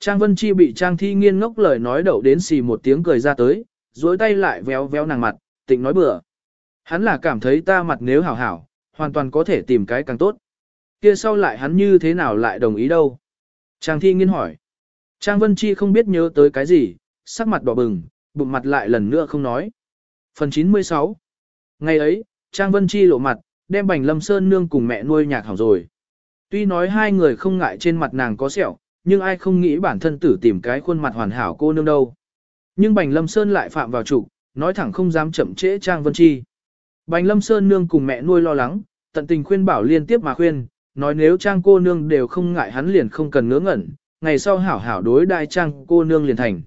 Trang Vân Chi bị Trang Thi Nghiên ngốc lời nói đậu đến xì một tiếng cười ra tới, dối tay lại véo véo nàng mặt, tịnh nói bừa. Hắn là cảm thấy ta mặt nếu hảo hảo, hoàn toàn có thể tìm cái càng tốt. Kia sau lại hắn như thế nào lại đồng ý đâu? Trang Thi Nghiên hỏi. Trang Vân Chi không biết nhớ tới cái gì, sắc mặt đỏ bừng, bụng mặt lại lần nữa không nói. Phần 96 Ngày ấy, Trang Vân Chi lộ mặt, đem Bành Lâm Sơn nương cùng mẹ nuôi nhạc hỏng rồi. Tuy nói hai người không ngại trên mặt nàng có sẹo, nhưng ai không nghĩ bản thân tử tìm cái khuôn mặt hoàn hảo cô nương đâu. Nhưng Bành Lâm Sơn lại phạm vào trục, nói thẳng không dám chậm trễ Trang Vân Chi. Bành Lâm Sơn nương cùng mẹ nuôi lo lắng, tận tình khuyên bảo liên tiếp mà khuyên, nói nếu Trang cô nương đều không ngại hắn liền không cần ngớ ngẩn, ngày sau hảo hảo đối đại Trang cô nương liền thành.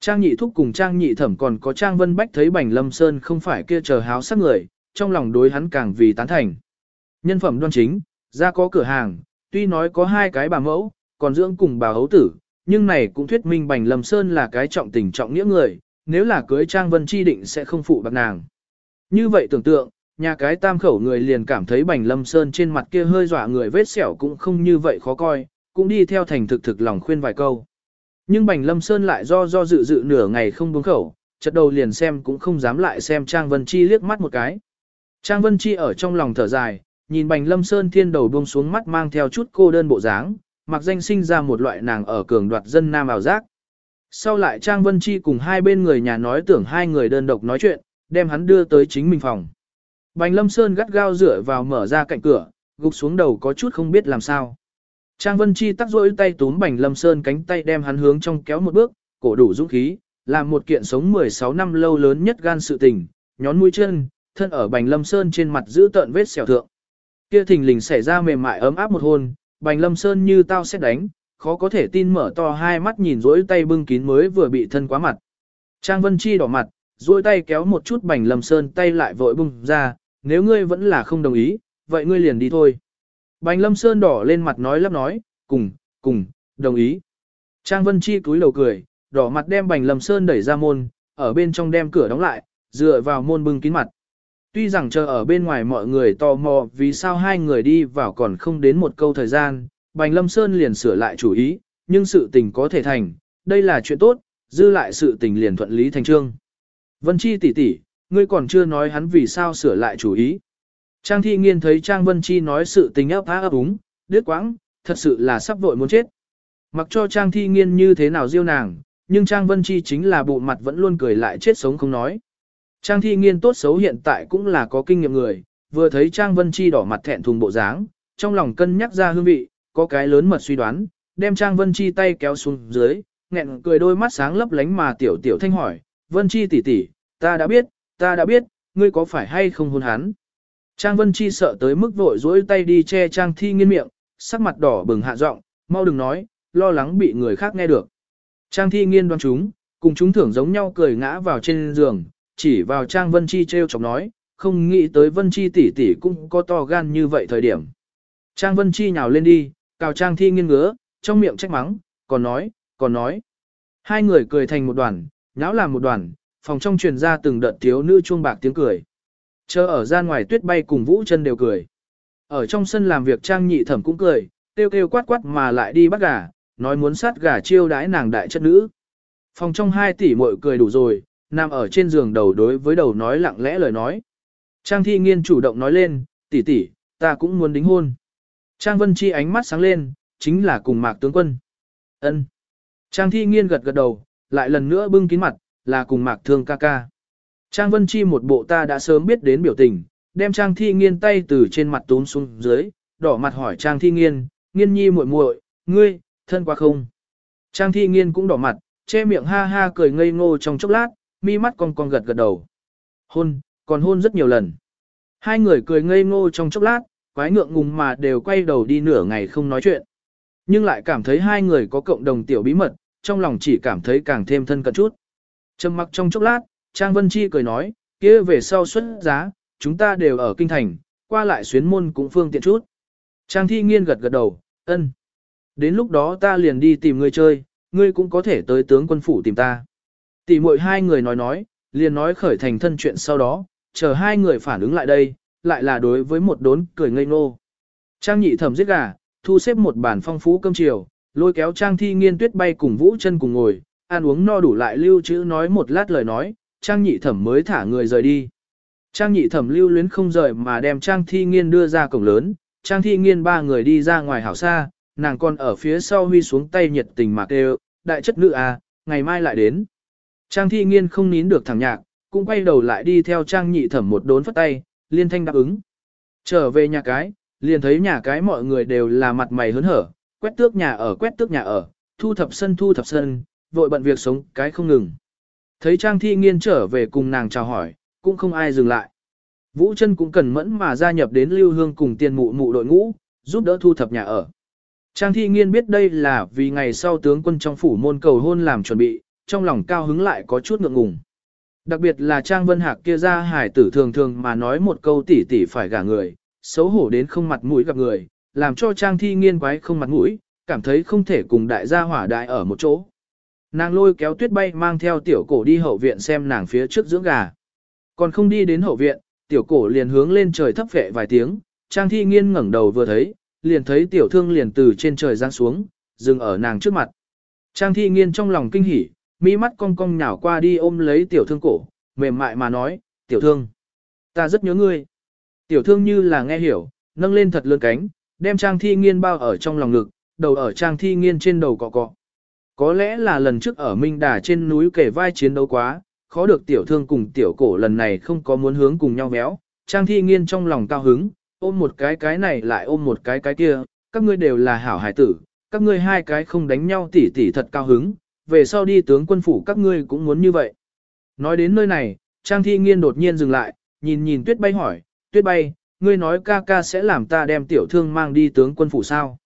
Trang nhị thúc cùng Trang nhị thẩm còn có Trang Vân Bách thấy Bành Lâm Sơn không phải kia chờ háo sắc người, trong lòng đối hắn càng vì tán thành. Nhân phẩm đoan chính, ra có cửa hàng, tuy nói có hai cái bà mẫu, còn dưỡng cùng bà hấu tử, nhưng này cũng thuyết minh Bành Lâm Sơn là cái trọng tình trọng nghĩa người, nếu là cưới Trang Vân Chi định sẽ không phụ bạc nàng. Như vậy tưởng tượng, nhà cái tam khẩu người liền cảm thấy Bành Lâm Sơn trên mặt kia hơi dọa người vết sẹo cũng không như vậy khó coi, cũng đi theo thành thực thực lòng khuyên vài câu. Nhưng Bành Lâm Sơn lại do do dự dự nửa ngày không buông khẩu, chợt đầu liền xem cũng không dám lại xem Trang Vân Chi liếc mắt một cái. Trang Vân Chi ở trong lòng thở dài, nhìn Bành Lâm Sơn thiên đầu buông xuống mắt mang theo chút cô đơn bộ dáng, mặc danh sinh ra một loại nàng ở cường đoạt dân nam ảo giác. Sau lại Trang Vân Chi cùng hai bên người nhà nói tưởng hai người đơn độc nói chuyện, đem hắn đưa tới chính mình phòng. Bành Lâm Sơn gắt gao dựa vào mở ra cạnh cửa, gục xuống đầu có chút không biết làm sao. Trang Vân Chi tắc rỗi tay túm Bành Lâm Sơn cánh tay đem hắn hướng trong kéo một bước, cổ đủ dũng khí, làm một kiện sống 16 năm lâu lớn nhất gan sự tình, nhón mũi chân, thân ở Bành Lâm Sơn trên mặt giữ tợn vết sẹo thượng. Kia thình lình xảy ra mềm mại ấm áp một hôn, Bành Lâm Sơn như tao sẽ đánh, khó có thể tin mở to hai mắt nhìn rỗi tay bưng kín mới vừa bị thân quá mặt. Trang Vân Chi đỏ mặt, rỗi tay kéo một chút Bành Lâm Sơn tay lại vội bung ra, nếu ngươi vẫn là không đồng ý, vậy ngươi liền đi thôi. Bành Lâm Sơn đỏ lên mặt nói lắp nói, cùng, cùng, đồng ý. Trang Vân Chi cúi đầu cười, đỏ mặt đem Bành Lâm Sơn đẩy ra môn, ở bên trong đem cửa đóng lại, dựa vào môn bưng kín mặt. Tuy rằng chờ ở bên ngoài mọi người tò mò vì sao hai người đi vào còn không đến một câu thời gian, Bành Lâm Sơn liền sửa lại chủ ý, nhưng sự tình có thể thành, đây là chuyện tốt, dư lại sự tình liền thuận lý thành trương. Vân Chi tỷ tỷ, ngươi còn chưa nói hắn vì sao sửa lại chủ ý. Trang thi nghiên thấy Trang Vân Chi nói sự tình ấp á ấp úng, đứt quãng, thật sự là sắp vội muốn chết. Mặc cho Trang thi nghiên như thế nào diêu nàng, nhưng Trang Vân Chi chính là bộ mặt vẫn luôn cười lại chết sống không nói. Trang thi nghiên tốt xấu hiện tại cũng là có kinh nghiệm người, vừa thấy Trang Vân Chi đỏ mặt thẹn thùng bộ dáng, trong lòng cân nhắc ra hương vị, có cái lớn mật suy đoán, đem Trang Vân Chi tay kéo xuống dưới, nghẹn cười đôi mắt sáng lấp lánh mà tiểu tiểu thanh hỏi, Vân Chi tỷ tỷ, ta đã biết, ta đã biết, ngươi có phải hay không hôn hắn? Trang Vân Chi sợ tới mức vội dỗi tay đi che Trang Thi nghiên miệng, sắc mặt đỏ bừng hạ giọng, mau đừng nói, lo lắng bị người khác nghe được. Trang Thi nghiên đoán chúng, cùng chúng thưởng giống nhau cười ngã vào trên giường, chỉ vào Trang Vân Chi treo chọc nói, không nghĩ tới Vân Chi tỷ tỷ cũng có to gan như vậy thời điểm. Trang Vân Chi nhào lên đi, cào Trang Thi nghiêng ngứa, trong miệng trách mắng, còn nói, còn nói. Hai người cười thành một đoàn, nháo làm một đoàn, phòng trong truyền ra từng đợt thiếu nữ chuông bạc tiếng cười. Chờ ở gian ngoài tuyết bay cùng Vũ chân đều cười. Ở trong sân làm việc Trang nhị thẩm cũng cười, kêu kêu quát quát mà lại đi bắt gà, nói muốn sát gà chiêu đãi nàng đại chất nữ. Phòng trong hai tỷ muội cười đủ rồi, nằm ở trên giường đầu đối với đầu nói lặng lẽ lời nói. Trang thi nghiên chủ động nói lên, tỷ tỷ, ta cũng muốn đính hôn. Trang vân chi ánh mắt sáng lên, chính là cùng mạc tướng quân. ân Trang thi nghiên gật gật đầu, lại lần nữa bưng kín mặt, là cùng mạc thương ca ca. Trang vân chi một bộ ta đã sớm biết đến biểu tình, đem Trang thi nghiên tay từ trên mặt túm xuống dưới, đỏ mặt hỏi Trang thi nghiên, nghiên nhi muội muội, ngươi, thân quá không? Trang thi nghiên cũng đỏ mặt, che miệng ha ha cười ngây ngô trong chốc lát, mi mắt con con gật gật đầu. Hôn, còn hôn rất nhiều lần. Hai người cười ngây ngô trong chốc lát, quái ngượng ngùng mà đều quay đầu đi nửa ngày không nói chuyện. Nhưng lại cảm thấy hai người có cộng đồng tiểu bí mật, trong lòng chỉ cảm thấy càng thêm thân cận chút. Trầm mặc trong chốc lát, Trang Vân Chi cười nói, kia về sau xuất giá, chúng ta đều ở kinh thành, qua lại xuyến môn cũng phương tiện chút. Trang Thi Nghiên gật gật đầu, ân. Đến lúc đó ta liền đi tìm ngươi chơi, ngươi cũng có thể tới tướng quân phủ tìm ta. Tỷ muội hai người nói nói, liền nói khởi thành thân chuyện sau đó, chờ hai người phản ứng lại đây, lại là đối với một đốn cười ngây ngô. Trang nhị thẩm giết gà, thu xếp một bàn phong phú cơm chiều, Lôi kéo Trang Thi Nghiên tuyết bay cùng Vũ chân cùng ngồi, ăn uống no đủ lại lưu trữ nói một lát lời nói, Trang nhị thẩm mới thả người rời đi. Trang nhị thẩm lưu luyến không rời mà đem Trang Thi Nghiên đưa ra cổng lớn, Trang Thi Nghiên ba người đi ra ngoài hảo xa, nàng còn ở phía sau huy xuống tay nhiệt tình mà kêu, đại chất nữ à, ngày mai lại đến. Trang Thi Nghiên không nín được thẳng nhạc, cũng quay đầu lại đi theo Trang nhị thẩm một đốn phất tay, liên thanh đáp ứng. Trở về nhà cái, liền thấy nhà cái mọi người đều là mặt mày hớn hở, quét tước nhà ở quét tước nhà ở, thu thập sân thu thập sân, vội bận việc sống cái không ngừng. Thấy Trang Thi Nghiên trở về cùng nàng chào hỏi, cũng không ai dừng lại. Vũ chân cũng cần mẫn mà gia nhập đến lưu hương cùng tiền mụ mụ đội ngũ, giúp đỡ thu thập nhà ở. Trang Thi Nghiên biết đây là vì ngày sau tướng quân trong phủ môn cầu hôn làm chuẩn bị, trong lòng cao hứng lại có chút ngượng ngùng. Đặc biệt là Trang Vân Hạc kia ra hải tử thường thường mà nói một câu tỉ tỉ phải gả người, xấu hổ đến không mặt mũi gặp người, làm cho Trang Thi Nghiên quái không mặt mũi, cảm thấy không thể cùng đại gia hỏa đại ở một chỗ. Nàng lôi kéo tuyết bay mang theo tiểu cổ đi hậu viện xem nàng phía trước dưỡng gà. Còn không đi đến hậu viện, tiểu cổ liền hướng lên trời thấp vệ vài tiếng, Trang Thi Nghiên ngẩng đầu vừa thấy, liền thấy tiểu thương liền từ trên trời giáng xuống, dừng ở nàng trước mặt. Trang Thi Nghiên trong lòng kinh hỉ, mi mắt cong cong nhào qua đi ôm lấy tiểu thương cổ, mềm mại mà nói, tiểu thương, ta rất nhớ ngươi. Tiểu thương như là nghe hiểu, nâng lên thật lớn cánh, đem Trang Thi Nghiên bao ở trong lòng ngực, đầu ở Trang Thi Nghiên trên đầu cọ cọ. Có lẽ là lần trước ở Minh Đà trên núi kể vai chiến đấu quá, khó được tiểu thương cùng tiểu cổ lần này không có muốn hướng cùng nhau méo. Trang Thi Nghiên trong lòng cao hứng, ôm một cái cái này lại ôm một cái cái kia, các ngươi đều là hảo hải tử, các ngươi hai cái không đánh nhau tỉ tỉ thật cao hứng, về sau đi tướng quân phủ các ngươi cũng muốn như vậy. Nói đến nơi này, Trang Thi Nghiên đột nhiên dừng lại, nhìn nhìn Tuyết Bay hỏi, Tuyết Bay, ngươi nói ca ca sẽ làm ta đem tiểu thương mang đi tướng quân phủ sao?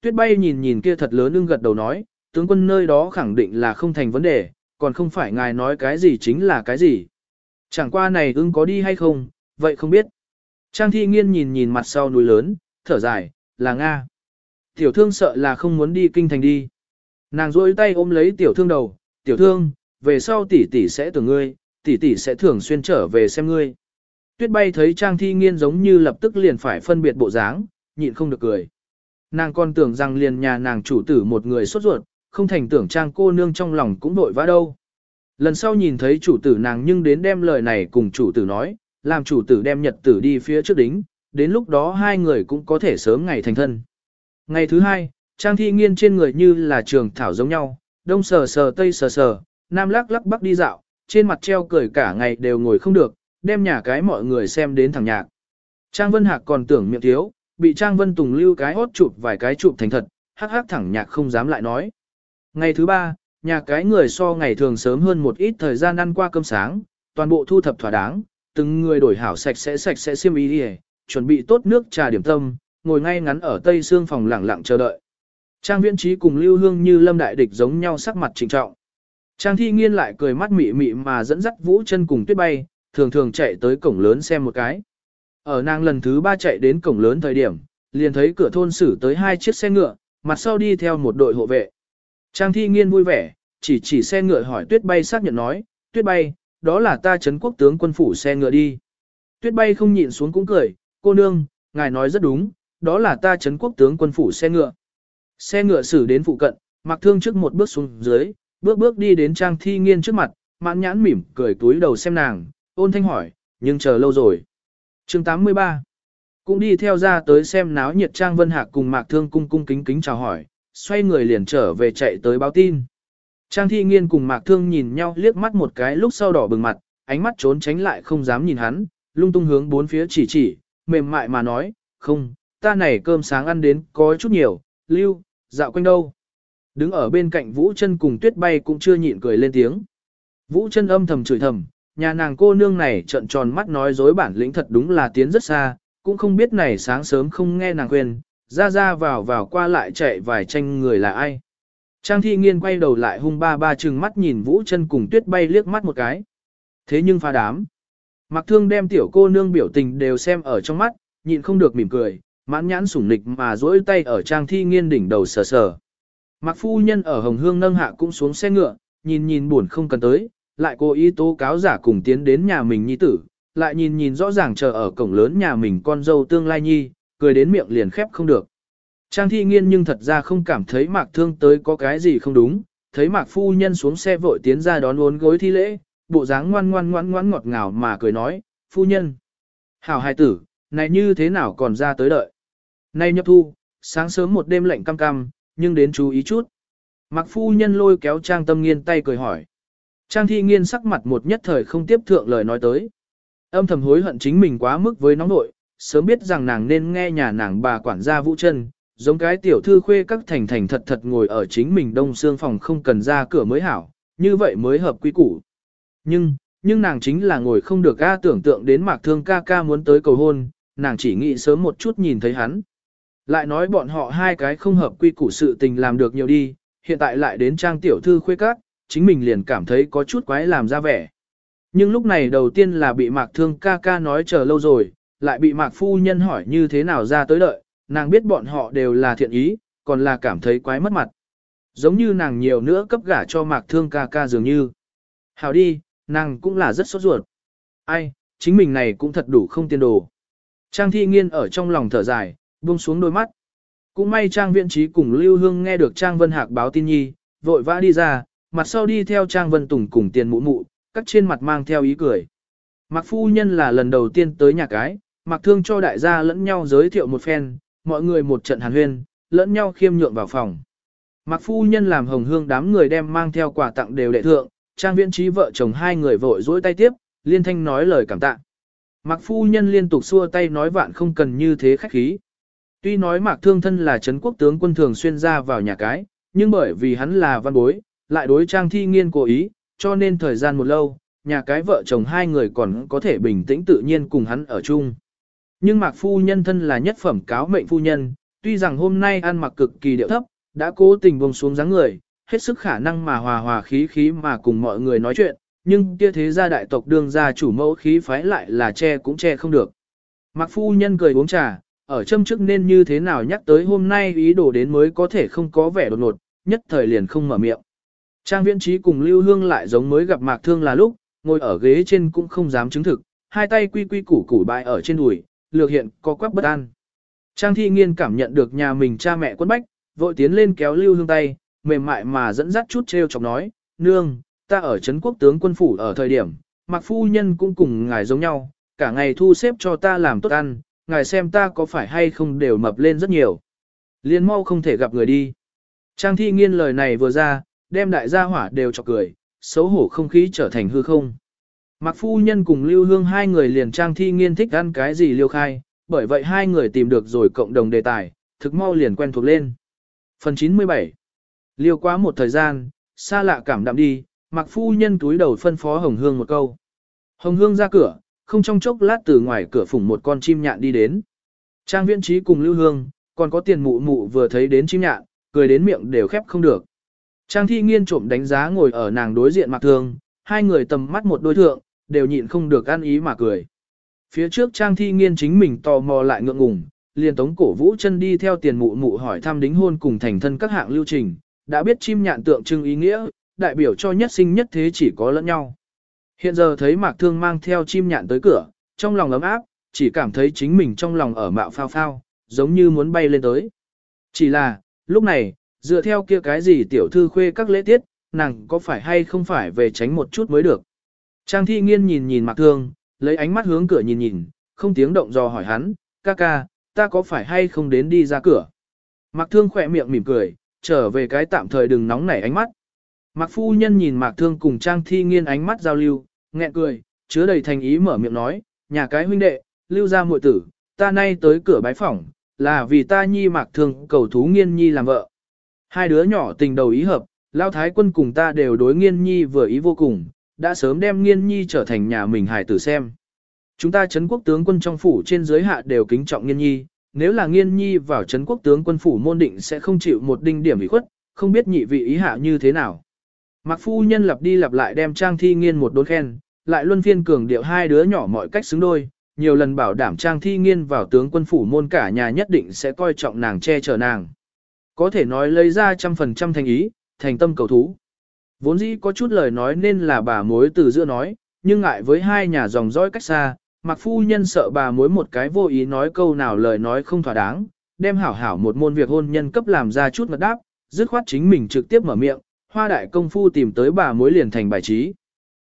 Tuyết Bay nhìn nhìn kia thật lớn ưng gật đầu nói, tướng quân nơi đó khẳng định là không thành vấn đề, còn không phải ngài nói cái gì chính là cái gì. Chẳng qua này ưng có đi hay không, vậy không biết. Trang thi nghiên nhìn nhìn mặt sau núi lớn, thở dài, là Nga. Tiểu thương sợ là không muốn đi kinh thành đi. Nàng rôi tay ôm lấy tiểu thương đầu, tiểu thương, về sau tỷ tỷ sẽ tưởng ngươi, tỷ tỷ sẽ thường xuyên trở về xem ngươi. Tuyết bay thấy Trang thi nghiên giống như lập tức liền phải phân biệt bộ dáng, nhịn không được cười. Nàng còn tưởng rằng liền nhà nàng chủ tử một người sốt ruột, không thành tưởng Trang cô nương trong lòng cũng vội vã đâu. Lần sau nhìn thấy chủ tử nàng nhưng đến đem lời này cùng chủ tử nói, làm chủ tử đem nhật tử đi phía trước đính, đến lúc đó hai người cũng có thể sớm ngày thành thân. Ngày thứ hai, Trang thi nghiên trên người như là trường thảo giống nhau, đông sờ sờ tây sờ sờ, nam lắc lắc bắc đi dạo, trên mặt treo cười cả ngày đều ngồi không được, đem nhà cái mọi người xem đến thằng nhạc. Trang Vân Hạc còn tưởng miệng thiếu, bị Trang Vân Tùng lưu cái hốt chụp vài cái chụp thành thật, hắc hắc thẳng nhạc không dám lại nói. Ngày thứ ba, nhà cái người so ngày thường sớm hơn một ít thời gian ăn qua cơm sáng, toàn bộ thu thập thỏa đáng, từng người đổi hảo sạch sẽ sạch sẽ xiêm y đi chuẩn bị tốt nước trà điểm tâm, ngồi ngay ngắn ở tây xương phòng lẳng lặng chờ đợi. Trang viễn trí cùng lưu hương như lâm đại địch giống nhau sắc mặt trịnh trọng. Trang thi nghiên lại cười mắt mị mị mà dẫn dắt vũ chân cùng tuyết bay, thường thường chạy tới cổng lớn xem một cái. Ở nàng lần thứ ba chạy đến cổng lớn thời điểm, liền thấy cửa thôn xử tới hai chiếc xe ngựa, mặt sau đi theo một đội hộ vệ. Trang thi nghiên vui vẻ, chỉ chỉ xe ngựa hỏi tuyết bay xác nhận nói, tuyết bay, đó là ta Trấn quốc tướng quân phủ xe ngựa đi. Tuyết bay không nhịn xuống cũng cười, cô nương, ngài nói rất đúng, đó là ta Trấn quốc tướng quân phủ xe ngựa. Xe ngựa xử đến phụ cận, mặc thương trước một bước xuống dưới, bước bước đi đến trang thi nghiên trước mặt, mãn nhãn mỉm cười túi đầu xem nàng, ôn thanh hỏi, nhưng chờ lâu rồi. chương 83 Cũng đi theo ra tới xem náo nhiệt trang vân hạc cùng mạc thương cung cung kính kính chào hỏi, xoay người liền trở về chạy tới báo tin. Trang thi nghiên cùng mạc thương nhìn nhau liếc mắt một cái lúc sau đỏ bừng mặt, ánh mắt trốn tránh lại không dám nhìn hắn, lung tung hướng bốn phía chỉ chỉ, mềm mại mà nói, không, ta này cơm sáng ăn đến có chút nhiều, lưu, dạo quanh đâu. Đứng ở bên cạnh Vũ chân cùng tuyết bay cũng chưa nhịn cười lên tiếng. Vũ chân âm thầm chửi thầm, nhà nàng cô nương này trợn tròn mắt nói dối bản lĩnh thật đúng là tiến rất xa, cũng không biết này sáng sớm không nghe nàng khuyên, ra ra vào vào qua lại chạy vài tranh người là ai. Trang thi nghiên quay đầu lại hung ba ba chừng mắt nhìn vũ chân cùng tuyết bay liếc mắt một cái. Thế nhưng pha đám. Mặc thương đem tiểu cô nương biểu tình đều xem ở trong mắt, nhịn không được mỉm cười, mãn nhãn sủng nịch mà duỗi tay ở trang thi nghiên đỉnh đầu sờ sờ. Mặc phu nhân ở hồng hương nâng hạ cũng xuống xe ngựa, nhìn nhìn buồn không cần tới, lại cố ý tố cáo giả cùng tiến đến nhà mình nhi tử, lại nhìn nhìn rõ ràng chờ ở cổng lớn nhà mình con dâu tương lai nhi, cười đến miệng liền khép không được. Trang thi nghiên nhưng thật ra không cảm thấy mạc thương tới có cái gì không đúng, thấy mạc phu nhân xuống xe vội tiến ra đón uốn gối thi lễ, bộ dáng ngoan ngoan ngoan ngoan ngọt ngào mà cười nói, phu nhân. Hảo hài tử, này như thế nào còn ra tới đợi. Nay nhập thu, sáng sớm một đêm lạnh cam cam, nhưng đến chú ý chút. mặc phu nhân lôi kéo Trang tâm nghiên tay cười hỏi. Trang thi nghiên sắc mặt một nhất thời không tiếp thượng lời nói tới. Âm thầm hối hận chính mình quá mức với nóng nội, sớm biết rằng nàng nên nghe nhà nàng bà quản gia vũ chân, giống cái tiểu thư khuê các thành thành thật thật ngồi ở chính mình đông xương phòng không cần ra cửa mới hảo, như vậy mới hợp quy củ. Nhưng, nhưng nàng chính là ngồi không được ga tưởng tượng đến mạc thương ca ca muốn tới cầu hôn, nàng chỉ nghĩ sớm một chút nhìn thấy hắn. Lại nói bọn họ hai cái không hợp quy củ sự tình làm được nhiều đi, hiện tại lại đến trang tiểu thư khuê các, chính mình liền cảm thấy có chút quái làm ra vẻ. Nhưng lúc này đầu tiên là bị mạc thương ca ca nói chờ lâu rồi, lại bị mạc phu nhân hỏi như thế nào ra tới đợi, nàng biết bọn họ đều là thiện ý, còn là cảm thấy quái mất mặt. Giống như nàng nhiều nữa cấp gả cho mạc thương ca ca dường như. Hào đi, nàng cũng là rất sốt ruột. Ai, chính mình này cũng thật đủ không tiên đồ. Trang thi nghiên ở trong lòng thở dài, buông xuống đôi mắt. Cũng may Trang viện trí cùng Lưu Hương nghe được Trang Vân Hạc báo tin nhi, vội vã đi ra, mặt sau đi theo Trang Vân Tùng cùng tiền mụ mụ, cắt trên mặt mang theo ý cười. Mạc phu nhân là lần đầu tiên tới nhà cái, Mạc thương cho đại gia lẫn nhau giới thiệu một phen, mọi người một trận hàn huyên, lẫn nhau khiêm nhượng vào phòng. Mạc phu nhân làm hồng hương đám người đem mang theo quà tặng đều đệ thượng, trang viễn trí vợ chồng hai người vội dỗi tay tiếp, liên thanh nói lời cảm tạ. Mạc phu nhân liên tục xua tay nói vạn không cần như thế khách khí. Tuy nói Mạc Thương Thân là Trấn quốc tướng quân thường xuyên ra vào nhà cái, nhưng bởi vì hắn là văn bối, lại đối trang thi nghiên cố ý, cho nên thời gian một lâu, nhà cái vợ chồng hai người còn có thể bình tĩnh tự nhiên cùng hắn ở chung. Nhưng Mạc Phu Nhân thân là nhất phẩm cáo mệnh phu nhân, tuy rằng hôm nay ăn mặc cực kỳ điệu thấp, đã cố tình buông xuống dáng người, hết sức khả năng mà hòa hòa khí khí mà cùng mọi người nói chuyện, nhưng kia thế gia đại tộc đương gia chủ mẫu khí phái lại là che cũng che không được. Mạc Phu Nhân cười uống trà, ở châm trước nên như thế nào nhắc tới hôm nay ý đồ đến mới có thể không có vẻ đột ngột, nhất thời liền không mở miệng. Trang viễn trí cùng Lưu Hương lại giống mới gặp Mạc Thương là lúc, ngồi ở ghế trên cũng không dám chứng thực, hai tay quy quy củ củ bại ở trên đùi, lược hiện có quắc bất an. Trang thi nghiên cảm nhận được nhà mình cha mẹ quân bách, vội tiến lên kéo Lưu Hương tay, mềm mại mà dẫn dắt chút treo chọc nói, nương, ta ở Trấn quốc tướng quân phủ ở thời điểm, mặc Phu Nhân cũng cùng ngài giống nhau, cả ngày thu xếp cho ta làm tốt ăn, ngài xem ta có phải hay không đều mập lên rất nhiều. Liên mau không thể gặp người đi. Trang thi nghiên lời này vừa ra, đem đại gia hỏa đều chọc cười, xấu hổ không khí trở thành hư không. mặc phu nhân cùng Lưu Hương hai người liền trang thi nghiên thích ăn cái gì liêu khai, bởi vậy hai người tìm được rồi cộng đồng đề tài, thực mau liền quen thuộc lên. Phần 97 Liêu quá một thời gian, xa lạ cảm đạm đi, Mạc phu nhân túi đầu phân phó Hồng Hương một câu. Hồng Hương ra cửa, không trong chốc lát từ ngoài cửa phủng một con chim nhạn đi đến. Trang viễn trí cùng Lưu Hương, còn có tiền mụ mụ vừa thấy đến chim nhạn, cười đến miệng đều khép không được. Trang thi nghiên trộm đánh giá ngồi ở nàng đối diện Mạc Thương, hai người tầm mắt một đối thượng, đều nhịn không được ăn ý mà cười. Phía trước Trang Thi Nghiên chính mình tò mò lại ngượng ngùng, liền tống cổ vũ chân đi theo tiền mụ mụ hỏi thăm đính hôn cùng thành thân các hạng lưu trình, đã biết chim nhạn tượng trưng ý nghĩa, đại biểu cho nhất sinh nhất thế chỉ có lẫn nhau. Hiện giờ thấy Mạc Thương mang theo chim nhạn tới cửa, trong lòng ấm áp, chỉ cảm thấy chính mình trong lòng ở mạo phao phao, giống như muốn bay lên tới. Chỉ là, lúc này, dựa theo kia cái gì tiểu thư khuê các lễ tiết, nàng có phải hay không phải về tránh một chút mới được. Trang thi nghiên nhìn nhìn Mạc Thương, lấy ánh mắt hướng cửa nhìn nhìn, không tiếng động dò hỏi hắn, ca ca, ta có phải hay không đến đi ra cửa. Mạc Thương khỏe miệng mỉm cười, trở về cái tạm thời đừng nóng nảy ánh mắt. Mạc Phu Nhân nhìn Mạc Thương cùng Trang thi nghiên ánh mắt giao lưu, nghẹn cười, chứa đầy thành ý mở miệng nói, nhà cái huynh đệ, lưu gia muội tử, ta nay tới cửa bái phỏng, là vì ta nhi Mạc Thương cầu thú nghiên nhi làm vợ. Hai đứa nhỏ tình đầu ý hợp, Lao Thái quân cùng ta đều đối nghiên nhi vừa ý vô cùng, đã sớm đem nghiên nhi trở thành nhà mình hài tử xem. Chúng ta chấn quốc tướng quân trong phủ trên dưới hạ đều kính trọng nghiên nhi, nếu là nghiên nhi vào chấn quốc tướng quân phủ môn định sẽ không chịu một đinh điểm ủy khuất, không biết nhị vị ý hạ như thế nào. Mạc phu nhân lặp đi lặp lại đem trang thi nghiên một đốn khen, lại luân phiên cường điệu hai đứa nhỏ mọi cách xứng đôi, nhiều lần bảo đảm trang thi nghiên vào tướng quân phủ môn cả nhà nhất định sẽ coi trọng nàng che chở nàng. Có thể nói lấy ra trăm phần trăm thành ý, thành tâm cầu thú. Vốn dĩ có chút lời nói nên là bà mối từ giữa nói, nhưng ngại với hai nhà dòng dõi cách xa, mặc phu nhân sợ bà mối một cái vô ý nói câu nào lời nói không thỏa đáng, đem hảo hảo một môn việc hôn nhân cấp làm ra chút ngật đáp, dứt khoát chính mình trực tiếp mở miệng, hoa đại công phu tìm tới bà mối liền thành bài trí.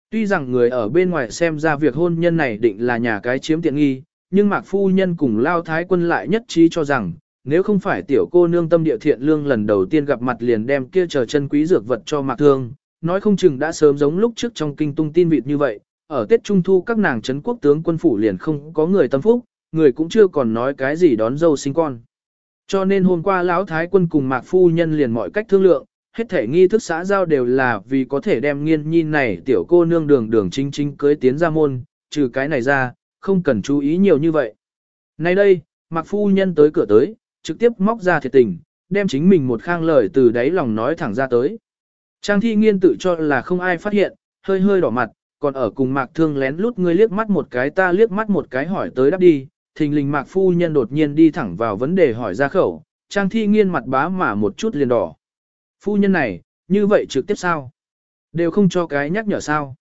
Tuy rằng người ở bên ngoài xem ra việc hôn nhân này định là nhà cái chiếm tiện nghi, nhưng mạc phu nhân cùng lao thái quân lại nhất trí cho rằng, nếu không phải tiểu cô nương tâm địa thiện lương lần đầu tiên gặp mặt liền đem kia chờ chân quý dược vật cho mạc thương, nói không chừng đã sớm giống lúc trước trong kinh tung tin vịt như vậy, ở Tết Trung Thu các nàng trấn quốc tướng quân phủ liền không có người tâm phúc, người cũng chưa còn nói cái gì đón dâu sinh con. Cho nên hôm qua lão thái quân cùng mạc phu nhân liền mọi cách thương lượng, hết thể nghi thức xã giao đều là vì có thể đem nghiên nhi này tiểu cô nương đường đường chính chính cưới tiến ra môn, trừ cái này ra, không cần chú ý nhiều như vậy. Nay đây, mạc phu nhân tới cửa tới, trực tiếp móc ra thiệt tình, đem chính mình một khang lời từ đáy lòng nói thẳng ra tới. Trang thi nghiên tự cho là không ai phát hiện, hơi hơi đỏ mặt, còn ở cùng mạc thương lén lút ngươi liếc mắt một cái ta liếc mắt một cái hỏi tới đáp đi, thình lình mạc phu nhân đột nhiên đi thẳng vào vấn đề hỏi ra khẩu, trang thi nghiên mặt bá mà một chút liền đỏ. Phu nhân này, như vậy trực tiếp sao? Đều không cho cái nhắc nhở sao?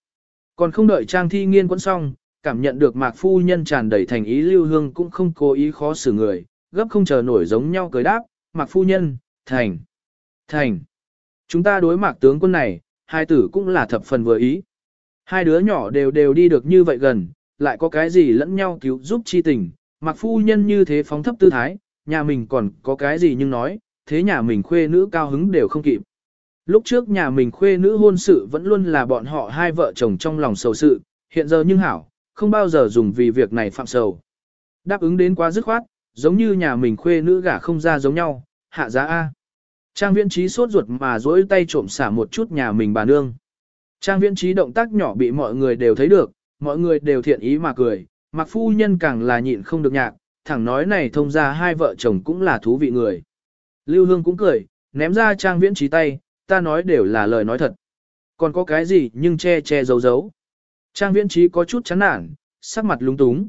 Còn không đợi trang thi nghiên quấn xong, cảm nhận được mạc phu nhân tràn đầy thành ý lưu hương cũng không cố ý khó xử người, gấp không chờ nổi giống nhau cười đáp, mạc phu nhân, thành, thành. Chúng ta đối mạc tướng quân này, hai tử cũng là thập phần vừa ý. Hai đứa nhỏ đều đều đi được như vậy gần, lại có cái gì lẫn nhau cứu giúp chi tình, mạc phu nhân như thế phóng thấp tư thái, nhà mình còn có cái gì nhưng nói, thế nhà mình khuê nữ cao hứng đều không kịp. Lúc trước nhà mình khuê nữ hôn sự vẫn luôn là bọn họ hai vợ chồng trong lòng sầu sự, hiện giờ nhưng hảo, không bao giờ dùng vì việc này phạm sầu. Đáp ứng đến quá dứt khoát, giống như nhà mình khuê nữ gả không ra giống nhau, hạ giá A. Trang viễn trí sốt ruột mà dỗi tay trộm xả một chút nhà mình bà nương. Trang viễn trí động tác nhỏ bị mọi người đều thấy được, mọi người đều thiện ý mà cười, mặc phu nhân càng là nhịn không được nhạc, thẳng nói này thông ra hai vợ chồng cũng là thú vị người. Lưu Hương cũng cười, ném ra trang viễn trí tay, ta nói đều là lời nói thật. Còn có cái gì nhưng che che giấu giấu. Trang viễn trí có chút chán nản, sắc mặt lúng túng.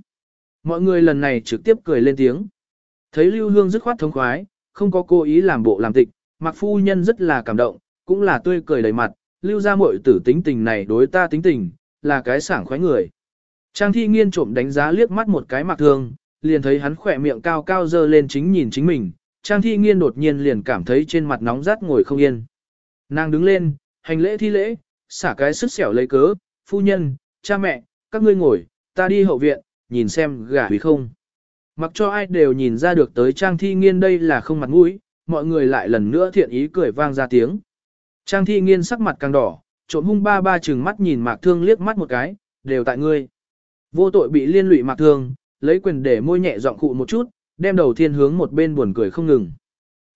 Mọi người lần này trực tiếp cười lên tiếng. Thấy Lưu Hương dứt khoát thống khoái, không có cố ý làm bộ làm tịch, mặc phu nhân rất là cảm động, cũng là tươi cười đầy mặt, Lưu ra muội tử tính tình này đối ta tính tình, là cái sảng khoái người. Trang thi nghiên trộm đánh giá liếc mắt một cái mặc thương, liền thấy hắn khỏe miệng cao cao dơ lên chính nhìn chính mình, Trang thi nghiên đột nhiên liền cảm thấy trên mặt nóng rát ngồi không yên. Nàng đứng lên, hành lễ thi lễ, xả cái sức xẻo lấy cớ, phu nhân, cha mẹ, các ngươi ngồi, ta đi hậu viện, nhìn xem gả hủy không. Mặc cho ai đều nhìn ra được tới Trang thi nghiên đây là không mặt mũi, mọi người lại lần nữa thiện ý cười vang ra tiếng. Trang thi nghiên sắc mặt càng đỏ, trộm hung ba ba chừng mắt nhìn mạc thương liếc mắt một cái, đều tại ngươi. Vô tội bị liên lụy mạc thương, lấy quyền để môi nhẹ giọng cụ một chút, đem đầu thiên hướng một bên buồn cười không ngừng.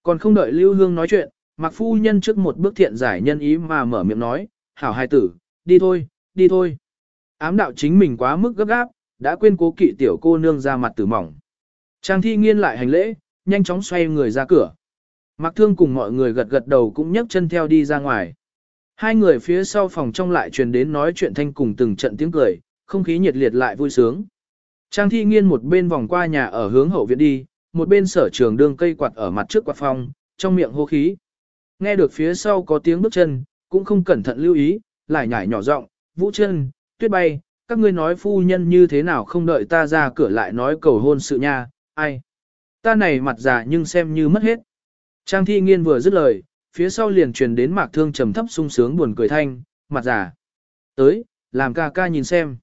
Còn không đợi Lưu Hương nói chuyện, Mạc Phu Nhân trước một bước thiện giải nhân ý mà mở miệng nói, hảo hai tử, đi thôi, đi thôi. Ám đạo chính mình quá mức gấp gáp, đã quên cố kỵ tiểu cô nương ra mặt tử mỏng. Trang thi nghiên lại hành lễ, nhanh chóng xoay người ra cửa. Mạc Thương cùng mọi người gật gật đầu cũng nhấc chân theo đi ra ngoài. Hai người phía sau phòng trong lại truyền đến nói chuyện thanh cùng từng trận tiếng cười, không khí nhiệt liệt lại vui sướng. Trang thi nghiên một bên vòng qua nhà ở hướng hậu viện đi, một bên sở trường đương cây quạt ở mặt trước quạt phòng, trong miệng hô khí. Nghe được phía sau có tiếng bước chân, cũng không cẩn thận lưu ý, lại nhảy nhỏ giọng, vũ chân, tuyết bay, các ngươi nói phu nhân như thế nào không đợi ta ra cửa lại nói cầu hôn sự nha, ai. Ta này mặt già nhưng xem như mất hết. Trang thi nghiên vừa dứt lời, phía sau liền truyền đến mạc thương trầm thấp sung sướng buồn cười thanh, mặt già. Tới, làm ca ca nhìn xem.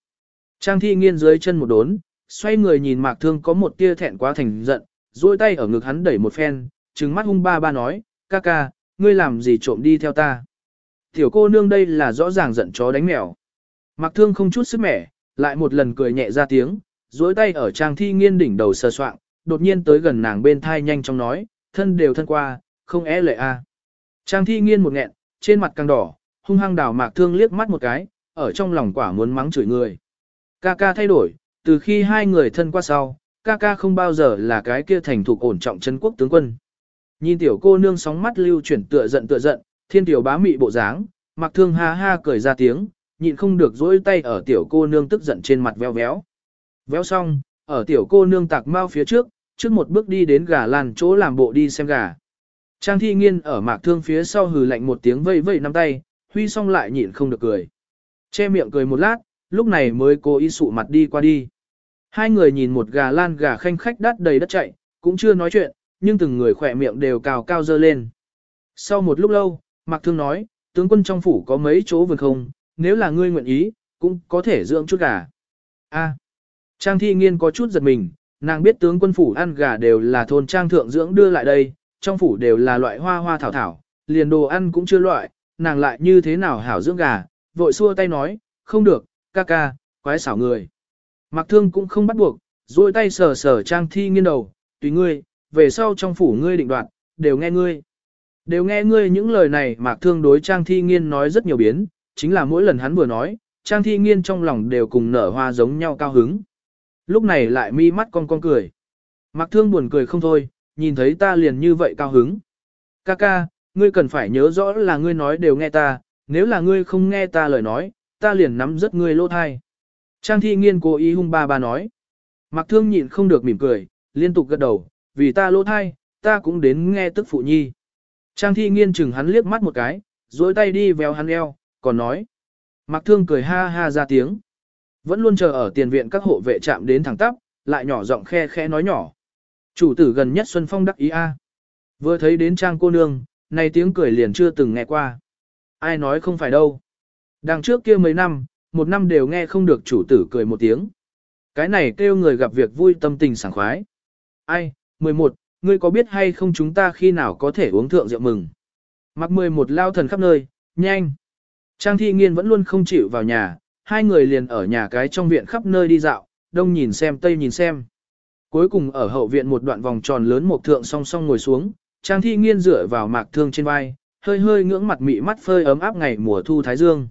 Trang thi nghiên dưới chân một đốn, xoay người nhìn mạc thương có một tia thẹn quá thành giận, duỗi tay ở ngực hắn đẩy một phen, trừng mắt hung ba ba nói, ca ca, ngươi làm gì trộm đi theo ta. Tiểu cô nương đây là rõ ràng giận chó đánh mèo. Mạc thương không chút sức mẻ, lại một lần cười nhẹ ra tiếng, duỗi tay ở trang thi nghiên đỉnh đầu sờ soạng, đột nhiên tới gần nàng bên thai nhanh chóng nói, thân đều thân qua, không é lệ a. Trang thi nghiên một nghẹn, trên mặt càng đỏ, hung hăng đảo mạc thương liếc mắt một cái, ở trong lòng quả muốn mắng chửi người. Ca ca thay đổi, từ khi hai người thân qua sau, ca ca không bao giờ là cái kia thành thục ổn trọng chân quốc tướng quân. Nhìn tiểu cô nương sóng mắt lưu chuyển tựa giận tựa giận, thiên tiểu bá mị bộ dáng, mặc thương ha ha cười ra tiếng, nhịn không được dỗi tay ở tiểu cô nương tức giận trên mặt véo véo. Véo xong, ở tiểu cô nương tạc mau phía trước, trước một bước đi đến gà làn chỗ làm bộ đi xem gà. Trang thi nghiên ở mạc thương phía sau hừ lạnh một tiếng vây vây nắm tay, huy xong lại nhịn không được cười. Che miệng cười một lát, lúc này mới cố ý sụ mặt đi qua đi. Hai người nhìn một gà lan gà khanh khách đắt đầy đất chạy, cũng chưa nói chuyện, nhưng từng người khỏe miệng đều cào cao dơ lên. Sau một lúc lâu, Mạc Thương nói, tướng quân trong phủ có mấy chỗ vườn không, nếu là ngươi nguyện ý, cũng có thể dưỡng chút gà. A. Trang Thi Nghiên có chút giật mình, nàng biết tướng quân phủ ăn gà đều là thôn trang thượng dưỡng đưa lại đây, trong phủ đều là loại hoa hoa thảo thảo, liền đồ ăn cũng chưa loại, nàng lại như thế nào hảo dưỡng gà, vội xua tay nói, không được, ca ca, quái xảo người. Mạc Thương cũng không bắt buộc, duỗi tay sờ sờ Trang Thi Nghiên đầu, tùy ngươi, về sau trong phủ ngươi định đoạt, đều nghe ngươi. Đều nghe ngươi những lời này Mạc Thương đối Trang Thi Nghiên nói rất nhiều biến, chính là mỗi lần hắn vừa nói, Trang Thi Nghiên trong lòng đều cùng nở hoa giống nhau cao hứng. Lúc này lại mi mắt con con cười. Mạc Thương buồn cười không thôi, nhìn thấy ta liền như vậy cao hứng. Ca ca, ngươi cần phải nhớ rõ là ngươi nói đều nghe ta, nếu là ngươi không nghe ta lời nói, ta liền nắm rất ngươi lỗ thai. Trang Thi Nghiên cố ý hung ba ba nói. Mặc Thương nhịn không được mỉm cười, liên tục gật đầu, vì ta lỗ thai, ta cũng đến nghe tức phụ nhi. Trang Thi Nghiên chừng hắn liếc mắt một cái, dối tay đi véo hắn eo, còn nói. Mặc Thương cười ha ha ra tiếng. Vẫn luôn chờ ở tiền viện các hộ vệ chạm đến thẳng tắp, lại nhỏ giọng khe khe nói nhỏ. Chủ tử gần nhất Xuân Phong đắc ý a. Vừa thấy đến trang cô nương, này tiếng cười liền chưa từng nghe qua. Ai nói không phải đâu. Đằng trước kia mấy năm, một năm đều nghe không được chủ tử cười một tiếng. Cái này kêu người gặp việc vui tâm tình sảng khoái. Ai, 11, ngươi có biết hay không chúng ta khi nào có thể uống thượng rượu mừng? Mặc 11 lao thần khắp nơi, nhanh. Trang thi nghiên vẫn luôn không chịu vào nhà, hai người liền ở nhà cái trong viện khắp nơi đi dạo, đông nhìn xem tây nhìn xem. Cuối cùng ở hậu viện một đoạn vòng tròn lớn một thượng song song ngồi xuống, Trang thi nghiên dựa vào mạc thương trên vai, hơi hơi ngưỡng mặt mị mắt phơi ấm áp ngày mùa thu thái dương.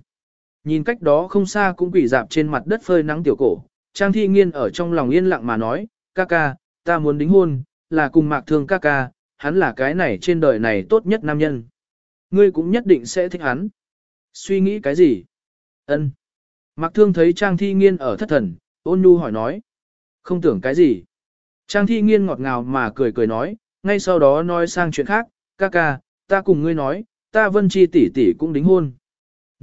Nhìn cách đó không xa cũng quỷ dạp trên mặt đất phơi nắng tiểu cổ, Trang thi nghiên ở trong lòng yên lặng mà nói, ca ca, ta muốn đính hôn, là cùng mạc thương ca ca, hắn là cái này trên đời này tốt nhất nam nhân. Ngươi cũng nhất định sẽ thích hắn. Suy nghĩ cái gì? Ân. Mạc thương thấy Trang thi nghiên ở thất thần, ôn nhu hỏi nói. Không tưởng cái gì? Trang thi nghiên ngọt ngào mà cười cười nói, ngay sau đó nói sang chuyện khác, ca ca, ta cùng ngươi nói, ta Vân Chi tỷ tỷ cũng đính hôn.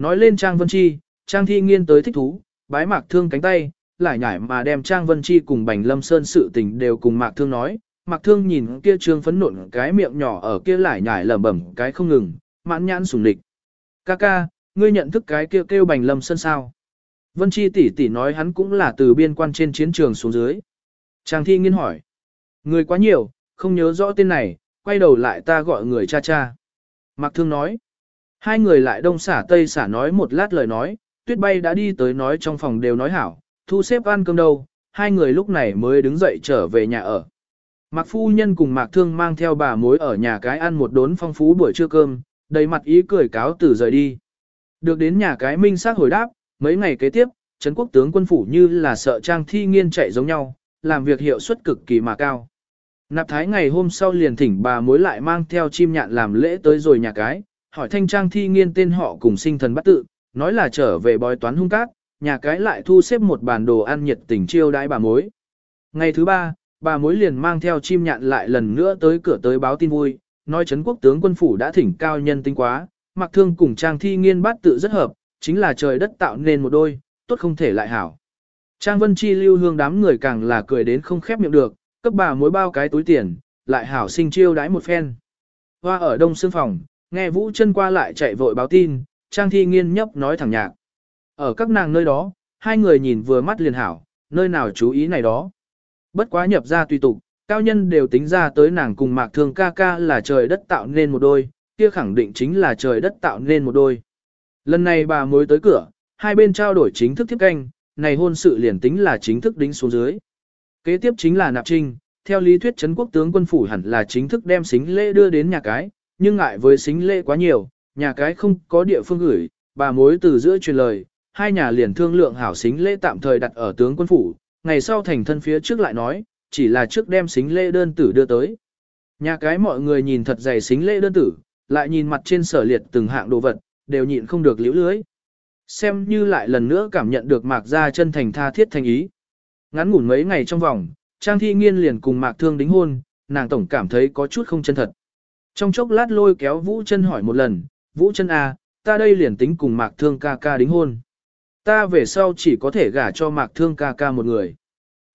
Nói lên Trang Vân Chi, Trang thi nghiên tới thích thú, bái mạc thương cánh tay, lại nhảy mà đem Trang Vân Chi cùng Bành Lâm Sơn sự tình đều cùng mạc thương nói. Mạc thương nhìn kia trương phấn nộn cái miệng nhỏ ở kia lại nhảy lẩm bẩm cái không ngừng, mãn nhãn sùng địch. Ca ca, ngươi nhận thức cái kia kêu, kêu Bành Lâm Sơn sao? Vân Chi tỷ tỷ nói hắn cũng là từ biên quan trên chiến trường xuống dưới. Trang thi nghiên hỏi. Người quá nhiều, không nhớ rõ tên này, quay đầu lại ta gọi người cha cha. Mạc Thương nói. Hai người lại đông xả tây xả nói một lát lời nói, tuyết bay đã đi tới nói trong phòng đều nói hảo, thu xếp ăn cơm đâu, hai người lúc này mới đứng dậy trở về nhà ở. Mạc Phu Nhân cùng Mạc Thương mang theo bà mối ở nhà cái ăn một đốn phong phú buổi trưa cơm, đầy mặt ý cười cáo từ rời đi. Được đến nhà cái minh xác hồi đáp, mấy ngày kế tiếp, Trấn quốc tướng quân phủ như là sợ trang thi nghiên chạy giống nhau, làm việc hiệu suất cực kỳ mà cao. Nạp thái ngày hôm sau liền thỉnh bà mối lại mang theo chim nhạn làm lễ tới rồi nhà cái, hỏi thanh trang thi nghiên tên họ cùng sinh thần bắt tự, nói là trở về bói toán hung cát, nhà cái lại thu xếp một bàn đồ ăn nhiệt tình chiêu đãi bà mối. Ngày thứ ba, bà mối liền mang theo chim nhạn lại lần nữa tới cửa tới báo tin vui, nói Trấn quốc tướng quân phủ đã thỉnh cao nhân tinh quá, mặc thương cùng trang thi nghiên bắt tự rất hợp, chính là trời đất tạo nên một đôi, tốt không thể lại hảo. Trang Vân Chi lưu hương đám người càng là cười đến không khép miệng được, cấp bà mối bao cái túi tiền, lại hảo sinh chiêu đãi một phen. Hoa ở đông xương phòng, nghe Vũ chân qua lại chạy vội báo tin, Trang Thi Nghiên nhấp nói thẳng nhạc. Ở các nàng nơi đó, hai người nhìn vừa mắt liền hảo, nơi nào chú ý này đó. Bất quá nhập ra tùy tục, cao nhân đều tính ra tới nàng cùng mạc thương ca ca là trời đất tạo nên một đôi, kia khẳng định chính là trời đất tạo nên một đôi. Lần này bà mới tới cửa, hai bên trao đổi chính thức tiếp canh, này hôn sự liền tính là chính thức đính xuống dưới. Kế tiếp chính là nạp trinh, theo lý thuyết Trấn quốc tướng quân phủ hẳn là chính thức đem xính lễ đưa đến nhà cái, nhưng ngại với xính lễ quá nhiều, nhà cái không có địa phương gửi, bà mối từ giữa truyền lời, hai nhà liền thương lượng hảo xính lễ tạm thời đặt ở tướng quân phủ, ngày sau thành thân phía trước lại nói, chỉ là trước đem xính lễ đơn tử đưa tới. Nhà cái mọi người nhìn thật dày xính lễ đơn tử, lại nhìn mặt trên sở liệt từng hạng đồ vật, đều nhịn không được liễu lưới. Xem như lại lần nữa cảm nhận được mạc gia chân thành tha thiết thành ý. Ngắn ngủn mấy ngày trong vòng, Trang Thi Nghiên liền cùng mạc thương đính hôn, nàng tổng cảm thấy có chút không chân thật. Trong chốc lát lôi kéo Vũ chân hỏi một lần, Vũ chân à, ta đây liền tính cùng mạc thương ca ca đính hôn. Ta về sau chỉ có thể gả cho mạc thương ca ca một người.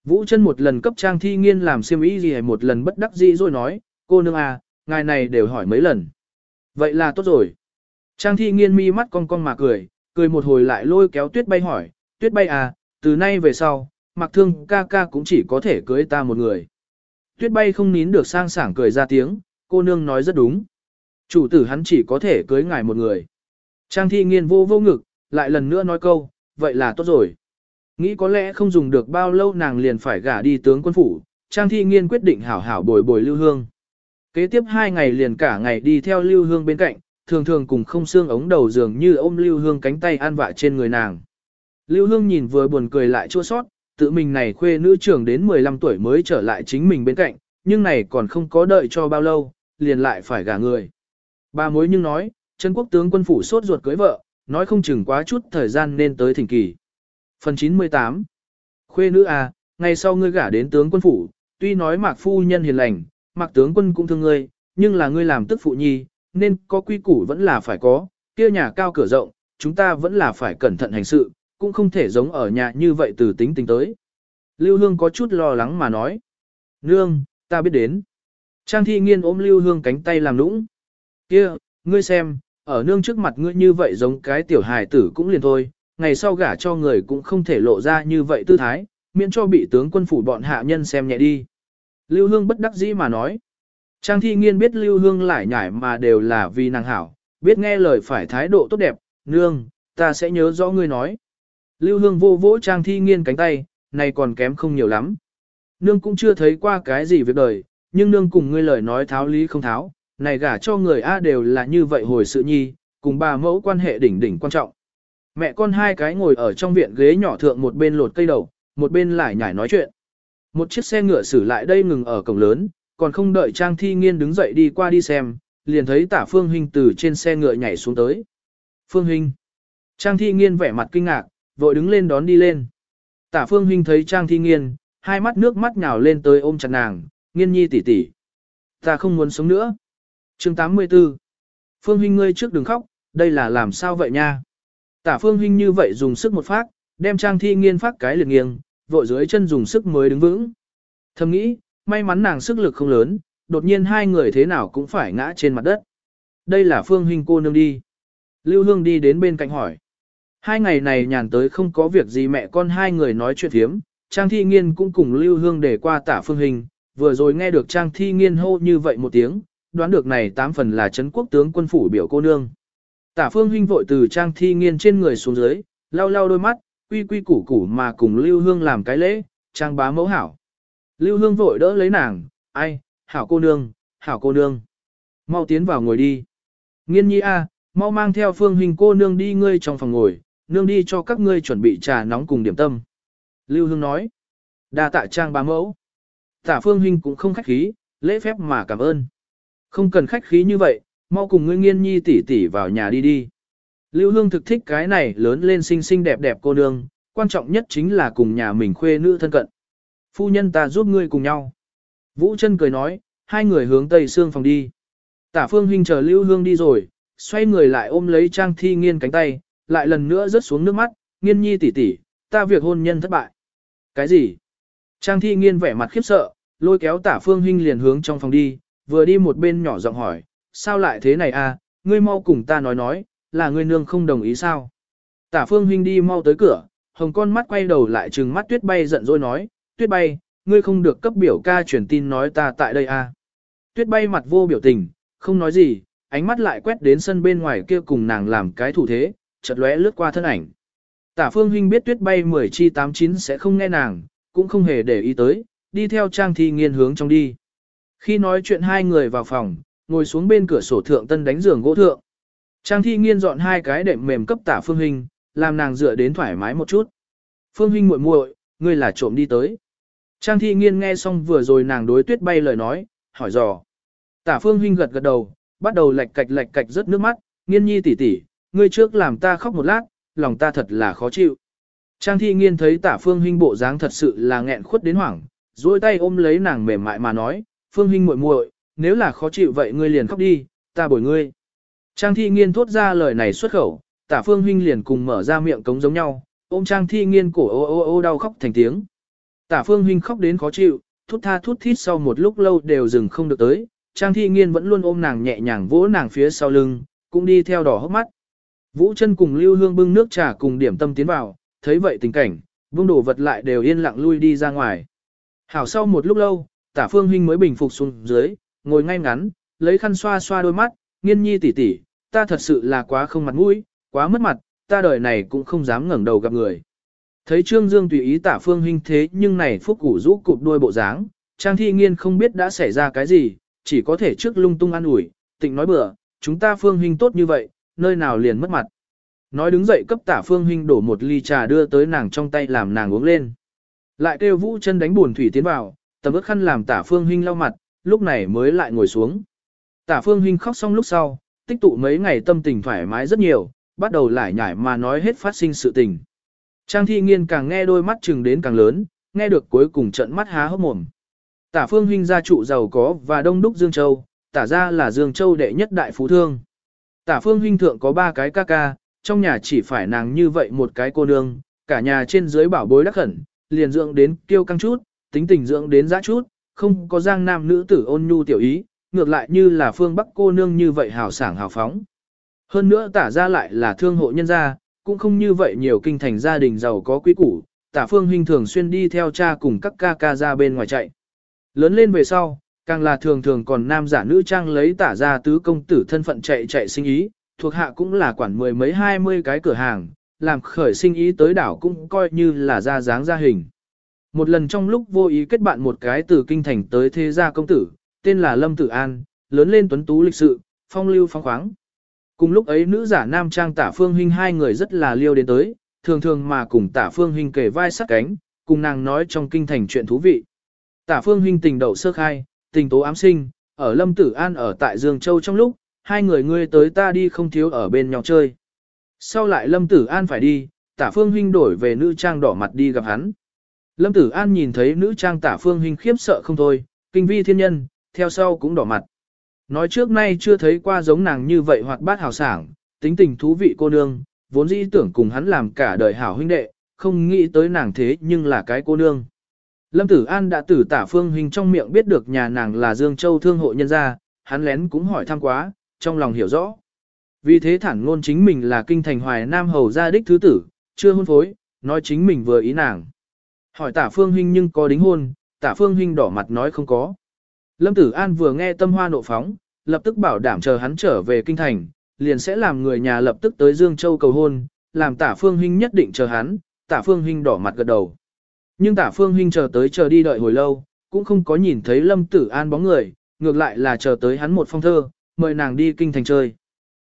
Vũ chân một lần cấp Trang Thi Nghiên làm siêm ý gì một lần bất đắc dĩ rồi nói, Cô nương à, ngài này đều hỏi mấy lần. Vậy là tốt rồi. Trang thi nghiên mi mắt cong cong mà cười, cười một hồi lại lôi kéo tuyết bay hỏi, tuyết bay à, từ nay về sau, mặc thương ca ca cũng chỉ có thể cưới ta một người. Tuyết bay không nín được sang sảng cười ra tiếng, cô nương nói rất đúng. Chủ tử hắn chỉ có thể cưới ngài một người. Trang thi nghiên vô vô ngực, lại lần nữa nói câu, vậy là tốt rồi. Nghĩ có lẽ không dùng được bao lâu nàng liền phải gả đi tướng quân phủ, Trang thi nghiên quyết định hảo hảo bồi bồi lưu hương. Kế tiếp hai ngày liền cả ngày đi theo lưu hương bên cạnh, thường thường cùng không xương ống đầu dường như ôm lưu hương cánh tay an vạ trên người nàng. Lưu hương nhìn vừa buồn cười lại chua sót, tự mình này khuê nữ trưởng đến 15 tuổi mới trở lại chính mình bên cạnh, nhưng này còn không có đợi cho bao lâu, liền lại phải gả người. Ba mối nhưng nói, chân quốc tướng quân phủ sốt ruột cưới vợ, nói không chừng quá chút thời gian nên tới thỉnh kỳ. Phần 98 Khuê nữ à, ngày sau ngươi gả đến tướng quân phủ, tuy nói mạc phu nhân hiền lành, mạc tướng quân cũng thương ngươi, nhưng là ngươi làm tức phụ nhi, nên có quy củ vẫn là phải có, kia nhà cao cửa rộng, chúng ta vẫn là phải cẩn thận hành sự, cũng không thể giống ở nhà như vậy từ tính tính tới. Lưu Hương có chút lo lắng mà nói. Nương, ta biết đến. Trang thi nghiên ôm Lưu Hương cánh tay làm nũng. kia ngươi xem, ở nương trước mặt ngươi như vậy giống cái tiểu hài tử cũng liền thôi, ngày sau gả cho người cũng không thể lộ ra như vậy tư thái, miễn cho bị tướng quân phủ bọn hạ nhân xem nhẹ đi. Lưu Hương bất đắc dĩ mà nói. Trang thi nghiên biết Lưu Hương lại nhải mà đều là vì nàng hảo, biết nghe lời phải thái độ tốt đẹp, nương, ta sẽ nhớ rõ ngươi nói. Lưu Hương vô vỗ Trang thi nghiên cánh tay, này còn kém không nhiều lắm. Nương cũng chưa thấy qua cái gì việc đời, nhưng nương cùng ngươi lời nói tháo lý không tháo, này gả cho người A đều là như vậy hồi sự nhi, cùng bà mẫu quan hệ đỉnh đỉnh quan trọng. Mẹ con hai cái ngồi ở trong viện ghế nhỏ thượng một bên lột cây đầu, một bên lại nhảy nói chuyện. Một chiếc xe ngựa xử lại đây ngừng ở cổng lớn, còn không đợi Trang Thi Nghiên đứng dậy đi qua đi xem, liền thấy tả Phương Hinh từ trên xe ngựa nhảy xuống tới. Phương Hinh. Trang Thi Nghiên vẻ mặt kinh ngạc, vội đứng lên đón đi lên. Tả Phương Hinh thấy Trang Thi Nghiên, hai mắt nước mắt nhào lên tới ôm chặt nàng, nghiên nhi tỷ tỷ. Ta không muốn sống nữa. Chương 84. Phương Hinh ngươi trước đừng khóc, đây là làm sao vậy nha? Tả Phương Hinh như vậy dùng sức một phát, đem Trang Thi Nghiên phát cái liệt nghiêng, vội dưới chân dùng sức mới đứng vững. Thầm nghĩ, may mắn nàng sức lực không lớn, đột nhiên hai người thế nào cũng phải ngã trên mặt đất. Đây là Phương Hinh cô nương đi. Lưu Hương đi đến bên cạnh hỏi. Hai ngày này nhàn tới không có việc gì mẹ con hai người nói chuyện thiếm, Trang Thi Nghiên cũng cùng Lưu Hương để qua tả Phương Hình, vừa rồi nghe được Trang Thi Nghiên hô như vậy một tiếng, đoán được này tám phần là Trấn quốc tướng quân phủ biểu cô nương. Tả Phương Hinh vội từ Trang Thi Nghiên trên người xuống dưới, lau lau đôi mắt, quy quy củ củ mà cùng Lưu Hương làm cái lễ, Trang bá mẫu hảo. Lưu Hương vội đỡ lấy nàng, ai, hảo cô nương, hảo cô nương. Mau tiến vào ngồi đi. Nghiên nhi a, mau mang theo Phương Hình cô nương đi ngươi trong phòng ngồi, nương đi cho các ngươi chuẩn bị trà nóng cùng điểm tâm. Lưu Hương nói, đa tạ trang bá mẫu. Tả Phương Hinh cũng không khách khí, lễ phép mà cảm ơn. Không cần khách khí như vậy, mau cùng ngươi nghiên nhi tỷ tỷ vào nhà đi đi. Lưu Hương thực thích cái này lớn lên xinh xinh đẹp đẹp cô nương, quan trọng nhất chính là cùng nhà mình khuê nữ thân cận. Phu nhân ta giúp ngươi cùng nhau. Vũ chân cười nói, hai người hướng tây xương phòng đi. Tả Phương Hinh chờ Lưu Hương đi rồi, xoay người lại ôm lấy Trang Thi Nghiên cánh tay, lại lần nữa rớt xuống nước mắt, nghiên nhi tỷ tỷ, ta việc hôn nhân thất bại. Cái gì? Trang thi nghiên vẻ mặt khiếp sợ, lôi kéo tả phương huynh liền hướng trong phòng đi, vừa đi một bên nhỏ giọng hỏi, sao lại thế này à, ngươi mau cùng ta nói nói, là ngươi nương không đồng ý sao? Tả phương huynh đi mau tới cửa, hồng con mắt quay đầu lại trừng mắt tuyết bay giận dỗi nói, tuyết bay, ngươi không được cấp biểu ca truyền tin nói ta tại đây à. Tuyết bay mặt vô biểu tình, không nói gì, ánh mắt lại quét đến sân bên ngoài kia cùng nàng làm cái thủ thế, chợt lóe lướt qua thân ảnh. Tả Phương Hinh biết tuyết bay 10 chi 89 sẽ không nghe nàng, cũng không hề để ý tới, đi theo Trang Thi Nghiên hướng trong đi. Khi nói chuyện hai người vào phòng, ngồi xuống bên cửa sổ thượng tân đánh giường gỗ thượng. Trang Thi Nghiên dọn hai cái đệm mềm cấp Tả Phương Hinh, làm nàng dựa đến thoải mái một chút. Phương Hinh muội muội, ngươi là trộm đi tới. Trang Thi Nghiên nghe xong vừa rồi nàng đối tuyết bay lời nói, hỏi dò. Tả Phương Hinh gật gật đầu, bắt đầu lạch cạch lạch cạch rớt nước mắt, nghiên nhi tỷ tỷ, ngươi trước làm ta khóc một lát, lòng ta thật là khó chịu. Trang thi nghiên thấy tả phương huynh bộ dáng thật sự là nghẹn khuất đến hoảng, duỗi tay ôm lấy nàng mềm mại mà nói, phương huynh muội muội, nếu là khó chịu vậy ngươi liền khóc đi, ta bồi ngươi. Trang thi nghiên thốt ra lời này xuất khẩu, tả phương huynh liền cùng mở ra miệng cống giống nhau, ôm trang thi nghiên cổ ô ô ô đau khóc thành tiếng. Tả phương huynh khóc đến khó chịu, thút tha thút thít sau một lúc lâu đều dừng không được tới, Trang Thi Nghiên vẫn luôn ôm nàng nhẹ nhàng vỗ nàng phía sau lưng, cũng đi theo đỏ hốc mắt. Vũ chân cùng Lưu Hương bưng nước trà cùng điểm tâm tiến vào, thấy vậy tình cảnh, vương đồ vật lại đều yên lặng lui đi ra ngoài. Hảo sau một lúc lâu, tả phương huynh mới bình phục xuống dưới, ngồi ngay ngắn, lấy khăn xoa xoa đôi mắt, nghiên nhi tỉ tỉ, ta thật sự là quá không mặt mũi, quá mất mặt, ta đời này cũng không dám ngẩng đầu gặp người. Thấy Trương Dương tùy ý tả phương huynh thế nhưng này phúc củ rũ cụp đuôi bộ dáng, Trang Thi Nghiên không biết đã xảy ra cái gì, chỉ có thể trước lung tung ăn ủi, tịnh nói bừa, chúng ta phương huynh tốt như vậy, nơi nào liền mất mặt. Nói đứng dậy cấp tả phương huynh đổ một ly trà đưa tới nàng trong tay làm nàng uống lên. Lại kêu vũ chân đánh buồn thủy tiến vào, tầm ước khăn làm tả phương huynh lau mặt, lúc này mới lại ngồi xuống. Tả phương huynh khóc xong lúc sau, tích tụ mấy ngày tâm tình thoải mái rất nhiều, bắt đầu lại nhải mà nói hết phát sinh sự tình. Trang thi nghiên càng nghe đôi mắt chừng đến càng lớn, nghe được cuối cùng trận mắt há hốc mồm. Tả phương huynh gia trụ giàu có và đông đúc Dương Châu, tả ra là Dương Châu đệ nhất đại phú thương. Tả phương huynh thượng có ba cái ca ca, trong nhà chỉ phải nàng như vậy một cái cô nương, cả nhà trên dưới bảo bối đắc khẩn, liền dưỡng đến kiêu căng chút, tính tình dưỡng đến dã chút, không có giang nam nữ tử ôn nhu tiểu ý, ngược lại như là phương bắc cô nương như vậy hào sảng hào phóng. Hơn nữa tả ra lại là thương hộ nhân gia, cũng không như vậy nhiều kinh thành gia đình giàu có quý củ, tả phương huynh thường xuyên đi theo cha cùng các ca ca ra bên ngoài chạy. Lớn lên về sau, càng là thường thường còn nam giả nữ trang lấy tả ra tứ công tử thân phận chạy chạy sinh ý, thuộc hạ cũng là quản mười mấy hai mươi cái cửa hàng, làm khởi sinh ý tới đảo cũng coi như là ra dáng ra hình. Một lần trong lúc vô ý kết bạn một cái từ kinh thành tới thế gia công tử, tên là Lâm Tử An, lớn lên tuấn tú lịch sự, phong lưu phong khoáng. Cùng lúc ấy nữ giả nam trang tả phương huynh hai người rất là liêu đến tới, thường thường mà cùng tả phương huynh kề vai sát cánh, cùng nàng nói trong kinh thành chuyện thú vị. Tả phương huynh tình đậu sơ khai, tình tố ám sinh, ở Lâm Tử An ở tại Dương Châu trong lúc, hai người ngươi tới ta đi không thiếu ở bên nhau chơi. Sau lại Lâm Tử An phải đi, tả phương huynh đổi về nữ trang đỏ mặt đi gặp hắn. Lâm Tử An nhìn thấy nữ trang tả phương huynh khiếp sợ không thôi, kinh vi thiên nhân, theo sau cũng đỏ mặt. Nói trước nay chưa thấy qua giống nàng như vậy hoạt bát hào sảng, tính tình thú vị cô nương, vốn dĩ tưởng cùng hắn làm cả đời hảo huynh đệ, không nghĩ tới nàng thế nhưng là cái cô nương. Lâm Tử An đã từ tả phương hình trong miệng biết được nhà nàng là Dương Châu thương hộ nhân gia, hắn lén cũng hỏi thăm quá, trong lòng hiểu rõ. Vì thế thẳng ngôn chính mình là kinh thành hoài nam hầu gia đích thứ tử, chưa hôn phối, nói chính mình vừa ý nàng. Hỏi tả phương huynh nhưng có đính hôn, tả phương huynh đỏ mặt nói không có. Lâm Tử An vừa nghe tâm hoa nộ phóng, lập tức bảo đảm chờ hắn trở về kinh thành, liền sẽ làm người nhà lập tức tới Dương Châu cầu hôn, làm tả phương huynh nhất định chờ hắn, tả phương huynh đỏ mặt gật đầu. Nhưng tả phương huynh chờ tới chờ đi đợi hồi lâu, cũng không có nhìn thấy Lâm Tử An bóng người, ngược lại là chờ tới hắn một phong thơ, mời nàng đi kinh thành chơi.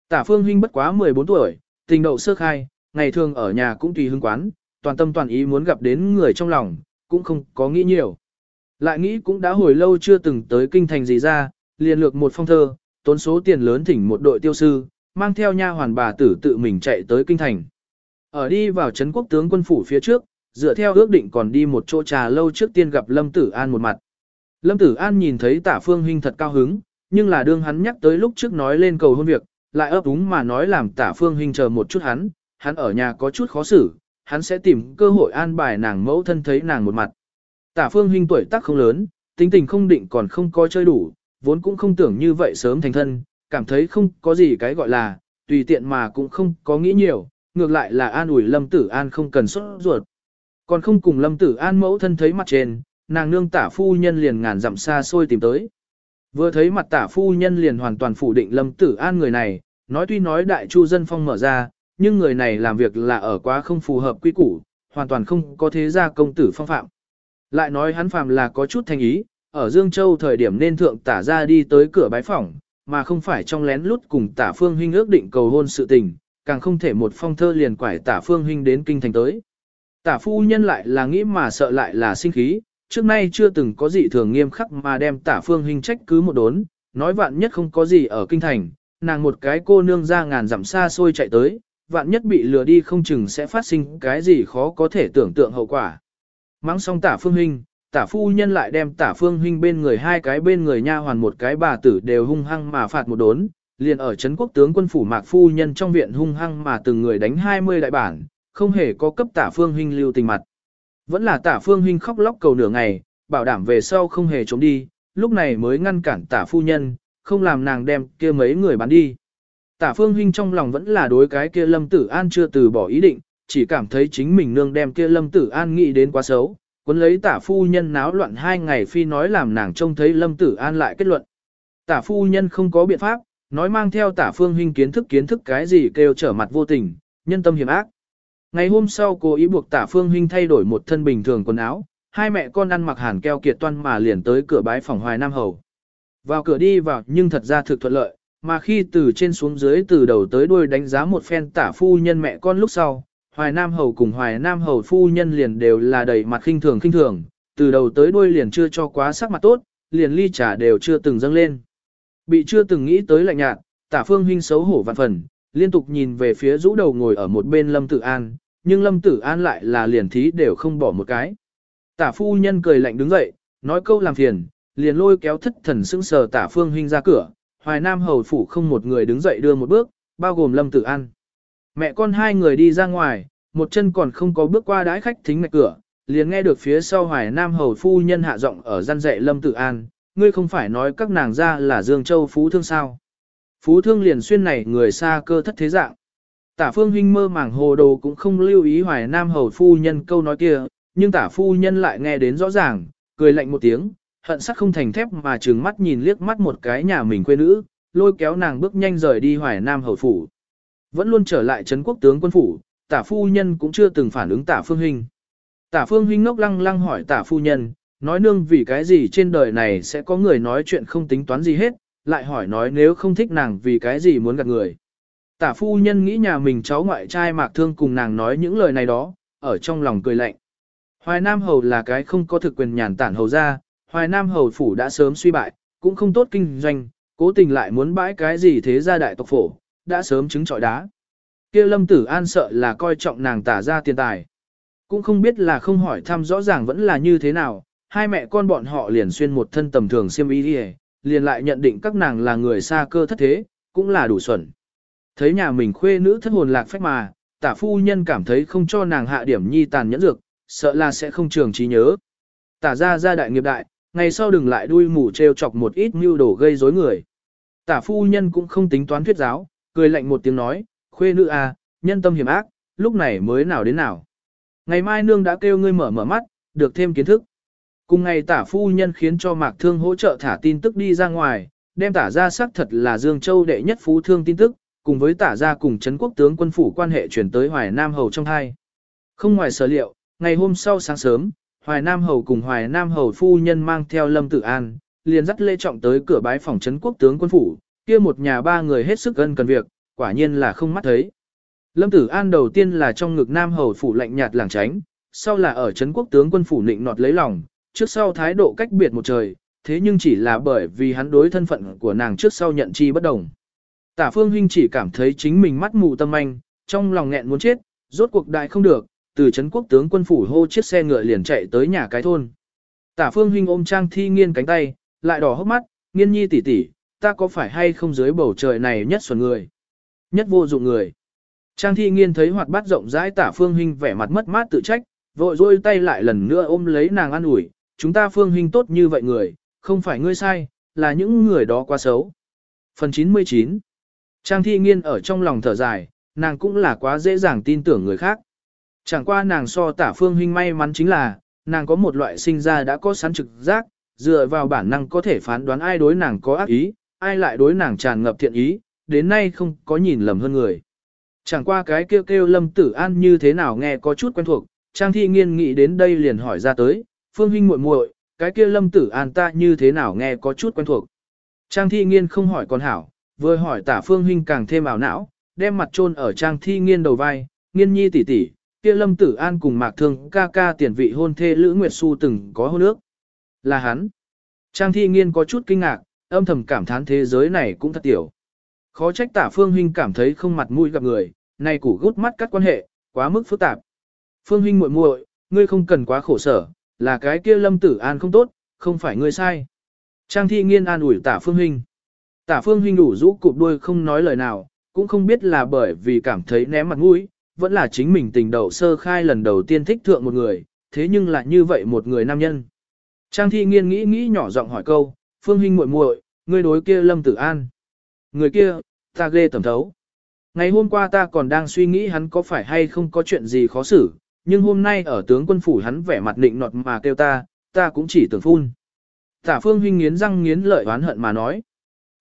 Tả phương huynh bất quá 14 tuổi, tình đậu sơ khai, ngày thường ở nhà cũng tùy hứng quán, toàn tâm toàn ý muốn gặp đến người trong lòng, cũng không có nghĩ nhiều. Lại nghĩ cũng đã hồi lâu chưa từng tới kinh thành gì ra, liền lược một phong thơ, tốn số tiền lớn thỉnh một đội tiêu sư, mang theo nha hoàn bà tử tự mình chạy tới kinh thành. Ở đi vào trấn quốc tướng quân phủ phía trước, dựa theo ước định còn đi một chỗ trà lâu trước tiên gặp Lâm Tử An một mặt. Lâm Tử An nhìn thấy tả phương huynh thật cao hứng, nhưng là đương hắn nhắc tới lúc trước nói lên cầu hôn việc, lại ấp úng mà nói làm tả phương huynh chờ một chút hắn, hắn ở nhà có chút khó xử, hắn sẽ tìm cơ hội an bài nàng mẫu thân thấy nàng một mặt. Tả phương huynh tuổi tác không lớn, tính tình không định còn không coi chơi đủ, vốn cũng không tưởng như vậy sớm thành thân, cảm thấy không có gì cái gọi là, tùy tiện mà cũng không có nghĩ nhiều, ngược lại là an ủi Lâm Tử An không cần xuất ruột. Còn không cùng Lâm Tử An mẫu thân thấy mặt trên, nàng nương tả phu nhân liền ngàn dặm xa xôi tìm tới. Vừa thấy mặt tả phu nhân liền hoàn toàn phủ định Lâm Tử An người này, nói tuy nói đại chu dân phong mở ra, nhưng người này làm việc là ở quá không phù hợp quy củ, hoàn toàn không có thế gia công tử phong phạm. Lại nói hắn phàm là có chút thành ý, ở Dương Châu thời điểm nên thượng tả ra đi tới cửa bái phỏng, mà không phải trong lén lút cùng tả phương huynh ước định cầu hôn sự tình, càng không thể một phong thơ liền quải tả phương huynh đến kinh thành tới. Tả phu nhân lại là nghĩ mà sợ lại là sinh khí, trước nay chưa từng có gì thường nghiêm khắc mà đem tả phương hình trách cứ một đốn, nói vạn nhất không có gì ở kinh thành, nàng một cái cô nương ra ngàn dặm xa xôi chạy tới, vạn nhất bị lừa đi không chừng sẽ phát sinh cái gì khó có thể tưởng tượng hậu quả. Mắng xong tả phương hình, tả phu nhân lại đem tả phương hình bên người hai cái bên người nha hoàn một cái bà tử đều hung hăng mà phạt một đốn, liền ở Trấn quốc tướng quân phủ mạc phu nhân trong viện hung hăng mà từng người đánh 20 đại bản, không hề có cấp tả phương huynh lưu tình mặt. Vẫn là tả phương huynh khóc lóc cầu nửa ngày, bảo đảm về sau không hề trốn đi, lúc này mới ngăn cản tả phu nhân, không làm nàng đem kia mấy người bán đi. Tả phương huynh trong lòng vẫn là đối cái kia lâm tử an chưa từ bỏ ý định, chỉ cảm thấy chính mình nương đem kia lâm tử an nghĩ đến quá xấu, cuốn lấy tả phu nhân náo loạn hai ngày phi nói làm nàng trông thấy lâm tử an lại kết luận. Tả phu nhân không có biện pháp, nói mang theo tả phương huynh kiến thức kiến thức cái gì kêu trở mặt vô tình, nhân tâm hiểm ác. Ngày hôm sau cô ý buộc tả phương huynh thay đổi một thân bình thường quần áo, hai mẹ con ăn mặc hàn keo kiệt toan mà liền tới cửa bái phòng hoài nam hầu. Vào cửa đi vào nhưng thật ra thực thuận lợi, mà khi từ trên xuống dưới từ đầu tới đuôi đánh giá một phen tả phu nhân mẹ con lúc sau, hoài nam hầu cùng hoài nam hầu phu nhân liền đều là đầy mặt khinh thường khinh thường, từ đầu tới đuôi liền chưa cho quá sắc mặt tốt, liền ly trà đều chưa từng dâng lên. Bị chưa từng nghĩ tới lạnh nhạt, tả phương huynh xấu hổ vạn phần, liên tục nhìn về phía rũ đầu ngồi ở một bên lâm tử an, nhưng lâm tử an lại là liền thí đều không bỏ một cái. Tả phu nhân cười lạnh đứng dậy, nói câu làm phiền, liền lôi kéo thất thần sững sờ tả phương huynh ra cửa, hoài nam hầu phủ không một người đứng dậy đưa một bước, bao gồm lâm tử an. Mẹ con hai người đi ra ngoài, một chân còn không có bước qua đái khách thính ngạch cửa, liền nghe được phía sau hoài nam hầu phu nhân hạ giọng ở gian dạy lâm tử an, ngươi không phải nói các nàng ra là Dương Châu Phú Thương sao. Phú Thương liền xuyên này người xa cơ thất thế dạng. Tả phương huynh mơ màng hồ đồ cũng không lưu ý hoài nam hầu phu nhân câu nói kia, nhưng tả phu nhân lại nghe đến rõ ràng, cười lạnh một tiếng, hận sắc không thành thép mà trừng mắt nhìn liếc mắt một cái nhà mình quê nữ, lôi kéo nàng bước nhanh rời đi hoài nam hầu phủ. Vẫn luôn trở lại trấn quốc tướng quân phủ, tả phu nhân cũng chưa từng phản ứng tả phương huynh. Tả phương huynh ngốc lăng lăng hỏi tả phu nhân, nói nương vì cái gì trên đời này sẽ có người nói chuyện không tính toán gì hết, lại hỏi nói nếu không thích nàng vì cái gì muốn gặp người. Tả phu nhân nghĩ nhà mình cháu ngoại trai mạc thương cùng nàng nói những lời này đó, ở trong lòng cười lạnh. Hoài Nam Hầu là cái không có thực quyền nhàn tản hầu ra, Hoài Nam Hầu phủ đã sớm suy bại, cũng không tốt kinh doanh, cố tình lại muốn bãi cái gì thế ra đại tộc phổ, đã sớm chứng trọi đá. kia lâm tử an sợ là coi trọng nàng tả ra tiền tài. Cũng không biết là không hỏi thăm rõ ràng vẫn là như thế nào, hai mẹ con bọn họ liền xuyên một thân tầm thường xiêm y liền lại nhận định các nàng là người xa cơ thất thế, cũng là đủ xuẩn. Thấy nhà mình khuê nữ thất hồn lạc phách mà, tả phu nhân cảm thấy không cho nàng hạ điểm nhi tàn nhẫn dược, sợ là sẽ không trường trí nhớ. Tả ra ra đại nghiệp đại, ngày sau đừng lại đuôi mù treo chọc một ít mưu đổ gây rối người. Tả phu nhân cũng không tính toán thuyết giáo, cười lạnh một tiếng nói, khuê nữ à, nhân tâm hiểm ác, lúc này mới nào đến nào. Ngày mai nương đã kêu ngươi mở mở mắt, được thêm kiến thức. Cùng ngày tả phu nhân khiến cho Mạc Thương hỗ trợ thả tin tức đi ra ngoài, đem tả ra xác thật là Dương Châu đệ nhất phú thương tin tức, cùng với tả ra cùng Trấn quốc tướng quân phủ quan hệ chuyển tới Hoài Nam Hầu trong hai. Không ngoài sở liệu, ngày hôm sau sáng sớm, Hoài Nam Hầu cùng Hoài Nam Hầu phu nhân mang theo Lâm Tử An, liền dắt lê trọng tới cửa bái phòng Trấn quốc tướng quân phủ, kia một nhà ba người hết sức ân cần việc, quả nhiên là không mắt thấy. Lâm Tử An đầu tiên là trong ngực Nam Hầu phủ lạnh nhạt làng tránh, sau là ở Trấn quốc tướng quân phủ nịnh nọt lấy lòng, trước sau thái độ cách biệt một trời, thế nhưng chỉ là bởi vì hắn đối thân phận của nàng trước sau nhận chi bất đồng. Tả Phương Hinh chỉ cảm thấy chính mình mắt mù tâm anh, trong lòng nghẹn muốn chết, rốt cuộc đại không được, từ Trấn quốc tướng quân phủ hô chiếc xe ngựa liền chạy tới nhà cái thôn. Tả Phương Hinh ôm Trang Thi Nghiên cánh tay, lại đỏ hốc mắt, nghiên nhi tỷ tỷ, ta có phải hay không dưới bầu trời này nhất xuẩn người, nhất vô dụng người. Trang Thi Nghiên thấy hoạt bát rộng rãi Tả Phương Hinh vẻ mặt mất mát tự trách, vội rôi tay lại lần nữa ôm lấy nàng an ủi, chúng ta phương huynh tốt như vậy người, không phải ngươi sai, là những người đó quá xấu. Phần 99 Trang thi nghiên ở trong lòng thở dài, nàng cũng là quá dễ dàng tin tưởng người khác. Chẳng qua nàng so tả phương huynh may mắn chính là, nàng có một loại sinh ra đã có sẵn trực giác, dựa vào bản năng có thể phán đoán ai đối nàng có ác ý, ai lại đối nàng tràn ngập thiện ý, đến nay không có nhìn lầm hơn người. Chẳng qua cái kêu kêu lâm tử an như thế nào nghe có chút quen thuộc, Trang thi nghiên nghĩ đến đây liền hỏi ra tới, Phương Hinh muội muội, cái kia Lâm Tử An ta như thế nào nghe có chút quen thuộc. Trang Thi Nghiên không hỏi con hảo, vừa hỏi Tả Phương huynh càng thêm ảo não, đem mặt chôn ở Trang Thi Nghiên đầu vai, Nghiên Nhi tỷ tỷ, kia Lâm Tử An cùng Mạc Thương ca ca tiền vị hôn thê Lữ Nguyệt Xu từng có hôn ước. Là hắn. Trang Thi Nghiên có chút kinh ngạc, âm thầm cảm thán thế giới này cũng thật tiểu. Khó trách Tả Phương huynh cảm thấy không mặt mũi gặp người, này củ gút mắt cắt quan hệ, quá mức phức tạp. Phương huynh muội muội, ngươi không cần quá khổ sở, là cái kia lâm tử an không tốt, không phải ngươi sai. Trang thi nghiên an ủi tả phương huynh. Tả phương huynh đủ rũ cụp đuôi không nói lời nào, cũng không biết là bởi vì cảm thấy ném mặt mũi, vẫn là chính mình tình đầu sơ khai lần đầu tiên thích thượng một người, thế nhưng lại như vậy một người nam nhân. Trang thi nghiên nghĩ nghĩ nhỏ giọng hỏi câu, Phương Hinh muội muội, người đối kia Lâm Tử An. Người kia, ta ghê tầm thấu. Ngày hôm qua ta còn đang suy nghĩ hắn có phải hay không có chuyện gì khó xử, nhưng hôm nay ở tướng quân phủ hắn vẻ mặt định nọt mà kêu ta, ta cũng chỉ tưởng phun. Tả Phương Hinh nghiến răng nghiến lợi oán hận mà nói.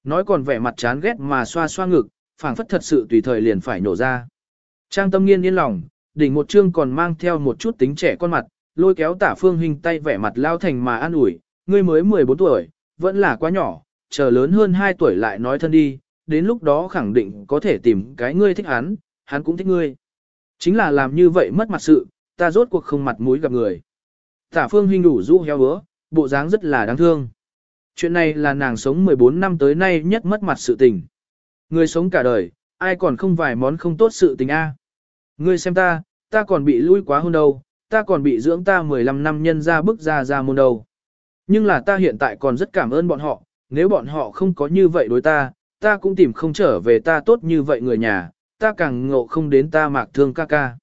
Nói còn vẻ mặt chán ghét mà xoa xoa ngực, phảng phất thật sự tùy thời liền phải nổ ra. Trang tâm nghiên yên lòng, đỉnh một chương còn mang theo một chút tính trẻ con mặt, lôi kéo tả phương hình tay vẻ mặt lao thành mà an ủi, ngươi mới 14 tuổi, vẫn là quá nhỏ, chờ lớn hơn 2 tuổi lại nói thân đi, đến lúc đó khẳng định có thể tìm cái ngươi thích hắn, hắn cũng thích ngươi. Chính là làm như vậy mất mặt sự, ta rốt cuộc không mặt mũi gặp người. Tả phương hình đủ rũ heo bữa, bộ dáng rất là đáng thương. Chuyện này là nàng sống 14 năm tới nay nhất mất mặt sự tình. Người sống cả đời, ai còn không vài món không tốt sự tình a? Ngươi xem ta, ta còn bị lui quá hôn đâu, ta còn bị dưỡng ta 15 năm nhân ra bức ra ra môn đầu. Nhưng là ta hiện tại còn rất cảm ơn bọn họ, nếu bọn họ không có như vậy đối ta, ta cũng tìm không trở về ta tốt như vậy người nhà, ta càng ngộ không đến ta mạc thương ca ca.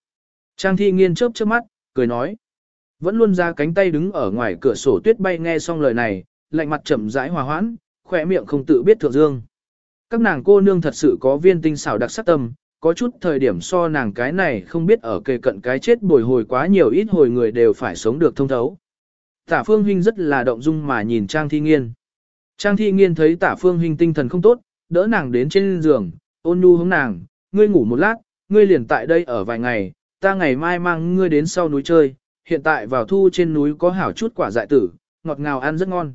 Trang thi nghiên chớp chớp mắt, cười nói. Vẫn luôn ra cánh tay đứng ở ngoài cửa sổ tuyết bay nghe xong lời này, lạnh mặt chậm rãi hòa hoãn, khỏe miệng không tự biết thượng dương. Các nàng cô nương thật sự có viên tinh xảo đặc sắc tâm, có chút thời điểm so nàng cái này không biết ở kề cận cái chết bồi hồi quá nhiều ít hồi người đều phải sống được thông thấu. Tả Phương Hinh rất là động dung mà nhìn Trang Thi Nghiên. Trang Thi Nghiên thấy Tả Phương Hinh tinh thần không tốt, đỡ nàng đến trên giường, ôn nhu hướng nàng, ngươi ngủ một lát, ngươi liền tại đây ở vài ngày, ta ngày mai mang ngươi đến sau núi chơi, hiện tại vào thu trên núi có hảo chút quả dại tử, ngọt ngào ăn rất ngon.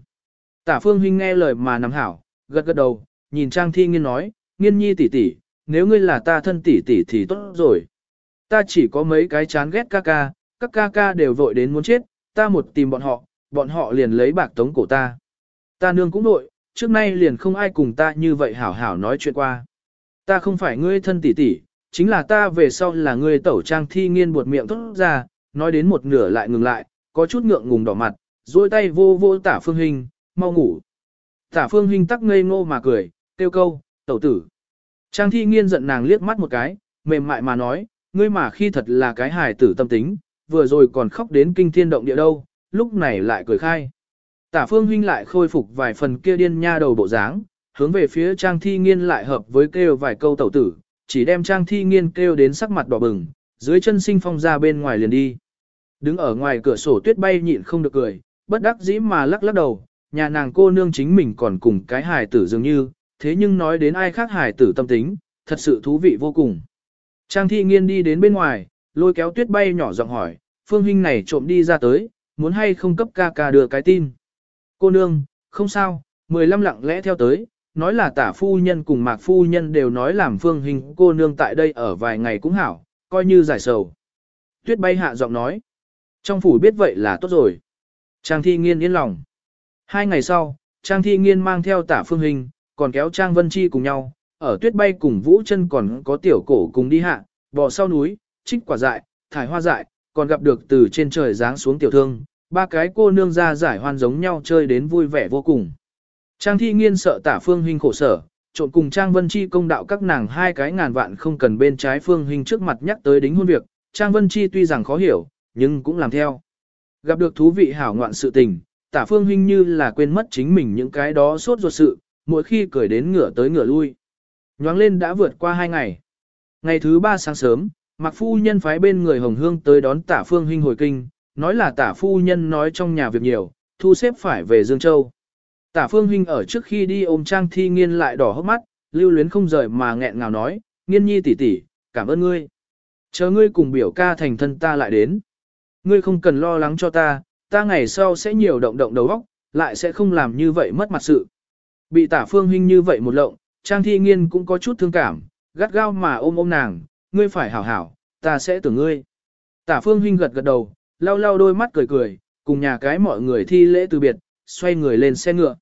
Tả Phương Hinh nghe lời mà nắm hảo, gật gật đầu, nhìn Trang Thi Nghiên nói, Nghiên nhi tỷ tỷ, nếu ngươi là ta thân tỷ tỷ thì tốt rồi. Ta chỉ có mấy cái chán ghét ca ca, các ca ca đều vội đến muốn chết, ta một tìm bọn họ, bọn họ liền lấy bạc tống cổ ta. Ta nương cũng nội, trước nay liền không ai cùng ta như vậy hảo hảo nói chuyện qua. Ta không phải ngươi thân tỷ tỷ, chính là ta về sau là ngươi tẩu trang thi nghiên buột miệng tốt ra, nói đến một nửa lại ngừng lại, có chút ngượng ngùng đỏ mặt, duỗi tay vô vô tả phương hình, mau ngủ. Tả phương hình tắc ngây ngô mà cười, tiêu câu, tẩu tử. Trang thi nghiên giận nàng liếc mắt một cái, mềm mại mà nói, ngươi mà khi thật là cái hài tử tâm tính, vừa rồi còn khóc đến kinh thiên động địa đâu, lúc này lại cười khai. Tả phương huynh lại khôi phục vài phần kia điên nha đầu bộ dáng, hướng về phía trang thi nghiên lại hợp với kêu vài câu tẩu tử, chỉ đem trang thi nghiên kêu đến sắc mặt đỏ bừng, dưới chân sinh phong ra bên ngoài liền đi. Đứng ở ngoài cửa sổ tuyết bay nhịn không được cười, bất đắc dĩ mà lắc lắc đầu, nhà nàng cô nương chính mình còn cùng cái hài tử dường như, thế nhưng nói đến ai khác hài tử tâm tính, thật sự thú vị vô cùng. Trang thi nghiên đi đến bên ngoài, lôi kéo tuyết bay nhỏ giọng hỏi, phương huynh này trộm đi ra tới, muốn hay không cấp ca ca đưa cái tin. Cô nương, không sao, mười lăm lặng lẽ theo tới, nói là tả phu nhân cùng mạc phu nhân đều nói làm phương hình cô nương tại đây ở vài ngày cũng hảo, coi như giải sầu. Tuyết bay hạ giọng nói, trong phủ biết vậy là tốt rồi. Trang thi nghiên yên lòng. Hai ngày sau, Trang thi nghiên mang theo tả phương hình, còn kéo Trang Vân Chi cùng nhau, ở tuyết bay cùng Vũ chân còn có tiểu cổ cùng đi hạ, bò sau núi, trích quả dại, thải hoa dại, còn gặp được từ trên trời giáng xuống tiểu thương, ba cái cô nương ra giải hoan giống nhau chơi đến vui vẻ vô cùng. Trang thi nghiên sợ tả phương hình khổ sở, trộn cùng Trang Vân Chi công đạo các nàng hai cái ngàn vạn không cần bên trái phương hình trước mặt nhắc tới đính hôn việc, Trang Vân Chi tuy rằng khó hiểu, nhưng cũng làm theo. Gặp được thú vị hảo ngoạn sự tình, tả phương huynh như là quên mất chính mình những cái đó suốt ruột sự, mỗi khi cười đến ngửa tới ngửa lui. Nhoáng lên đã vượt qua hai ngày. Ngày thứ ba sáng sớm, Mạc Phu Nhân phái bên người Hồng Hương tới đón tả Phương Huynh hồi kinh, nói là tả Phu Nhân nói trong nhà việc nhiều, thu xếp phải về Dương Châu. Tả Phương Huynh ở trước khi đi ôm Trang Thi Nghiên lại đỏ hốc mắt, lưu luyến không rời mà nghẹn ngào nói, Nghiên nhi tỷ tỷ, cảm ơn ngươi. Chờ ngươi cùng biểu ca thành thân ta lại đến. Ngươi không cần lo lắng cho ta, ta ngày sau sẽ nhiều động động đầu óc, lại sẽ không làm như vậy mất mặt sự. Bị tả phương huynh như vậy một lộng, Trang Thi Nghiên cũng có chút thương cảm, gắt gao mà ôm ôm nàng, ngươi phải hảo hảo, ta sẽ tưởng ngươi. Tả phương huynh gật gật đầu, lau lau đôi mắt cười cười, cùng nhà cái mọi người thi lễ từ biệt, xoay người lên xe ngựa.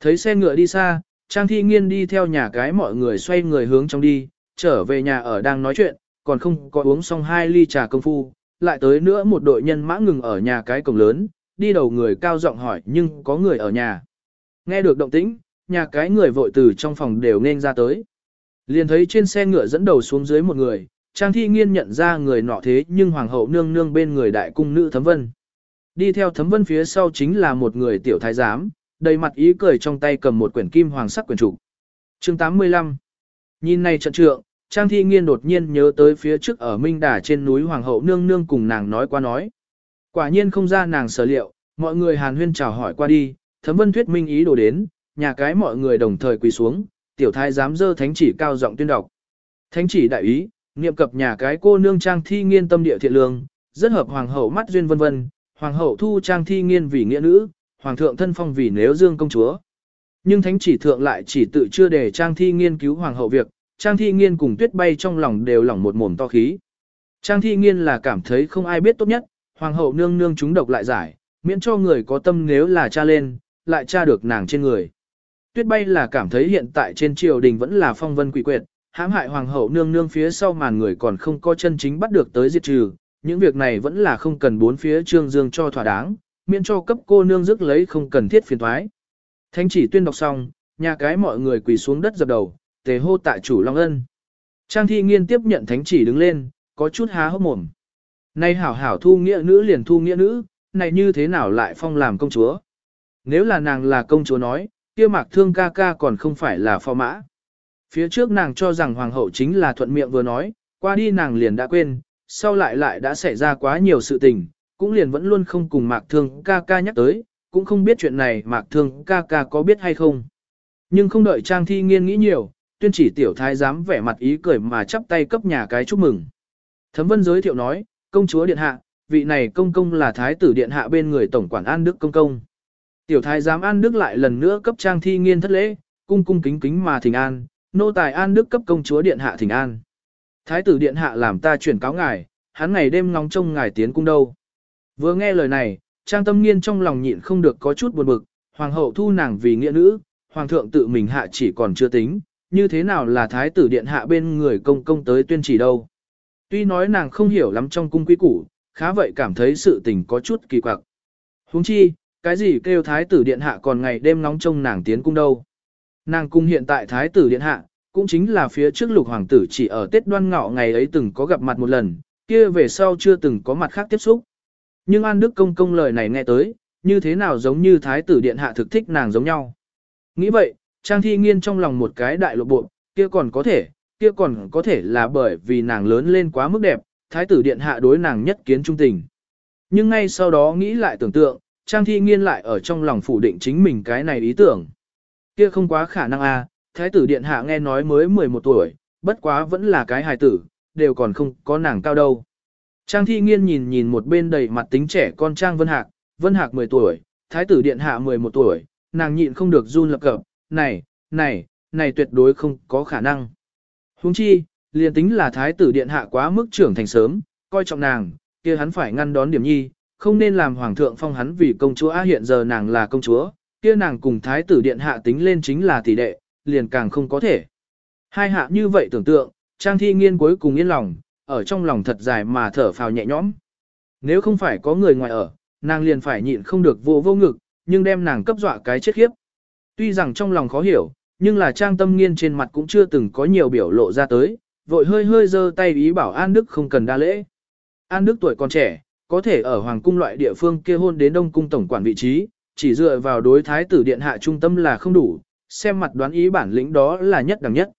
Thấy xe ngựa đi xa, Trang Thi Nghiên đi theo nhà cái mọi người xoay người hướng trong đi, trở về nhà ở đang nói chuyện, còn không có uống xong hai ly trà công phu, lại tới nữa một đội nhân mã ngừng ở nhà cái cổng lớn, đi đầu người cao giọng hỏi nhưng có người ở nhà. Nghe được động tĩnh, nhà cái người vội từ trong phòng đều nên ra tới. Liền thấy trên xe ngựa dẫn đầu xuống dưới một người, Trang Thi Nghiên nhận ra người nọ thế nhưng Hoàng hậu nương nương bên người đại cung nữ Thấm Vân. Đi theo Thấm Vân phía sau chính là một người tiểu thái giám, đầy mặt ý cười trong tay cầm một quyển kim hoàng sắc quyển trục. Chương 85 Nhìn này trận trượng, Trang Thi Nghiên đột nhiên nhớ tới phía trước ở Minh Đà trên núi Hoàng hậu nương nương cùng nàng nói qua nói. Quả nhiên không ra nàng sở liệu, mọi người hàn huyên chào hỏi qua đi, thấm vân thuyết minh ý đồ đến, nhà cái mọi người đồng thời quỳ xuống, tiểu thái dám dơ thánh chỉ cao giọng tuyên đọc. Thánh chỉ đại ý, niệm cập nhà cái cô nương Trang Thi Nghiên tâm địa thiện lương, rất hợp Hoàng hậu mắt duyên vân vân, Hoàng hậu thu Trang Thi Nghiên vì nghĩa nữ, Hoàng thượng thân phong vì nếu dương công chúa. Nhưng thánh chỉ thượng lại chỉ tự chưa để Trang Thi nghiên cứu hoàng hậu việc, Trang Thi nghiên cùng tuyết bay trong lòng đều lỏng một mồm to khí. Trang Thi nghiên là cảm thấy không ai biết tốt nhất, hoàng hậu nương nương chúng độc lại giải, miễn cho người có tâm nếu là cha lên, lại cha được nàng trên người. Tuyết bay là cảm thấy hiện tại trên triều đình vẫn là phong vân quỷ quyệt, hãm hại hoàng hậu nương nương phía sau màn người còn không có chân chính bắt được tới diệt trừ, những việc này vẫn là không cần bốn phía trương dương cho thỏa đáng, miễn cho cấp cô nương rước lấy không cần thiết phiền thoái. Thánh chỉ tuyên đọc xong, nhà cái mọi người quỳ xuống đất dập đầu, tề hô tại chủ Long Ân. Trang thi nghiên tiếp nhận thánh chỉ đứng lên, có chút há hốc mồm. Này hảo hảo thu nghĩa nữ liền thu nghĩa nữ, này như thế nào lại phong làm công chúa? Nếu là nàng là công chúa nói, kia mạc thương ca ca còn không phải là phò mã. Phía trước nàng cho rằng hoàng hậu chính là thuận miệng vừa nói, qua đi nàng liền đã quên, sau lại lại đã xảy ra quá nhiều sự tình, cũng liền vẫn luôn không cùng mạc thương ca ca nhắc tới, cũng không biết chuyện này mạc thương ca ca có biết hay không. Nhưng không đợi Trang Thi Nghiên nghĩ nhiều, tuyên chỉ tiểu thái dám vẻ mặt ý cười mà chắp tay cấp nhà cái chúc mừng. Thấm vân giới thiệu nói, công chúa điện hạ, vị này công công là thái tử điện hạ bên người tổng quản An Đức công công. Tiểu thái giám An Đức lại lần nữa cấp Trang Thi Nghiên thất lễ, cung cung kính kính mà thỉnh an, nô tài An Đức cấp công chúa điện hạ thỉnh an. Thái tử điện hạ làm ta chuyển cáo ngài, hắn ngày đêm ngóng trông ngài tiến cung đâu. Vừa nghe lời này, Trang tâm nghiên trong lòng nhịn không được có chút buồn bực, hoàng hậu thu nàng vì nghĩa nữ, hoàng thượng tự mình hạ chỉ còn chưa tính, như thế nào là thái tử điện hạ bên người công công tới tuyên chỉ đâu. Tuy nói nàng không hiểu lắm trong cung quý củ, khá vậy cảm thấy sự tình có chút kỳ quặc. huống chi, cái gì kêu thái tử điện hạ còn ngày đêm nóng trông nàng tiến cung đâu. Nàng cung hiện tại thái tử điện hạ, cũng chính là phía trước lục hoàng tử chỉ ở Tết đoan ngọ ngày ấy từng có gặp mặt một lần, kia về sau chưa từng có mặt khác tiếp xúc. Nhưng An Đức Công công lời này nghe tới, như thế nào giống như thái tử điện hạ thực thích nàng giống nhau. Nghĩ vậy, Trang Thi Nghiên trong lòng một cái đại lộ bộ, kia còn có thể, kia còn có thể là bởi vì nàng lớn lên quá mức đẹp, thái tử điện hạ đối nàng nhất kiến trung tình. Nhưng ngay sau đó nghĩ lại tưởng tượng, Trang Thi Nghiên lại ở trong lòng phủ định chính mình cái này ý tưởng. Kia không quá khả năng a, à, thái tử điện hạ nghe nói mới 11 tuổi, bất quá vẫn là cái hài tử, đều còn không có nàng cao đâu. Trang thi nghiên nhìn nhìn một bên đầy mặt tính trẻ con Trang Vân Hạc, Vân Hạc 10 tuổi, Thái tử Điện Hạ 11 tuổi, nàng nhịn không được run lập cập, này, này, này tuyệt đối không có khả năng. Huống chi, liền tính là Thái tử Điện Hạ quá mức trưởng thành sớm, coi trọng nàng, kia hắn phải ngăn đón điểm nhi, không nên làm Hoàng thượng phong hắn vì công chúa hiện giờ nàng là công chúa, kia nàng cùng Thái tử Điện Hạ tính lên chính là tỷ đệ, liền càng không có thể. Hai hạ như vậy tưởng tượng, Trang thi nghiên cuối cùng yên lòng, ở trong lòng thật dài mà thở phào nhẹ nhõm. Nếu không phải có người ngoài ở, nàng liền phải nhịn không được vô vô ngực, nhưng đem nàng cấp dọa cái chết khiếp. Tuy rằng trong lòng khó hiểu, nhưng là trang tâm nghiên trên mặt cũng chưa từng có nhiều biểu lộ ra tới, vội hơi hơi giơ tay ý bảo An Đức không cần đa lễ. An Đức tuổi còn trẻ, có thể ở Hoàng cung loại địa phương kia hôn đến Đông cung tổng quản vị trí, chỉ dựa vào đối thái tử điện hạ trung tâm là không đủ, xem mặt đoán ý bản lĩnh đó là nhất đẳng nhất.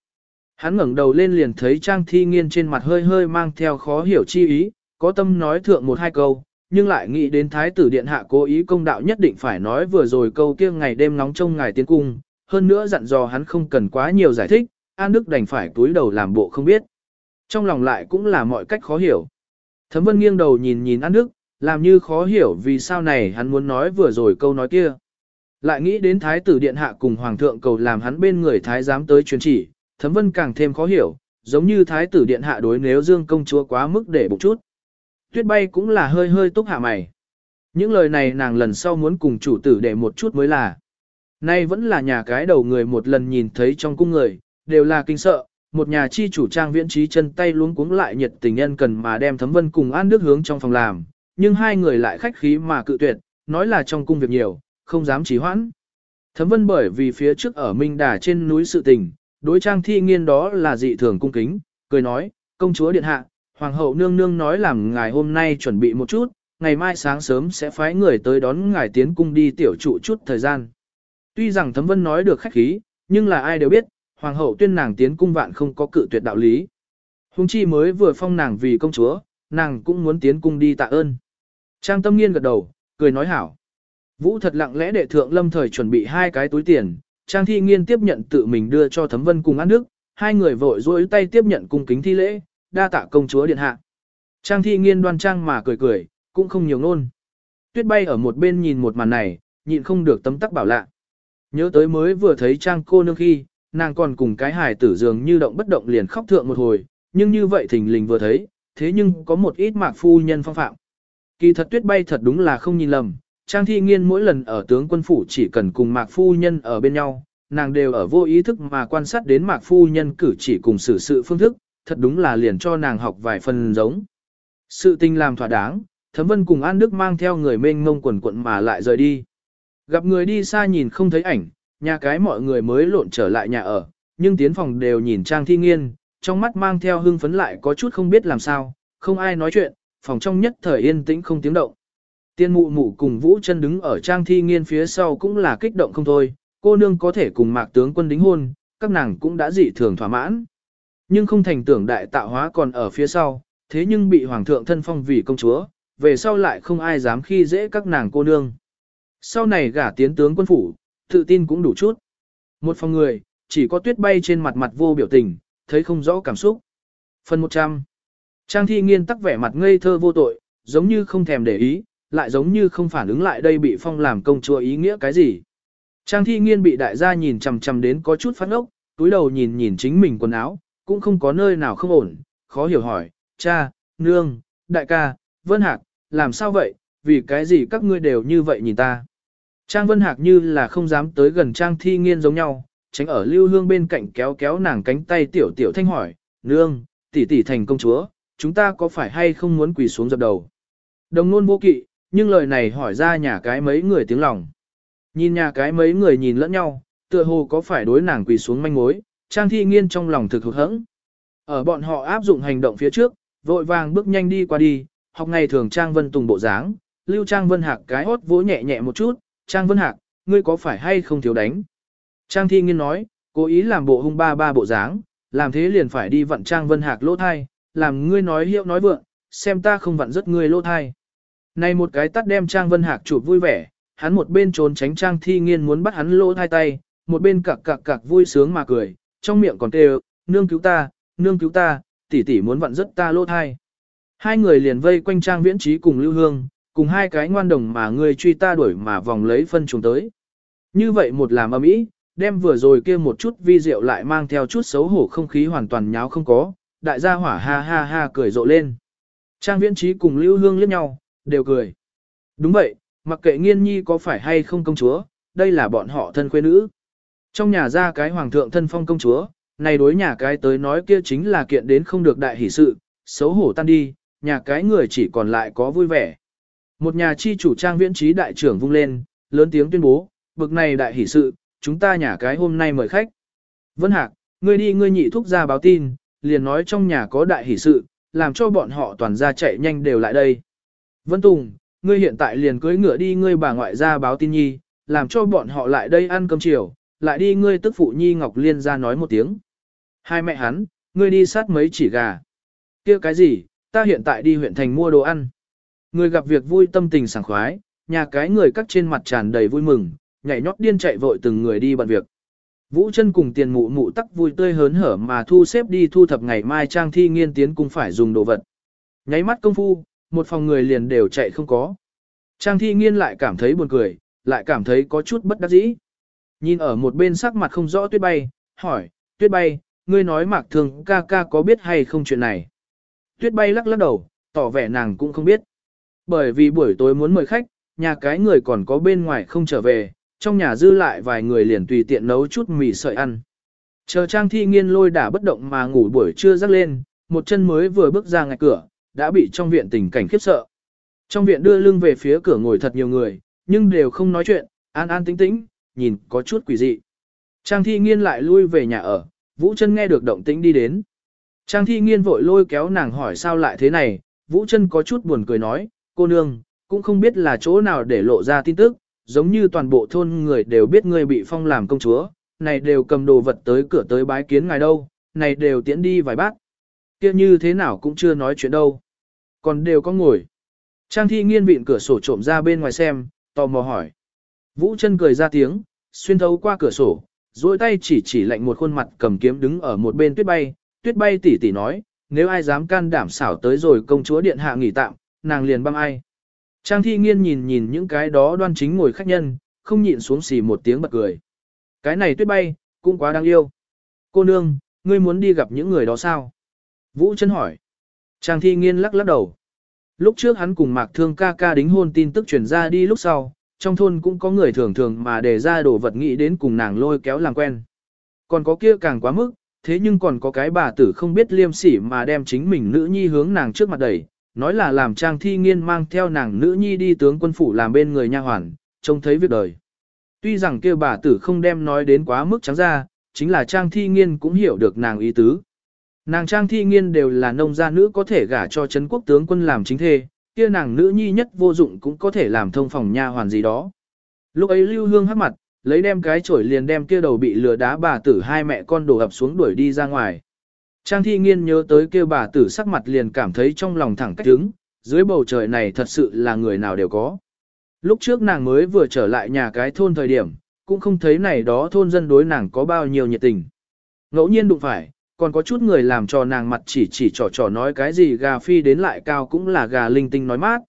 Hắn ngẩng đầu lên liền thấy Trang Thi Nghiên trên mặt hơi hơi mang theo khó hiểu chi ý, có tâm nói thượng một hai câu, nhưng lại nghĩ đến Thái tử Điện Hạ cố ý công đạo nhất định phải nói vừa rồi câu kia ngày đêm nóng trong ngài tiến cung, hơn nữa dặn dò hắn không cần quá nhiều giải thích, An Đức đành phải túi đầu làm bộ không biết. Trong lòng lại cũng là mọi cách khó hiểu. Thấm Vân nghiêng đầu nhìn nhìn An Đức, làm như khó hiểu vì sao này hắn muốn nói vừa rồi câu nói kia. Lại nghĩ đến Thái tử Điện Hạ cùng Hoàng thượng cầu làm hắn bên người Thái giám tới truyền chỉ, thấm vân càng thêm khó hiểu, giống như thái tử điện hạ đối nếu dương công chúa quá mức để bụng chút. Tuyết bay cũng là hơi hơi túc hạ mày. Những lời này nàng lần sau muốn cùng chủ tử để một chút mới là. Nay vẫn là nhà cái đầu người một lần nhìn thấy trong cung người, đều là kinh sợ, một nhà chi chủ trang viễn trí chân tay luống cuống lại nhiệt tình nhân cần mà đem thấm vân cùng an đức hướng trong phòng làm, nhưng hai người lại khách khí mà cự tuyệt, nói là trong cung việc nhiều, không dám trì hoãn. Thấm vân bởi vì phía trước ở Minh Đà trên núi sự tình, đối trang thi nghiên đó là dị thường cung kính, cười nói, công chúa điện hạ, hoàng hậu nương nương nói làm ngài hôm nay chuẩn bị một chút, ngày mai sáng sớm sẽ phái người tới đón ngài tiến cung đi tiểu trụ chút thời gian. Tuy rằng Thấm Vân nói được khách khí, nhưng là ai đều biết, hoàng hậu tuyên nàng tiến cung vạn không có cự tuyệt đạo lý. Hùng chi mới vừa phong nàng vì công chúa, nàng cũng muốn tiến cung đi tạ ơn. Trang tâm nghiên gật đầu, cười nói hảo. Vũ thật lặng lẽ đệ thượng lâm thời chuẩn bị hai cái túi tiền, Trang thi nghiên tiếp nhận tự mình đưa cho Thấm Vân cùng ăn đức, hai người vội dối tay tiếp nhận cung kính thi lễ, đa tạ công chúa điện hạ. Trang thi nghiên đoan trang mà cười cười, cũng không nhiều ngôn. Tuyết bay ở một bên nhìn một màn này, nhịn không được tấm tắc bảo lạ. Nhớ tới mới vừa thấy Trang cô nương khi, nàng còn cùng cái hài tử dường như động bất động liền khóc thượng một hồi, nhưng như vậy thình lình vừa thấy, thế nhưng có một ít mạc phu nhân phong phạm. Kỳ thật tuyết bay thật đúng là không nhìn lầm, Trang thi nghiên mỗi lần ở tướng quân phủ chỉ cần cùng mạc phu nhân ở bên nhau, nàng đều ở vô ý thức mà quan sát đến mạc phu nhân cử chỉ cùng xử sự phương thức, thật đúng là liền cho nàng học vài phần giống. Sự tình làm thỏa đáng, thấm vân cùng An Đức mang theo người mênh ngông quần quận mà lại rời đi. Gặp người đi xa nhìn không thấy ảnh, nhà cái mọi người mới lộn trở lại nhà ở, nhưng tiến phòng đều nhìn Trang Thi Nghiên, trong mắt mang theo hưng phấn lại có chút không biết làm sao, không ai nói chuyện, phòng trong nhất thời yên tĩnh không tiếng động. Tiên mụ mụ cùng Vũ chân đứng ở Trang Thi Nghiên phía sau cũng là kích động không thôi, cô nương có thể cùng mạc tướng quân đính hôn, các nàng cũng đã dị thường thỏa mãn. Nhưng không thành tưởng đại tạo hóa còn ở phía sau, thế nhưng bị hoàng thượng thân phong vì công chúa, về sau lại không ai dám khi dễ các nàng cô nương. Sau này gả tiến tướng quân phủ, tự tin cũng đủ chút. Một phòng người, chỉ có tuyết bay trên mặt mặt vô biểu tình, thấy không rõ cảm xúc. Phần 100. Trang thi nghiên tắc vẻ mặt ngây thơ vô tội, giống như không thèm để ý, lại giống như không phản ứng lại đây bị phong làm công chúa ý nghĩa cái gì. Trang thi nghiên bị đại gia nhìn chằm chằm đến có chút phát ốc, túi đầu nhìn nhìn chính mình quần áo, cũng không có nơi nào không ổn, khó hiểu hỏi, cha, nương, đại ca, Vân Hạc, làm sao vậy, vì cái gì các ngươi đều như vậy nhìn ta. Trang Vân Hạc như là không dám tới gần Trang Thi Nghiên giống nhau, tránh ở lưu hương bên cạnh kéo kéo nàng cánh tay tiểu tiểu thanh hỏi, nương, tỷ tỷ thành công chúa, chúng ta có phải hay không muốn quỳ xuống dập đầu. Đồng nôn vô kỵ, nhưng lời này hỏi ra nhà cái mấy người tiếng lòng. Nhìn nhà cái mấy người nhìn lẫn nhau, tựa hồ có phải đối nàng quỳ xuống manh mối, Trang Thi Nghiên trong lòng thực hụt hẫng. Ở bọn họ áp dụng hành động phía trước, vội vàng bước nhanh đi qua đi, học ngày thường Trang Vân Tùng bộ dáng, lưu Trang Vân Hạc cái hốt vỗ nhẹ nhẹ một chút, Trang Vân Hạc, ngươi có phải hay không thiếu đánh? Trang Thi Nghiên nói, cố ý làm bộ hung ba ba bộ dáng, làm thế liền phải đi vận Trang Vân Hạc lỗ thai, làm ngươi nói hiệu nói vượng, xem ta không vặn rất ngươi lỗ thai. Này một cái tắt đem Trang Vân Hạc chụp vui vẻ, hắn một bên trốn tránh Trang Thi Nghiên muốn bắt hắn lỗ thai tay, một bên cặc cặc cặc vui sướng mà cười, trong miệng còn kêu, nương cứu ta, nương cứu ta, tỷ tỷ muốn vặn rất ta lỗ thai. Hai người liền vây quanh Trang Viễn Trí cùng Lưu Hương, cùng hai cái ngoan đồng mà người truy ta đuổi mà vòng lấy phân chúng tới. Như vậy một làm ầm ĩ, đem vừa rồi kia một chút vi diệu lại mang theo chút xấu hổ không khí hoàn toàn nháo không có, đại gia hỏa ha ha ha cười rộ lên. Trang Viễn Trí cùng Lưu Hương liếc nhau, đều cười. Đúng vậy, mặc kệ nghiên nhi có phải hay không công chúa, đây là bọn họ thân quê nữ. Trong nhà ra cái hoàng thượng thân phong công chúa, này đối nhà cái tới nói kia chính là kiện đến không được đại hỷ sự, xấu hổ tan đi, nhà cái người chỉ còn lại có vui vẻ. Một nhà chi chủ trang viễn trí đại trưởng vung lên, lớn tiếng tuyên bố, bực này đại hỷ sự, chúng ta nhà cái hôm nay mời khách. Vân Hạc, ngươi đi ngươi nhị thúc ra báo tin, liền nói trong nhà có đại hỷ sự, làm cho bọn họ toàn ra chạy nhanh đều lại đây. Vân Tùng, ngươi hiện tại liền cưới ngựa đi ngươi bà ngoại ra báo tin nhi, làm cho bọn họ lại đây ăn cơm chiều, lại đi ngươi tức phụ nhi Ngọc Liên ra nói một tiếng. Hai mẹ hắn, ngươi đi sát mấy chỉ gà. kia cái gì, ta hiện tại đi huyện thành mua đồ ăn. Người gặp việc vui tâm tình sảng khoái, nhà cái người cắt trên mặt tràn đầy vui mừng, nhảy nhót điên chạy vội từng người đi bận việc. Vũ chân cùng tiền mụ mụ tắc vui tươi hớn hở mà thu xếp đi thu thập ngày mai trang thi nghiên tiến cũng phải dùng đồ vật. Nháy mắt công phu, một phòng người liền đều chạy không có. Trang thi nghiên lại cảm thấy buồn cười, lại cảm thấy có chút bất đắc dĩ. Nhìn ở một bên sắc mặt không rõ tuyết bay, hỏi, tuyết bay, ngươi nói mạc thường ca ca có biết hay không chuyện này. Tuyết bay lắc lắc đầu, tỏ vẻ nàng cũng không biết. Bởi vì buổi tối muốn mời khách, nhà cái người còn có bên ngoài không trở về, trong nhà dư lại vài người liền tùy tiện nấu chút mì sợi ăn. Chờ trang thi nghiên lôi đả bất động mà ngủ buổi trưa rắc lên, một chân mới vừa bước ra ngạch cửa, đã bị trong viện tình cảnh khiếp sợ. Trong viện đưa lưng về phía cửa ngồi thật nhiều người, nhưng đều không nói chuyện, an an tĩnh tĩnh, nhìn có chút quỷ dị. Trang thi nghiên lại lui về nhà ở, Vũ chân nghe được động tĩnh đi đến. Trang thi nghiên vội lôi kéo nàng hỏi sao lại thế này, Vũ chân có chút buồn cười nói, cô nương, cũng không biết là chỗ nào để lộ ra tin tức, giống như toàn bộ thôn người đều biết ngươi bị phong làm công chúa, này đều cầm đồ vật tới cửa tới bái kiến ngài đâu, này đều tiễn đi vài bác. kia như thế nào cũng chưa nói chuyện đâu. Còn đều có ngồi. Trang thi nghiên vịn cửa sổ trộm ra bên ngoài xem, tò mò hỏi. Vũ chân cười ra tiếng, xuyên thấu qua cửa sổ, duỗi tay chỉ chỉ lạnh một khuôn mặt cầm kiếm đứng ở một bên tuyết bay, tuyết bay tỉ tỉ nói, nếu ai dám can đảm xảo tới rồi công chúa điện hạ nghỉ tạm, nàng liền băng ai. Trang thi nghiên nhìn nhìn những cái đó đoan chính ngồi khách nhân, không nhịn xuống xì một tiếng bật cười. Cái này tuyết bay, cũng quá đáng yêu. Cô nương, ngươi muốn đi gặp những người đó sao? Vũ chân hỏi. Trang thi nghiên lắc lắc đầu. Lúc trước hắn cùng mạc thương ca ca đính hôn tin tức truyền ra đi lúc sau, trong thôn cũng có người thường thường mà đề ra đồ vật nghĩ đến cùng nàng lôi kéo làm quen. Còn có kia càng quá mức, thế nhưng còn có cái bà tử không biết liêm sỉ mà đem chính mình nữ nhi hướng nàng trước mặt đẩy, nói là làm trang thi nghiên mang theo nàng nữ nhi đi tướng quân phủ làm bên người nha hoàn, trông thấy việc đời. Tuy rằng kia bà tử không đem nói đến quá mức trắng ra, chính là trang thi nghiên cũng hiểu được nàng ý tứ. Nàng trang thi nghiên đều là nông gia nữ có thể gả cho Trấn quốc tướng quân làm chính thê, kia nàng nữ nhi nhất vô dụng cũng có thể làm thông phòng nha hoàn gì đó. Lúc ấy lưu hương hắc mặt, lấy đem cái chổi liền đem kia đầu bị lừa đá bà tử hai mẹ con đổ ập xuống đuổi đi ra ngoài. Trang thi nghiên nhớ tới kia bà tử sắc mặt liền cảm thấy trong lòng thẳng cách đứng, dưới bầu trời này thật sự là người nào đều có. Lúc trước nàng mới vừa trở lại nhà cái thôn thời điểm, cũng không thấy này đó thôn dân đối nàng có bao nhiêu nhiệt tình. Ngẫu nhiên đụng phải, còn có chút người làm cho nàng mặt chỉ chỉ trò trò nói cái gì gà phi đến lại cao cũng là gà linh tinh nói mát.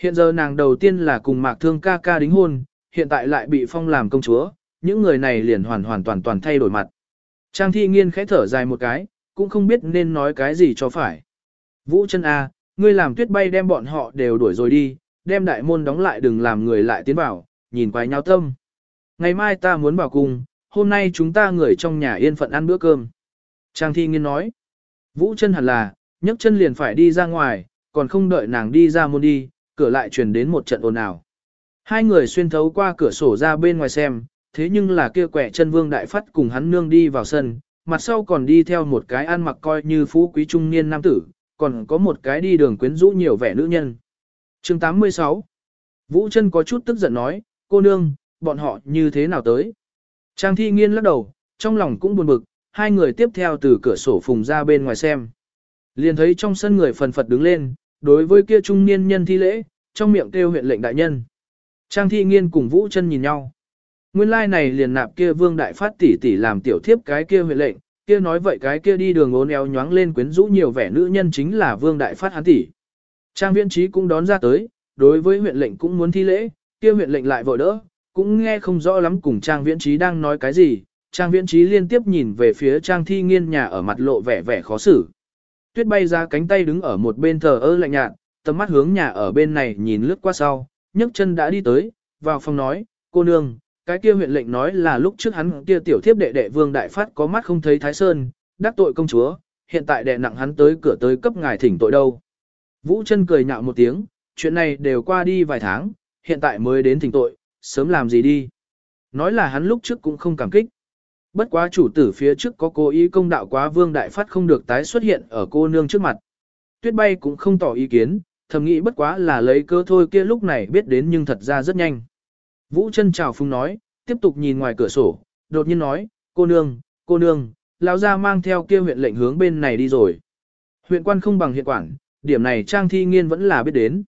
Hiện giờ nàng đầu tiên là cùng mạc thương ca ca đính hôn, hiện tại lại bị phong làm công chúa, những người này liền hoàn hoàn toàn toàn thay đổi mặt. Trang thi nghiên khẽ thở dài một cái, cũng không biết nên nói cái gì cho phải. Vũ chân A, ngươi làm tuyết bay đem bọn họ đều đuổi rồi đi, đem đại môn đóng lại đừng làm người lại tiến vào, nhìn quái nhau tâm. Ngày mai ta muốn vào cung, hôm nay chúng ta người trong nhà yên phận ăn bữa cơm. Trang thi nghiên nói, Vũ chân hẳn là, nhấc chân liền phải đi ra ngoài, còn không đợi nàng đi ra môn đi, cửa lại truyền đến một trận ồn ào. Hai người xuyên thấu qua cửa sổ ra bên ngoài xem, thế nhưng là kia quẻ chân vương đại phát cùng hắn nương đi vào sân, mặt sau còn đi theo một cái ăn mặc coi như phú quý trung niên nam tử, còn có một cái đi đường quyến rũ nhiều vẻ nữ nhân. chương 86 Vũ chân có chút tức giận nói, cô nương, bọn họ như thế nào tới? Trang thi nghiên lắc đầu, trong lòng cũng buồn bực, hai người tiếp theo từ cửa sổ phùng ra bên ngoài xem. Liền thấy trong sân người phần phật đứng lên, đối với kia trung niên nhân thi lễ, trong miệng kêu huyện lệnh đại nhân. Trang thi nghiên cùng Vũ chân nhìn nhau. Nguyên lai like này liền nạp kia vương đại phát tỷ tỷ làm tiểu thiếp cái kia huyện lệnh, kia nói vậy cái kia đi đường ốn éo nhoáng lên quyến rũ nhiều vẻ nữ nhân chính là vương đại phát hắn tỷ. Trang viễn trí cũng đón ra tới, đối với huyện lệnh cũng muốn thi lễ, kia huyện lệnh lại vội đỡ, cũng nghe không rõ lắm cùng trang viễn trí đang nói cái gì, trang viễn trí liên tiếp nhìn về phía trang thi nghiên nhà ở mặt lộ vẻ vẻ khó xử. Tuyết bay ra cánh tay đứng ở một bên thờ ơ lạnh nhạt, tầm mắt hướng nhà ở bên này nhìn lướt qua sau, nhấc chân đã đi tới, vào phòng nói, cô nương, cái kia huyện lệnh nói là lúc trước hắn kia tiểu thiếp đệ đệ vương đại phát có mắt không thấy thái sơn, đắc tội công chúa, hiện tại đệ nặng hắn tới cửa tới cấp ngài thỉnh tội đâu. Vũ chân cười nhạo một tiếng, chuyện này đều qua đi vài tháng, hiện tại mới đến thỉnh tội, sớm làm gì đi. Nói là hắn lúc trước cũng không cảm kích. Bất quá chủ tử phía trước có cố ý công đạo quá vương đại phát không được tái xuất hiện ở cô nương trước mặt. Tuyết bay cũng không tỏ ý kiến, thầm nghĩ bất quá là lấy cơ thôi kia lúc này biết đến nhưng thật ra rất nhanh. Vũ chân chào phung nói, tiếp tục nhìn ngoài cửa sổ, đột nhiên nói, cô nương, cô nương, lão gia mang theo kia huyện lệnh hướng bên này đi rồi. Huyện quan không bằng hiện quản, điểm này Trang Thi Nghiên vẫn là biết đến.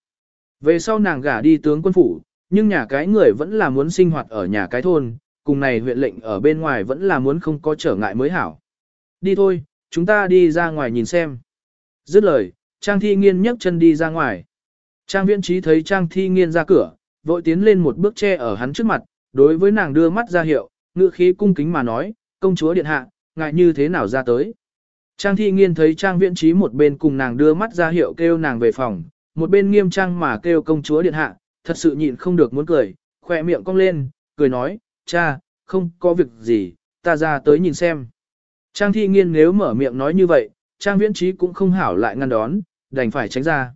Về sau nàng gả đi tướng quân phủ, nhưng nhà cái người vẫn là muốn sinh hoạt ở nhà cái thôn, cùng này huyện lệnh ở bên ngoài vẫn là muốn không có trở ngại mới hảo. Đi thôi, chúng ta đi ra ngoài nhìn xem. Dứt lời, Trang Thi Nghiên nhấc chân đi ra ngoài. Trang Viễn Trí thấy Trang Thi Nghiên ra cửa, vội tiến lên một bước che ở hắn trước mặt, đối với nàng đưa mắt ra hiệu, ngữ khí cung kính mà nói, công chúa điện hạ, ngại như thế nào ra tới. Trang Thi Nghiên thấy Trang Viễn Trí một bên cùng nàng đưa mắt ra hiệu kêu nàng về phòng, một bên nghiêm trang mà kêu công chúa điện hạ, thật sự nhịn không được muốn cười, khỏe miệng cong lên, cười nói, cha, không có việc gì, ta ra tới nhìn xem. Trang Thi Nghiên nếu mở miệng nói như vậy, Trang Viễn Trí cũng không hảo lại ngăn đón, đành phải tránh ra.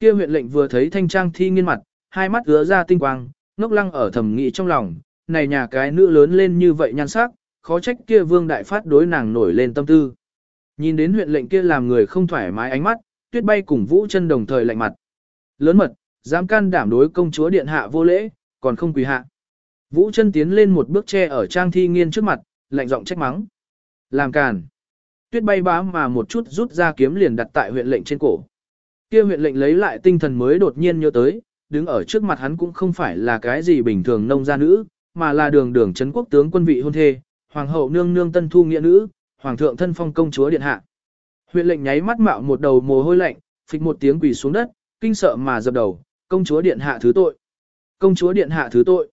Kia huyện lệnh vừa thấy thanh trang thi nghiên mặt, hai mắt ứa ra tinh quang, ngốc lăng ở thầm nghị trong lòng, này nhà cái nữ lớn lên như vậy nhan sắc, khó trách kia vương đại phát đối nàng nổi lên tâm tư. Nhìn đến huyện lệnh kia làm người không thoải mái ánh mắt, tuyết bay cùng vũ chân đồng thời lạnh mặt. Lớn mật, dám can đảm đối công chúa điện hạ vô lễ, còn không quỳ hạ. Vũ chân tiến lên một bước che ở trang thi nghiên trước mặt, lạnh giọng trách mắng. Làm càn. Tuyết bay bá mà một chút rút ra kiếm liền đặt tại huyện lệnh trên cổ. Kia huyện lệnh lấy lại tinh thần mới đột nhiên nhớ tới, đứng ở trước mặt hắn cũng không phải là cái gì bình thường nông gia nữ, mà là đường đường chấn quốc tướng quân vị hôn thê, hoàng hậu nương nương tân thu nghĩa nữ, hoàng thượng thân phong công chúa điện hạ. Huyện lệnh nháy mắt mạo một đầu mồ hôi lạnh, phịch một tiếng quỳ xuống đất, kinh sợ mà dập đầu, công chúa điện hạ thứ tội. Công chúa điện hạ thứ tội.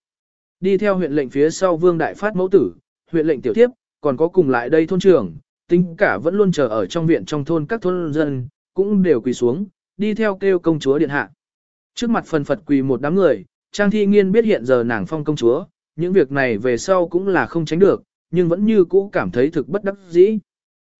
Đi theo huyện lệnh phía sau vương đại phát mẫu tử, huyện lệnh tiểu tiếp còn có cùng lại đây thôn trưởng, tính cả vẫn luôn chờ ở trong viện trong thôn các thôn dân, cũng đều quỳ xuống, đi theo kêu công chúa điện hạ. Trước mặt phần phật quỳ một đám người, Trang Thi Nghiên biết hiện giờ nàng phong công chúa, những việc này về sau cũng là không tránh được, nhưng vẫn như cũ cảm thấy thực bất đắc dĩ.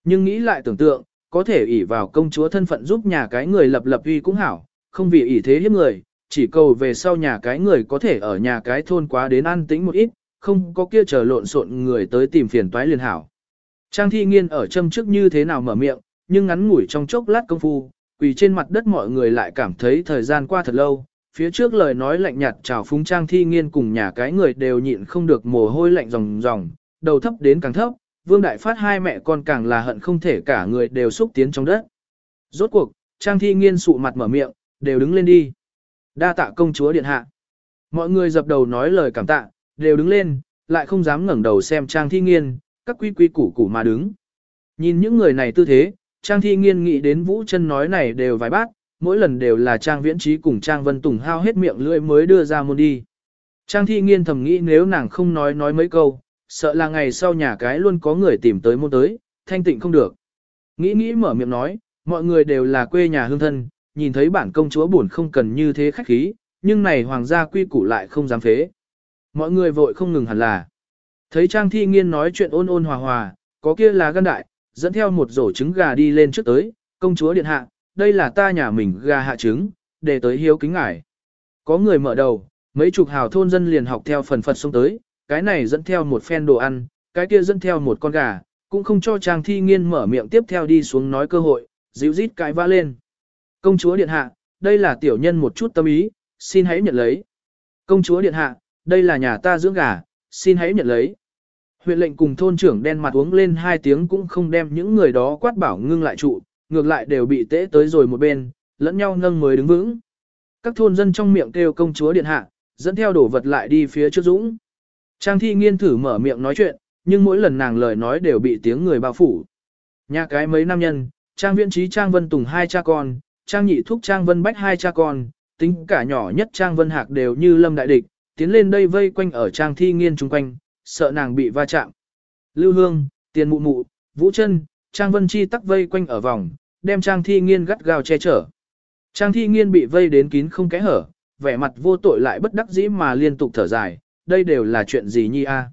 Nhưng nghĩ lại tưởng tượng, có thể ỷ vào công chúa thân phận giúp nhà cái người lập lập uy cũng hảo, không vì ỷ thế hiếp người, chỉ cầu về sau nhà cái người có thể ở nhà cái thôn quá đến an tĩnh một ít, không có kia chờ lộn xộn người tới tìm phiền toái liền hảo. Trang thi nghiên ở châm trước như thế nào mở miệng, nhưng ngắn ngủi trong chốc lát công phu, quỳ trên mặt đất mọi người lại cảm thấy thời gian qua thật lâu, phía trước lời nói lạnh nhạt chào phúng trang thi nghiên cùng nhà cái người đều nhịn không được mồ hôi lạnh ròng ròng, đầu thấp đến càng thấp, vương đại phát hai mẹ con càng là hận không thể cả người đều xúc tiến trong đất. Rốt cuộc, trang thi nghiên sụ mặt mở miệng, đều đứng lên đi. Đa tạ công chúa điện hạ. Mọi người dập đầu nói lời cảm tạ, đều đứng lên, lại không dám ngẩng đầu xem trang thi nghiên, các quy quy củ củ mà đứng. Nhìn những người này tư thế, trang thi nghiên nghĩ đến vũ chân nói này đều vài bát, mỗi lần đều là trang viễn trí cùng trang vân tùng hao hết miệng lưỡi mới đưa ra môn đi. Trang thi nghiên thầm nghĩ nếu nàng không nói nói mấy câu, sợ là ngày sau nhà cái luôn có người tìm tới môn tới, thanh tịnh không được. Nghĩ nghĩ mở miệng nói, mọi người đều là quê nhà hương thân, nhìn thấy bản công chúa buồn không cần như thế khách khí, nhưng này hoàng gia quy củ lại không dám phế. Mọi người vội không ngừng hẳn là. Thấy Trang Thi Nghiên nói chuyện ôn ôn hòa hòa, có kia là gan đại, dẫn theo một rổ trứng gà đi lên trước tới, công chúa điện hạ, đây là ta nhà mình gà hạ trứng, để tới hiếu kính ngài. Có người mở đầu, mấy chục hào thôn dân liền học theo phần phật xuống tới, cái này dẫn theo một phen đồ ăn, cái kia dẫn theo một con gà, cũng không cho Trang Thi Nghiên mở miệng tiếp theo đi xuống nói cơ hội, dịu rít cái vã lên. Công chúa điện hạ, đây là tiểu nhân một chút tâm ý, xin hãy nhận lấy. Công chúa điện hạ, đây là nhà ta dưỡng gà, xin hãy nhận lấy. Huyện lệnh cùng thôn trưởng đen mặt uống lên hai tiếng cũng không đem những người đó quát bảo ngưng lại trụ, ngược lại đều bị tễ tới rồi một bên, lẫn nhau nâng mới đứng vững. Các thôn dân trong miệng kêu công chúa điện hạ, dẫn theo đổ vật lại đi phía trước dũng. Trang thi nghiên thử mở miệng nói chuyện, nhưng mỗi lần nàng lời nói đều bị tiếng người bao phủ. Nhà cái mấy nam nhân, Trang viễn trí Trang Vân Tùng hai cha con, Trang nhị thúc Trang Vân Bách hai cha con, tính cả nhỏ nhất Trang Vân Hạc đều như lâm đại địch, tiến lên đây vây quanh ở Trang thi nghiên chung quanh, sợ nàng bị va chạm. Lưu Hương, Tiền Mụ Mụ, Vũ Trân, Trang Vân Chi tắc vây quanh ở vòng, đem Trang Thi Nghiên gắt gao che chở. Trang Thi Nghiên bị vây đến kín không kẽ hở, vẻ mặt vô tội lại bất đắc dĩ mà liên tục thở dài, đây đều là chuyện gì nhi a?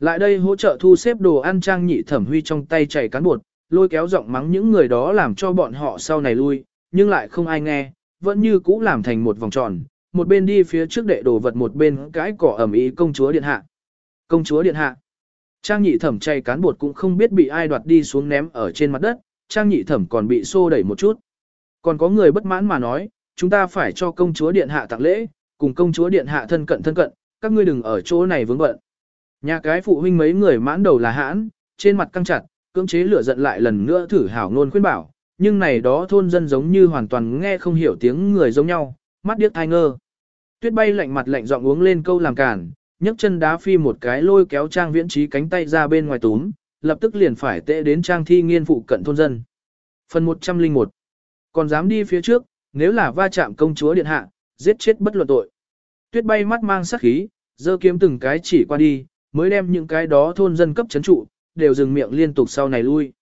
Lại đây hỗ trợ thu xếp đồ ăn Trang Nhị Thẩm Huy trong tay chảy cán bột, lôi kéo giọng mắng những người đó làm cho bọn họ sau này lui, nhưng lại không ai nghe, vẫn như cũ làm thành một vòng tròn, một bên đi phía trước đệ đồ vật một bên cái cỏ ẩm ý công chúa điện hạ. Công chúa điện hạ. Trang nhị thẩm chay cán bột cũng không biết bị ai đoạt đi xuống ném ở trên mặt đất, trang nhị thẩm còn bị xô đẩy một chút. Còn có người bất mãn mà nói, chúng ta phải cho công chúa điện hạ tặng lễ, cùng công chúa điện hạ thân cận thân cận, các ngươi đừng ở chỗ này vướng bận. Nhà cái phụ huynh mấy người mãn đầu là hãn, trên mặt căng chặt, cưỡng chế lửa giận lại lần nữa thử hảo ngôn khuyên bảo, nhưng này đó thôn dân giống như hoàn toàn nghe không hiểu tiếng người giống nhau, mắt điếc thai ngơ. Tuyết bay lạnh mặt lạnh giọng uống lên câu làm cản, nhấc chân đá phi một cái lôi kéo trang viễn trí cánh tay ra bên ngoài túm, lập tức liền phải tệ đến trang thi nghiên phụ cận thôn dân. Phần 101 Còn dám đi phía trước, nếu là va chạm công chúa điện hạ, giết chết bất luận tội. Tuyết bay mắt mang sắc khí, dơ kiếm từng cái chỉ qua đi, mới đem những cái đó thôn dân cấp chấn trụ, đều dừng miệng liên tục sau này lui.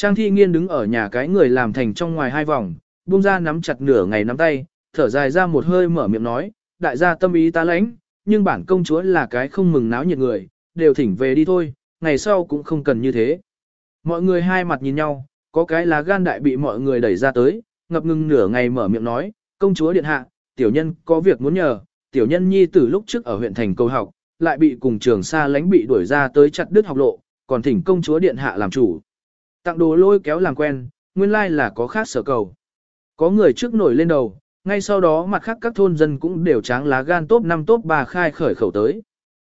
Trang thi nghiên đứng ở nhà cái người làm thành trong ngoài hai vòng, buông ra nắm chặt nửa ngày nắm tay, thở dài ra một hơi mở miệng nói, đại gia tâm ý ta lãnh, nhưng bản công chúa là cái không mừng náo nhiệt người, đều thỉnh về đi thôi, ngày sau cũng không cần như thế. Mọi người hai mặt nhìn nhau, có cái là gan đại bị mọi người đẩy ra tới, ngập ngừng nửa ngày mở miệng nói, công chúa điện hạ, tiểu nhân có việc muốn nhờ, tiểu nhân nhi từ lúc trước ở huyện thành cầu học, lại bị cùng trường xa lánh bị đuổi ra tới chặt đứt học lộ, còn thỉnh công chúa điện hạ làm chủ. Tặng đồ lôi kéo làm quen, nguyên lai là có khác sở cầu. Có người trước nổi lên đầu, Ngay sau đó mặt khác các thôn dân cũng đều tráng lá gan top 5 top 3 khai khởi khẩu tới.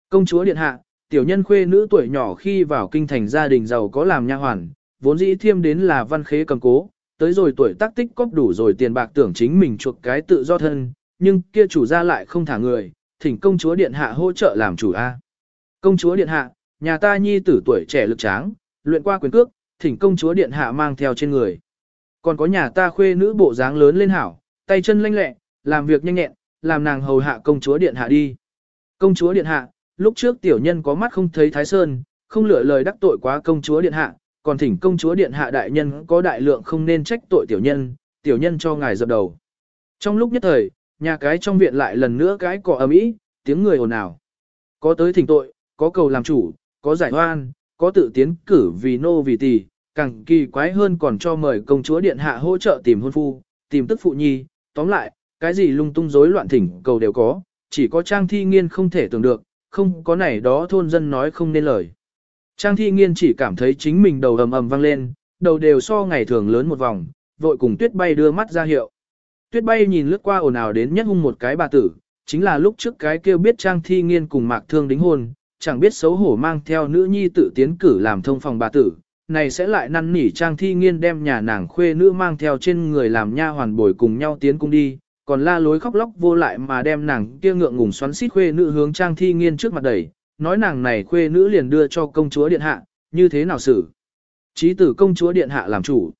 Công chúa điện hạ, tiểu nhân khuê nữ tuổi nhỏ khi vào kinh thành gia đình giàu có làm nha hoàn, vốn dĩ thiêm đến là văn khế cầm cố, tới rồi tuổi tác tích cóp đủ rồi tiền bạc tưởng chính mình chuộc cái tự do thân, nhưng kia chủ gia lại không thả người, thỉnh công chúa điện hạ hỗ trợ làm chủ A. Công chúa điện hạ, nhà ta nhi tử tuổi trẻ lực tráng, luyện qua quyền cước, thỉnh công chúa điện hạ mang theo trên người. Còn có nhà ta khuê nữ bộ dáng lớn lên hảo, tay chân lanh lẹ, làm việc nhanh nhẹn, làm nàng hầu hạ công chúa điện hạ đi. Công chúa điện hạ, lúc trước tiểu nhân có mắt không thấy thái sơn, không lựa lời đắc tội quá công chúa điện hạ, còn thỉnh công chúa điện hạ đại nhân có đại lượng không nên trách tội tiểu nhân, tiểu nhân cho ngài dập đầu. Trong lúc nhất thời, nhà cái trong viện lại lần nữa cái cọ ầm ĩ, tiếng người ồn ào. Có tới thỉnh tội, có cầu làm chủ, có giải oan, có tự tiến cử vì nô vì tỷ, càng kỳ quái hơn còn cho mời công chúa điện hạ hỗ trợ tìm hôn phu, tìm tức phụ nhi, tóm lại, cái gì lung tung rối loạn thỉnh cầu đều có, chỉ có Trang Thi Nghiên không thể tưởng được, không có này đó thôn dân nói không nên lời. Trang Thi Nghiên chỉ cảm thấy chính mình đầu ầm ầm vang lên, đầu đều so ngày thường lớn một vòng, vội cùng Tuyết Bay đưa mắt ra hiệu. Tuyết Bay nhìn lướt qua ồn ào đến nhất hung một cái bà tử, chính là lúc trước cái kêu biết Trang Thi Nghiên cùng Mạc Thương đính hôn, chẳng biết xấu hổ mang theo nữ nhi tự tiến cử làm thông phòng bà tử, này sẽ lại năn nỉ Trang Thi Nghiên đem nhà nàng khuê nữ mang theo trên người làm nha hoàn bồi cùng nhau tiến cung đi, còn la lối khóc lóc vô lại mà đem nàng kia ngượng ngùng xoắn xít khuê nữ hướng Trang Thi Nghiên trước mặt đẩy, nói nàng này khuê nữ liền đưa cho công chúa điện hạ, như thế nào xử? Chí tử công chúa điện hạ làm chủ.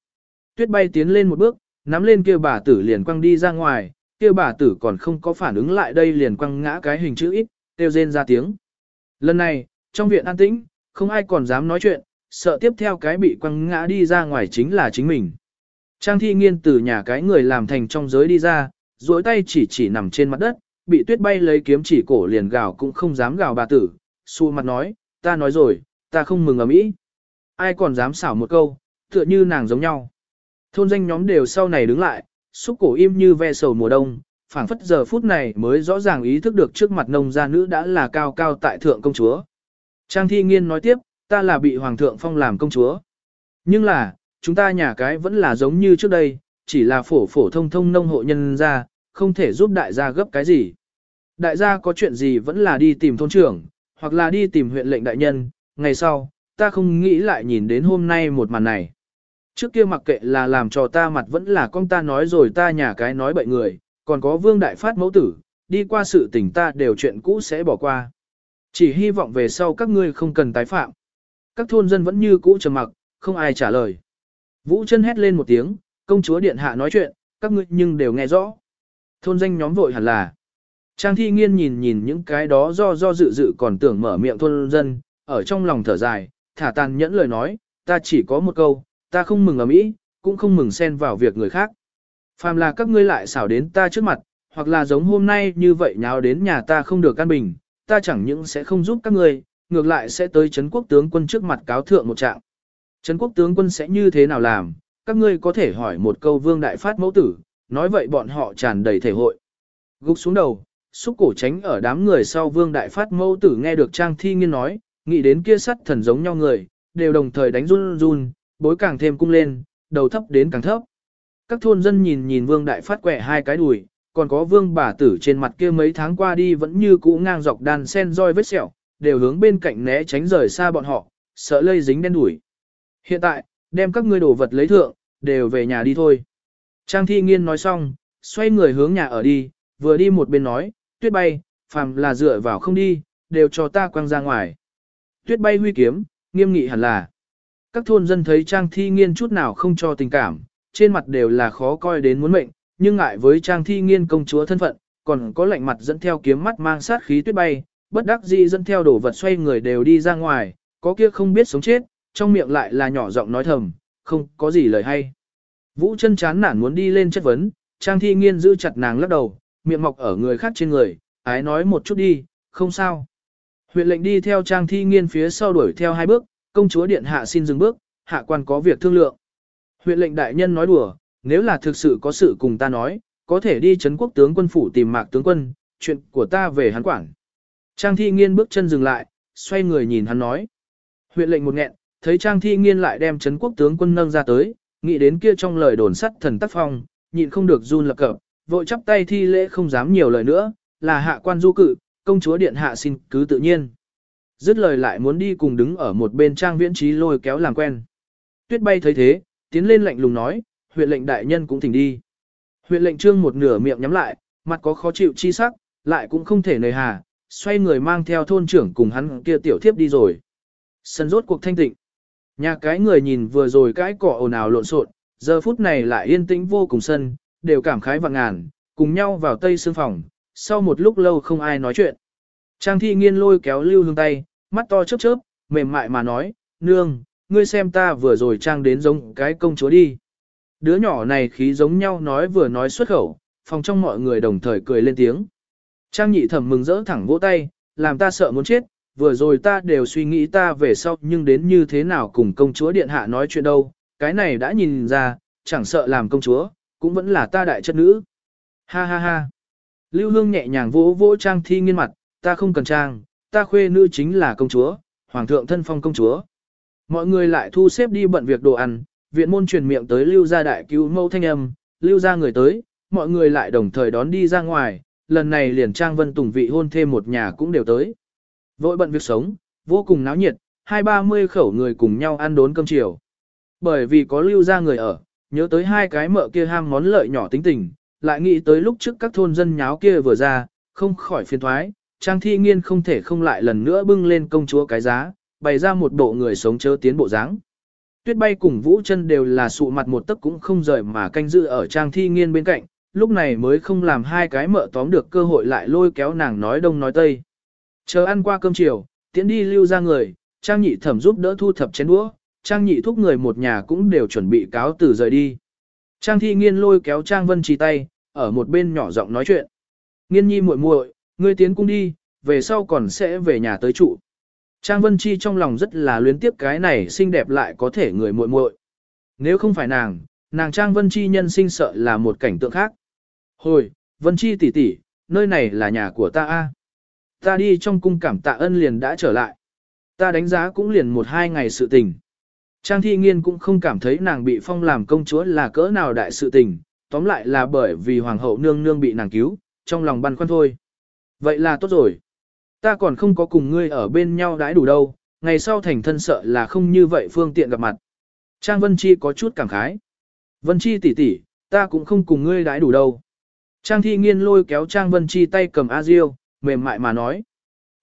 Tuyết bay tiến lên một bước, nắm lên kia bà tử liền quăng đi ra ngoài, kia bà tử còn không có phản ứng lại đây liền quăng ngã cái hình chữ ít, kêu rên ra tiếng. Lần này, trong viện an tĩnh, không ai còn dám nói chuyện, sợ tiếp theo cái bị quăng ngã đi ra ngoài chính là chính mình. Trang thi nghiên từ nhà cái người làm thành trong giới đi ra, duỗi tay chỉ chỉ nằm trên mặt đất, bị tuyết bay lấy kiếm chỉ cổ liền gào cũng không dám gào bà tử, xua mặt nói, ta nói rồi, ta không mừng ở mỹ. Ai còn dám xảo một câu, tựa như nàng giống nhau. Thôn danh nhóm đều sau này đứng lại, xúc cổ im như ve sầu mùa đông, phảng phất giờ phút này mới rõ ràng ý thức được trước mặt nông gia nữ đã là cao cao tại thượng công chúa. Trang thi nghiên nói tiếp, ta là bị hoàng thượng phong làm công chúa. Nhưng là, chúng ta nhà cái vẫn là giống như trước đây, chỉ là phổ phổ thông thông nông hộ nhân gia, không thể giúp đại gia gấp cái gì. Đại gia có chuyện gì vẫn là đi tìm thôn trưởng, hoặc là đi tìm huyện lệnh đại nhân, ngày sau, ta không nghĩ lại nhìn đến hôm nay một màn này. Trước kia mặc kệ là làm cho ta mặt vẫn là con ta nói rồi ta nhà cái nói bậy người, còn có vương đại phát mẫu tử, đi qua sự tình ta đều chuyện cũ sẽ bỏ qua. Chỉ hy vọng về sau các ngươi không cần tái phạm. Các thôn dân vẫn như cũ trầm mặc, không ai trả lời. Vũ chân hét lên một tiếng, công chúa điện hạ nói chuyện, các ngươi nhưng đều nghe rõ. Thôn danh nhóm vội hẳn là. Trang thi nghiên nhìn nhìn những cái đó do do dự dự còn tưởng mở miệng thôn dân, ở trong lòng thở dài, thả tàn nhẫn lời nói, ta chỉ có một câu, ta không mừng ở Mỹ, cũng không mừng xen vào việc người khác. Phàm là các ngươi lại xảo đến ta trước mặt, hoặc là giống hôm nay như vậy nháo đến nhà ta không được căn bình, ta chẳng những sẽ không giúp các ngươi, ngược lại sẽ tới Trấn quốc tướng quân trước mặt cáo thượng một trạng. Trấn quốc tướng quân sẽ như thế nào làm, các ngươi có thể hỏi một câu vương đại phát mẫu tử, nói vậy bọn họ tràn đầy thể hội. Gục xuống đầu, xúc cổ tránh ở đám người sau vương đại phát mẫu tử nghe được Trang Thi Nghiên nói, nghĩ đến kia sắt thần giống nhau người, đều đồng thời đánh run run, bối càng thêm cung lên, đầu thấp đến càng thấp. Các thôn dân nhìn nhìn vương đại phát quẹ hai cái đùi, còn có vương bà tử trên mặt kia mấy tháng qua đi vẫn như cũ ngang dọc đàn sen roi vết sẹo, đều hướng bên cạnh né tránh rời xa bọn họ, sợ lây dính đen đuổi. Hiện tại, đem các ngươi đồ vật lấy thượng, đều về nhà đi thôi. Trang thi nghiên nói xong, xoay người hướng nhà ở đi, vừa đi một bên nói, tuyết bay, phàm là dựa vào không đi, đều cho ta quăng ra ngoài. Tuyết bay huy kiếm, nghiêm nghị hẳn là. Các thôn dân thấy Trang thi nghiên chút nào không cho tình cảm, trên mặt đều là khó coi đến muốn mệnh, nhưng ngại với Trang thi nghiên công chúa thân phận, còn có lạnh mặt dẫn theo kiếm mắt mang sát khí tuyết bay, bất đắc dĩ dẫn theo đồ vật xoay người đều đi ra ngoài, có kia không biết sống chết, trong miệng lại là nhỏ giọng nói thầm, không có gì lời hay. Vũ chân chán nản muốn đi lên chất vấn, Trang Thi Nghiên giữ chặt nàng lắc đầu, miệng mọc ở người khác trên người, ái nói một chút đi, không sao. Huyện lệnh đi theo Trang Thi Nghiên phía sau đuổi theo hai bước, công chúa điện hạ xin dừng bước, hạ quan có việc thương lượng. Huyện lệnh đại nhân nói đùa, nếu là thực sự có sự cùng ta nói, có thể đi chấn quốc tướng quân phủ tìm mạc tướng quân, chuyện của ta về hắn quản. Trang thi nghiên bước chân dừng lại, xoay người nhìn hắn nói. Huyện lệnh một nghẹn, thấy Trang thi nghiên lại đem chấn quốc tướng quân nâng ra tới, nghĩ đến kia trong lời đồn sắt thần tác phong, nhịn không được run lập cập, vội chắp tay thi lễ không dám nhiều lời nữa, là hạ quan du cự, công chúa điện hạ xin cứ tự nhiên. Dứt lời lại muốn đi cùng đứng ở một bên trang viễn trí lôi kéo làm quen. Tuyết bay thấy thế, tiến lên lạnh lùng nói, huyện lệnh đại nhân cũng thỉnh đi. Huyện lệnh trương một nửa miệng nhắm lại, mặt có khó chịu chi sắc, lại cũng không thể nời hà, xoay người mang theo thôn trưởng cùng hắn kia tiểu thiếp đi rồi. Sân rốt cuộc thanh tịnh. Nhà cái người nhìn vừa rồi cái cỏ ồn ào lộn xộn, giờ phút này lại yên tĩnh vô cùng sân, đều cảm khái vạn ngàn, cùng nhau vào tây sương phòng, sau một lúc lâu không ai nói chuyện. Trang thi nghiên lôi kéo lưu hương tay, mắt to chớp chớp, mềm mại mà nói, nương, ngươi xem ta vừa rồi trang đến giống cái công chúa đi. Đứa nhỏ này khí giống nhau nói vừa nói xuất khẩu, phòng trong mọi người đồng thời cười lên tiếng. Trang nhị thẩm mừng rỡ thẳng vỗ tay, làm ta sợ muốn chết, vừa rồi ta đều suy nghĩ ta về sau nhưng đến như thế nào cùng công chúa điện hạ nói chuyện đâu, cái này đã nhìn ra, chẳng sợ làm công chúa, cũng vẫn là ta đại chất nữ. Ha ha ha. Lưu Hương nhẹ nhàng vỗ vỗ Trang Thi nghiên mặt, ta không cần trang, ta khuê nữ chính là công chúa, hoàng thượng thân phong công chúa. Mọi người lại thu xếp đi bận việc đồ ăn, viện môn truyền miệng tới lưu gia đại cứu mâu thanh âm, lưu gia người tới, mọi người lại đồng thời đón đi ra ngoài, lần này liền Trang Vân Tùng vị hôn thêm một nhà cũng đều tới. Vội bận việc sống, vô cùng náo nhiệt, hai ba mươi khẩu người cùng nhau ăn đốn cơm chiều. Bởi vì có lưu gia người ở, nhớ tới hai cái mợ kia ham món lợi nhỏ tính tình, lại nghĩ tới lúc trước các thôn dân nháo kia vừa ra, không khỏi phiền thoái, Trang Thi Nghiên không thể không lại lần nữa bưng lên công chúa cái giá, bày ra một bộ người sống chớ tiến bộ dáng. Tuyết bay cùng Vũ chân đều là sụ mặt một tấc cũng không rời mà canh giữ ở Trang Thi Nghiên bên cạnh, lúc này mới không làm hai cái mợ tóm được cơ hội lại lôi kéo nàng nói đông nói tây. Chờ ăn qua cơm chiều, tiễn đi lưu ra người, Trang Nhị thẩm giúp đỡ thu thập chén đũa, Trang Nhị thúc người một nhà cũng đều chuẩn bị cáo từ rời đi. Trang Thi Nghiên lôi kéo Trang Vân Trì tay, ở một bên nhỏ giọng nói chuyện. Nghiên nhi muội muội, ngươi tiến cung đi, về sau còn sẽ về nhà tới trụ. Trang Vân Chi trong lòng rất là luyến tiếc cái này xinh đẹp lại có thể người muội muội. Nếu không phải nàng, nàng Trang Vân Chi nhân sinh sợ là một cảnh tượng khác. Hồi, Vân Chi tỷ tỷ, nơi này là nhà của ta a. Ta đi trong cung cảm tạ ân liền đã trở lại. Ta đánh giá cũng liền một hai ngày sự tình. Trang Thi Nghiên cũng không cảm thấy nàng bị phong làm công chúa là cỡ nào đại sự tình, tóm lại là bởi vì hoàng hậu nương nương bị nàng cứu, trong lòng băn khoăn thôi. Vậy là tốt rồi. Ta còn không có cùng ngươi ở bên nhau đãi đủ đâu, ngày sau thành thân sợ là không như vậy phương tiện gặp mặt. Trang Vân Chi có chút cảm khái. Vân Chi tỷ tỷ, ta cũng không cùng ngươi đãi đủ đâu. Trang Thi Nghiên lôi kéo Trang Vân Chi tay cầm A Diêu, mềm mại mà nói.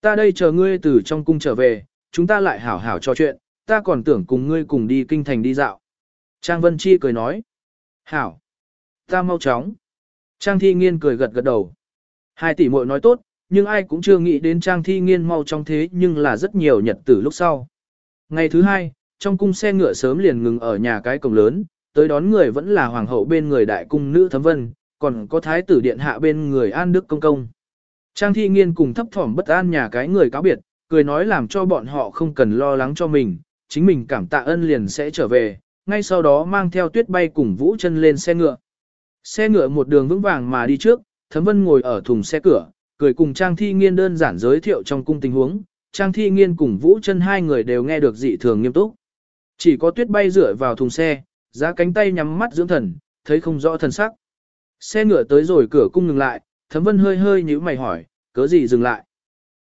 Ta đây chờ ngươi từ trong cung trở về, chúng ta lại hảo hảo trò chuyện, ta còn tưởng cùng ngươi cùng đi kinh thành đi dạo. Trang Vân Chi cười nói. Hảo. Ta mau chóng. Trang Thi Nghiên cười gật gật đầu. Hai tỷ muội nói tốt, nhưng ai cũng chưa nghĩ đến Trang Thi Nghiên mau chóng thế nhưng là rất nhiều nhật tử lúc sau. Ngày thứ hai, trong cung xe ngựa sớm liền ngừng ở nhà cái cổng lớn, tới đón người vẫn là hoàng hậu bên người đại cung nữ thấm vân, còn có thái tử điện hạ bên người an đức công công. Trang Thi Nghiên cùng thấp thỏm bất an nhà cái người cáo biệt, cười nói làm cho bọn họ không cần lo lắng cho mình, chính mình cảm tạ ân liền sẽ trở về, ngay sau đó mang theo tuyết bay cùng vũ chân lên xe ngựa. Xe ngựa một đường vững vàng mà đi trước, Thấm Vân ngồi ở thùng xe cửa, cười cùng Trang Thi Nghiên đơn giản giới thiệu trong cung tình huống, Trang Thi Nghiên cùng Vũ chân hai người đều nghe được dị thường nghiêm túc. Chỉ có tuyết bay rửa vào thùng xe, giá cánh tay nhắm mắt dưỡng thần, thấy không rõ thần sắc. Xe ngựa tới rồi cửa cung ngừng lại, Thấm Vân hơi hơi nhíu mày hỏi, cớ gì dừng lại.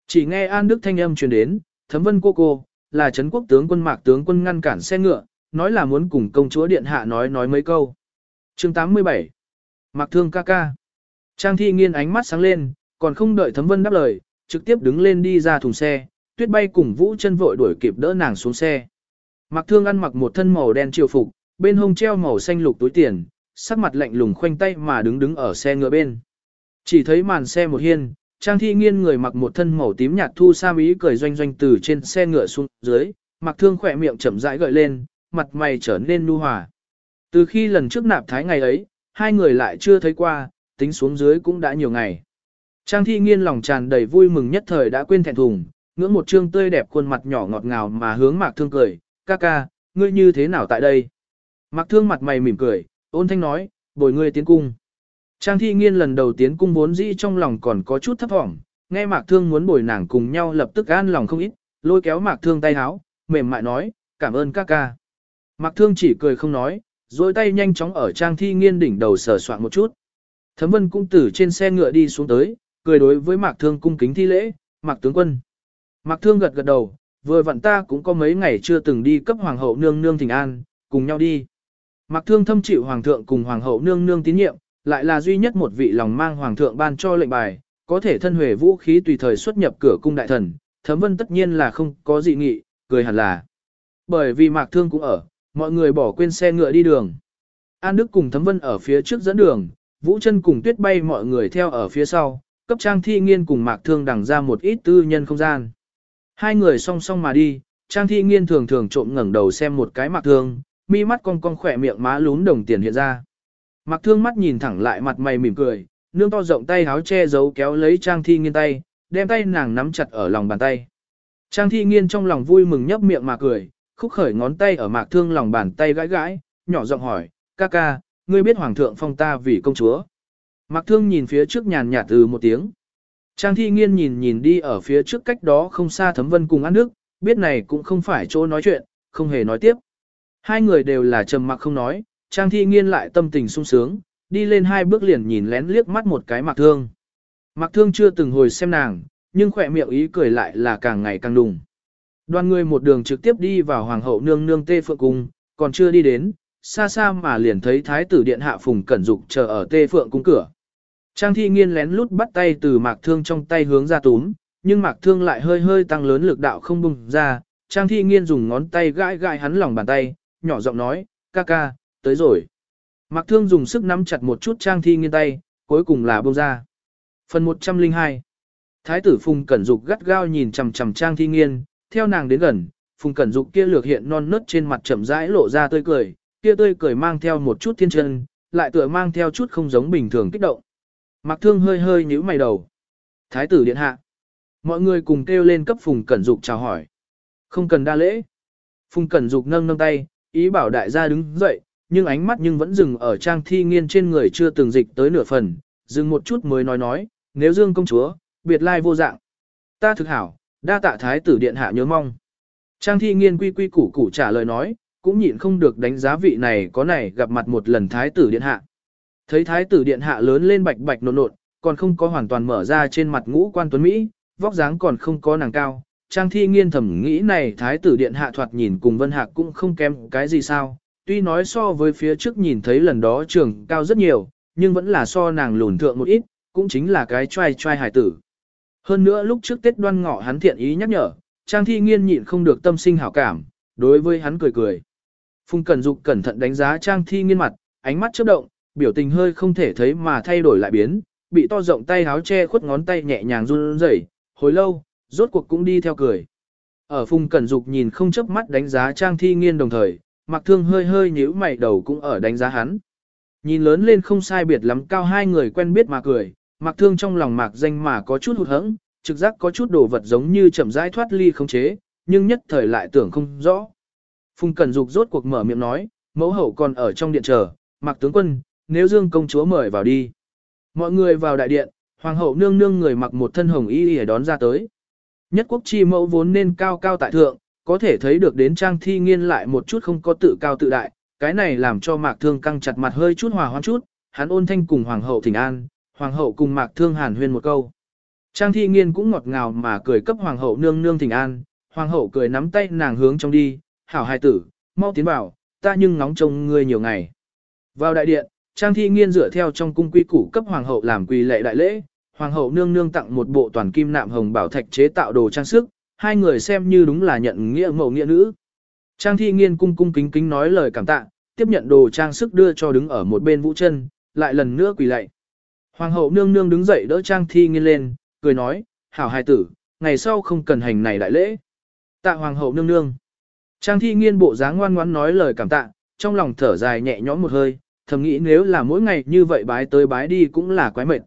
Chỉ nghe An Đức thanh âm truyền đến, Thấm Vân cô cô, là Trấn quốc tướng quân mạc tướng quân ngăn cản xe ngựa, nói là muốn cùng công chúa điện hạ nói nói mấy câu. chương 87 Mạc thương ca ca. Trang thi nghiên ánh mắt sáng lên, còn không đợi thấm vân đáp lời, trực tiếp đứng lên đi ra thùng xe, tuyết bay cùng vũ chân vội đuổi kịp đỡ nàng xuống xe. Mạc thương ăn mặc một thân màu đen triều phục, bên hông treo màu xanh lục túi tiền, sắc mặt lạnh lùng khoanh tay mà đứng đứng ở xe ngựa bên. Chỉ thấy màn xe một hiên, Trang thi nghiên người mặc một thân màu tím nhạt thu sam ý cười doanh doanh từ trên xe ngựa xuống dưới, mặc thương khỏe miệng chậm rãi gợi lên, mặt mày trở nên nu hòa. Từ khi lần trước nạp thái ngày ấy, hai người lại chưa thấy qua, tính xuống dưới cũng đã nhiều ngày. Trang thi nghiên lòng tràn đầy vui mừng nhất thời đã quên thẹn thùng, ngưỡng một trương tươi đẹp khuôn mặt nhỏ ngọt ngào mà hướng mạc thương cười, ca ca, ngươi như thế nào tại đây? Mạc thương mặt mày mỉm cười, ôn thanh nói, bồi ngươi tiến cung. Trang thi nghiên lần đầu tiến cung vốn dĩ trong lòng còn có chút thấp thỏm, nghe mạc thương muốn bồi nàng cùng nhau lập tức an lòng không ít, lôi kéo mạc thương tay háo, mềm mại nói, cảm ơn ca ca. Mạc thương chỉ cười không nói, dối tay nhanh chóng ở trang thi nghiên đỉnh đầu sờ soạn một chút. Thấm vân cung tử trên xe ngựa đi xuống tới, cười đối với mạc thương cung kính thi lễ, mạc tướng quân. Mạc thương gật gật đầu, vừa vặn ta cũng có mấy ngày chưa từng đi cấp hoàng hậu nương nương thỉnh an, cùng nhau đi. Mạc thương thâm chịu hoàng thượng cùng hoàng hậu nương nương tín nhiệm, lại là duy nhất một vị lòng mang hoàng thượng ban cho lệnh bài, có thể thân huề vũ khí tùy thời xuất nhập cửa cung đại thần, thấm vân tất nhiên là không có dị nghị, cười hẳn là. Bởi vì mạc thương cũng ở, mọi người bỏ quên xe ngựa đi đường. An Đức cùng thấm vân ở phía trước dẫn đường, vũ chân cùng tuyết bay mọi người theo ở phía sau, cấp trang thi nghiên cùng mạc thương đằng ra một ít tư nhân không gian. Hai người song song mà đi, trang thi nghiên thường thường trộm ngẩng đầu xem một cái mạc thương, mi mắt cong cong khỏe miệng má lún đồng tiền hiện ra. mặc thương mắt nhìn thẳng lại mặt mày mỉm cười, nương to rộng tay háo che giấu kéo lấy trang thi nghiên tay, đem tay nàng nắm chặt ở lòng bàn tay. Trang thi nghiên trong lòng vui mừng nhấp miệng mà cười, khúc khởi ngón tay ở mạc thương lòng bàn tay gãi gãi, nhỏ giọng hỏi, ca ca, ngươi biết hoàng thượng phong ta vì công chúa. Mạc thương nhìn phía trước nhàn nhạt từ một tiếng. Trang thi nghiên nhìn nhìn đi ở phía trước cách đó không xa thấm vân cùng ăn nước, biết này cũng không phải chỗ nói chuyện, không hề nói tiếp. Hai người đều là trầm mặc không nói, Trang thi nghiên lại tâm tình sung sướng, đi lên hai bước liền nhìn lén liếc mắt một cái mạc thương. Mạc thương chưa từng hồi xem nàng, nhưng khỏe miệng ý cười lại là càng ngày càng đùng. Đoàn người một đường trực tiếp đi vào hoàng hậu nương nương tê phượng cung, còn chưa đi đến, xa xa mà liền thấy thái tử điện hạ phùng cẩn dục chờ ở tê phượng cung cửa. Trang thi nghiên lén lút bắt tay từ mạc thương trong tay hướng ra túm, nhưng mạc thương lại hơi hơi tăng lớn lực đạo không bùng ra. Trang thi nghiên dùng ngón tay gãi gãi hắn lòng bàn tay, nhỏ giọng nói, ca ca, tới rồi. Mạc thương dùng sức nắm chặt một chút trang thi nghiên tay, cuối cùng là buông ra. Phần 102 Thái tử Phùng Cẩn Dục gắt gao nhìn chằm chằm trang thi nghiên, theo nàng đến gần, Phùng Cẩn Dục kia lược hiện non nớt trên mặt chậm rãi lộ ra tươi cười, kia tươi cười mang theo một chút thiên chân, lại tựa mang theo chút không giống bình thường kích động. Mạc Thương hơi hơi nhíu mày đầu. Thái tử điện hạ. Mọi người cùng kêu lên cấp Phùng Cẩn Dục chào hỏi. Không cần đa lễ. Phùng Cẩn Dục nâng nâng tay, ý bảo đại gia đứng dậy, nhưng ánh mắt nhưng vẫn dừng ở trang thi nghiên trên người chưa từng dịch tới nửa phần, dừng một chút mới nói nói, nếu Dương công chúa, biệt lai vô dạng. Ta thực hảo, đa tạ thái tử điện hạ nhớ mong. Trang thi nghiên quy quy củ củ trả lời nói, cũng nhịn không được đánh giá vị này có này gặp mặt một lần thái tử điện hạ. Thấy thái tử điện hạ lớn lên bạch bạch nộn nộn, còn không có hoàn toàn mở ra trên mặt ngũ quan tuấn Mỹ, vóc dáng còn không có nàng cao. Trang thi nghiên thầm nghĩ này thái tử điện hạ thoạt nhìn cùng vân hạc cũng không kém cái gì sao. Tuy nói so với phía trước nhìn thấy lần đó trường cao rất nhiều, nhưng vẫn là so nàng lùn thượng một ít, cũng chính là cái trai trai hải tử. Hơn nữa lúc trước Tết đoan ngọ hắn thiện ý nhắc nhở, Trang Thi Nghiên nhịn không được tâm sinh hảo cảm, đối với hắn cười cười. Phùng Cẩn Dục cẩn thận đánh giá Trang Thi Nghiên mặt, ánh mắt chớp động, biểu tình hơi không thể thấy mà thay đổi lại biến, bị to rộng tay háo che khuất ngón tay nhẹ nhàng run rẩy, hồi lâu, rốt cuộc cũng đi theo cười. Ở Phùng Cẩn Dục nhìn không chớp mắt đánh giá Trang Thi Nghiên đồng thời, Mặc Thương hơi hơi nhíu mày đầu cũng ở đánh giá hắn. Nhìn lớn lên không sai biệt lắm cao hai người quen biết mà cười, Mặc Thương trong lòng Mạc danh mà có chút hụt hẫng, trực giác có chút đồ vật giống như chậm rãi thoát ly không chế, nhưng nhất thời lại tưởng không rõ. Phùng Cẩn Dục rốt cuộc mở miệng nói, mẫu hậu còn ở trong điện chờ, Mạc tướng quân, nếu Dương công chúa mời vào đi. Mọi người vào đại điện, hoàng hậu nương nương người mặc một thân hồng y y đón ra tới. Nhất quốc chi mẫu vốn nên cao cao tại thượng, có thể thấy được đến trang thi nghiên lại một chút không có tự cao tự đại, cái này làm cho mạc thương căng chặt mặt hơi chút hòa hoãn chút, hắn ôn thanh cùng hoàng hậu thỉnh an, hoàng hậu cùng mạc thương hàn huyên một câu. Trang thi nghiên cũng ngọt ngào mà cười cấp hoàng hậu nương nương thỉnh an, hoàng hậu cười nắm tay nàng hướng trong đi, hảo hài tử, mau tiến vào, ta nhưng ngóng trông ngươi nhiều ngày. Vào đại điện, Trang thi nghiên dựa theo trong cung quy củ cấp hoàng hậu làm quỳ lệ đại lễ, hoàng hậu nương nương tặng một bộ toàn kim nạm hồng bảo thạch chế tạo đồ trang sức, hai người xem như đúng là nhận nghĩa mẫu nghĩa nữ. Trang thi nghiên cung cung kính kính nói lời cảm tạ, tiếp nhận đồ trang sức đưa cho đứng ở một bên vũ chân, lại lần nữa quỳ lạy. Hoàng hậu nương nương đứng dậy đỡ Trang thi nghiên lên, cười nói, hảo hài tử, ngày sau không cần hành này đại lễ. Tạ hoàng hậu nương nương. Trang thi nghiên bộ dáng ngoan ngoãn nói lời cảm tạ, trong lòng thở dài nhẹ nhõm một hơi, thầm nghĩ nếu là mỗi ngày như vậy bái tới bái đi cũng là quái mệt.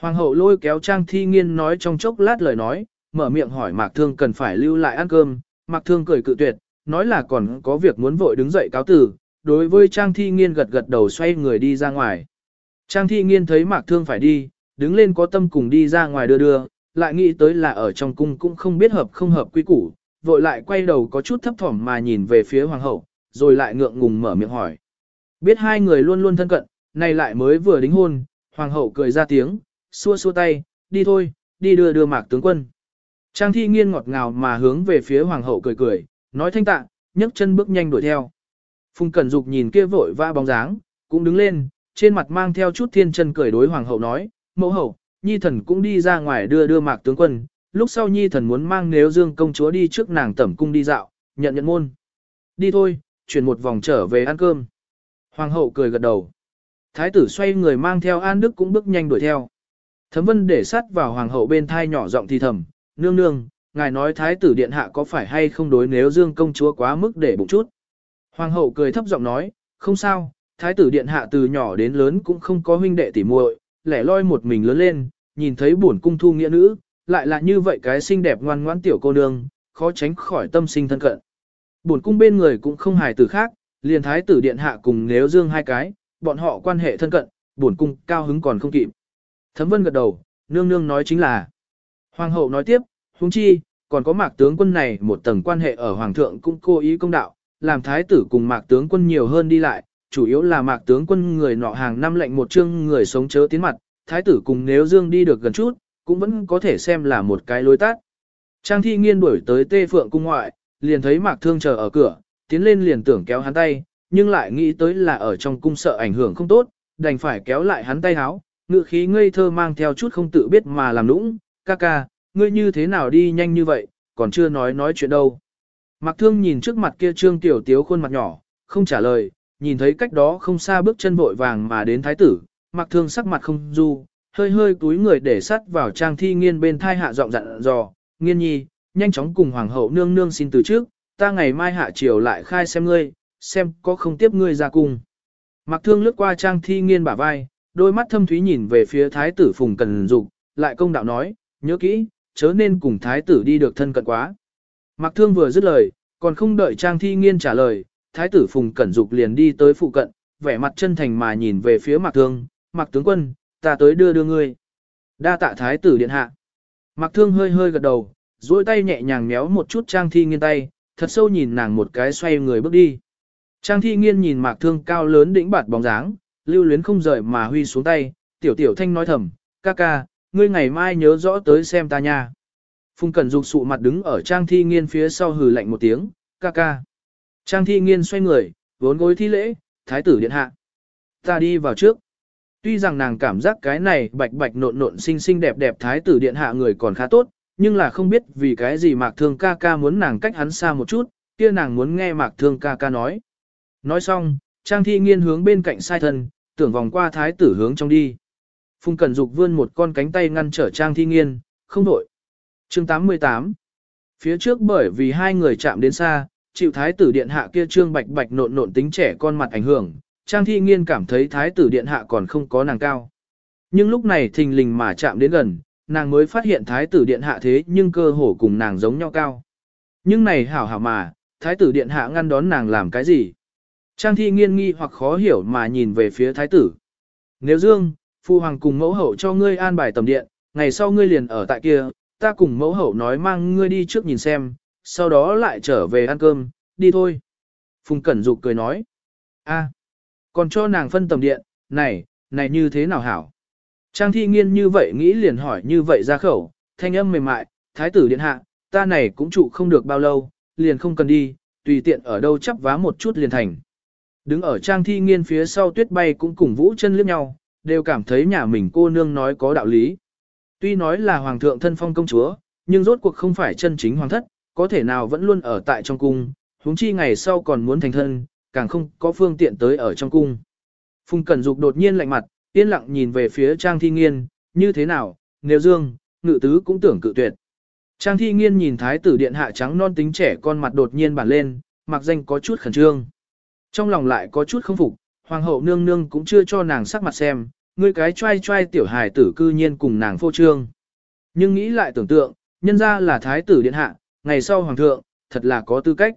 Hoàng hậu lôi kéo Trang thi nghiên nói trong chốc lát lời nói, mở miệng hỏi Mạc Thương cần phải lưu lại ăn cơm, Mạc Thương cười cự tuyệt, nói là còn có việc muốn vội đứng dậy cáo tử, đối với Trang thi nghiên gật gật đầu xoay người đi ra ngoài. Trang thi nghiên thấy Mạc Thương phải đi, đứng lên có tâm cùng đi ra ngoài đưa đưa, lại nghĩ tới là ở trong cung cũng không biết hợp không hợp quy củ, vội lại quay đầu có chút thấp thỏm mà nhìn về phía hoàng hậu, rồi lại ngượng ngùng mở miệng hỏi. Biết hai người luôn luôn thân cận, nay lại mới vừa đính hôn, Hoàng hậu cười ra tiếng, xua xua tay, đi thôi, đi đưa đưa mạc tướng quân. Trang thi nghiên ngọt ngào mà hướng về phía hoàng hậu cười cười, nói thanh tạ, nhấc chân bước nhanh đuổi theo. Phùng Cẩn Dục nhìn kia vội vã bóng dáng, cũng đứng lên, trên mặt mang theo chút thiên chân cười đối hoàng hậu nói, mẫu hậu, nhi thần cũng đi ra ngoài đưa đưa mạc tướng quân, lúc sau nhi thần muốn mang nếu dương công chúa đi trước nàng tẩm cung đi dạo, nhận nhận môn. Đi thôi, chuyển một vòng trở về ăn cơm. Hoàng hậu cười gật đầu. Thái tử xoay người mang theo An Đức cũng bước nhanh đuổi theo. Thấm vân để sát vào hoàng hậu bên thai nhỏ giọng thì thầm, nương nương, ngài nói thái tử điện hạ có phải hay không đối nếu dương công chúa quá mức để bụng chút. Hoàng hậu cười thấp giọng nói, không sao, thái tử điện hạ từ nhỏ đến lớn cũng không có huynh đệ tỉ muội, lẻ loi một mình lớn lên, nhìn thấy bổn cung thu nghĩa nữ, lại là như vậy cái xinh đẹp ngoan ngoãn tiểu cô nương, khó tránh khỏi tâm sinh thân cận. Bổn cung bên người cũng không hài tử khác, liền thái tử điện hạ cùng nếu dương hai cái, bọn họ quan hệ thân cận, bổn cung cao hứng còn không kịp. Thấm vân gật đầu, nương nương nói chính là. Hoàng hậu nói tiếp, huống chi, còn có mạc tướng quân này một tầng quan hệ ở hoàng thượng cũng cố ý công đạo, làm thái tử cùng mạc tướng quân nhiều hơn đi lại, chủ yếu là mạc tướng quân người nọ hàng năm lệnh một chương người sống chớ tiến mặt, thái tử cùng nếu dương đi được gần chút, cũng vẫn có thể xem là một cái lối tắt. Trang thi nghiên đuổi tới tê phượng cung ngoại, liền thấy mạc thương chờ ở cửa, tiến lên liền tưởng kéo hắn tay, nhưng lại nghĩ tới là ở trong cung sợ ảnh hưởng không tốt, đành phải kéo lại hắn tay háo, Ngựa khí ngây thơ mang theo chút không tự biết mà làm nũng, ca ca, ngươi như thế nào đi nhanh như vậy, còn chưa nói nói chuyện đâu. Mạc thương nhìn trước mặt kia trương tiểu tiếu khuôn mặt nhỏ, không trả lời, nhìn thấy cách đó không xa bước chân vội vàng mà đến thái tử, Mạc thương sắc mặt không du, hơi hơi túi người để sắt vào trang thi nghiên bên thai hạ giọng dặn dò, nghiên nhi, nhanh chóng cùng hoàng hậu nương nương xin từ trước, ta ngày mai hạ triều lại khai xem ngươi, xem có không tiếp ngươi ra cùng. Mạc thương lướt qua trang thi nghiên bả vai, đôi mắt thâm thúy nhìn về phía thái tử phùng cần dục, lại công đạo nói, nhớ kỹ, chớ nên cùng thái tử đi được thân cận quá. Mạc thương vừa dứt lời, còn không đợi trang thi nghiên trả lời, thái tử phùng cẩn dục liền đi tới phụ cận, vẻ mặt chân thành mà nhìn về phía mạc thương, mạc tướng quân, ta tới đưa đưa ngươi. Đa tạ thái tử điện hạ. Mạc thương hơi hơi gật đầu, duỗi tay nhẹ nhàng méo một chút trang thi nghiên tay, thật sâu nhìn nàng một cái xoay người bước đi. Trang thi nghiên nhìn mạc thương cao lớn đỉnh bạt bóng dáng, lưu luyến không rời mà huy xuống tay, tiểu tiểu thanh nói thầm, ca ca, ngươi ngày mai nhớ rõ tới xem ta nha. Phùng Cẩn Dục sụ mặt đứng ở Trang Thi Nghiên phía sau hừ lạnh một tiếng, ca ca. Trang Thi Nghiên xoay người, vốn gối thi lễ, thái tử điện hạ. Ta đi vào trước. Tuy rằng nàng cảm giác cái này bạch bạch nộn nộn xinh xinh đẹp đẹp thái tử điện hạ người còn khá tốt, nhưng là không biết vì cái gì Mạc Thương ca ca muốn nàng cách hắn xa một chút, kia nàng muốn nghe Mạc Thương ca ca nói. Nói xong, Trang Thi Nghiên hướng bên cạnh sai thân, tưởng vòng qua thái tử hướng trong đi. Phùng Cẩn Dục vươn một con cánh tay ngăn trở Trang Thi Nghiên, không đổi. Chương 88 Phía trước bởi vì hai người chạm đến xa, chịu thái tử điện hạ kia trương bạch bạch nộn nộn tính trẻ con mặt ảnh hưởng, Trang Thi Nghiên cảm thấy thái tử điện hạ còn không có nàng cao. Nhưng lúc này thình lình mà chạm đến gần, nàng mới phát hiện thái tử điện hạ thế nhưng cơ hồ cùng nàng giống nhau cao. Nhưng này hảo hảo mà, thái tử điện hạ ngăn đón nàng làm cái gì? Trang thi nghiên nghi hoặc khó hiểu mà nhìn về phía thái tử. Nếu dương, phu hoàng cùng mẫu hậu cho ngươi an bài tầm điện, ngày sau ngươi liền ở tại kia, ta cùng mẫu hậu nói mang ngươi đi trước nhìn xem, sau đó lại trở về ăn cơm, đi thôi. Phùng Cẩn Dục cười nói. a, còn cho nàng phân tầm điện, này, này như thế nào hảo? Trang thi nghiên như vậy nghĩ liền hỏi như vậy ra khẩu, thanh âm mềm mại, thái tử điện hạ, ta này cũng trụ không được bao lâu, liền không cần đi, tùy tiện ở đâu chấp vá một chút liền thành. Đứng ở trang thi nghiên phía sau tuyết bay cũng cùng vũ chân liếc nhau, đều cảm thấy nhà mình cô nương nói có đạo lý. Tuy nói là hoàng thượng thân phong công chúa, nhưng rốt cuộc không phải chân chính hoàng thất, có thể nào vẫn luôn ở tại trong cung, huống chi ngày sau còn muốn thành thân, càng không có phương tiện tới ở trong cung. Phùng Cẩn Dục đột nhiên lạnh mặt, yên lặng nhìn về phía Trang Thi Nghiên, như thế nào, nếu dương, ngự tứ cũng tưởng cự tuyệt. Trang Thi Nghiên nhìn thái tử điện hạ trắng non tính trẻ con mặt đột nhiên bản lên, mặc danh có chút khẩn trương. Trong lòng lại có chút không phục, hoàng hậu nương nương cũng chưa cho nàng sắc mặt xem, ngươi cái trai trai tiểu hài tử cư nhiên cùng nàng phô trương. Nhưng nghĩ lại tưởng tượng, nhân ra là thái tử điện hạ, ngày sau hoàng thượng, thật là có tư cách.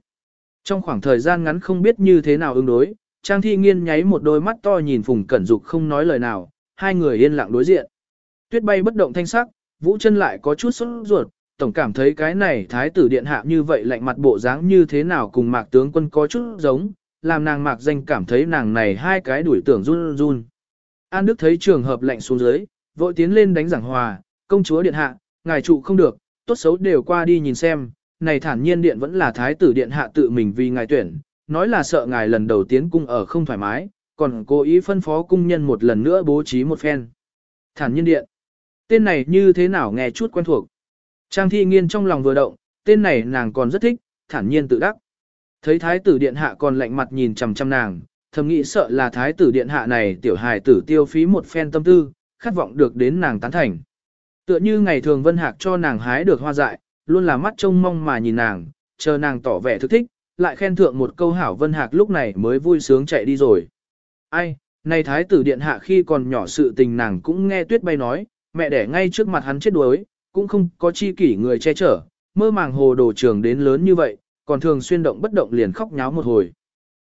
Trong khoảng thời gian ngắn không biết như thế nào ứng đối, Trang Thi Nghiên nháy một đôi mắt to nhìn Phùng Cẩn Dục không nói lời nào, hai người yên lặng đối diện. Tuyết bay bất động thanh sắc, Vũ chân lại có chút sốt ruột, tổng cảm thấy cái này thái tử điện hạ như vậy lạnh mặt bộ dáng như thế nào cùng mạc tướng quân có chút giống, làm nàng mạc danh cảm thấy nàng này hai cái đuổi tưởng run run. An Đức thấy trường hợp lạnh xuống dưới, vội tiến lên đánh giảng hòa, công chúa điện hạ, ngài trụ không được, tốt xấu đều qua đi nhìn xem, này thản nhiên điện vẫn là thái tử điện hạ tự mình vì ngài tuyển, nói là sợ ngài lần đầu tiến cung ở không thoải mái, còn cố ý phân phó cung nhân một lần nữa bố trí một phen. Thản nhiên điện. Tên này như thế nào nghe chút quen thuộc. Trang thi nghiên trong lòng vừa động, tên này nàng còn rất thích, thản nhiên tự đắc. Thấy thái tử điện hạ còn lạnh mặt nhìn chằm chằm nàng, thầm nghĩ sợ là thái tử điện hạ này tiểu hài tử tiêu phí một phen tâm tư, khát vọng được đến nàng tán thành. Tựa như ngày thường Vân Hạc cho nàng hái được hoa dại, luôn là mắt trông mong mà nhìn nàng, chờ nàng tỏ vẻ thức thích, lại khen thượng một câu hảo Vân Hạc lúc này mới vui sướng chạy đi rồi. Ai, này thái tử điện hạ khi còn nhỏ sự tình nàng cũng nghe tuyết bay nói, mẹ đẻ ngay trước mặt hắn chết đuối, cũng không có chi kỷ người che chở, mơ màng hồ đồ trường đến lớn như vậy, còn thường xuyên động bất động liền khóc nháo một hồi.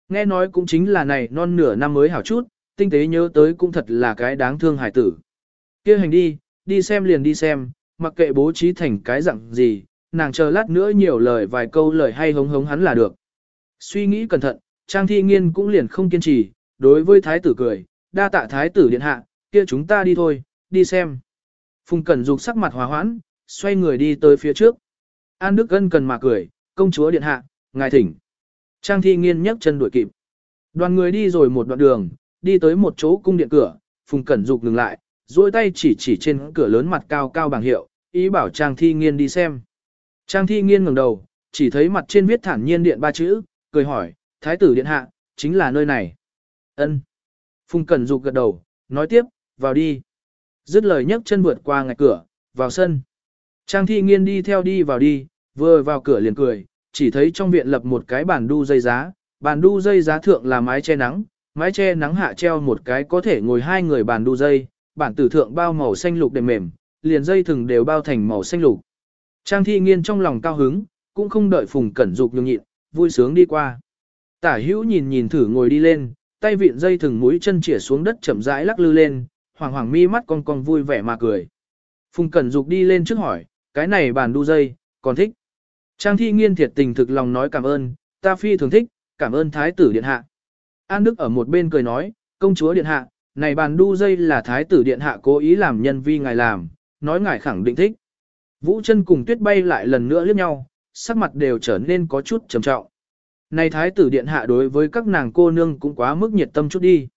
Nghe nói cũng chính là này non nửa năm mới hảo chút, tinh tế nhớ tới cũng thật là cái đáng thương hải tử. kia hành đi, đi xem liền đi xem, mặc kệ bố trí thành cái dạng gì, nàng chờ lát nữa nhiều lời vài câu lời hay hống hống hắn là được. Suy nghĩ cẩn thận, Trang Thi Nghiên cũng liền không kiên trì, đối với thái tử cười, đa tạ thái tử điện hạ, kia chúng ta đi thôi, đi xem. Phùng Cẩn Dục sắc mặt hòa hoãn, xoay người đi tới phía trước. An Đức ân cần mà cười, công chúa điện hạ, ngài thỉnh. Trang thi nghiên nhấc chân đuổi kịp. Đoàn người đi rồi một đoạn đường, đi tới một chỗ cung điện cửa, Phùng Cẩn Dục ngừng lại, duỗi tay chỉ chỉ trên cửa lớn mặt cao cao bảng hiệu, ý bảo Trang thi nghiên đi xem. Trang thi nghiên ngẩng đầu, chỉ thấy mặt trên viết thản nhiên điện ba chữ, cười hỏi, thái tử điện hạ, chính là nơi này. Ân. Phùng Cẩn Dục gật đầu, nói tiếp, vào đi. Dứt lời nhấc chân vượt qua ngạch cửa, vào sân. Trang thi nghiên đi theo đi vào đi, vừa vào cửa liền cười, chỉ thấy trong viện lập một cái bàn đu dây giá, bàn đu dây giá thượng là mái che nắng, mái che nắng hạ treo một cái có thể ngồi hai người bàn đu dây, bản tử thượng bao màu xanh lục đệm mềm, liền dây thừng đều bao thành màu xanh lục. Trang thi nghiên trong lòng cao hứng, cũng không đợi phùng cẩn dục nhường nhịn, vui sướng đi qua. Tả hữu nhìn nhìn thử ngồi đi lên, tay vịn dây thừng mũi chân chĩa xuống đất chậm rãi lắc lư lên, hoàng hoàng mi mắt con con vui vẻ mà cười. Phùng cẩn dục đi lên trước hỏi, cái này bàn đu dây, còn thích. Trang thi nghiên thiệt tình thực lòng nói cảm ơn, ta phi thường thích, cảm ơn thái tử điện hạ. An Đức ở một bên cười nói, công chúa điện hạ, này bàn đu dây là thái tử điện hạ cố ý làm nhân vi ngài làm, nói ngài khẳng định thích. Vũ chân cùng tuyết bay lại lần nữa liếc nhau, sắc mặt đều trở nên có chút trầm trọng. Này thái tử điện hạ đối với các nàng cô nương cũng quá mức nhiệt tâm chút đi.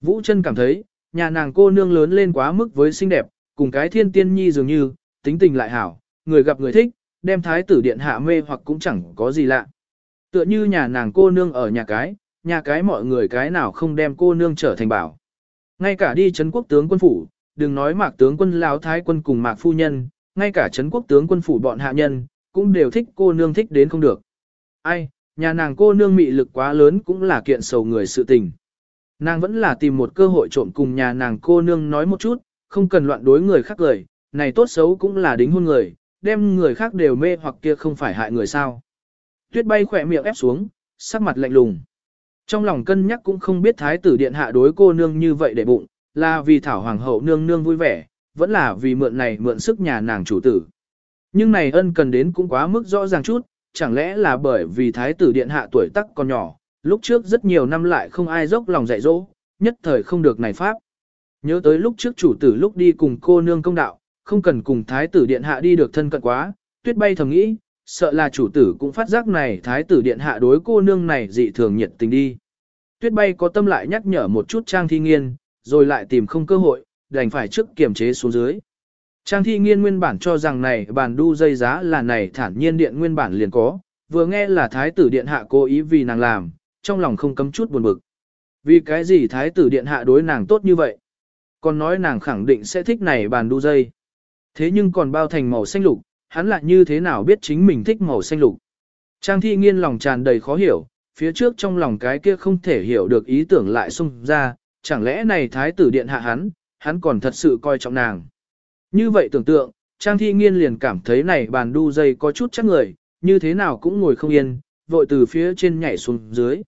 Vũ chân cảm thấy, nhà nàng cô nương lớn lên quá mức với xinh đẹp, cùng cái thiên tiên nhi dường như, tính tình lại hảo, người gặp người thích, đem thái tử điện hạ mê hoặc cũng chẳng có gì lạ. Tựa như nhà nàng cô nương ở nhà cái, nhà cái mọi người cái nào không đem cô nương trở thành bảo. Ngay cả đi chấn quốc tướng quân phủ, đừng nói mạc tướng quân lão thái quân cùng mạc phu nhân, ngay cả chấn quốc tướng quân phủ bọn hạ nhân, cũng đều thích cô nương thích đến không được. Ai, nhà nàng cô nương mị lực quá lớn cũng là kiện sầu người sự tình. Nàng vẫn là tìm một cơ hội trộm cùng nhà nàng cô nương nói một chút, không cần loạn đối người khác lời, này tốt xấu cũng là đính hôn người, đem người khác đều mê hoặc kia không phải hại người sao. Tuyết bay khỏe miệng ép xuống, sắc mặt lạnh lùng. Trong lòng cân nhắc cũng không biết thái tử điện hạ đối cô nương như vậy để bụng, là vì thảo hoàng hậu nương nương vui vẻ, vẫn là vì mượn này mượn sức nhà nàng chủ tử. Nhưng này ân cần đến cũng quá mức rõ ràng chút, chẳng lẽ là bởi vì thái tử điện hạ tuổi tác còn nhỏ, lúc trước rất nhiều năm lại không ai dốc lòng dạy dỗ, nhất thời không được này pháp. Nhớ tới lúc trước chủ tử lúc đi cùng cô nương công đạo, không cần cùng thái tử điện hạ đi được thân cận quá, tuyết bay thầm nghĩ, sợ là chủ tử cũng phát giác này thái tử điện hạ đối cô nương này dị thường nhiệt tình đi. Tuyết bay có tâm lại nhắc nhở một chút trang thi nghiên, rồi lại tìm không cơ hội, đành phải trước kiềm chế xuống dưới. Trang thi nghiên nguyên bản cho rằng này bàn đu dây giá là này thản nhiên điện nguyên bản liền có, vừa nghe là thái tử điện hạ cố ý vì nàng làm, trong lòng không cấm chút buồn bực. Vì cái gì thái tử điện hạ đối nàng tốt như vậy? Còn nói nàng khẳng định sẽ thích này bàn đu dây. Thế nhưng còn bao thành màu xanh lục, hắn lại như thế nào biết chính mình thích màu xanh lục. Trang thi nghiên lòng tràn đầy khó hiểu, phía trước trong lòng cái kia không thể hiểu được ý tưởng lại xung ra, chẳng lẽ này thái tử điện hạ hắn, hắn còn thật sự coi trọng nàng. Như vậy tưởng tượng, Trang thi nghiên liền cảm thấy này bàn đu dây có chút chắc người, như thế nào cũng ngồi không yên, vội từ phía trên nhảy xuống dưới.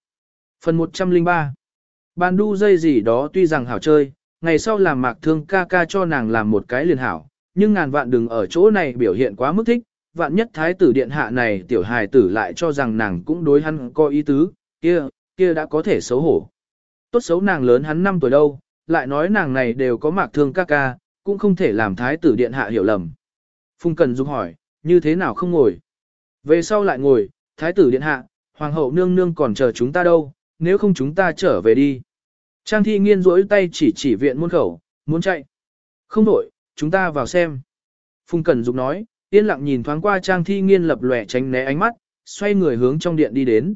Phần 103 Bàn đu dây gì đó tuy rằng hảo chơi, ngày sau làm mạc thương ca ca cho nàng làm một cái liền hảo, nhưng ngàn vạn đừng ở chỗ này biểu hiện quá mức thích, vạn nhất thái tử điện hạ này tiểu hài tử lại cho rằng nàng cũng đối hắn có ý tứ, kia, kia đã có thể xấu hổ. Tốt xấu nàng lớn hắn 5 tuổi đâu, lại nói nàng này đều có mạc thương ca ca, cũng không thể làm thái tử điện hạ hiểu lầm. Phùng Cần Dung hỏi, như thế nào không ngồi? Về sau lại ngồi, thái tử điện hạ, hoàng hậu nương nương còn chờ chúng ta đâu, nếu không chúng ta trở về đi. Trang thi nghiên rỗi tay chỉ chỉ viện môn khẩu, muốn chạy. Không đổi, chúng ta vào xem. Phùng Cẩn Dục nói, yên lặng nhìn thoáng qua Trang thi nghiên lập lòe tránh né ánh mắt, xoay người hướng trong điện đi đến.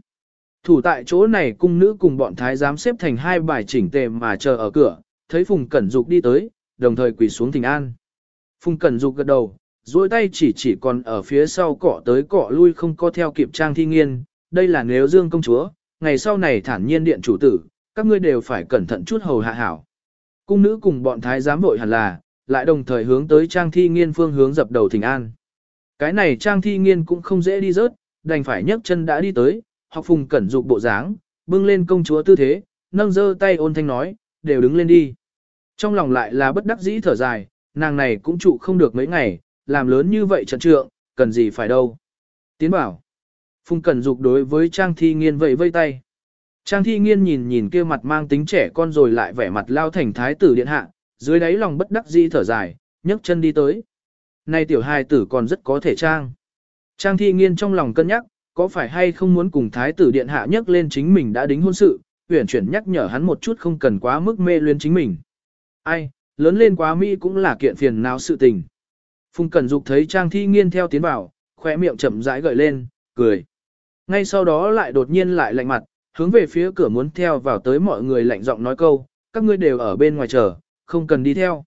Thủ tại chỗ này cung nữ cùng bọn thái giám xếp thành hai bài chỉnh tề mà chờ ở cửa, thấy Phùng Cẩn Dục đi tới, đồng thời quỳ xuống thỉnh an. Phùng Cẩn Dục gật đầu, duỗi tay chỉ chỉ còn ở phía sau cọ tới cọ lui không có theo kịp Trang Thi Nghiên, đây là nếu Dương công chúa, ngày sau này thản nhiên điện chủ tử, các ngươi đều phải cẩn thận chút hầu hạ hảo. Cung nữ cùng bọn thái giám vội hẳn là, lại đồng thời hướng tới Trang Thi Nghiên phương hướng dập đầu thỉnh an. Cái này Trang Thi Nghiên cũng không dễ đi rớt, đành phải nhấc chân đã đi tới, học phùng cẩn dục bộ dáng, bưng lên công chúa tư thế, nâng dơ tay ôn thanh nói, đều đứng lên đi. Trong lòng lại là bất đắc dĩ thở dài, nàng này cũng trụ không được mấy ngày, làm lớn như vậy trận trượng, cần gì phải đâu. Tiến bảo. Phùng Cẩn Dục đối với Trang Thi Nghiên vẫy vây tay. Trang Thi Nghiên nhìn nhìn kia mặt mang tính trẻ con rồi lại vẻ mặt lao thành thái tử điện hạ, dưới đáy lòng bất đắc dĩ thở dài, nhấc chân đi tới. Này tiểu hài tử còn rất có thể trang. Trang Thi Nghiên trong lòng cân nhắc, có phải hay không muốn cùng thái tử điện hạ nhấc lên chính mình đã đính hôn sự, uyển chuyển nhắc nhở hắn một chút không cần quá mức mê luyến chính mình. Ai, lớn lên quá Mỹ cũng là kiện phiền não sự tình. Phùng Cẩn Dục thấy Trang Thi Nghiên theo tiến vào, khóe miệng chậm rãi gợi lên, cười. Ngay sau đó lại đột nhiên lại lạnh mặt, hướng về phía cửa muốn theo vào tới mọi người lạnh giọng nói câu, các ngươi đều ở bên ngoài chờ, không cần đi theo.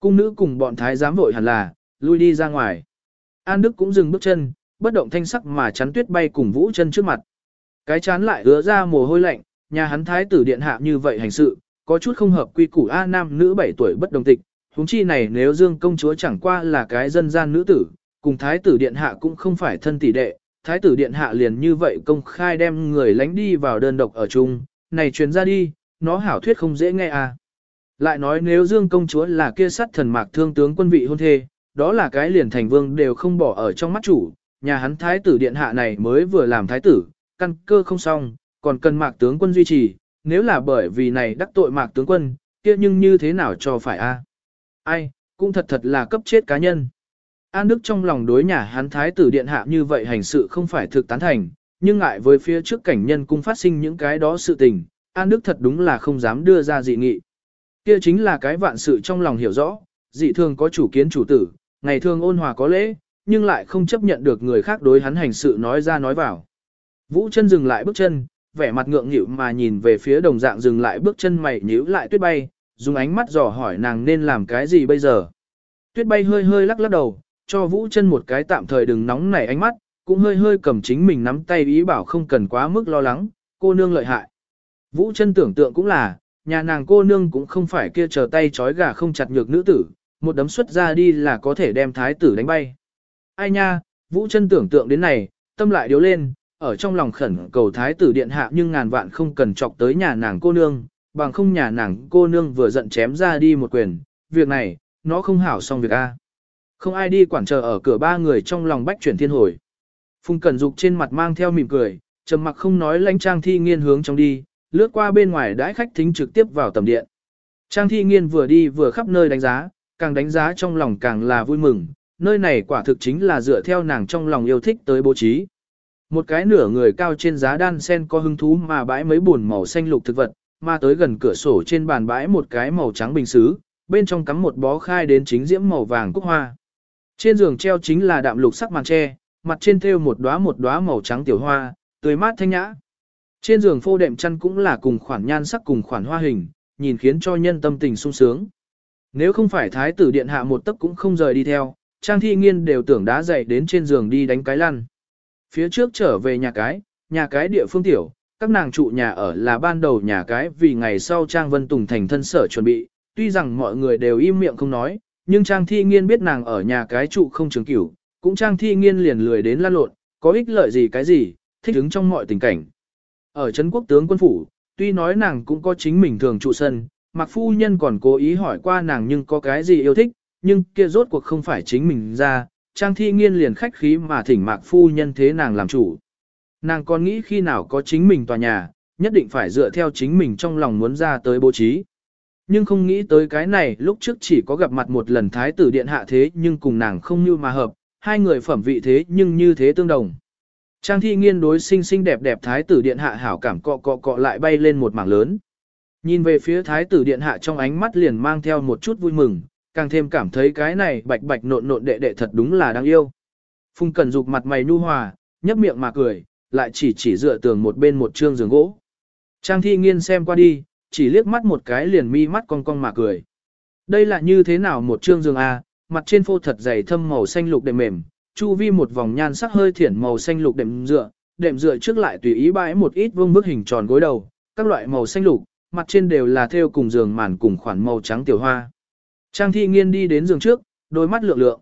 Cung nữ cùng bọn thái giám vội hẳn là, lui đi ra ngoài. An Đức cũng dừng bước chân, bất động thanh sắc mà chắn tuyết bay cùng vũ chân trước mặt. Cái chán lại ứa ra mồ hôi lạnh, nhà hắn thái tử điện hạ như vậy hành sự, có chút không hợp quy củ A nam nữ 7 tuổi bất đồng tịch, huống chi này nếu Dương công chúa chẳng qua là cái dân gian nữ tử, cùng thái tử điện hạ cũng không phải thân tỷ đệ, thái tử điện hạ liền như vậy công khai đem người lánh đi vào đơn độc ở chung, này truyền ra đi, nó hảo thuyết không dễ nghe à. Lại nói nếu Dương công chúa là kia sát thần mạc thương tướng quân vị hôn thê, đó là cái liền thành vương đều không bỏ ở trong mắt chủ, nhà hắn thái tử điện hạ này mới vừa làm thái tử, căn cơ không xong, còn cần mạc tướng quân duy trì, nếu là bởi vì này đắc tội mạc tướng quân, kia nhưng như thế nào cho phải a? Ai, cũng thật thật là cấp chết cá nhân. An Đức trong lòng đối nhà hắn thái tử điện hạ như vậy hành sự không phải thực tán thành, nhưng ngại với phía trước cảnh nhân cung phát sinh những cái đó sự tình, An Đức thật đúng là không dám đưa ra dị nghị. Kia chính là cái vạn sự trong lòng hiểu rõ, dị thường có chủ kiến chủ tử, ngày thường ôn hòa có lễ, nhưng lại không chấp nhận được người khác đối hắn hành sự nói ra nói vào. Vũ chân dừng lại bước chân, vẻ mặt ngượng nghịu mà nhìn về phía đồng dạng dừng lại bước chân mày nhíu lại tuyết bay, dùng ánh mắt dò hỏi nàng nên làm cái gì bây giờ. Tuyết bay hơi hơi lắc lắc đầu, cho Vũ chân một cái tạm thời đừng nóng nảy ánh mắt, cũng hơi hơi cầm chính mình nắm tay ý bảo không cần quá mức lo lắng, cô nương lợi hại. Vũ chân tưởng tượng cũng là, nhà nàng cô nương cũng không phải kia chờ tay trói gà không chặt nhược nữ tử, một đấm xuất ra đi là có thể đem thái tử đánh bay. Ai nha, Vũ chân tưởng tượng đến này, tâm lại điếu lên, ở trong lòng khẩn cầu thái tử điện hạ nhưng ngàn vạn không cần chọc tới nhà nàng cô nương, bằng không nhà nàng cô nương vừa giận chém ra đi một quyền, việc này, nó không hảo xong việc A. Không ai đi quản chờ ở cửa ba người trong lòng bách chuyển thiên hồi. Phùng Cẩn Dục trên mặt mang theo mỉm cười, trầm mặc không nói lãnh Trang Thi Nghiên hướng trong đi, lướt qua bên ngoài đãi khách thính trực tiếp vào tầm điện. Trang Thi Nghiên vừa đi vừa khắp nơi đánh giá, càng đánh giá trong lòng càng là vui mừng, nơi này quả thực chính là dựa theo nàng trong lòng yêu thích tới bố trí. Một cái nửa người cao trên giá đan sen có hứng thú mà bãi mấy buồn màu xanh lục thực vật, mà tới gần cửa sổ trên bàn bãi một cái màu trắng bình xứ, bên trong cắm một bó khai đến chính diễm màu vàng cúc hoa. Trên giường treo chính là đạm lục sắc màn tre, mặt trên thêu một đóa một đóa màu trắng tiểu hoa, tươi mát thanh nhã. Trên giường phô đệm chăn cũng là cùng khoản nhan sắc cùng khoản hoa hình, nhìn khiến cho nhân tâm tình sung sướng. Nếu không phải thái tử điện hạ một tấc cũng không rời đi theo, Trang Thi Nghiên đều tưởng đá dậy đến trên giường đi đánh cái lăn. Phía trước trở về nhà cái, nhà cái địa phương tiểu, các nàng trụ nhà ở là ban đầu nhà cái vì ngày sau Trang Vân Tùng thành thân sở chuẩn bị, tuy rằng mọi người đều im miệng không nói, nhưng Trang Thi Nghiên biết nàng ở nhà cái trụ không trường cửu, cũng Trang Thi Nghiên liền lười đến lan lộn, có ích lợi gì cái gì, thích ứng trong mọi tình cảnh. Ở Trấn Quốc tướng quân phủ, tuy nói nàng cũng có chính mình thường trụ sân, Mạc Phu Nhân còn cố ý hỏi qua nàng nhưng có cái gì yêu thích, nhưng kia rốt cuộc không phải chính mình ra, Trang Thi Nghiên liền khách khí mà thỉnh Mạc Phu Nhân thế nàng làm chủ. Nàng còn nghĩ khi nào có chính mình tòa nhà, nhất định phải dựa theo chính mình trong lòng muốn ra tới bố trí. nhưng không nghĩ tới cái này lúc trước chỉ có gặp mặt một lần thái tử điện hạ thế nhưng cùng nàng không như mà hợp, hai người phẩm vị thế nhưng như thế tương đồng. Trang thi nghiên đối xinh xinh đẹp đẹp thái tử điện hạ hảo cảm cọ cọ cọ lại bay lên một mảng lớn. Nhìn về phía thái tử điện hạ trong ánh mắt liền mang theo một chút vui mừng, càng thêm cảm thấy cái này bạch bạch nộn nộn đệ đệ thật đúng là đáng yêu. Phùng Cẩn Dục mặt mày nu hòa, nhấp miệng mà cười, lại chỉ chỉ dựa tường một bên một trương giường gỗ. Trang thi nghiên xem qua đi, chỉ liếc mắt một cái liền mi mắt cong cong mà cười. Đây là như thế nào một trương giường A, mặt trên phô thật dày thâm màu xanh lục đệm mềm, chu vi một vòng nhan sắc hơi thiển màu xanh lục đệm dựa, đệm dựa trước lại tùy ý bãi một ít vương bức hình tròn gối đầu, các loại màu xanh lục, mặt trên đều là theo cùng giường màn cùng khoản màu trắng tiểu hoa. Trang thi nghiên đi đến giường trước, đôi mắt lượng lượng.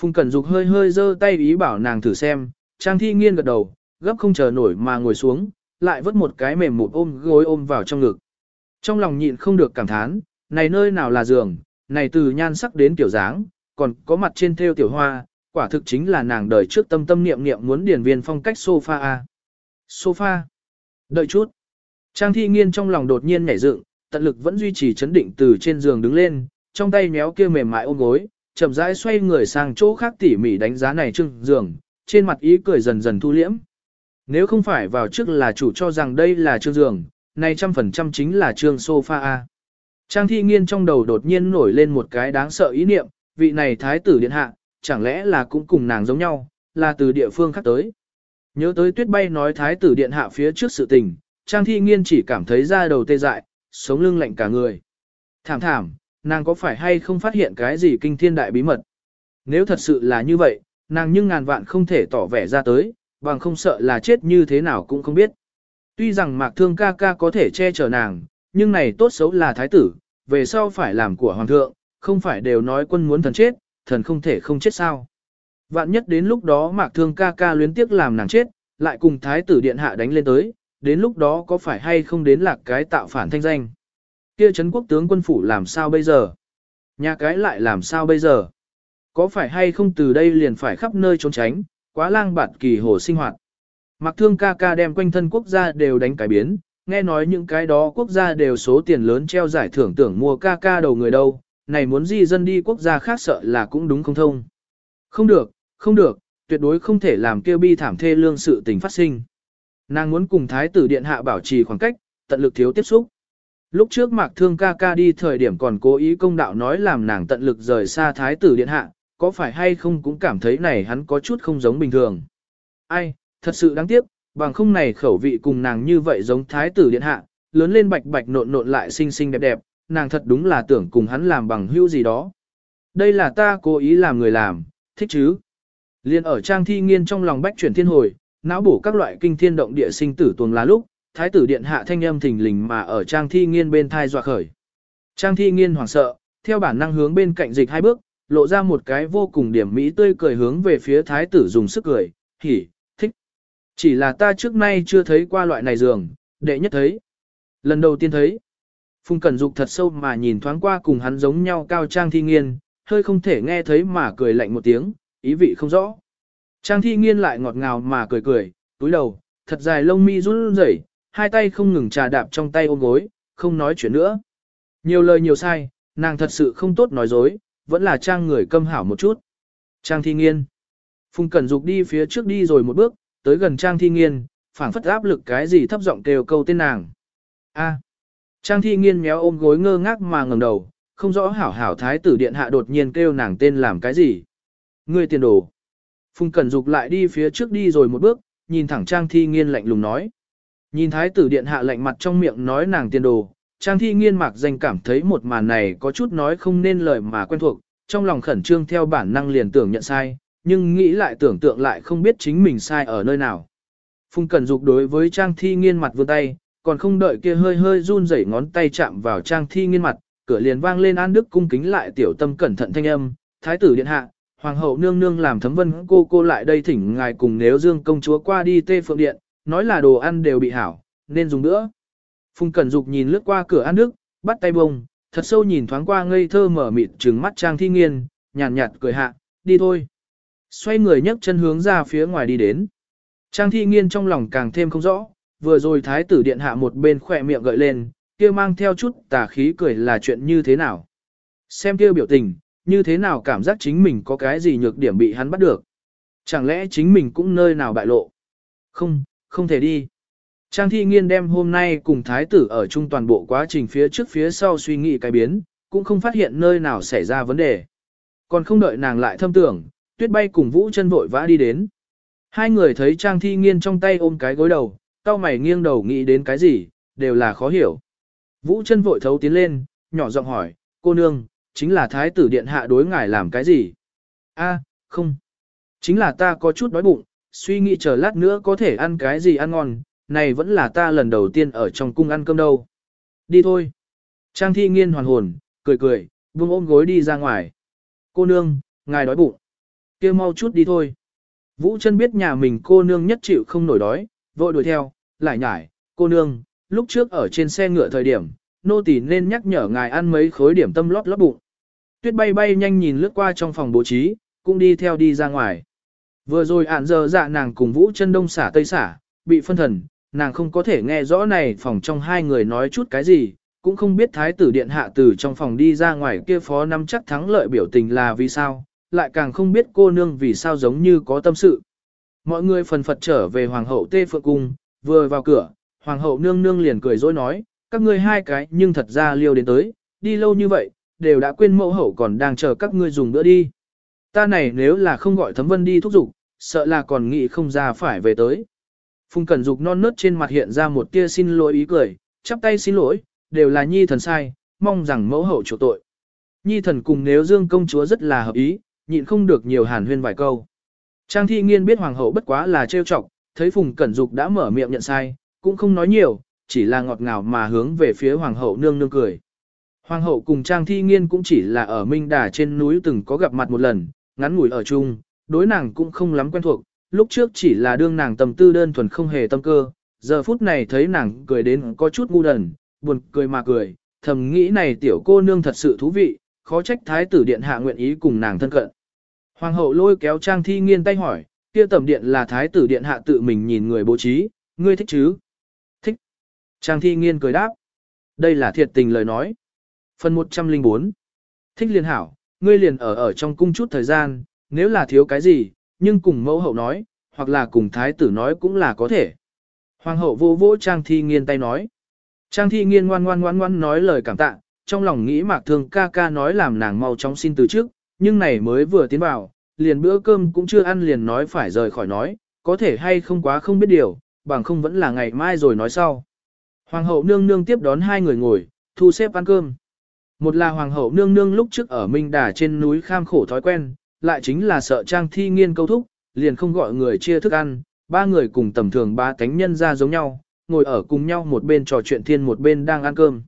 Phùng Cẩn Dục hơi hơi giơ tay ý bảo nàng thử xem, Trang thi nghiên gật đầu, gấp không chờ nổi mà ngồi xuống, lại vứt một cái mềm một ôm gối ôm vào trong ngực. Trong lòng nhịn không được cảm thán, này nơi nào là giường, này từ nhan sắc đến tiểu dáng, còn có mặt trên theo tiểu hoa, quả thực chính là nàng đời trước tâm tâm niệm niệm muốn điển viên phong cách sofa a. Sofa. Đợi chút. Trang thi nghiên trong lòng đột nhiên nhảy dựng, tận lực vẫn duy trì chấn định từ trên giường đứng lên, trong tay méo kia mềm mại ôm gối, chậm rãi xoay người sang chỗ khác tỉ mỉ đánh giá này trưng giường, trên mặt ý cười dần dần thu liễm. Nếu không phải vào trước là chủ cho rằng đây là trương giường, này trăm phần trăm chính là trương sofa A. Trang thi nghiên trong đầu đột nhiên nổi lên một cái đáng sợ ý niệm, vị này thái tử điện hạ, chẳng lẽ là cũng cùng nàng giống nhau, là từ địa phương khác tới. Nhớ tới tuyết bay nói thái tử điện hạ phía trước sự tình, trang thi nghiên chỉ cảm thấy da đầu tê dại, sống lưng lạnh cả người. Thảm thảm, nàng có phải hay không phát hiện cái gì kinh thiên đại bí mật? Nếu thật sự là như vậy, nàng nhưng ngàn vạn không thể tỏ vẻ ra tới, bằng không sợ là chết như thế nào cũng không biết. Tuy rằng mạc thương ca ca có thể che chở nàng, nhưng này tốt xấu là thái tử, về sau phải làm của hoàng thượng, không phải đều nói quân muốn thần chết, thần không thể không chết sao. Vạn nhất đến lúc đó mạc thương ca ca luyến tiếc làm nàng chết, lại cùng thái tử điện hạ đánh lên tới, đến lúc đó có phải hay không đến lạc cái tạo phản thanh danh. Kia Trấn quốc tướng quân phủ làm sao bây giờ? Nhà cái lại làm sao bây giờ? Có phải hay không từ đây liền phải khắp nơi trốn tránh, quá lang bạt kỳ hồ sinh hoạt. Mặc thương ca ca đem quanh thân quốc gia đều đánh cải biến, nghe nói những cái đó quốc gia đều số tiền lớn treo giải thưởng tưởng mua ca ca đầu người đâu, này muốn di dân đi quốc gia khác sợ là cũng đúng không thông. Không được, không được, tuyệt đối không thể làm kêu bi thảm thê lương sự tình phát sinh. Nàng muốn cùng thái tử điện hạ bảo trì khoảng cách, tận lực thiếu tiếp xúc. Lúc trước Mạc Thương ca ca đi thời điểm còn cố ý công đạo nói làm nàng tận lực rời xa thái tử điện hạ, có phải hay không cũng cảm thấy này hắn có chút không giống bình thường. Ai, thật sự đáng tiếc, bằng không này khẩu vị cùng nàng như vậy giống thái tử điện hạ, lớn lên bạch bạch nộn nộn lại xinh xinh đẹp đẹp, nàng thật đúng là tưởng cùng hắn làm bằng hữu gì đó. Đây là ta cố ý làm người làm, thích chứ. Liên ở trang thi nghiên trong lòng bách chuyển thiên hồi, não bổ các loại kinh thiên động địa sinh tử tuồng lá lúc, thái tử điện hạ thanh âm thình lình mà ở trang thi nghiên bên thai dọa khởi. Trang thi nghiên hoảng sợ, theo bản năng hướng bên cạnh dịch hai bước, lộ ra một cái vô cùng điểm mỹ tươi cười hướng về phía thái tử dùng sức cười, hỉ, thích. Chỉ là ta trước nay chưa thấy qua loại này giường, đệ nhất thấy. Lần đầu tiên thấy. Phùng Cẩn Dục thật sâu mà nhìn thoáng qua cùng hắn giống nhau cao trang thi nghiên, hơi không thể nghe thấy mà cười lạnh một tiếng, ý vị không rõ. Trang thi nghiên lại ngọt ngào mà cười cười, túi đầu, thật dài lông mi run rẩy, hai tay không ngừng trà đạp trong tay ôm gối, không nói chuyện nữa. Nhiều lời nhiều sai, nàng thật sự không tốt nói dối, vẫn là trang người câm hảo một chút. Trang thi nghiên. Phùng Cẩn Dục đi phía trước đi rồi một bước, tới gần trang thi nghiên, phảng phất áp lực cái gì thấp giọng kêu câu tên nàng. A. Trang thi nghiên méo ôm gối ngơ ngác mà ngẩng đầu, không rõ hảo hảo thái tử điện hạ đột nhiên kêu nàng tên làm cái gì. Ngươi tiền đồ. Phùng Cẩn Dục lại đi phía trước đi rồi một bước, nhìn thẳng Trang Thi Nghiên lạnh lùng nói. Nhìn thái tử điện hạ lạnh mặt trong miệng nói nàng tiền đồ, Trang Thi Nghiên mạc danh cảm thấy một màn này có chút nói không nên lời mà quen thuộc, trong lòng khẩn trương theo bản năng liền tưởng nhận sai, nhưng nghĩ lại tưởng tượng lại không biết chính mình sai ở nơi nào. Phùng Cẩn Dục đối với Trang Thi Nghiên mặt vươn tay, còn không đợi kia hơi hơi run rẩy ngón tay chạm vào Trang Thi Nghiên mặt, cửa liền vang lên An Đức cung kính lại tiểu tâm cẩn thận thanh âm, thái tử điện hạ, hoàng hậu nương nương làm thấm vân cô cô lại đây thỉnh ngài cùng nếu dương công chúa qua đi tê phượng điện, nói là đồ ăn đều bị hảo, nên dùng nữa. Phùng Cẩn Dục nhìn lướt qua cửa An Đức, bắt tay bông, thật sâu nhìn thoáng qua ngây thơ mở mịt trừng mắt Trang Thi Nghiên, nhàn nhạt, nhạt cười hạ, đi thôi. Xoay người nhấc chân hướng ra phía ngoài đi đến. Trang Thi Nghiên trong lòng càng thêm không rõ, vừa rồi thái tử điện hạ một bên khỏe miệng gợi lên, kia mang theo chút tà khí cười là chuyện như thế nào. Xem kia biểu tình, như thế nào cảm giác chính mình có cái gì nhược điểm bị hắn bắt được. Chẳng lẽ chính mình cũng nơi nào bại lộ? Không, không thể đi. Trang thi nghiên đem hôm nay cùng thái tử ở chung toàn bộ quá trình phía trước phía sau suy nghĩ cái biến, cũng không phát hiện nơi nào xảy ra vấn đề. Còn không đợi nàng lại thâm tưởng, tuyết bay cùng vũ chân vội vã đi đến. Hai người thấy Trang thi nghiên trong tay ôm cái gối đầu, cao mày nghiêng đầu nghĩ đến cái gì, đều là khó hiểu. Vũ chân vội thấu tiến lên, nhỏ giọng hỏi, cô nương, chính là thái tử điện hạ đối ngài làm cái gì? A, không. Chính là ta có chút đói bụng, suy nghĩ chờ lát nữa có thể ăn cái gì ăn ngon, này vẫn là ta lần đầu tiên ở trong cung ăn cơm đâu. Đi thôi. Trang thi nghiên hoàn hồn, cười cười, buông ôm gối đi ra ngoài. Cô nương, ngài đói bụng. kia mau chút đi thôi. Vũ chân biết nhà mình cô nương nhất chịu không nổi đói, vội đuổi theo, lại nhải, cô nương, lúc trước ở trên xe ngựa thời điểm, nô tỳ nên nhắc nhở ngài ăn mấy khối điểm tâm lót lót bụng. Tuyết bay bay nhanh nhìn lướt qua trong phòng bố trí, cũng đi theo đi ra ngoài. Vừa rồi ản giờ dạ nàng cùng Vũ chân đông xả tây xả, bị phân thần, nàng không có thể nghe rõ này phòng trong hai người nói chút cái gì, cũng không biết thái tử điện hạ từ trong phòng đi ra ngoài kia phó năm chắc thắng lợi biểu tình là vì sao, lại càng không biết cô nương vì sao giống như có tâm sự. Mọi người phần phật trở về hoàng hậu tê phượng cung, vừa vào cửa, hoàng hậu nương nương liền cười dối nói, các ngươi hai cái nhưng thật ra liêu đến tới, đi lâu như vậy, đều đã quên mẫu hậu còn đang chờ các ngươi dùng bữa đi. Ta này nếu là không gọi thấm vân đi thúc giục, sợ là còn nghĩ không ra phải về tới. Phùng Cẩn Dục non nớt trên mặt hiện ra một tia xin lỗi ý cười, chắp tay xin lỗi, đều là nhi thần sai, mong rằng mẫu hậu chủ tội. Nhi thần cùng nếu dương công chúa rất là hợp ý, nhịn không được nhiều hàn huyên vài câu. Trang thi nghiên biết hoàng hậu bất quá là trêu chọc, thấy Phùng Cẩn Dục đã mở miệng nhận sai, cũng không nói nhiều, chỉ là ngọt ngào mà hướng về phía hoàng hậu nương nương cười. Hoàng hậu cùng Trang thi nghiên cũng chỉ là ở Minh Đà trên núi từng có gặp mặt một lần, ngắn ngủi ở chung, đối nàng cũng không lắm quen thuộc, lúc trước chỉ là đương nàng tâm tư đơn thuần không hề tâm cơ, giờ phút này thấy nàng cười đến có chút ngu đần, buồn cười mà cười, thầm nghĩ này tiểu cô nương thật sự thú vị, khó trách thái tử điện hạ nguyện ý cùng nàng thân cận. Hoàng hậu lôi kéo Trang Thi Nghiên tay hỏi, kia tầm điện là thái tử điện hạ tự mình nhìn người bố trí, ngươi thích chứ? Thích. Trang Thi Nghiên cười đáp. Đây là thiệt tình lời nói. Phần 104. Thích liên hảo, ngươi liền ở ở trong cung chút thời gian, nếu là thiếu cái gì, nhưng cùng mẫu hậu nói, hoặc là cùng thái tử nói cũng là có thể. Hoàng hậu vô vỗ Trang Thi Nghiên tay nói. Trang Thi Nghiên ngoan ngoan ngoan ngoan nói lời cảm tạ, trong lòng nghĩ mạc thương ca ca nói làm nàng mau chóng xin từ trước, nhưng này mới vừa tiến vào, liền bữa cơm cũng chưa ăn liền nói phải rời khỏi nói, có thể hay không quá không biết điều, bằng không vẫn là ngày mai rồi nói sau. Hoàng hậu nương nương tiếp đón hai người ngồi, thu xếp ăn cơm. Một là hoàng hậu nương nương lúc trước ở Minh Đà trên núi kham khổ thói quen, lại chính là sợ trang thi nghiên câu thúc, liền không gọi người chia thức ăn, ba người cùng tầm thường ba cánh nhân ra giống nhau, ngồi ở cùng nhau một bên trò chuyện thiên một bên đang ăn cơm.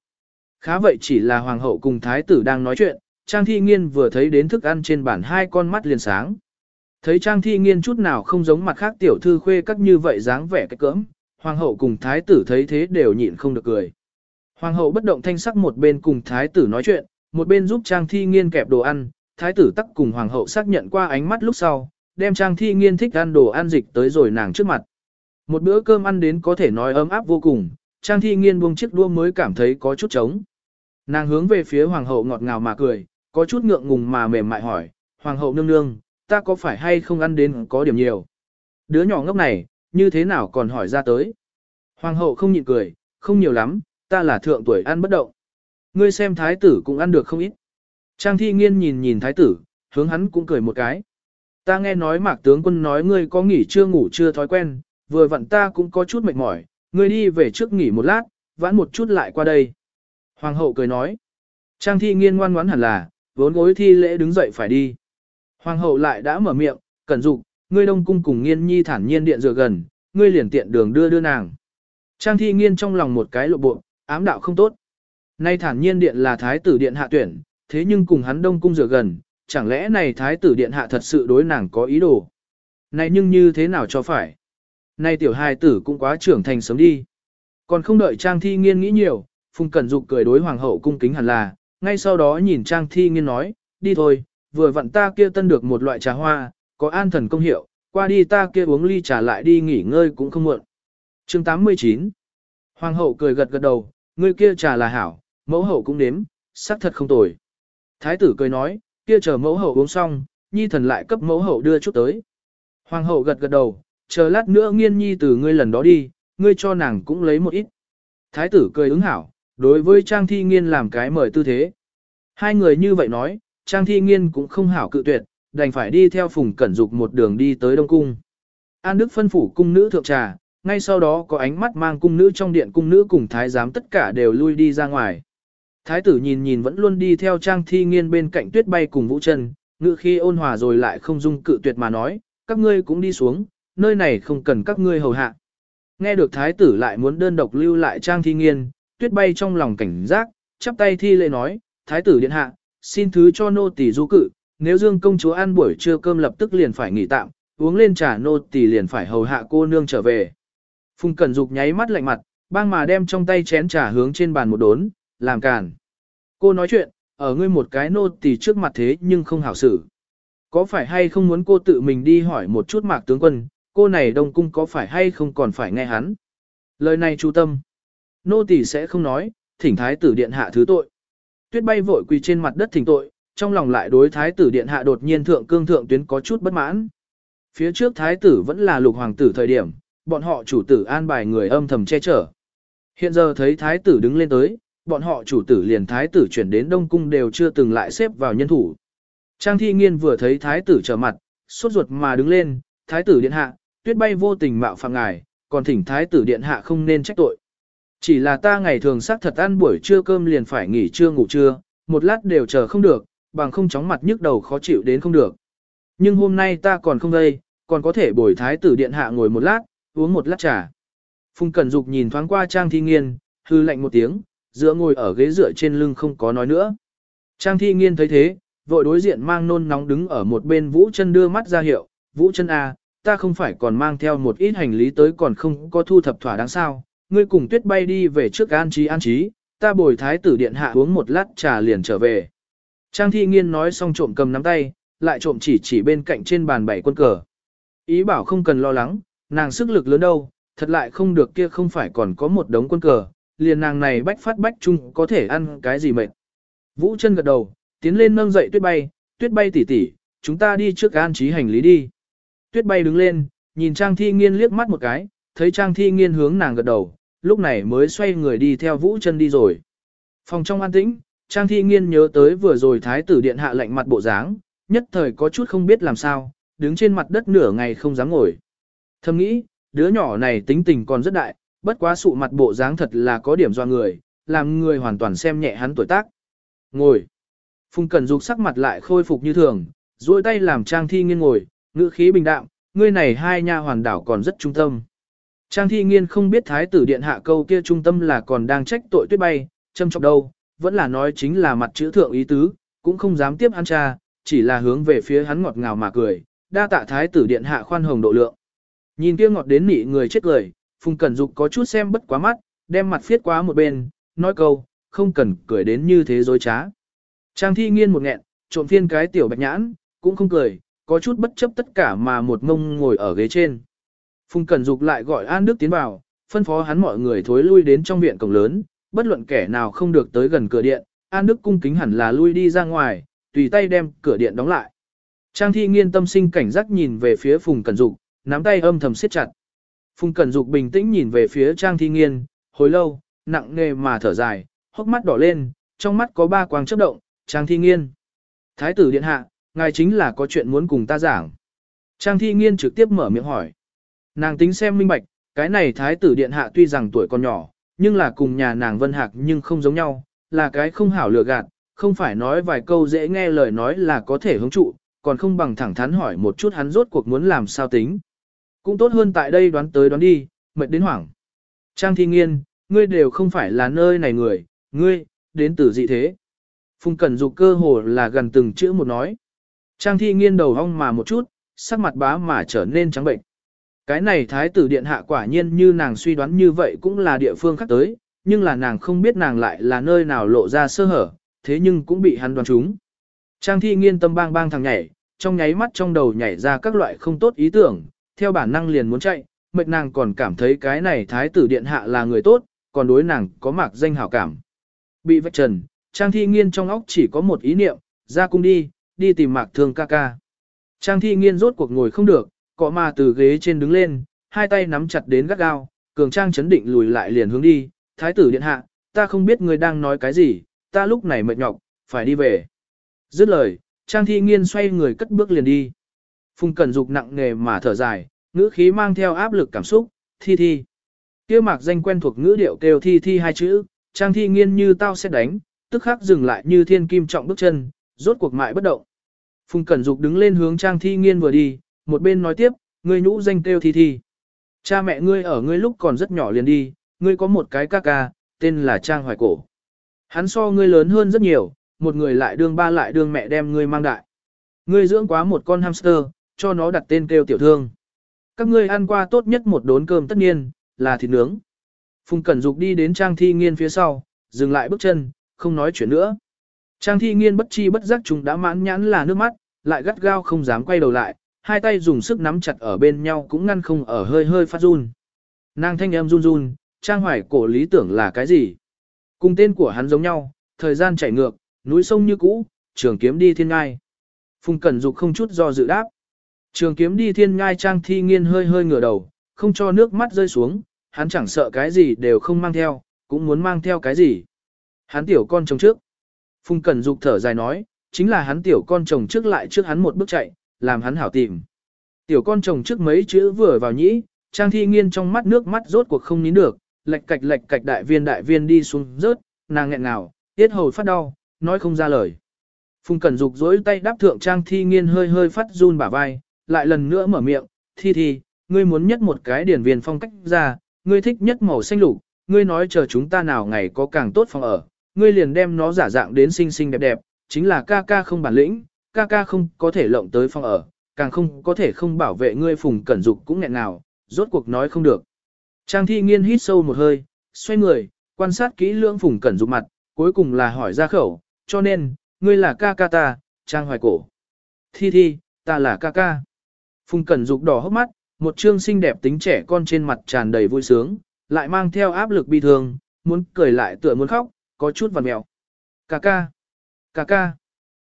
Khá vậy chỉ là hoàng hậu cùng thái tử đang nói chuyện, Trang Thi Nghiên vừa thấy đến thức ăn trên bàn hai con mắt liền sáng. Thấy Trang Thi Nghiên chút nào không giống mặt khác tiểu thư khuê các như vậy dáng vẻ cái cỡm, hoàng hậu cùng thái tử thấy thế đều nhịn không được cười. Hoàng hậu bất động thanh sắc một bên cùng thái tử nói chuyện, một bên giúp Trang Thi Nghiên kẹp đồ ăn, thái tử tắc cùng hoàng hậu xác nhận qua ánh mắt lúc sau, đem Trang Thi Nghiên thích ăn đồ ăn dịch tới rồi nàng trước mặt. Một bữa cơm ăn đến có thể nói ấm áp vô cùng, Trang Thi Nghiên buông chiếc đũa mới cảm thấy có chút trống. Nàng hướng về phía hoàng hậu ngọt ngào mà cười, có chút ngượng ngùng mà mềm mại hỏi, hoàng hậu nương nương, ta có phải hay không ăn đến có điểm nhiều? Đứa nhỏ ngốc này, như thế nào còn hỏi ra tới? Hoàng hậu không nhịn cười, không nhiều lắm, ta là thượng tuổi ăn bất động. Ngươi xem thái tử cũng ăn được không ít. Trang thi nghiên nhìn nhìn thái tử, hướng hắn cũng cười một cái. Ta nghe nói mạc tướng quân nói ngươi có nghỉ chưa ngủ chưa thói quen, vừa vặn ta cũng có chút mệt mỏi, ngươi đi về trước nghỉ một lát, vãn một chút lại qua đây. Hoàng hậu cười nói. Trang thi nghiên ngoan ngoãn hẳn là, vốn gối thi lễ đứng dậy phải đi. Hoàng hậu lại đã mở miệng, cẩn dục, ngươi đông cung cùng nghiên nhi thản nhiên điện dựa gần, ngươi liền tiện đường đưa đưa nàng. Trang thi nghiên trong lòng một cái lộ bộ, ám đạo không tốt. Nay thản nhiên điện là thái tử điện hạ tuyển, thế nhưng cùng hắn đông cung dựa gần, chẳng lẽ này thái tử điện hạ thật sự đối nàng có ý đồ. Này nhưng như thế nào cho phải. Này tiểu hài tử cũng quá trưởng thành sớm đi. Còn không đợi trang thi nghiên nghĩ nhiều, Phùng Cẩn Dục cười đối hoàng hậu cung kính hẳn là, ngay sau đó nhìn Trang Thi Nghiên nói, đi thôi, vừa vặn ta kia tân được một loại trà hoa, có an thần công hiệu, qua đi ta kia uống ly trà lại đi nghỉ ngơi cũng không muộn. Chương 89 Hoàng hậu cười gật gật đầu, ngươi kia trà là hảo, mẫu hậu cũng nếm, sắc thật không tồi. Thái tử cười nói, kia chờ mẫu hậu uống xong, nhi thần lại cấp mẫu hậu đưa chút tới. Hoàng hậu gật gật đầu, chờ lát nữa nghiên nhi từ ngươi lần đó đi, ngươi cho nàng cũng lấy một ít. Thái tử cười ứng hảo, đối với Trang Thi Nghiên làm cái mời tư thế. Hai người như vậy nói, Trang Thi Nghiên cũng không hảo cự tuyệt, đành phải đi theo Phùng Cẩn Dục một đường đi tới Đông Cung. An Đức phân phủ cung nữ thượng trà, ngay sau đó có ánh mắt mang cung nữ trong điện cung nữ cùng thái giám tất cả đều lui đi ra ngoài. Thái tử nhìn nhìn vẫn luôn đi theo Trang Thi Nghiên bên cạnh tuyết bay cùng Vũ Trần, ngự khi ôn hòa rồi lại không dung cự tuyệt mà nói, các ngươi cũng đi xuống, nơi này không cần các ngươi hầu hạ. Nghe được thái tử lại muốn đơn độc lưu lại Trang Thi Nghiên, tuyết bay trong lòng cảnh giác, chắp tay thi lễ nói, thái tử điện hạ, xin thứ cho nô tỳ du cự, nếu dương công chúa ăn buổi trưa cơm lập tức liền phải nghỉ tạm, uống lên trà nô tỳ liền phải hầu hạ cô nương trở về. Phùng Cẩn Dục nháy mắt lạnh mặt, bang mà đem trong tay chén trà hướng trên bàn một đốn, làm càn. Cô nói chuyện, ở ngươi một cái nô tỳ trước mặt thế nhưng không hảo xử. Có phải hay không muốn cô tự mình đi hỏi một chút mạc tướng quân, cô này đông cung có phải hay không còn phải nghe hắn. Lời này chú tâm. Nô tỳ sẽ không nói, thỉnh thái tử điện hạ thứ tội. Tuyết bay vội quỳ trên mặt đất thỉnh tội, trong lòng lại đối thái tử điện hạ đột nhiên thượng cương thượng tuyến có chút bất mãn. Phía trước thái tử vẫn là lục hoàng tử thời điểm, bọn họ chủ tử an bài người âm thầm che chở. Hiện giờ thấy thái tử đứng lên tới, bọn họ chủ tử liền thái tử chuyển đến Đông Cung đều chưa từng lại xếp vào nhân thủ. Trang thi nghiên vừa thấy thái tử trở mặt, sốt ruột mà đứng lên, thái tử điện hạ, tuyết bay vô tình mạo phạm ngài, còn thỉnh thái tử điện hạ không nên trách tội. Chỉ là ta ngày thường xác thật ăn buổi trưa cơm liền phải nghỉ trưa ngủ trưa, một lát đều chờ không được, bằng không chóng mặt nhức đầu khó chịu đến không được. Nhưng hôm nay ta còn không đây, còn có thể bồi thái tử điện hạ ngồi một lát, uống một lát trà. Phùng Cẩn Dục nhìn thoáng qua Trang Thi Nghiên, hư lạnh một tiếng, giữa ngồi ở ghế dựa trên lưng không có nói nữa. Trang Thi Nghiên thấy thế, vội đối diện mang nôn nóng đứng ở một bên Vũ chân đưa mắt ra hiệu, Vũ chân A, à, ta không phải còn mang theo một ít hành lý tới còn không có thu thập thỏa đáng sao, ngươi cùng tuyết bay đi về trước an trí an trí, ta bồi thái tử điện hạ uống một lát trà liền trở về. Trang thi nghiên nói xong trộm cầm nắm tay, lại trộm chỉ chỉ bên cạnh trên bàn bảy quân cờ. Ý bảo không cần lo lắng, nàng sức lực lớn đâu, thật lại không được kia không phải còn có một đống quân cờ, liền nàng này bách phát bách chung có thể ăn cái gì mệt. Vũ chân gật đầu, tiến lên nâng dậy tuyết bay, tuyết bay tỉ tỉ, chúng ta đi trước an trí hành lý đi. Tuyết bay đứng lên, nhìn Trang Thi Nghiên liếc mắt một cái, thấy Trang Thi Nghiên hướng nàng gật đầu, lúc này mới xoay người đi theo Vũ chân đi rồi. Phòng trong an tĩnh, Trang Thi Nghiên nhớ tới vừa rồi Thái tử Điện hạ lạnh mặt bộ dáng, nhất thời có chút không biết làm sao, đứng trên mặt đất nửa ngày không dám ngồi. Thầm nghĩ, đứa nhỏ này tính tình còn rất đại, bất quá sụ mặt bộ dáng thật là có điểm do người, làm người hoàn toàn xem nhẹ hắn tuổi tác. Ngồi. Phùng Cẩn Dục sắc mặt lại khôi phục như thường, duỗi tay làm Trang Thi Nghiên ngồi, ngữ khí bình đạm, ngươi này hai nha hoàn đảo còn rất trung tâm. Trang Thi Nghiên không biết Thái tử Điện hạ câu kia trung tâm là còn đang trách tội tuyết bay, châm chọc đâu, vẫn là nói chính là mặt chữ thượng ý tứ, cũng không dám tiếp ăn cha, chỉ là hướng về phía hắn ngọt ngào mà cười, đa tạ Thái tử Điện hạ khoan hồng độ lượng. Nhìn kia ngọt đến nị người chết cười, Phùng Cẩn Dục có chút xem bất quá mắt, đem mặt phiết quá một bên, nói câu, không cần cười đến như thế dối trá. Trang thi nghiên một nghẹn, trộn phiên cái tiểu bạch nhãn, cũng không cười, có chút bất chấp tất cả mà một ngông ngồi ở ghế trên. Phùng Cẩn Dục lại gọi An Đức tiến vào, phân phó hắn mọi người thối lui đến trong viện cổng lớn, bất luận kẻ nào không được tới gần cửa điện, An Đức cung kính hẳn là lui đi ra ngoài, tùy tay đem cửa điện đóng lại. Trang thi nghiên tâm sinh cảnh giác nhìn về phía Phùng Cẩn Dục, nắm tay âm thầm siết chặt. Phùng Cẩn Dục bình tĩnh nhìn về phía Trang thi nghiên, hồi lâu, nặng nề mà thở dài, hốc mắt đỏ lên, trong mắt có ba quang chớp động, Trang thi nghiên. Thái tử điện hạ, ngài chính là có chuyện muốn cùng ta giảng. Trang thi nghiên trực tiếp mở miệng hỏi. Nàng tính xem minh bạch, cái này thái tử điện hạ tuy rằng tuổi còn nhỏ, nhưng là cùng nhà nàng vân hạc nhưng không giống nhau, là cái không hảo lừa gạt, không phải nói vài câu dễ nghe lời nói là có thể hứng trụ, còn không bằng thẳng thắn hỏi một chút hắn rốt cuộc muốn làm sao tính. Cũng tốt hơn tại đây đoán tới đoán đi, mệt đến hoảng. Trang thi nghiên, ngươi đều không phải là nơi này người, ngươi, đến từ dị thế. Phùng Cẩn Dục cơ hồ là gần từng chữ một nói. Trang thi nghiên đầu hong mà một chút, sắc mặt bá mà trở nên trắng bệnh. Cái này thái tử điện hạ quả nhiên như nàng suy đoán như vậy cũng là địa phương khác tới, nhưng là nàng không biết nàng lại là nơi nào lộ ra sơ hở, thế nhưng cũng bị hắn đoán trúng. Trang thi nghiên tâm bang bang thằng nhảy, trong nháy mắt trong đầu nhảy ra các loại không tốt ý tưởng, theo bản năng liền muốn chạy, mệt nàng còn cảm thấy cái này thái tử điện hạ là người tốt, còn đối nàng có mạc danh hảo cảm. Bị vạch trần, Trang Thi Nghiên trong óc chỉ có một ý niệm, ra cung đi, đi tìm mạc thương ca ca. Trang Thi Nghiên rốt cuộc ngồi không được, cọ mà từ ghế trên đứng lên, hai tay nắm chặt đến gắt gao, cường trang chấn định lùi lại liền hướng đi, thái tử điện hạ, ta không biết người đang nói cái gì, ta lúc này mệt nhọc, phải đi về. Dứt lời, Trang Thi Nghiên xoay người cất bước liền đi. Phùng Cẩn Dục nặng nề mà thở dài, ngữ khí mang theo áp lực cảm xúc, thi thi. Kia mạc danh quen thuộc ngữ điệu kêu thi thi hai chữ, Trang Thi Nghiên như tao sẽ đánh, tức khắc dừng lại như thiên kim trọng bước chân, rốt cuộc mại bất động. Phùng Cẩn Dục đứng lên hướng Trang Thi Nghiên vừa đi, một bên nói tiếp, ngươi nhũ danh kêu thi thi. Cha mẹ ngươi ở ngươi lúc còn rất nhỏ liền đi, ngươi có một cái ca ca, tên là Trang Hoài Cổ. Hắn so ngươi lớn hơn rất nhiều, một người lại đương ba lại đương mẹ đem ngươi mang đại. Ngươi dưỡng quá một con hamster, cho nó đặt tên kêu tiểu thương. Các ngươi ăn qua tốt nhất một đốn cơm tất nhiên, là thịt nướng. Phùng Cẩn Dục đi đến Trang Thi Nghiên phía sau, dừng lại bước chân, không nói chuyện nữa. Trang Thi Nghiên bất chi bất giác chúng đã mãn nhãn là nước mắt, lại gắt gao không dám quay đầu lại, hai tay dùng sức nắm chặt ở bên nhau cũng ngăn không ở hơi hơi phát run. Nàng thanh em run run, Trang Hoài cổ lý tưởng là cái gì? Cùng tên của hắn giống nhau, thời gian chảy ngược, núi sông như cũ, trường kiếm đi thiên ngai. Phùng Cẩn Dục không chút do dự đáp. Trường kiếm đi thiên ngai Trang Thi Nghiên hơi hơi ngửa đầu, không cho nước mắt rơi xuống, hắn chẳng sợ cái gì đều không mang theo, cũng muốn mang theo cái gì. Hắn tiểu con chồng trước. Phùng Cẩn Dục thở dài nói, chính là hắn tiểu con chồng trước lại trước hắn một bước chạy, làm hắn hảo tìm. Tiểu con chồng trước mấy chữ vừa vào nhĩ, Trang Thi Nghiên trong mắt nước mắt rốt cuộc không nín được, lệch cạch lệch cạch đại viên đại viên đi xuống rớt, nàng nghẹn ngào, tiết hầu phát đau, nói không ra lời. Phùng Cẩn Dục dối tay đáp thượng Trang Thi Nghiên hơi hơi phát run bả vai, lại lần nữa mở miệng, Thi Thi, ngươi muốn nhất một cái điển viên phong cách ra, ngươi thích nhất màu xanh lục, ngươi nói chờ chúng ta nào ngày có càng tốt phòng ở, ngươi liền đem nó giả dạng đến xinh xinh đẹp đẹp, chính là ca ca không bản lĩnh, ca ca không có thể lộng tới phòng ở, càng không có thể không bảo vệ ngươi Phùng Cẩn Dục cũng nghẹn nào, rốt cuộc nói không được. Trang thi nghiên hít sâu một hơi, xoay người, quan sát kỹ lưỡng Phùng Cẩn Dục mặt, cuối cùng là hỏi ra khẩu, cho nên, ngươi là ca ca ta, Trang hoài cổ. Thi thi, ta là ca ca. Phùng Cẩn Dục đỏ hốc mắt, một trương xinh đẹp tính trẻ con trên mặt tràn đầy vui sướng, lại mang theo áp lực bi thương, muốn cười lại tựa muốn khóc, có chút vằn mèo. Ca ca, ca ca.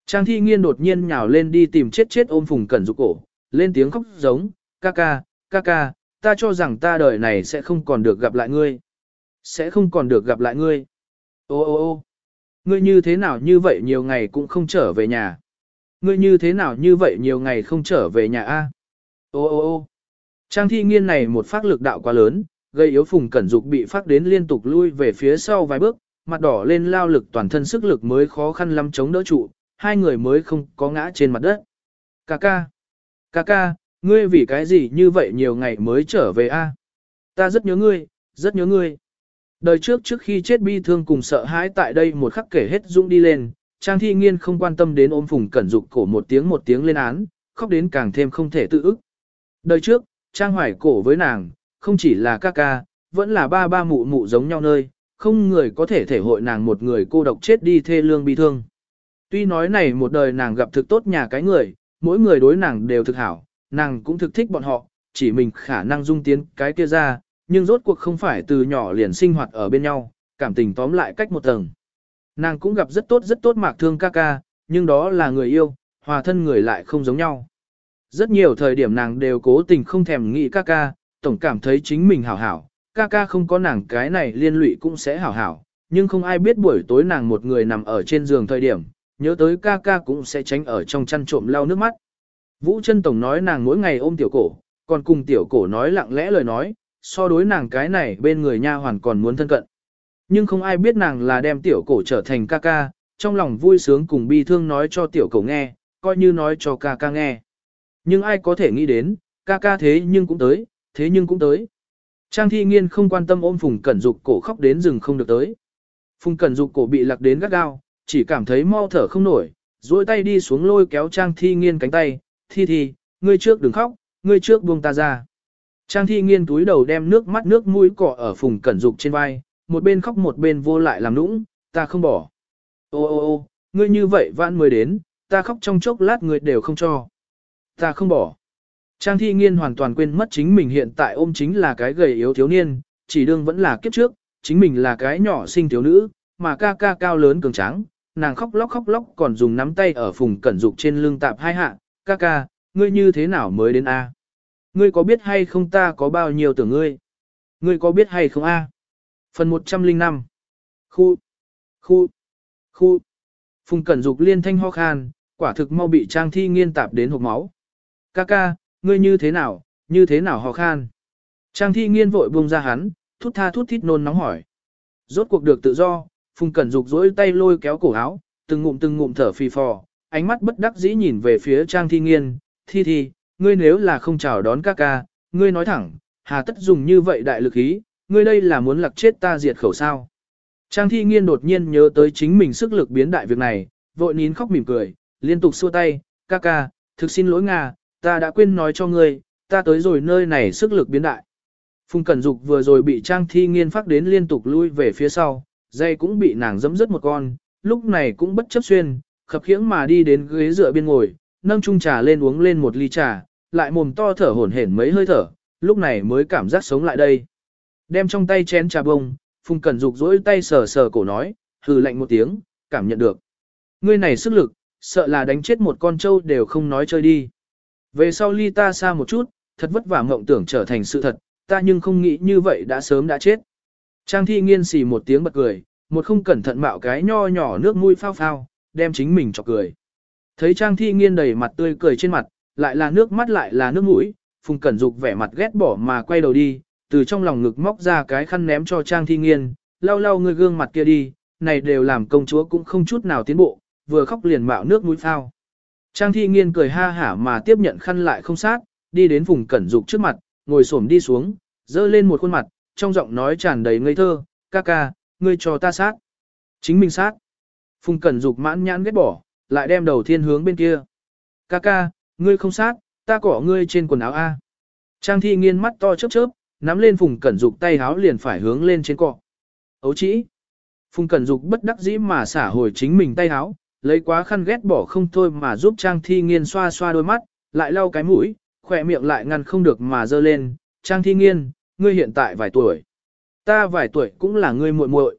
Trang thi nghiên đột nhiên nhào lên đi tìm chết chết ôm Phùng Cẩn Dục cổ, lên tiếng khóc giống, ca ca, ca ca, ta cho rằng ta đời này sẽ không còn được gặp lại ngươi. Sẽ không còn được gặp lại ngươi. Ô ô ô ngươi như thế nào như vậy nhiều ngày cũng không trở về nhà. Ngươi như thế nào như vậy nhiều ngày không trở về nhà a? Ô ô ô Trang thi nghiên này một phát lực đạo quá lớn, gây yếu phùng cẩn dục bị phát đến liên tục lui về phía sau vài bước, mặt đỏ lên lao lực toàn thân sức lực mới khó khăn lắm chống đỡ trụ, hai người mới không có ngã trên mặt đất. Cà ca, cà ca, ngươi vì cái gì như vậy nhiều ngày mới trở về a? Ta rất nhớ ngươi, rất nhớ ngươi. Đời trước trước khi chết bi thương cùng sợ hãi tại đây một khắc kể hết dũng đi lên, Trang Thi Nghiên không quan tâm đến ôm Phùng Cẩn Dục cổ một tiếng một tiếng lên án, khóc đến càng thêm không thể tự ức. Đời trước, Trang Hoài cổ với nàng, không chỉ là ca ca, vẫn là ba ba mụ mụ giống nhau nơi, không người có thể thể hội nàng một người cô độc chết đi thê lương bi thương. Tuy nói này một đời nàng gặp thực tốt nhà cái người, mỗi người đối nàng đều thực hảo, nàng cũng thực thích bọn họ, chỉ mình khả năng dung tiến cái kia ra, nhưng rốt cuộc không phải từ nhỏ liền sinh hoạt ở bên nhau, cảm tình tóm lại cách một tầng. Nàng cũng gặp rất tốt rất tốt mạc thương ca ca, nhưng đó là người yêu, hòa thân người lại không giống nhau. Rất nhiều thời điểm nàng đều cố tình không thèm nghĩ ca ca, tổng cảm thấy chính mình hảo hảo, ca ca không có nàng cái này liên lụy cũng sẽ hảo hảo, nhưng không ai biết buổi tối nàng một người nằm ở trên giường thời điểm, nhớ tới ca ca cũng sẽ tránh ở trong chăn trộm lau nước mắt. Vũ chân tổng nói nàng mỗi ngày ôm tiểu cổ, còn cùng tiểu cổ nói lặng lẽ lời nói, so đối nàng cái này bên người nha hoàn còn muốn thân cận. Nhưng không ai biết nàng là đem tiểu cổ trở thành ca ca, trong lòng vui sướng cùng bi thương nói cho tiểu cổ nghe, coi như nói cho ca ca nghe. Nhưng ai có thể nghĩ đến, ca ca thế nhưng cũng tới, thế nhưng cũng tới. Trang thi nghiên không quan tâm ôm Phùng Cẩn Dục cổ khóc đến rừng không được tới. Phùng Cẩn Dục cổ bị lạc đến gắt gao, chỉ cảm thấy mau thở không nổi, duỗi tay đi xuống lôi kéo Trang thi nghiên cánh tay, thi thi, ngươi trước đừng khóc, ngươi trước buông ta ra. Trang thi nghiên túi đầu đem nước mắt nước mũi cọ ở Phùng Cẩn Dục trên vai, một bên khóc một bên vô lại làm nũng, ta không bỏ. Ô ô ô, ngươi như vậy vãn mới đến, ta khóc trong chốc lát ngươi đều không cho. Ta không bỏ. Trang thi nghiên hoàn toàn quên mất chính mình hiện tại ôm chính là cái gầy yếu thiếu niên, chỉ đương vẫn là kiếp trước, chính mình là cái nhỏ sinh thiếu nữ, mà ca ca cao lớn cường tráng, nàng khóc lóc khóc lóc còn dùng nắm tay ở phùng cẩn dục trên lưng tạp hai hạ, ca ca, ngươi như thế nào mới đến A? Ngươi có biết hay không ta có bao nhiêu tưởng ngươi? Ngươi có biết hay không A? Phần 105 Khu Khu Khu Phùng cẩn dục liên thanh ho khan, quả thực mau bị trang thi nghiên tạp đến hộp máu. Ca ca, ngươi như thế nào, như thế nào ho khan? Trang thi nghiên vội buông ra hắn, thút tha thút thít nôn nóng hỏi. Rốt cuộc được tự do, Phùng Cẩn Dục duỗi tay lôi kéo cổ áo, từng ngụm từng ngụm thở phì phò, ánh mắt bất đắc dĩ nhìn về phía Trang Thi Nghiên, "Thi Thi, ngươi nếu là không chào đón ca ca, ngươi nói thẳng, hà tất dùng như vậy đại lực ý, ngươi đây là muốn lặc chết ta diệt khẩu sao?" Trang Thi Nghiên đột nhiên nhớ tới chính mình sức lực biến đại việc này, vội nín khóc mỉm cười, liên tục xua tay, "Ca ca, thực xin lỗi Nga, ta đã quên nói cho ngươi, ta tới rồi nơi này sức lực biến đại." Phùng Cẩn Dục vừa rồi bị Trang Thi Nghiên phát đến liên tục lui về phía sau, dây cũng bị nàng dẫm rớt một con, lúc này cũng bất chấp xuyên, khập khiễng mà đi đến ghế dựa bên ngồi, nâng chung trà lên uống lên một ly trà, lại mồm to thở hổn hển mấy hơi thở, lúc này mới cảm giác sống lại đây. Đem trong tay chén trà bông, Phùng Cẩn Dục dỗi tay sờ sờ cổ nói, hừ lạnh một tiếng, cảm nhận được. Ngươi này sức lực, sợ là đánh chết một con trâu đều không nói chơi đi. Về sau ly ta xa một chút, thật vất vả mộng tưởng trở thành sự thật, ta nhưng không nghĩ như vậy đã sớm đã chết. Trang thi nghiên xì một tiếng bật cười, một không cẩn thận mạo cái nho nhỏ nước mũi phao phao, đem chính mình cho cười. Thấy Trang thi nghiên đầy mặt tươi cười trên mặt, lại là nước mắt lại là nước mũi, Phùng Cẩn Dục vẻ mặt ghét bỏ mà quay đầu đi, từ trong lòng ngực móc ra cái khăn ném cho Trang thi nghiên, lau lau người gương mặt kia đi, này đều làm công chúa cũng không chút nào tiến bộ, vừa khóc liền mạo nước mũi phao. Trang thi nghiên cười ha hả mà tiếp nhận khăn lại không sát, đi đến Phùng Cẩn Dục trước mặt, ngồi xổm đi xuống, dơ lên một khuôn mặt, trong giọng nói tràn đầy ngây thơ, ca ca, ngươi cho ta sát. Chính mình sát. Phùng Cẩn Dục mãn nhãn ghét bỏ, lại đem đầu thiên hướng bên kia. Ca ca, ngươi không sát, ta cỏ ngươi trên quần áo A. Trang thi nghiên mắt to chớp chớp, nắm lên Phùng Cẩn Dục tay háo liền phải hướng lên trên cọ. Ấu chỉ. Phùng Cẩn Dục bất đắc dĩ mà xả hồi chính mình tay háo, lấy quá khăn ghét bỏ không thôi mà giúp Trang thi nghiên xoa xoa đôi mắt, lại lau cái mũi, khỏe miệng lại ngăn không được mà dơ lên. Trang thi nghiên, ngươi hiện tại vài tuổi. Ta vài tuổi cũng là ngươi muội muội.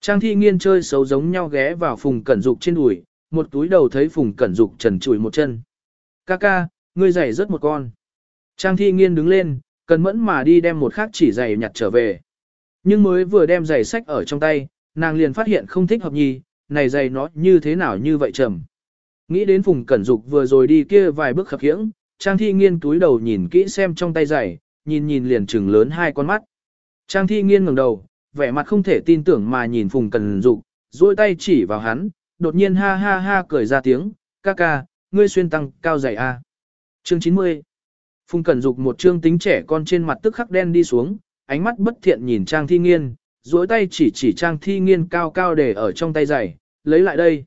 Trang thi nghiên chơi xấu giống nhau ghé vào phùng cẩn dục trên đùi, một túi đầu thấy phùng cẩn dục trần trụi một chân. Ca ca, ngươi giày rất một con. Trang thi nghiên đứng lên, cần mẫn mà đi đem một khác chỉ giày nhặt trở về. Nhưng mới vừa đem giày sách ở trong tay, nàng liền phát hiện không thích hợp nhì, này giày nó như thế nào như vậy trầm. Nghĩ đến phùng cẩn dục vừa rồi đi kia vài bước khập khiễng, trang thi nghiên túi đầu nhìn kỹ xem trong tay giày, nhìn nhìn liền trừng lớn hai con mắt. Trang thi nghiên ngẩng đầu, vẻ mặt không thể tin tưởng mà nhìn Phùng Cần Dục, duỗi tay chỉ vào hắn, đột nhiên ha ha ha cười ra tiếng, ca ca, ngươi xuyên tăng cao dày a. Chương 90 Phùng Cẩn Dục một trương tính trẻ con trên mặt tức khắc đen đi xuống, ánh mắt bất thiện nhìn Trang Thi Nghiên, duỗi tay chỉ chỉ Trang Thi Nghiên cao cao để ở trong tay giày, lấy lại đây.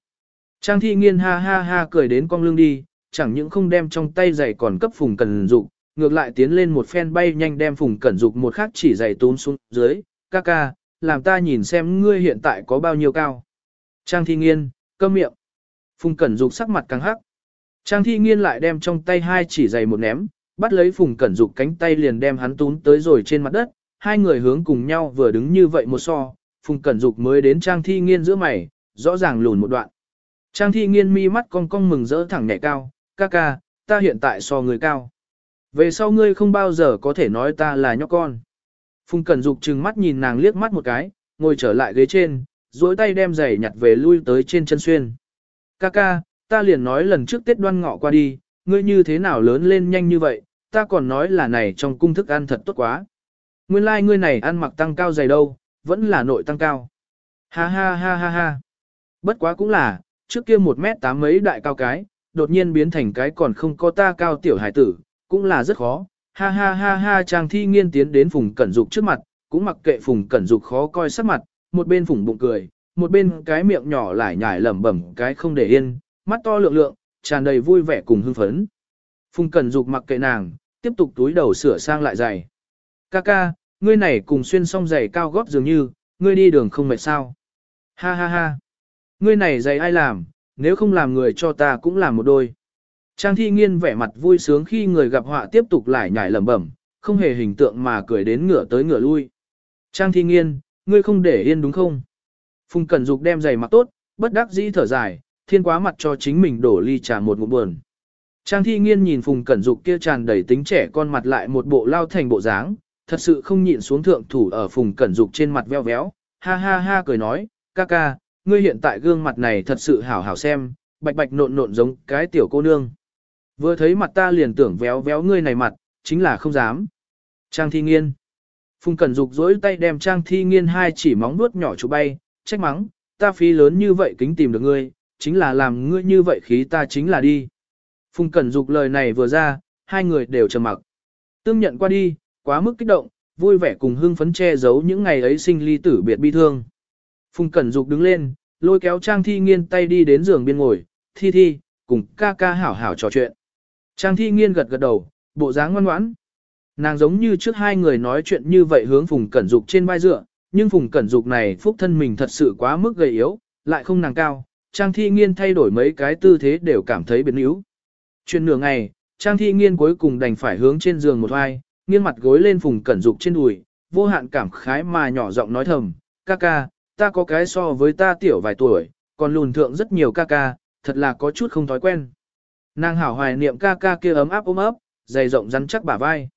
Trang Thi Nghiên ha ha ha cười đến cong lưng đi, chẳng những không đem trong tay giày còn cấp Phùng Cẩn Dục, ngược lại tiến lên một phen bay nhanh đem Phùng Cẩn Dục một khắc chỉ giày tún xuống dưới, ca ca, làm ta nhìn xem ngươi hiện tại có bao nhiêu cao. Trang thi nghiên, câm miệng. Phùng Cẩn Dục sắc mặt căng hắc. Trang thi nghiên lại đem trong tay hai chỉ giày một ném, bắt lấy Phùng Cẩn Dục cánh tay liền đem hắn tún tới rồi trên mặt đất, hai người hướng cùng nhau vừa đứng như vậy một so, Phùng Cẩn Dục mới đến Trang thi nghiên giữa mày, rõ ràng lùn một đoạn. Trang thi nghiên mi mắt cong cong mừng rỡ thẳng nhẹ cao, ca ca, ta hiện tại so người cao. Về sau ngươi không bao giờ có thể nói ta là nhóc con. Phùng Cẩn Dục trừng mắt nhìn nàng liếc mắt một cái, ngồi trở lại ghế trên, duỗi tay đem giày nhặt về lui tới trên chân xuyên. Ca ca, ta liền nói lần trước Tết đoan ngọ qua đi, ngươi như thế nào lớn lên nhanh như vậy, ta còn nói là này trong cung thức ăn thật tốt quá. Nguyên lai like ngươi này ăn mặc tăng cao dày đâu, vẫn là nội tăng cao. Ha ha ha ha ha. Bất quá cũng là, trước kia một mét tám mấy đại cao cái, đột nhiên biến thành cái còn không có ta cao tiểu hải tử, cũng là rất khó. Ha ha ha ha Trang thi nghiên tiến đến Phùng Cẩn Dục trước mặt, cũng mặc kệ Phùng Cẩn Dục khó coi sắc mặt, một bên Phùng bụng cười, một bên cái miệng nhỏ lại nhải lẩm bẩm cái không để yên, mắt to lượng lượng, tràn đầy vui vẻ cùng hưng phấn. Phùng Cẩn Dục mặc kệ nàng, tiếp tục túi đầu sửa sang lại giày. Ca ca, ngươi này cùng xuyên xong giày cao gót dường như, ngươi đi đường không mệt sao. Ha ha ha. Ngươi này giày ai làm, nếu không làm người cho ta cũng làm một đôi. Trang thi nghiên vẻ mặt vui sướng khi người gặp họa tiếp tục lại nhảy lẩm bẩm, không hề hình tượng mà cười đến ngửa tới ngửa lui. Trang thi nghiên, ngươi không để yên đúng không? Phùng Cẩn Dục đem giày mặc tốt, bất đắc dĩ thở dài, thiên quá mặt cho chính mình đổ ly trà một ngụm buồn. Trang thi nghiên nhìn Phùng Cẩn Dục kia tràn đầy tính trẻ con mặt lại một bộ lao thành bộ dáng, thật sự không nhịn xuống thượng thủ ở Phùng Cẩn Dục trên mặt veo véo, ha ha ha cười nói, ca ca, ngươi hiện tại gương mặt này thật sự hảo hảo xem, bạch bạch nộn nộn giống cái tiểu cô nương. Vừa thấy mặt ta liền tưởng véo véo ngươi này mặt, chính là không dám. Trang thi nghiên. Phùng Cẩn Dục dỗi tay đem Trang thi nghiên hai chỉ móng nuốt nhỏ chụp bay, trách mắng, ta phí lớn như vậy kính tìm được ngươi, chính là làm ngươi như vậy khí ta chính là đi. Phùng Cẩn Dục lời này vừa ra, hai người đều trầm mặc. Tương nhận qua đi, quá mức kích động, vui vẻ cùng hưng phấn che giấu những ngày ấy sinh ly tử biệt bi thương. Phùng Cẩn Dục đứng lên, lôi kéo Trang Thi Nghiên tay đi đến giường biên ngồi, Thi Thi, cùng ca ca hảo hảo trò chuyện. Trang Thi Nghiên gật gật đầu, bộ dáng ngoan ngoãn. Nàng giống như trước hai người nói chuyện như vậy hướng Phùng Cẩn Dục trên vai dựa, nhưng Phùng Cẩn Dục này phúc thân mình thật sự quá mức gầy yếu, lại không nàng cao, Trang Thi Nghiên thay đổi mấy cái tư thế đều cảm thấy biến yếu. Chuyện nửa ngày, Trang Thi Nghiên cuối cùng đành phải hướng trên giường một vai, nghiêng mặt gối lên Phùng Cẩn Dục trên đùi, vô hạn cảm khái mà nhỏ giọng nói thầm, ca ca, ta có cái so với ta tiểu vài tuổi, còn lùn thượng rất nhiều ca ca, thật là có chút không thói quen. Nàng hảo hoài niệm ca ca kia ấm áp ôm ấp, dày rộng rắn chắc bả vai.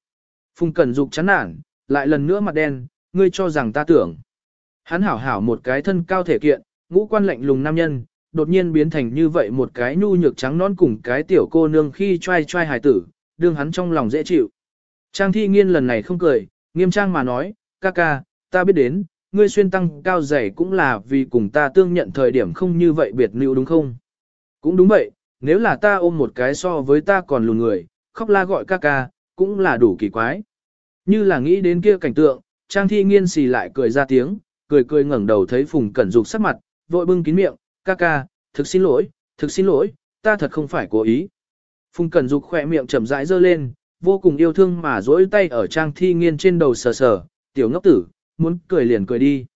Phùng Cẩn Dục chán nản, lại lần nữa mặt đen, ngươi cho rằng ta tưởng. Hắn hảo hảo một cái thân cao thể kiện, ngũ quan lạnh lùng nam nhân, đột nhiên biến thành như vậy một cái nhu nhược trắng non cùng cái tiểu cô nương khi trai trai hài tử, đương hắn trong lòng dễ chịu. Trang thi nghiên lần này không cười, nghiêm trang mà nói, ca ca, ta biết đến, ngươi xuyên tăng cao dày cũng là vì cùng ta tương nhận thời điểm không như vậy biệt nữ đúng không? Cũng đúng vậy, nếu là ta ôm một cái so với ta còn lùn người, khóc la gọi ca ca, cũng là đủ kỳ quái. Như là nghĩ đến kia cảnh tượng, Trang thi nghiên xì lại cười ra tiếng, cười cười ngẩng đầu thấy Phùng Cẩn Dục sắc mặt, vội bưng kín miệng, ca ca, thực xin lỗi, thực xin lỗi, ta thật không phải cố ý. Phùng Cẩn Dục khỏe miệng chậm rãi dơ lên, vô cùng yêu thương mà duỗi tay ở Trang thi nghiên trên đầu sờ sờ, tiểu ngốc tử, muốn cười liền cười đi.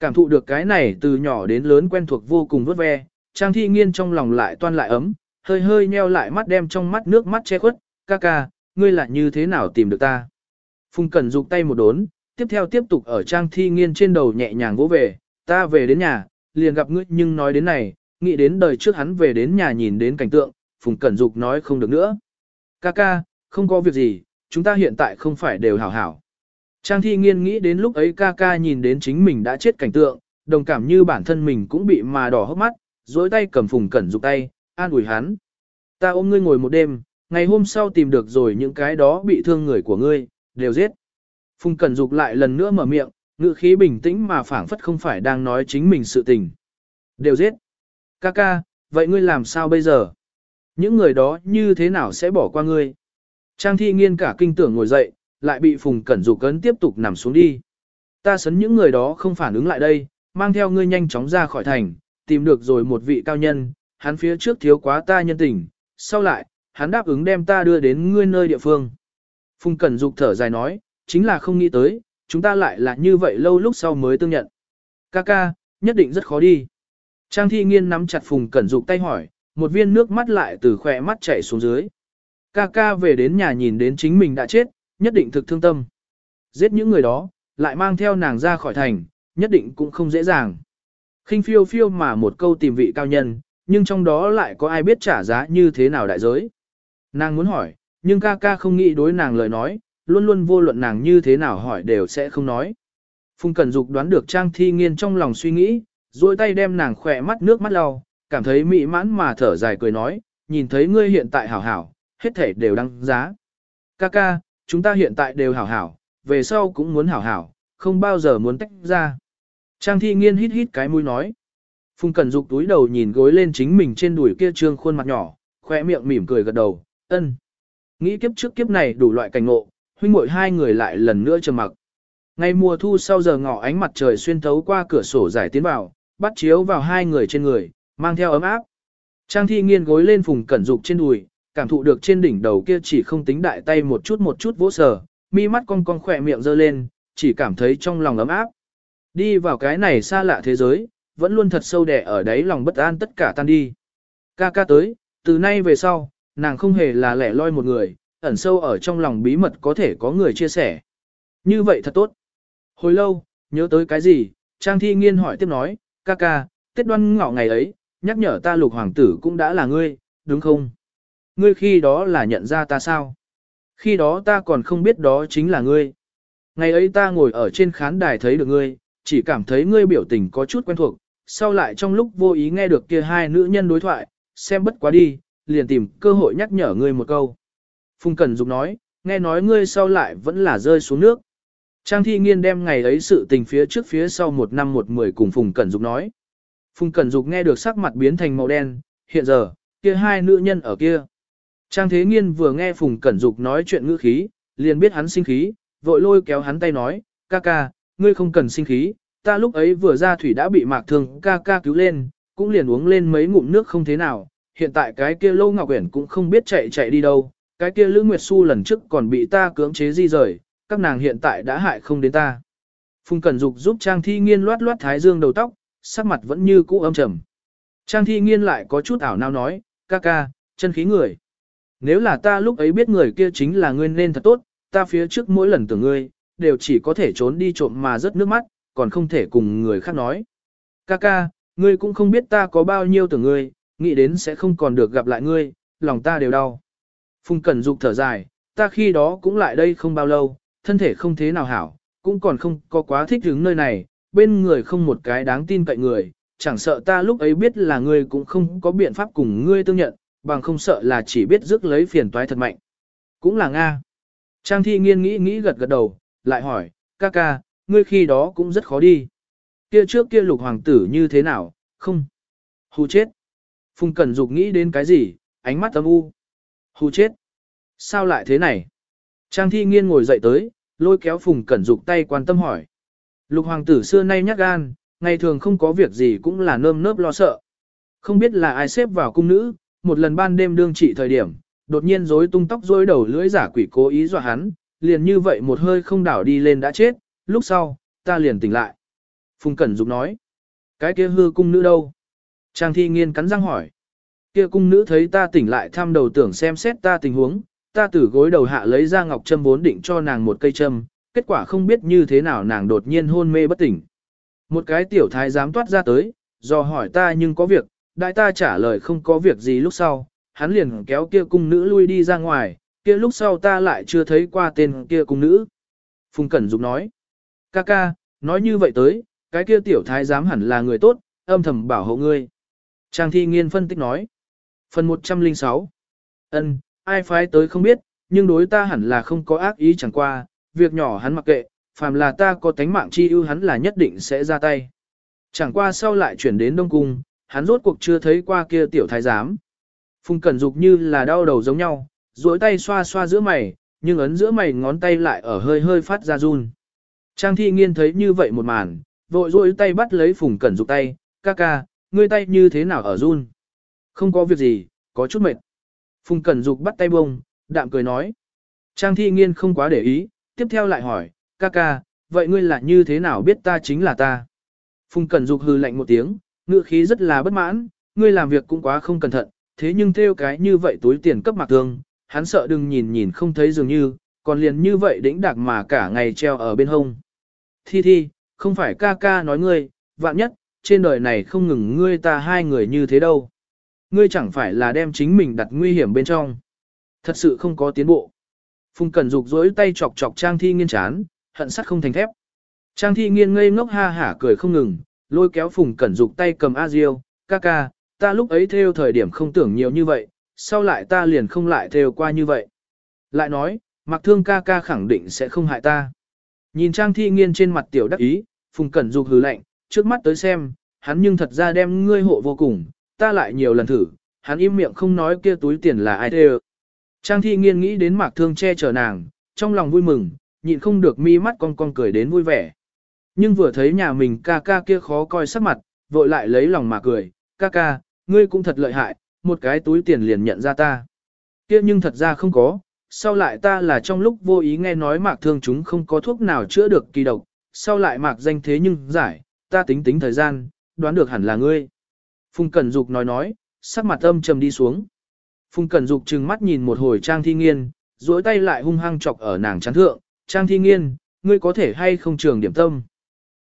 Cảm thụ được cái này từ nhỏ đến lớn quen thuộc vô cùng vớt ve, Trang thi nghiên trong lòng lại toan lại ấm, hơi hơi nheo lại mắt đem trong mắt nước mắt che khuất, ca ca, ngươi lại như thế nào tìm được ta. Phùng Cẩn Dục tay một đốn, tiếp theo tiếp tục ở Trang thi nghiên trên đầu nhẹ nhàng vỗ về, ta về đến nhà, liền gặp ngươi nhưng nói đến này, nghĩ đến đời trước hắn về đến nhà nhìn đến cảnh tượng, Phùng Cẩn Dục nói không được nữa. Ca ca, không có việc gì, chúng ta hiện tại không phải đều hảo hảo. Trang thi nghiên nghĩ đến lúc ấy ca ca nhìn đến chính mình đã chết cảnh tượng, đồng cảm như bản thân mình cũng bị mà đỏ hốc mắt, dối tay cầm Phùng Cẩn Dục tay, an ủi hắn. Ta ôm ngươi ngồi một đêm, ngày hôm sau tìm được rồi những cái đó bị thương người của ngươi, đều giết. Phùng Cẩn Dục lại lần nữa mở miệng, ngữ khí bình tĩnh mà phảng phất không phải đang nói chính mình sự tình. Đều giết. Ca ca, vậy ngươi làm sao bây giờ? Những người đó như thế nào sẽ bỏ qua ngươi? Trang thi nghiên cả kinh tưởng ngồi dậy, lại bị Phùng Cẩn Dục cấn tiếp tục nằm xuống đi. Ta sấn những người đó không phản ứng lại đây, mang theo ngươi nhanh chóng ra khỏi thành, tìm được rồi một vị cao nhân, hắn phía trước thiếu quá ta nhân tình, sau lại, hắn đáp ứng đem ta đưa đến ngươi nơi địa phương. Phùng Cẩn Dục thở dài nói, chính là không nghĩ tới, chúng ta lại là như vậy lâu lúc sau mới tương nhận. Ca ca, nhất định rất khó đi. Trang thi nghiên nắm chặt Phùng Cẩn Dục tay hỏi, một viên nước mắt lại từ khỏe mắt chảy xuống dưới. Ca ca về đến nhà nhìn đến chính mình đã chết, nhất định thực thương tâm. Giết những người đó, lại mang theo nàng ra khỏi thành, nhất định cũng không dễ dàng. khinh phiêu phiêu mà một câu tìm vị cao nhân, nhưng trong đó lại có ai biết trả giá như thế nào đại giới. Nàng muốn hỏi, nhưng ca ca không nghĩ đối nàng lời nói, luôn luôn vô luận nàng như thế nào hỏi đều sẽ không nói. Phùng Cẩn Dục đoán được Trang Thi Nghiên trong lòng suy nghĩ, duỗi tay đem nàng khỏe mắt nước mắt lau, cảm thấy mỹ mãn mà thở dài cười nói, nhìn thấy ngươi hiện tại hảo hảo, hết thể đều đăng giá. Ca ca, chúng ta hiện tại đều hảo hảo, về sau cũng muốn hảo hảo, không bao giờ muốn tách ra. Trang Thi Nghiên hít hít cái mũi nói. Phùng Cẩn Dục túi đầu nhìn gối lên chính mình trên đùi kia trương khuôn mặt nhỏ, khỏe miệng mỉm cười gật đầu, ân. Nghĩ kiếp trước kiếp này đủ loại cảnh ngộ, huynh muội hai người lại lần nữa trầm mặc. Ngày mùa thu sau giờ ngọ ánh mặt trời xuyên thấu qua cửa sổ giải tiến vào, bắt chiếu vào hai người trên người, mang theo ấm áp. Trang thi nghiên gối lên phùng cẩn dục trên đùi, cảm thụ được trên đỉnh đầu kia chỉ không tính đại tay một chút một chút vỗ sờ, mi mắt cong cong khỏe miệng giơ lên, chỉ cảm thấy trong lòng ấm áp. Đi vào cái này xa lạ thế giới, vẫn luôn thật sâu đẻ ở đấy lòng bất an tất cả tan đi. Ca ca tới, từ nay về sau, nàng không hề là lẻ loi một người, ẩn sâu ở trong lòng bí mật có thể có người chia sẻ. Như vậy thật tốt. Hồi lâu, nhớ tới cái gì, Trang Thi Nghiên hỏi tiếp nói, ca ca, Tết đoan ngọ ngày ấy, nhắc nhở ta lục hoàng tử cũng đã là ngươi, đúng không? Ngươi khi đó là nhận ra ta sao? Khi đó ta còn không biết đó chính là ngươi. Ngày ấy ta ngồi ở trên khán đài thấy được ngươi, chỉ cảm thấy ngươi biểu tình có chút quen thuộc, sau lại trong lúc vô ý nghe được kia hai nữ nhân đối thoại, xem bất quá đi, liền tìm cơ hội nhắc nhở ngươi một câu. Phùng Cẩn Dục nói, nghe nói ngươi sau lại vẫn là rơi xuống nước. Trang thi nghiên đem ngày ấy sự tình phía trước phía sau một năm một mười cùng Phùng Cẩn Dục nói. Phùng Cẩn Dục nghe được sắc mặt biến thành màu đen, hiện giờ, kia hai nữ nhân ở kia. Trang Thế Nghiên vừa nghe Phùng Cẩn Dục nói chuyện ngữ khí, liền biết hắn sinh khí, vội lôi kéo hắn tay nói, ca ca, ngươi không cần sinh khí, ta lúc ấy vừa ra thủy đã bị mạc thương ca ca cứu lên, cũng liền uống lên mấy ngụm nước không thế nào, hiện tại cái kia Lâu Ngọc Uyển cũng không biết chạy chạy đi đâu, cái kia Lữ Nguyệt Xu lần trước còn bị ta cưỡng chế di rời, các nàng hiện tại đã hại không đến ta. Phùng Cẩn Dục giúp Trang Thi Nghiên loát loát thái dương đầu tóc, sắc mặt vẫn như cũ âm trầm. Trang Thi Nghiên lại có chút ảo nao nói, ca ca, chân khí người. Nếu là ta lúc ấy biết người kia chính là ngươi nên thật tốt, ta phía trước mỗi lần tưởng ngươi, đều chỉ có thể trốn đi trộm mà rớt nước mắt, còn không thể cùng người khác nói. Ca ca, ngươi cũng không biết ta có bao nhiêu tưởng ngươi, nghĩ đến sẽ không còn được gặp lại ngươi, lòng ta đều đau. Phùng Cẩn Dục thở dài, ta khi đó cũng lại đây không bao lâu, thân thể không thế nào hảo, cũng còn không có quá thích đứng nơi này, bên người không một cái đáng tin cậy người, chẳng sợ ta lúc ấy biết là ngươi cũng không có biện pháp cùng ngươi tương nhận, bằng không sợ là chỉ biết rước lấy phiền toái thật mạnh. Cũng là Nga. Trang thi nghiên nghĩ nghĩ gật gật đầu, lại hỏi, ca ca, ngươi khi đó cũng rất khó đi. Kia trước kia lục hoàng tử như thế nào, không? Hù chết. Phùng Cẩn Dục nghĩ đến cái gì, ánh mắt âm u. Hù chết. Sao lại thế này? Trang thi nghiên ngồi dậy tới, lôi kéo Phùng Cẩn Dục tay quan tâm hỏi. Lục hoàng tử xưa nay nhát gan, ngày thường không có việc gì cũng là nơm nớp lo sợ. Không biết là ai xếp vào cung nữ, một lần ban đêm đương trị thời điểm, đột nhiên rối tung tóc rối đầu lưỡi giả quỷ cố ý dọa hắn, liền như vậy một hơi không đảo đi lên đã chết, lúc sau, ta liền tỉnh lại. Phùng Cẩn Dục nói, cái kia hư cung nữ đâu? Trang thi nghiên cắn răng hỏi. Kia cung nữ thấy ta tỉnh lại thăm đầu tưởng xem xét ta tình huống, ta từ gối đầu hạ lấy ra ngọc châm vốn định cho nàng một cây châm, kết quả không biết như thế nào nàng đột nhiên hôn mê bất tỉnh. Một cái tiểu thái dám toát ra tới, do hỏi ta nhưng có việc, đại ta trả lời không có việc gì lúc sau, hắn liền kéo kia cung nữ lui đi ra ngoài, kia lúc sau ta lại chưa thấy qua tên kia cung nữ. Phùng Cẩn Dục nói, ca ca, nói như vậy tới, cái kia tiểu thái giám hẳn là người tốt, âm thầm bảo hộ ngươi. Trang thi nghiên phân tích nói, phần 106, ân, ai phái tới không biết, nhưng đối ta hẳn là không có ác ý chẳng qua, việc nhỏ hắn mặc kệ, phàm là ta có tánh mạng chi ưu hắn là nhất định sẽ ra tay. Chẳng qua sau lại chuyển đến Đông Cung, hắn rốt cuộc chưa thấy qua kia tiểu thái giám. Phùng Cẩn Dục như là đau đầu giống nhau, duỗi tay xoa xoa giữa mày, nhưng ấn giữa mày ngón tay lại ở hơi hơi phát ra run. Trang thi nghiên thấy như vậy một màn, vội rôi tay bắt lấy Phùng Cẩn Dục tay, ca ca, ngươi tay như thế nào ở run? Không có việc gì, có chút mệt. Phùng Cẩn Dục bắt tay bông, đạm cười nói. Trang thi nghiên không quá để ý, tiếp theo lại hỏi, ca ca, vậy ngươi là như thế nào biết ta chính là ta? Phùng Cẩn Dục hừ lạnh một tiếng, ngựa khí rất là bất mãn, ngươi làm việc cũng quá không cẩn thận, thế nhưng theo cái như vậy túi tiền cấp mạc thương, hắn sợ đừng nhìn nhìn không thấy dường như, còn liền như vậy đĩnh đạc mà cả ngày treo ở bên hông. Thi thi, không phải ca ca nói ngươi, vạn nhất, trên đời này không ngừng ngươi ta hai người như thế đâu. Ngươi chẳng phải là đem chính mình đặt nguy hiểm bên trong. Thật sự không có tiến bộ. Phùng Cẩn Dục dối tay chọc chọc Trang Thi Nghiên chán, hận sắt không thành thép. Trang Thi Nghiên ngây ngốc ha hả cười không ngừng, lôi kéo Phùng Cẩn Dục tay cầm A Diêu, ca ca, ta lúc ấy theo thời điểm không tưởng nhiều như vậy, sau lại ta liền không lại theo qua như vậy. Lại nói, mặc thương ca ca khẳng định sẽ không hại ta. Nhìn Trang Thi Nghiên trên mặt tiểu đắc ý, Phùng Cẩn Dục hừ lạnh, trước mắt tới xem, hắn nhưng thật ra đem ngươi hộ vô cùng, ta lại nhiều lần thử, hắn im miệng không nói kia túi tiền là ai theo. Trang Thi Nghiên nghĩ đến Mạc Thương che chở nàng, trong lòng vui mừng, nhịn không được mi mắt con con cười đến vui vẻ. Nhưng vừa thấy nhà mình ca ca kia khó coi sắc mặt, vội lại lấy lòng mà cười, ca ca, ngươi cũng thật lợi hại, một cái túi tiền liền nhận ra ta. Kia nhưng thật ra không có, sau lại ta là trong lúc vô ý nghe nói mạc thương chúng không có thuốc nào chữa được kỳ độc, sau lại mạc danh thế nhưng giải, ta tính tính thời gian, đoán được hẳn là ngươi. Phùng Cẩn Dục nói nói, sắc mặt âm trầm đi xuống. Phùng Cẩn Dục trừng mắt nhìn một hồi Trang Thi Nghiên, duỗi tay lại hung hăng chọc ở nàng chán thượng, Trang Thi Nghiên, ngươi có thể hay không trường điểm tâm.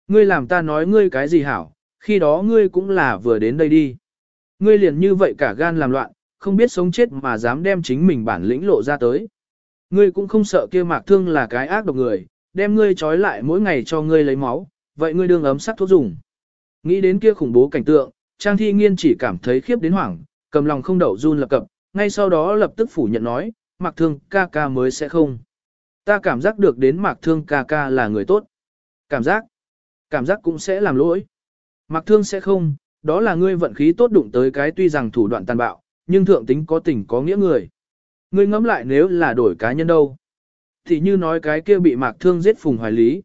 Ngươi làm ta nói ngươi cái gì hảo, khi đó ngươi cũng là vừa đến đây đi. Ngươi liền như vậy cả gan làm loạn, không biết sống chết mà dám đem chính mình bản lĩnh lộ ra tới. Ngươi cũng không sợ kia mạc thương là cái ác độc người, đem ngươi trói lại mỗi ngày cho ngươi lấy máu, vậy ngươi đương ấm sắc thuốc dùng. Nghĩ đến kia khủng bố cảnh tượng, Trang Thi Nghiên chỉ cảm thấy khiếp đến hoảng, cầm lòng không đậu run lập cập, ngay sau đó lập tức phủ nhận nói, Mạc Thương ca ca mới sẽ không. Ta cảm giác được đến Mạc Thương ca ca là người tốt. Cảm giác, cảm giác cũng sẽ làm lỗi. Mạc Thương sẽ không, đó là ngươi vận khí tốt đụng tới cái tuy rằng thủ đoạn tàn bạo, nhưng thượng tính có tình có nghĩa người. Ngươi ngẫm lại nếu là đổi cá nhân đâu. Thì như nói cái kia bị Mạc Thương giết Phùng Hoài Lý.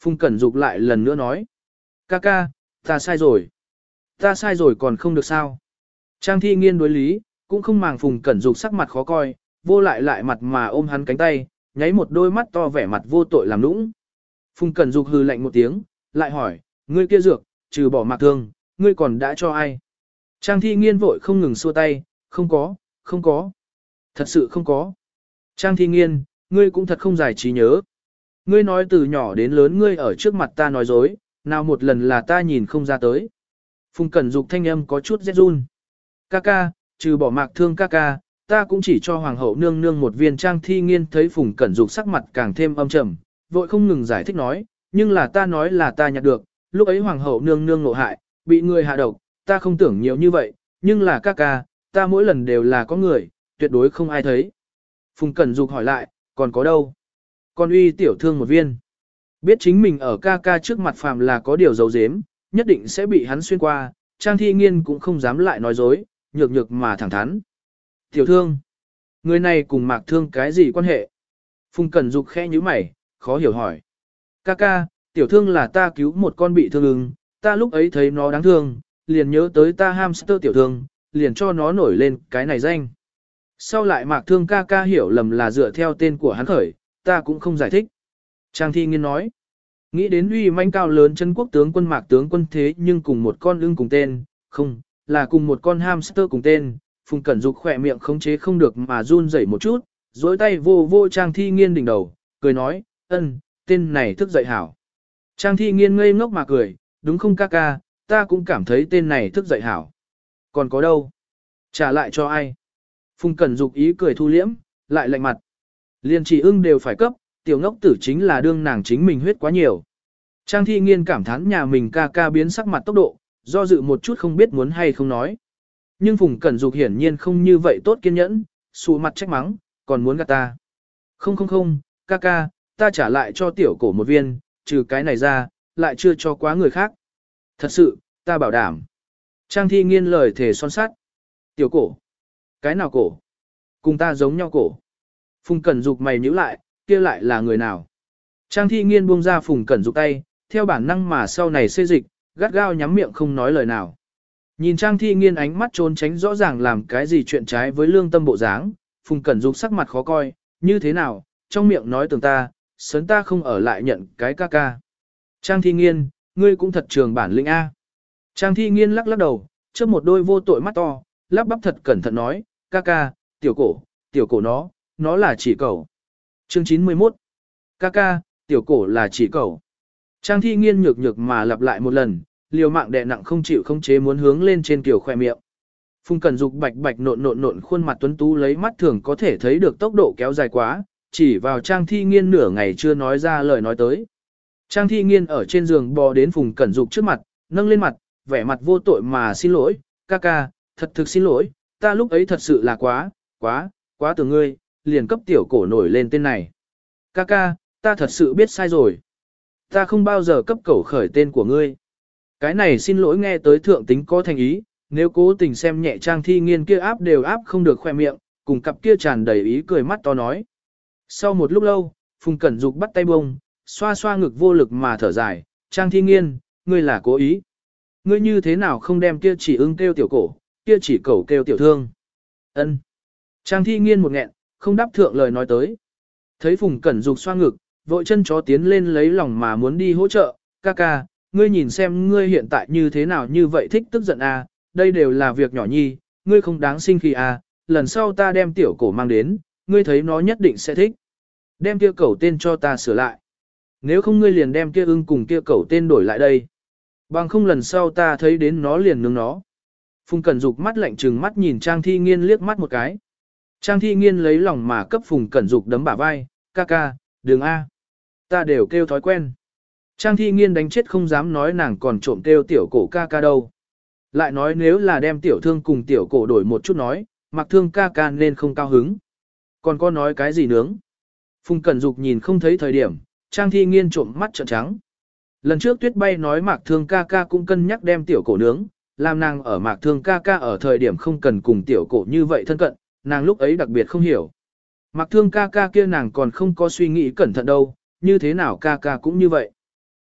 Phùng Cẩn Dục lại lần nữa nói. Ca ca, ta sai rồi. Ta sai rồi còn không được sao. Trang thi nghiên đối lý, cũng không màng Phùng Cẩn Dục sắc mặt khó coi, vô lại lại mặt mà ôm hắn cánh tay, nháy một đôi mắt to vẻ mặt vô tội làm nũng. Phùng Cẩn Dục hừ lạnh một tiếng, lại hỏi, ngươi kia dược, trừ bỏ Mạc Thương, ngươi còn đã cho ai? Trang thi nghiên vội không ngừng xua tay, không có, không có. Thật sự không có. Trang thi nghiên, ngươi cũng thật không giải trí nhớ. Ngươi nói từ nhỏ đến lớn ngươi ở trước mặt ta nói dối, nào một lần là ta nhìn không ra tới. Phùng Cẩn Dục thanh âm có chút rét run. Ca ca, trừ bỏ mạc thương ca ca, ta cũng chỉ cho hoàng hậu nương nương một viên trang thi nghiên thấy Phùng Cẩn Dục sắc mặt càng thêm âm trầm, vội không ngừng giải thích nói, nhưng là ta nói là ta nhặt được, lúc ấy hoàng hậu nương nương nộ hại, bị người hạ độc, ta không tưởng nhiều như vậy, nhưng là ca ca, ta mỗi lần đều là có người, tuyệt đối không ai thấy. Phùng Cẩn Dục hỏi lại, còn có đâu? Còn uy tiểu thương một viên. Biết chính mình ở ca ca trước mặt phàm là có điều dấu dếm, nhất định sẽ bị hắn xuyên qua, Trang Thi Nghiên cũng không dám lại nói dối, nhược nhược mà thẳng thắn. Tiểu thương, người này cùng mạc thương cái gì quan hệ? Phùng Cẩn Dục khẽ như mày, khó hiểu hỏi. Ca ca, tiểu thương là ta cứu một con bị thương ưng, ta lúc ấy thấy nó đáng thương, liền nhớ tới ta hamster tiểu thương, liền cho nó nổi lên cái này danh. Sau lại mạc thương ca ca hiểu lầm là dựa theo tên của hắn khởi, ta cũng không giải thích. Trang thi nghiên nói, nghĩ đến uy manh cao lớn chân quốc tướng quân mạc tướng quân thế nhưng cùng một con lưng cùng tên, không, là cùng một con hamster cùng tên, phùng cẩn dục khỏe miệng khống chế không được mà run rẩy một chút, dối tay vô vô trang thi nghiên đỉnh đầu, cười nói, ân, tên này thức dậy hảo. Trang thi nghiên ngây ngốc mà cười, đúng không ca ca, ta cũng cảm thấy tên này thức dậy hảo. Còn có đâu? Trả lại cho ai? Phùng Cẩn Dục ý cười thu liễm, lại lạnh mặt. Liên chỉ ưng đều phải cấp, tiểu ngốc tử chính là đương nàng chính mình huyết quá nhiều. Trang thi nghiên cảm thán nhà mình ca ca biến sắc mặt tốc độ, do dự một chút không biết muốn hay không nói. Nhưng Phùng Cẩn Dục hiển nhiên không như vậy tốt kiên nhẫn, sụ mặt trách mắng, còn muốn gạt ta. Không không không, ca ca, ta trả lại cho tiểu cổ một viên, trừ cái này ra, lại chưa cho quá người khác. Thật sự, ta bảo đảm. Trang thi nghiên lời thể son sát. Tiểu cổ. Cái nào cổ? Cùng ta giống nhau cổ. Phùng Cẩn Dục mày nhíu lại, kia lại là người nào? Trang thi nghiên buông ra Phùng Cẩn Dục tay, theo bản năng mà sau này xê dịch, gắt gao nhắm miệng không nói lời nào. Nhìn Trang thi nghiên ánh mắt trốn tránh rõ ràng làm cái gì chuyện trái với lương tâm bộ dáng, Phùng Cẩn Dục sắc mặt khó coi, như thế nào, trong miệng nói tưởng ta, sớm ta không ở lại nhận cái ca ca. Trang thi nghiên, ngươi cũng thật trường bản lĩnh A. Trang thi nghiên lắc lắc đầu, trước một đôi vô tội mắt to, lắp bắp thật cẩn thận nói, ca ca, tiểu cổ, tiểu cổ nó, nó là chỉ cầu. Chương 91 Ca ca, tiểu cổ là chỉ cầu. Trang thi nghiên nhược nhược mà lặp lại một lần, liều mạng đè nặng không chịu không chế muốn hướng lên trên kiểu khoe miệng. Phùng Cẩn Dục bạch bạch nộn nộn nộn khuôn mặt tuấn tú lấy mắt thường có thể thấy được tốc độ kéo dài quá, chỉ vào Trang Thi Nghiên nửa ngày chưa nói ra lời nói tới. Trang Thi Nghiên ở trên giường bò đến Phùng Cẩn Dục trước mặt, nâng lên mặt, vẻ mặt vô tội mà xin lỗi, ca ca, thật thực xin lỗi, ta lúc ấy thật sự là quá, quá, quá từ ngươi, liền cấp tiểu cổ nổi lên tên này. Ca ca, ta thật sự biết sai rồi. Ta không bao giờ cấp cổ khởi tên của ngươi. Cái này xin lỗi nghe tới thượng tính có thành ý, nếu cố tình xem nhẹ trang thi nghiên kia áp đều áp không được khoe miệng, cùng cặp kia tràn đầy ý cười mắt to nói. Sau một lúc lâu, Phùng Cẩn Dục bắt tay bông, xoa xoa ngực vô lực mà thở dài, trang thi nghiên, ngươi là cố ý. Ngươi như thế nào không đem kia chỉ ưng kêu tiểu cổ, kia chỉ cầu kêu tiểu thương. ân Trang thi nghiên một nghẹn, không đáp thượng lời nói tới. Thấy Phùng Cẩn Dục xoa ngực, vội chân chó tiến lên lấy lòng mà muốn đi hỗ trợ, ca ca, ngươi nhìn xem ngươi hiện tại như thế nào như vậy thích tức giận à, đây đều là việc nhỏ nhi, ngươi không đáng sinh khi à, lần sau ta đem tiểu cổ mang đến, ngươi thấy nó nhất định sẽ thích. Đem kia cầu tên cho ta sửa lại. Nếu không ngươi liền đem kia ưng cùng kia cẩu tên đổi lại đây. Bằng không lần sau ta thấy đến nó liền nướng nó. Phùng Cẩn Dục mắt lạnh trừng mắt nhìn Trang Thi Nghiên liếc mắt một cái. Trang Thi Nghiên lấy lòng mà cấp Phùng Cẩn Dục đấm bả vai, ca ca, đường A. Ta đều kêu thói quen. Trang Thi Nghiên đánh chết không dám nói nàng còn trộm kêu tiểu cổ ca ca đâu. Lại nói nếu là đem tiểu thương cùng tiểu cổ đổi một chút nói, mặc thương ca ca nên không cao hứng. Còn có nói cái gì nướng? Phùng Cẩn Dục nhìn không thấy thời điểm, Trang Thi Nghiên trộm mắt trợn trắng. Lần trước Tuyết Bay nói Mạc Thương ca ca cũng cân nhắc đem tiểu cổ nướng, làm nàng ở Mạc Thương ca ca ở thời điểm không cần cùng tiểu cổ như vậy thân cận, nàng lúc ấy đặc biệt không hiểu. Mạc Thương ca ca kia nàng còn không có suy nghĩ cẩn thận đâu, như thế nào ca ca cũng như vậy.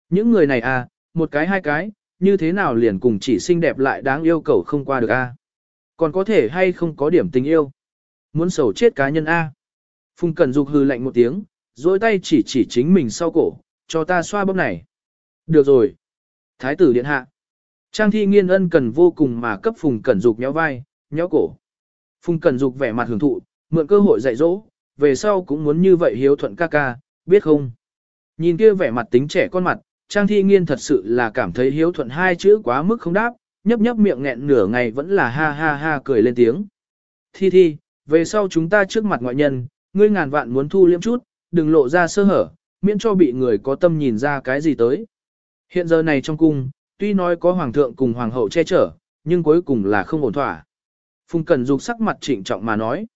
Những người này à, một cái hai cái, như thế nào liền cùng chỉ xinh đẹp lại đáng yêu cầu không qua được a Còn có thể hay không có điểm tình yêu. Muốn sầu chết cá nhân a Phùng Cẩn Dục hư lạnh một tiếng, dối tay chỉ chỉ chính mình sau cổ, cho ta xoa bóp này. Được rồi. Thái tử điện hạ. Trang thi nghiên ân cần vô cùng mà cấp Phùng Cẩn Dục nhéo vai, nhéo cổ. Phùng Cẩn Dục vẻ mặt hưởng thụ, mượn cơ hội dạy dỗ, về sau cũng muốn như vậy hiếu thuận ca ca, biết không? Nhìn kia vẻ mặt tính trẻ con mặt, Trang thi nghiên thật sự là cảm thấy hiếu thuận hai chữ quá mức không đáp, nhấp nhấp miệng nghẹn nửa ngày vẫn là ha ha ha cười lên tiếng. Thi thi, về sau chúng ta trước mặt ngoại nhân, ngươi ngàn vạn muốn thu liếm chút, đừng lộ ra sơ hở, miễn cho bị người có tâm nhìn ra cái gì tới. Hiện giờ này trong cung, tuy nói có hoàng thượng cùng hoàng hậu che chở, nhưng cuối cùng là không ổn thỏa. Phùng Cẩn Dục sắc mặt trịnh trọng mà nói.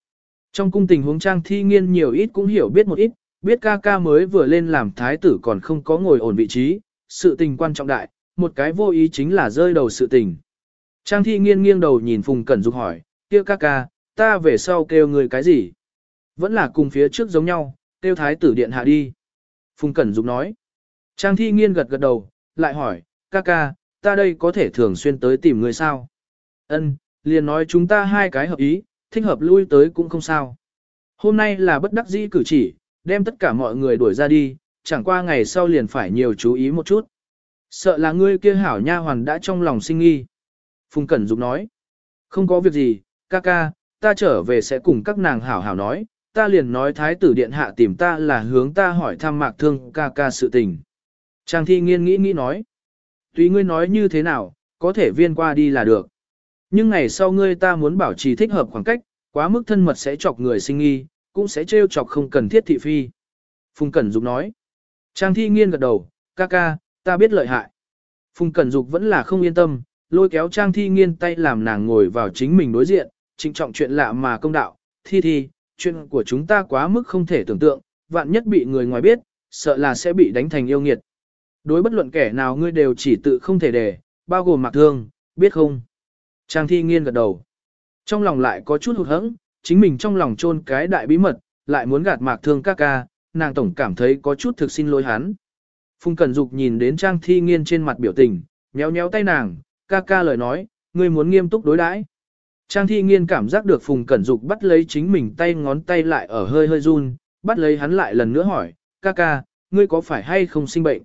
Trong cung tình huống trang thi nghiên nhiều ít cũng hiểu biết một ít, biết ca ca mới vừa lên làm thái tử còn không có ngồi ổn vị trí, sự tình quan trọng đại, một cái vô ý chính là rơi đầu sự tình. Trang thi nghiên nghiêng đầu nhìn Phùng Cẩn Dục hỏi, kia ca ca, ta về sau kêu người cái gì? Vẫn là cùng phía trước giống nhau, kêu thái tử điện hạ đi. Phùng Cẩn Dục nói. Trang thi nghiên gật gật đầu, lại hỏi, ca ca, ta đây có thể thường xuyên tới tìm người sao? Ân, liền nói chúng ta hai cái hợp ý, thích hợp lui tới cũng không sao. Hôm nay là bất đắc dĩ cử chỉ, đem tất cả mọi người đuổi ra đi, chẳng qua ngày sau liền phải nhiều chú ý một chút. Sợ là ngươi kia hảo nha hoàn đã trong lòng sinh nghi. Phùng Cẩn Dục nói, không có việc gì, ca ca, ta trở về sẽ cùng các nàng hảo hảo nói, ta liền nói thái tử điện hạ tìm ta là hướng ta hỏi thăm mạc thương ca ca sự tình. Trang thi nghiên nghĩ nghĩ nói, tùy ngươi nói như thế nào, có thể viên qua đi là được. Nhưng ngày sau ngươi ta muốn bảo trì thích hợp khoảng cách, quá mức thân mật sẽ chọc người sinh nghi, cũng sẽ trêu chọc không cần thiết thị phi. Phùng Cẩn Dục nói. Trang thi nghiên gật đầu, ca ca, ta biết lợi hại. Phùng Cẩn Dục vẫn là không yên tâm, lôi kéo Trang thi nghiên tay làm nàng ngồi vào chính mình đối diện, trịnh trọng chuyện lạ mà công đạo, thi thi, chuyện của chúng ta quá mức không thể tưởng tượng, vạn nhất bị người ngoài biết, sợ là sẽ bị đánh thành yêu nghiệt. Đối bất luận kẻ nào ngươi đều chỉ tự không thể để, bao gồm mạc thương, biết không? Trang thi nghiên gật đầu. Trong lòng lại có chút hụt hẫng, chính mình trong lòng chôn cái đại bí mật, lại muốn gạt mạc thương ca ca, nàng tổng cảm thấy có chút thực xin lỗi hắn. Phùng Cẩn Dục nhìn đến Trang Thi Nghiên trên mặt biểu tình, nhéo nhéo tay nàng, ca ca lời nói, ngươi muốn nghiêm túc đối đãi. Trang Thi Nghiên cảm giác được Phùng Cẩn Dục bắt lấy chính mình tay ngón tay lại ở hơi hơi run, bắt lấy hắn lại lần nữa hỏi, ca ca, ngươi có phải hay không sinh bệnh?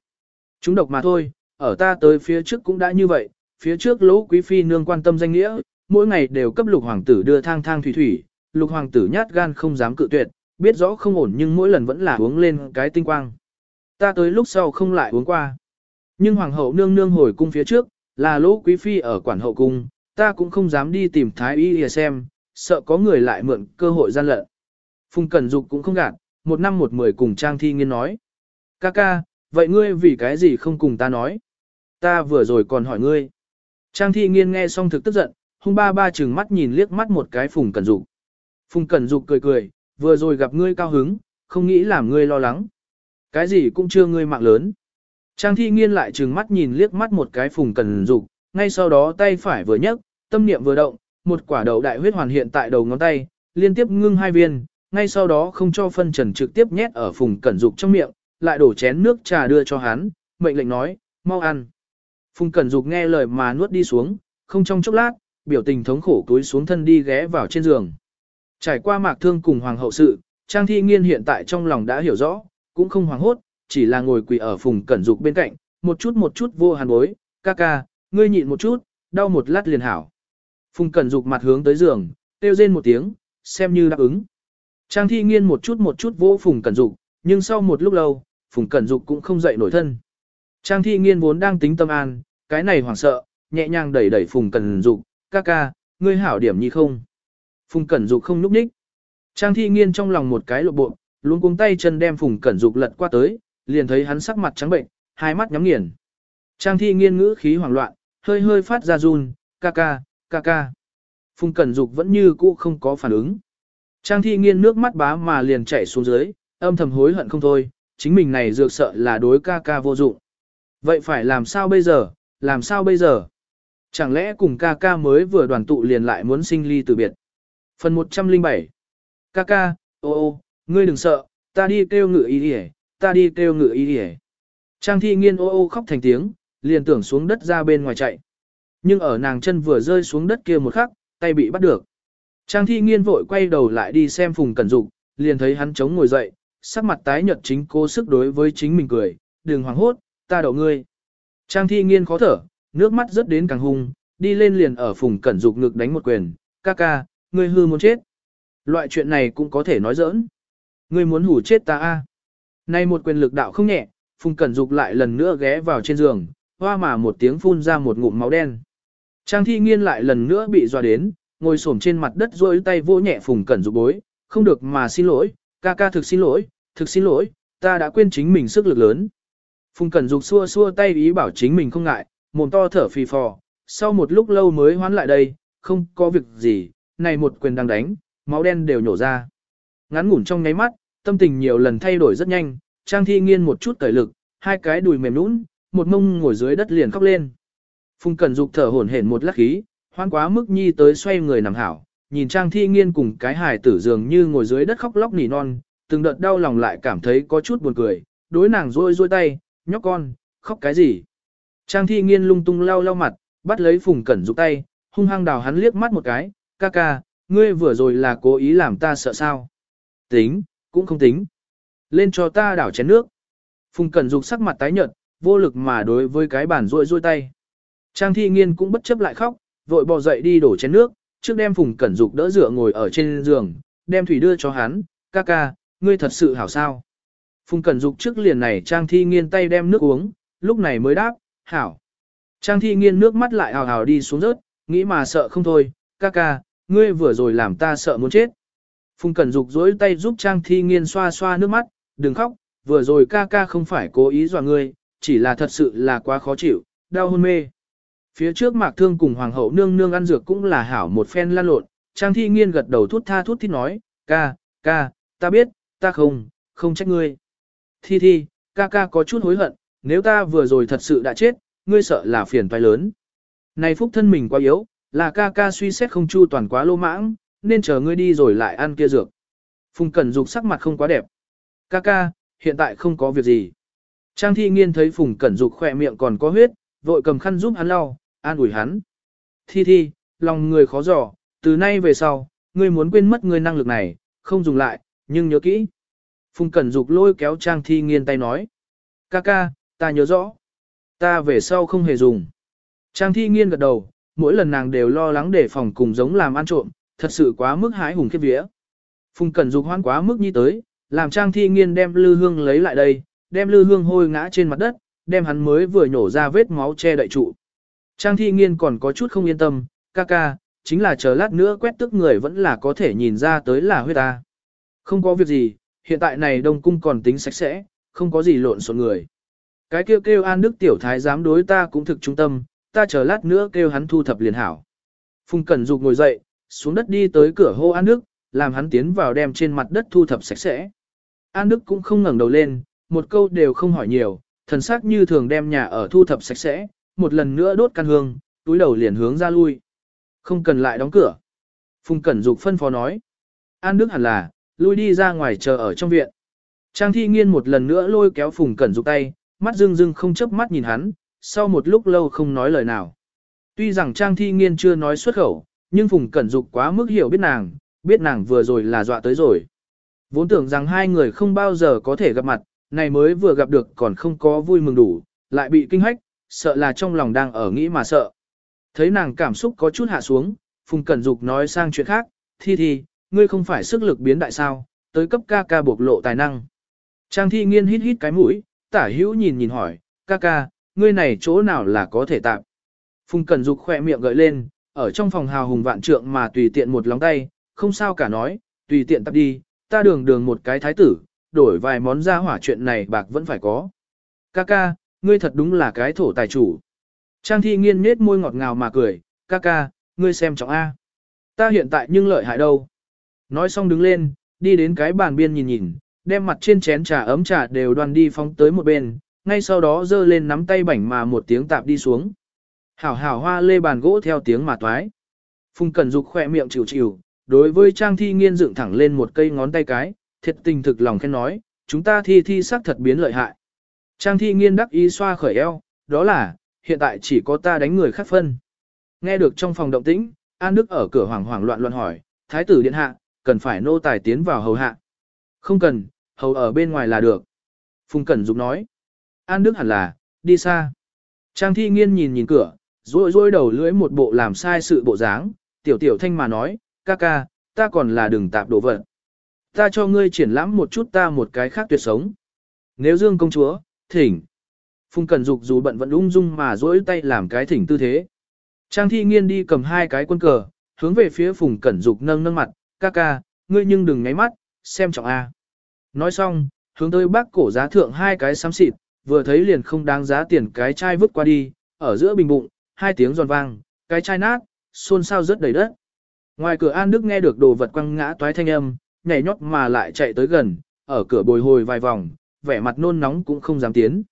Chúng độc mà thôi, ở ta tới phía trước cũng đã như vậy, phía trước lỗ quý phi nương quan tâm danh nghĩa, mỗi ngày đều cấp lục hoàng tử đưa thang thang thủy thủy, lục hoàng tử nhát gan không dám cự tuyệt, biết rõ không ổn nhưng mỗi lần vẫn là uống lên cái tinh quang. Ta tới lúc sau không lại uống qua. Nhưng hoàng hậu nương nương hồi cung phía trước, là lỗ quý phi ở quản hậu cung, ta cũng không dám đi tìm thái y để xem, sợ có người lại mượn cơ hội gian lận. Phùng Cẩn Dục cũng không gạt, một năm một mười cùng Trang Thi Nghiên nói. Ca ca, vậy ngươi vì cái gì không cùng ta nói? Ta vừa rồi còn hỏi ngươi. Trang Thi Nghiên nghe xong thực tức giận, hung ba ba chừng mắt nhìn liếc mắt một cái Phùng Cẩn Dục. Phùng Cẩn Dục cười cười, vừa rồi gặp ngươi cao hứng, không nghĩ làm ngươi lo lắng. Cái gì cũng chưa ngươi mạng lớn. Trang thi nghiên lại trừng mắt nhìn liếc mắt một cái Phùng Cẩn Dục, ngay sau đó tay phải vừa nhấc, tâm niệm vừa động, một quả đầu đại huyết hoàn hiện tại đầu ngón tay, liên tiếp ngưng hai viên, ngay sau đó không cho phân trần trực tiếp nhét ở Phùng Cẩn Dục trong miệng, lại đổ chén nước trà đưa cho hắn, mệnh lệnh nói, mau ăn. Phùng Cẩn Dục nghe lời mà nuốt đi xuống, không trong chốc lát, biểu tình thống khổ túi xuống thân đi ghé vào trên giường. Trải qua mạc thương cùng hoàng hậu sự, Trang Thi Nghiên hiện tại trong lòng đã hiểu rõ, cũng không hoàng hốt, chỉ là ngồi quỳ ở phùng cẩn dục bên cạnh, một chút một chút vô hàn bối, ca ca, ngươi nhịn một chút, đau một lát liền hảo. Phùng cẩn dục mặt hướng tới giường, kêu rên một tiếng, xem như đáp ứng. Trang Thi Nghiên một chút một chút vô phùng cẩn dục, nhưng sau một lúc lâu, Phùng Cẩn Dục cũng không dậy nổi thân. Trang thi nghiên vốn đang tính tâm an, cái này hoảng sợ, nhẹ nhàng đẩy đẩy Phùng Cẩn Dục, ca ca, ngươi hảo điểm như không. Phùng Cẩn Dục không núp ních. Trang thi nghiên trong lòng một cái lộ bộ, luôn cuống tay chân đem Phùng Cẩn Dục lật qua tới, liền thấy hắn sắc mặt trắng bệnh, hai mắt nhắm nghiền. Trang thi nghiên ngữ khí hoảng loạn, hơi hơi phát ra run, ca ca, ca ca. Phùng Cẩn Dục vẫn như cũ không có phản ứng. Trang thi nghiên nước mắt bá mà liền chảy xuống dưới, âm thầm hối hận không thôi, chính mình này dược sợ là đối ca ca vô dụng. Vậy phải làm sao bây giờ, làm sao bây giờ? Chẳng lẽ cùng ca ca mới vừa đoàn tụ liền lại muốn sinh ly từ biệt? Phần 107 Ca ca, ô ô, ngươi đừng sợ, ta đi kêu ngự y đi ta đi kêu ngự y đi Trang thi nghiên ô ô khóc thành tiếng, liền tưởng xuống đất ra bên ngoài chạy. Nhưng ở nàng chân vừa rơi xuống đất kia một khắc, tay bị bắt được. Trang thi nghiên vội quay đầu lại đi xem Phùng Cẩn Dục, liền thấy hắn chống ngồi dậy, sắc mặt tái nhợt chính cố sức đối với chính mình cười, đừng hoảng hốt, ta đậu ngươi. Trang thi nghiên khó thở, nước mắt rớt đến càng hung, đi lên liền ở Phùng Cẩn Dục ngực đánh một quyền, ca ca, ngươi hư muốn chết. Loại chuyện này cũng có thể nói giỡn. Ngươi muốn hủ chết ta a? Nay một quyền lực đạo không nhẹ, Phùng Cẩn Dục lại lần nữa ghé vào trên giường, hoa mà một tiếng phun ra một ngụm máu đen. Trang thi nghiên lại lần nữa bị dọa đến, ngồi xổm trên mặt đất rôi tay vỗ nhẹ Phùng Cẩn Dục bối, không được mà xin lỗi, ca ca thực xin lỗi, thực xin lỗi, ta đã quên chính mình sức lực lớn. Phùng Cẩn Dục xua xua tay ý bảo chính mình không ngại, mồm to thở phì phò, sau một lúc lâu mới hoán lại đây, không có việc gì, này một quyền đang đánh, máu đen đều nhổ ra. Ngắn ngủn trong nháy mắt, tâm tình nhiều lần thay đổi rất nhanh, Trang Thi Nghiên một chút cởi lực, hai cái đùi mềm nũng, một mông ngồi dưới đất liền khóc lên. Phùng Cẩn Dục thở hổn hển một lát khí, hoan quá mức nhi tới xoay người nằm hảo, nhìn Trang Thi Nghiên cùng cái hài tử dường như ngồi dưới đất khóc lóc nỉ non, từng đợt đau lòng lại cảm thấy có chút buồn cười, đối nàng rôi rôi tay, nhóc con, khóc cái gì. Trang Thi Nghiên lung tung lau lau mặt, bắt lấy Phùng Cẩn Dục tay, hung hăng đào hắn liếc mắt một cái, ca ca, ngươi vừa rồi là cố ý làm ta sợ sao. Tính, cũng không tính. Lên cho ta đảo chén nước. Phùng Cẩn Dục sắc mặt tái nhợt, vô lực mà đối với cái bàn rôi rôi tay. Trang thi nghiên cũng bất chấp lại khóc, vội bò dậy đi đổ chén nước, trước đem Phùng Cẩn Dục đỡ dựa ngồi ở trên giường, đem thủy đưa cho hắn, ca ca, ngươi thật sự hảo sao. Phùng Cẩn Dục trước liền này Trang thi nghiên tay đem nước uống, lúc này mới đáp, hảo. Trang thi nghiên nước mắt lại hào hào đi xuống rớt, nghĩ mà sợ không thôi, ca ca, ngươi vừa rồi làm ta sợ muốn chết. Phùng Cẩn Dục dối tay giúp Trang thi nghiên xoa xoa nước mắt, đừng khóc, vừa rồi ca ca không phải cố ý dọa ngươi, chỉ là thật sự là quá khó chịu, đau hôn mê. Phía trước Mạc Thương cùng Hoàng hậu nương nương ăn dược cũng là hảo một phen lan lộn, Trang Thi Nghiên gật đầu thút tha thút thít nói, ca, ca, ta biết, ta không, không trách ngươi. Thi Thi, ca ca có chút hối hận, nếu ta vừa rồi thật sự đã chết, ngươi sợ là phiền phải lớn. Này phúc thân mình quá yếu, là ca ca suy xét không chu toàn quá lô mãng, nên chờ ngươi đi rồi lại ăn kia dược. Phùng Cẩn Dục sắc mặt không quá đẹp. Ca ca, hiện tại không có việc gì. Trang thi nghiên thấy Phùng Cẩn Dục khỏe miệng còn có huyết, vội cầm khăn giúp hắn lau, an ủi hắn. Thi thi, lòng người khó dò, từ nay về sau, ngươi muốn quên mất ngươi năng lực này, không dùng lại, nhưng nhớ kỹ. Phùng Cẩn Dục lôi kéo Trang thi nghiên tay nói. Ca ca, ta nhớ rõ. Ta về sau không hề dùng. Trang thi nghiên gật đầu, mỗi lần nàng đều lo lắng để phòng cùng giống làm ăn trộm, thật sự quá mức hái hùng khiếp vía. Phùng Cẩn Dục hoan quá mức như tới, làm Trang Thi Nghiên đem lư hương lấy lại đây, đem lư hương hôi ngã trên mặt đất, đem hắn mới vừa nhổ ra vết máu che đậy trụ. Trang Thi Nghiên còn có chút không yên tâm, ca ca, chính là chờ lát nữa quét tức người vẫn là có thể nhìn ra tới là huyết ta. Không có việc gì, hiện tại này đông cung còn tính sạch sẽ, không có gì lộn xộn người. Cái kêu kêu An Đức Tiểu Thái dám đối ta cũng thực trung tâm, ta chờ lát nữa kêu hắn thu thập liền hảo. Phùng Cẩn Dục ngồi dậy, xuống đất đi tới cửa hô An Đức, làm hắn tiến vào đem trên mặt đất thu thập sạch sẽ. An Đức cũng không ngẩng đầu lên, một câu đều không hỏi nhiều, thần sắc như thường đem nhà ở thu thập sạch sẽ, một lần nữa đốt căn hương, túi đầu liền hướng ra lui. Không cần lại đóng cửa. Phùng Cẩn Dục phân phó nói. An Đức hẳn là, lui đi ra ngoài chờ ở trong viện. Trang thi nghiên một lần nữa lôi kéo Phùng Cẩn Dục tay, mắt dưng dưng không chớp mắt nhìn hắn, sau một lúc lâu không nói lời nào. Tuy rằng Trang thi nghiên chưa nói xuất khẩu, nhưng Phùng Cẩn Dục quá mức hiểu biết nàng, biết nàng vừa rồi là dọa tới rồi. Vốn tưởng rằng hai người không bao giờ có thể gặp mặt, này mới vừa gặp được còn không có vui mừng đủ, lại bị kinh hách, sợ là trong lòng đang ở nghĩ mà sợ. Thấy nàng cảm xúc có chút hạ xuống, Phùng Cẩn Dục nói sang chuyện khác, thi thi, ngươi không phải sức lực biến đại sao, tới cấp ca ca bộc lộ tài năng. Trang thi nghiên hít hít cái mũi, tả hữu nhìn nhìn hỏi, ca ca, ngươi này chỗ nào là có thể tạm. Phùng Cẩn Dục khỏe miệng gợi lên, ở trong phòng hào hùng vạn trượng mà tùy tiện một lóng tay, không sao cả nói, tùy tiện tập đi, ta đường đường một cái thái tử, đổi vài món ra hỏa chuyện này bạc vẫn phải có. Ca ca, ngươi thật đúng là cái thổ tài chủ. Trang thi nghiên nết môi ngọt ngào mà cười, ca ca, ngươi xem trọng A. Ta hiện tại nhưng lợi hại đâu. Nói xong đứng lên, đi đến cái bàn biên nhìn nhìn, đem mặt trên chén trà ấm trà đều đoàn đi phóng tới một bên, ngay sau đó giơ lên nắm tay bảnh mà một tiếng tạp đi xuống. Hảo hảo hoa lê bàn gỗ theo tiếng mà toái. Phùng Cẩn Dục khỏe miệng chịu chịu, đối với Trang Thi Nghiên dựng thẳng lên một cây ngón tay cái, thiệt tình thực lòng khen nói, chúng ta thi thi sắc thật biến lợi hại. Trang Thi Nghiên đắc ý xoa khởi eo, đó là, hiện tại chỉ có ta đánh người khác phân. Nghe được trong phòng động tĩnh, An Đức ở cửa hoảng hoảng loạn loạn hỏi, Thái tử điện hạ, cần phải nô tài tiến vào hầu hạ. Không cần, hầu ở bên ngoài là được. Phùng Cẩn Dục nói, An Đức hẳn là, đi xa. Trang Thi Nghiên nhìn nhìn cửa, rôi rôi đầu lưỡi một bộ làm sai sự bộ dáng, tiểu tiểu thanh mà nói, ca ca, ta còn là đừng tạp đồ vật. Ta cho ngươi triển lãm một chút ta một cái khác tuyệt sống. Nếu dương công chúa, thỉnh. Phùng Cẩn Dục dù bận vẫn ung dung mà rỗi tay làm cái thỉnh tư thế. Trang thi nghiên đi cầm hai cái quân cờ, hướng về phía Phùng Cẩn Dục nâng nâng mặt, ca ca, ngươi nhưng đừng nháy mắt, xem trọng A. Nói xong, hướng tới bác cổ giá thượng hai cái xám xịt, vừa thấy liền không đáng giá tiền cái chai vứt qua đi, ở giữa bình bụng, hai tiếng giòn vang, cái chai nát, xôn xao rất đầy đất. Ngoài cửa An Đức nghe được đồ vật quăng ngã toái thanh âm, nhảy nhót mà lại chạy tới gần, ở cửa bồi hồi vài vòng, vẻ mặt nôn nóng cũng không dám tiến.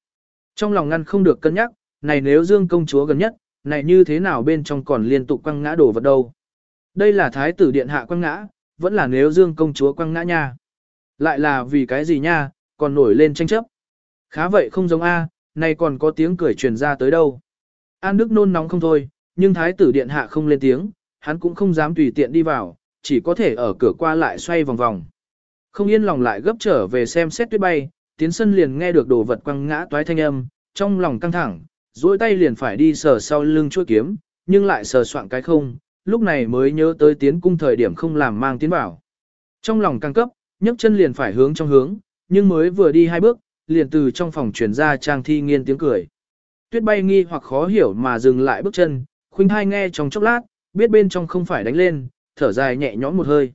Trong lòng ngăn không được cân nhắc, này nếu Dương công chúa gần nhất, này như thế nào bên trong còn liên tục quăng ngã đồ vật đâu. Đây là thái tử điện hạ quăng ngã, vẫn là nếu Dương công chúa quăng ngã nha. Lại là vì cái gì nha, còn nổi lên tranh chấp. Khá vậy không giống A, nay còn có tiếng cười truyền ra tới đâu. An Đức nôn nóng không thôi, nhưng thái tử điện hạ không lên tiếng, hắn cũng không dám tùy tiện đi vào, chỉ có thể ở cửa qua lại xoay vòng vòng. Không yên lòng lại gấp trở về xem xét tuyết bay, tiến sân liền nghe được đồ vật quăng ngã toái thanh âm, trong lòng căng thẳng, duỗi tay liền phải đi sờ sau lưng chuôi kiếm, nhưng lại sờ soạn cái không, lúc này mới nhớ tới tiến cung thời điểm không làm mang tiến bảo. Trong lòng căng cấp, nhấc chân liền phải hướng trong hướng, nhưng mới vừa đi hai bước, liền từ trong phòng chuyển ra trang thi nghiên tiếng cười. Tuyết bay nghi hoặc khó hiểu mà dừng lại bước chân, khuynh hai nghe trong chốc lát, biết bên trong không phải đánh lên, thở dài nhẹ nhõm một hơi.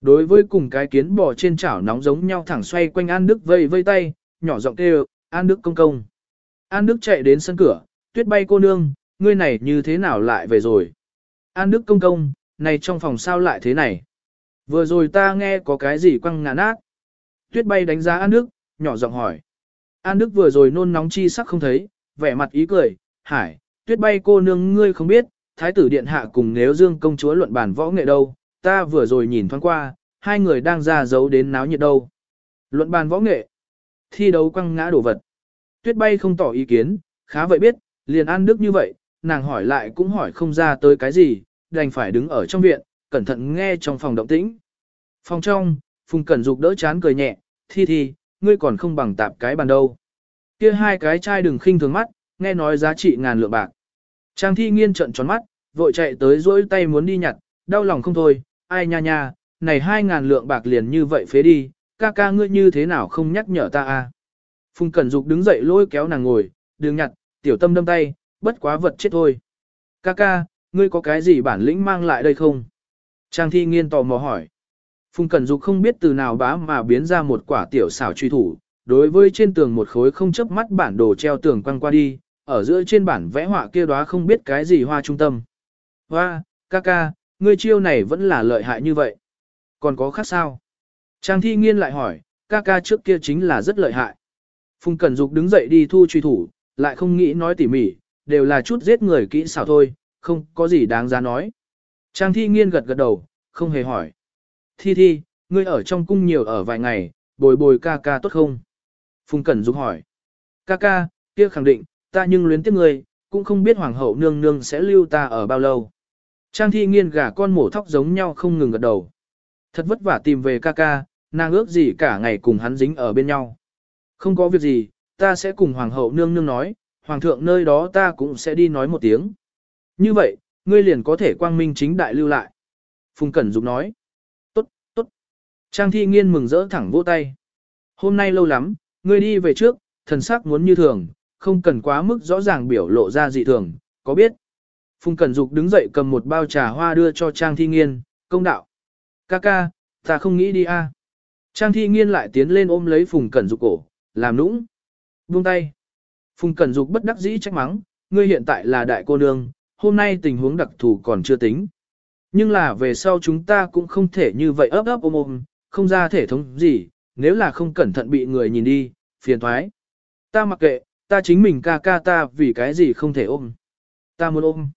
Đối với cùng cái kiến bò trên chảo nóng giống nhau thẳng xoay quanh An Đức vây vây tay, nhỏ giọng kêu, An Đức công công. An Đức chạy đến sân cửa, tuyết bay cô nương, ngươi này như thế nào lại về rồi. An Đức công công, này trong phòng sao lại thế này. Vừa rồi ta nghe có cái gì quăng ngã nát. Tuyết bay đánh giá An Đức, nhỏ giọng hỏi. An Đức vừa rồi nôn nóng chi sắc không thấy, vẻ mặt ý cười, hải, tuyết bay cô nương ngươi không biết, thái tử điện hạ cùng nếu dương công chúa luận bàn võ nghệ đâu, ta vừa rồi nhìn thoáng qua, hai người đang ra giấu đến náo nhiệt đâu. Luận bàn võ nghệ, thi đấu quăng ngã đổ vật. Tuyết bay không tỏ ý kiến, khá vậy biết, liền An đức như vậy, nàng hỏi lại cũng hỏi không ra tới cái gì, đành phải đứng ở trong viện, cẩn thận nghe trong phòng động tĩnh. Phòng trong, Phùng Cẩn Dục đỡ chán cười nhẹ, thi thi, ngươi còn không bằng tạp cái bàn đâu. Kia hai cái chai đừng khinh thường mắt, nghe nói giá trị ngàn lượng bạc. Trang thi nghiên trận tròn mắt, vội chạy tới dỗi tay muốn đi nhặt, đau lòng không thôi, ai nha nha, này hai ngàn lượng bạc liền như vậy phế đi, ca ca ngươi như thế nào không nhắc nhở ta a? À? Phùng Cẩn Dục đứng dậy lôi kéo nàng ngồi, đừng nhặt, tiểu tâm đâm tay, bất quá vật chết thôi. Ca ca, ngươi có cái gì bản lĩnh mang lại đây không? Trang thi nghiên tò mò hỏi. Phùng Cẩn Dục không biết từ nào bá mà biến ra một quả tiểu xảo truy thủ, đối với trên tường một khối không chớp mắt bản đồ treo tường quăng qua đi, ở giữa trên bản vẽ họa kia đóa không biết cái gì hoa trung tâm. Hoa, ca ca, ngươi chiêu này vẫn là lợi hại như vậy. Còn có khác sao? Trang thi nghiên lại hỏi, ca ca trước kia chính là rất lợi hại. Phùng Cẩn Dục đứng dậy đi thu truy thủ, lại không nghĩ nói tỉ mỉ, đều là chút giết người kỹ xảo thôi, không có gì đáng giá nói. Trang thi nghiên gật gật đầu, không hề hỏi. Thi thi, ngươi ở trong cung nhiều ở vài ngày, bồi bồi ca ca tốt không? Phùng Cẩn Dục hỏi. Ca ca, kia khẳng định, ta nhưng luyến tiếc ngươi, cũng không biết hoàng hậu nương nương sẽ lưu ta ở bao lâu. Trang thi nghiên gà con mổ thóc giống nhau không ngừng gật đầu. Thật vất vả tìm về ca ca, nàng ước gì cả ngày cùng hắn dính ở bên nhau. Không có việc gì, ta sẽ cùng hoàng hậu nương nương nói, hoàng thượng nơi đó ta cũng sẽ đi nói một tiếng. Như vậy, ngươi liền có thể quang minh chính đại lưu lại. Phùng Cẩn Dục nói. Tốt, tốt. Trang thi nghiên mừng rỡ thẳng vỗ tay. Hôm nay lâu lắm, ngươi đi về trước, thần sắc muốn như thường, không cần quá mức rõ ràng biểu lộ ra dị thường, có biết? Phùng Cẩn Dục đứng dậy cầm một bao trà hoa đưa cho Trang Thi Nghiên, công đạo. Ca ca, ta không nghĩ đi a. Trang Thi Nghiên lại tiến lên ôm lấy Phùng Cẩn Dục cổ, làm nũng. Buông tay. Phùng Cẩn Dục bất đắc dĩ trách mắng, ngươi hiện tại là đại cô nương, hôm nay tình huống đặc thù còn chưa tính. Nhưng là về sau chúng ta cũng không thể như vậy ấp ấp ôm ôm, không ra thể thống gì, nếu là không cẩn thận bị người nhìn đi, phiền thoái. Ta mặc kệ, ta chính mình ca ca ta vì cái gì không thể ôm. Ta muốn ôm.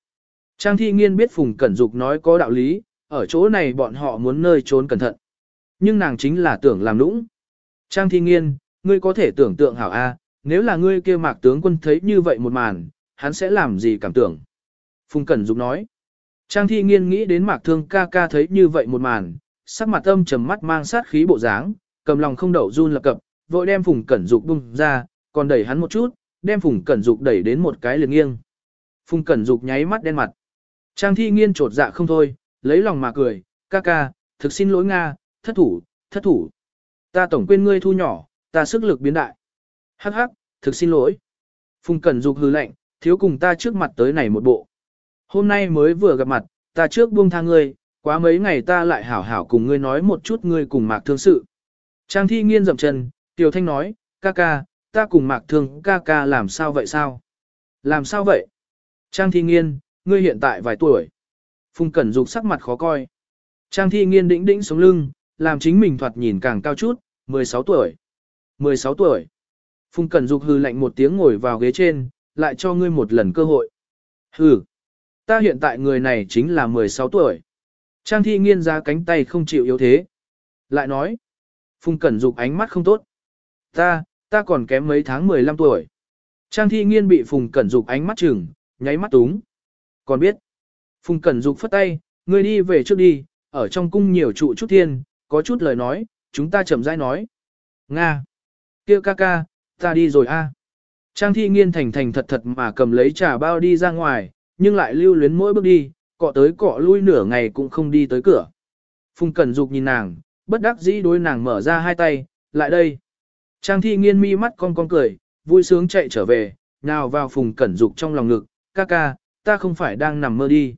Trang thi nghiên biết Phùng Cẩn Dục nói có đạo lý, ở chỗ này bọn họ muốn nơi trốn cẩn thận. Nhưng nàng chính là tưởng làm nũng. Trang thi nghiên, ngươi có thể tưởng tượng hảo A, nếu là ngươi kia mạc tướng quân thấy như vậy một màn, hắn sẽ làm gì cảm tưởng. Phùng Cẩn Dục nói. Trang thi nghiên nghĩ đến mạc thương ca ca thấy như vậy một màn, sắc mặt âm trầm mắt mang sát khí bộ dáng, cầm lòng không đậu run lập cập, vội đem Phùng Cẩn Dục bung ra, còn đẩy hắn một chút, đem Phùng Cẩn Dục đẩy đến một cái liền nghiêng. Phùng Cẩn Dục nháy mắt đen mặt. Trang thi nghiên trột dạ không thôi, lấy lòng mà cười, ca ca, thực xin lỗi Nga, thất thủ, thất thủ. Ta tổng quên ngươi thu nhỏ, ta sức lực biến đại. Hắc hắc, thực xin lỗi. Phùng Cẩn Dục hư lệnh, thiếu cùng ta trước mặt tới này một bộ. Hôm nay mới vừa gặp mặt, ta trước buông tha ngươi, quá mấy ngày ta lại hảo hảo cùng ngươi nói một chút ngươi cùng mạc thương sự. Trang thi nghiên dậm chân, Tiểu Thanh nói, ca ca, ta cùng mạc thương ca ca làm sao vậy sao? Làm sao vậy? Trang thi nghiên, ngươi hiện tại vài tuổi? Phùng Cẩn Dục sắc mặt khó coi. Trang thi nghiên đĩnh đĩnh sống lưng, làm chính mình thoạt nhìn càng cao chút, 16 tuổi. 16 tuổi. Phùng Cẩn Dục hừ lạnh một tiếng ngồi vào ghế trên, lại cho ngươi một lần cơ hội. Hừ. Ta hiện tại người này chính là 16 tuổi. Trang thi nghiên ra cánh tay không chịu yếu thế. Lại nói. Phùng Cẩn Dục ánh mắt không tốt. Ta, ta còn kém mấy tháng 15 tuổi. Trang thi nghiên bị Phùng Cẩn Dục ánh mắt chừng, nháy mắt túng. Còn biết. Phùng Cẩn Dục phất tay, ngươi đi về trước đi, ở trong cung nhiều trụ chút thiên, có chút lời nói, chúng ta chậm rãi nói. Nga. kia ca ca, ta đi rồi a. Trang thi nghiên thành thành thật thật mà cầm lấy trà bao đi ra ngoài, nhưng lại lưu luyến mỗi bước đi, cọ tới cọ lui nửa ngày cũng không đi tới cửa. Phùng Cẩn Dục nhìn nàng, bất đắc dĩ đối nàng mở ra hai tay, lại đây. Trang thi nghiên mi mắt con con cười, vui sướng chạy trở về, nào vào Phùng Cẩn Dục trong lòng ngực, ca ca, ta không phải đang nằm mơ đi.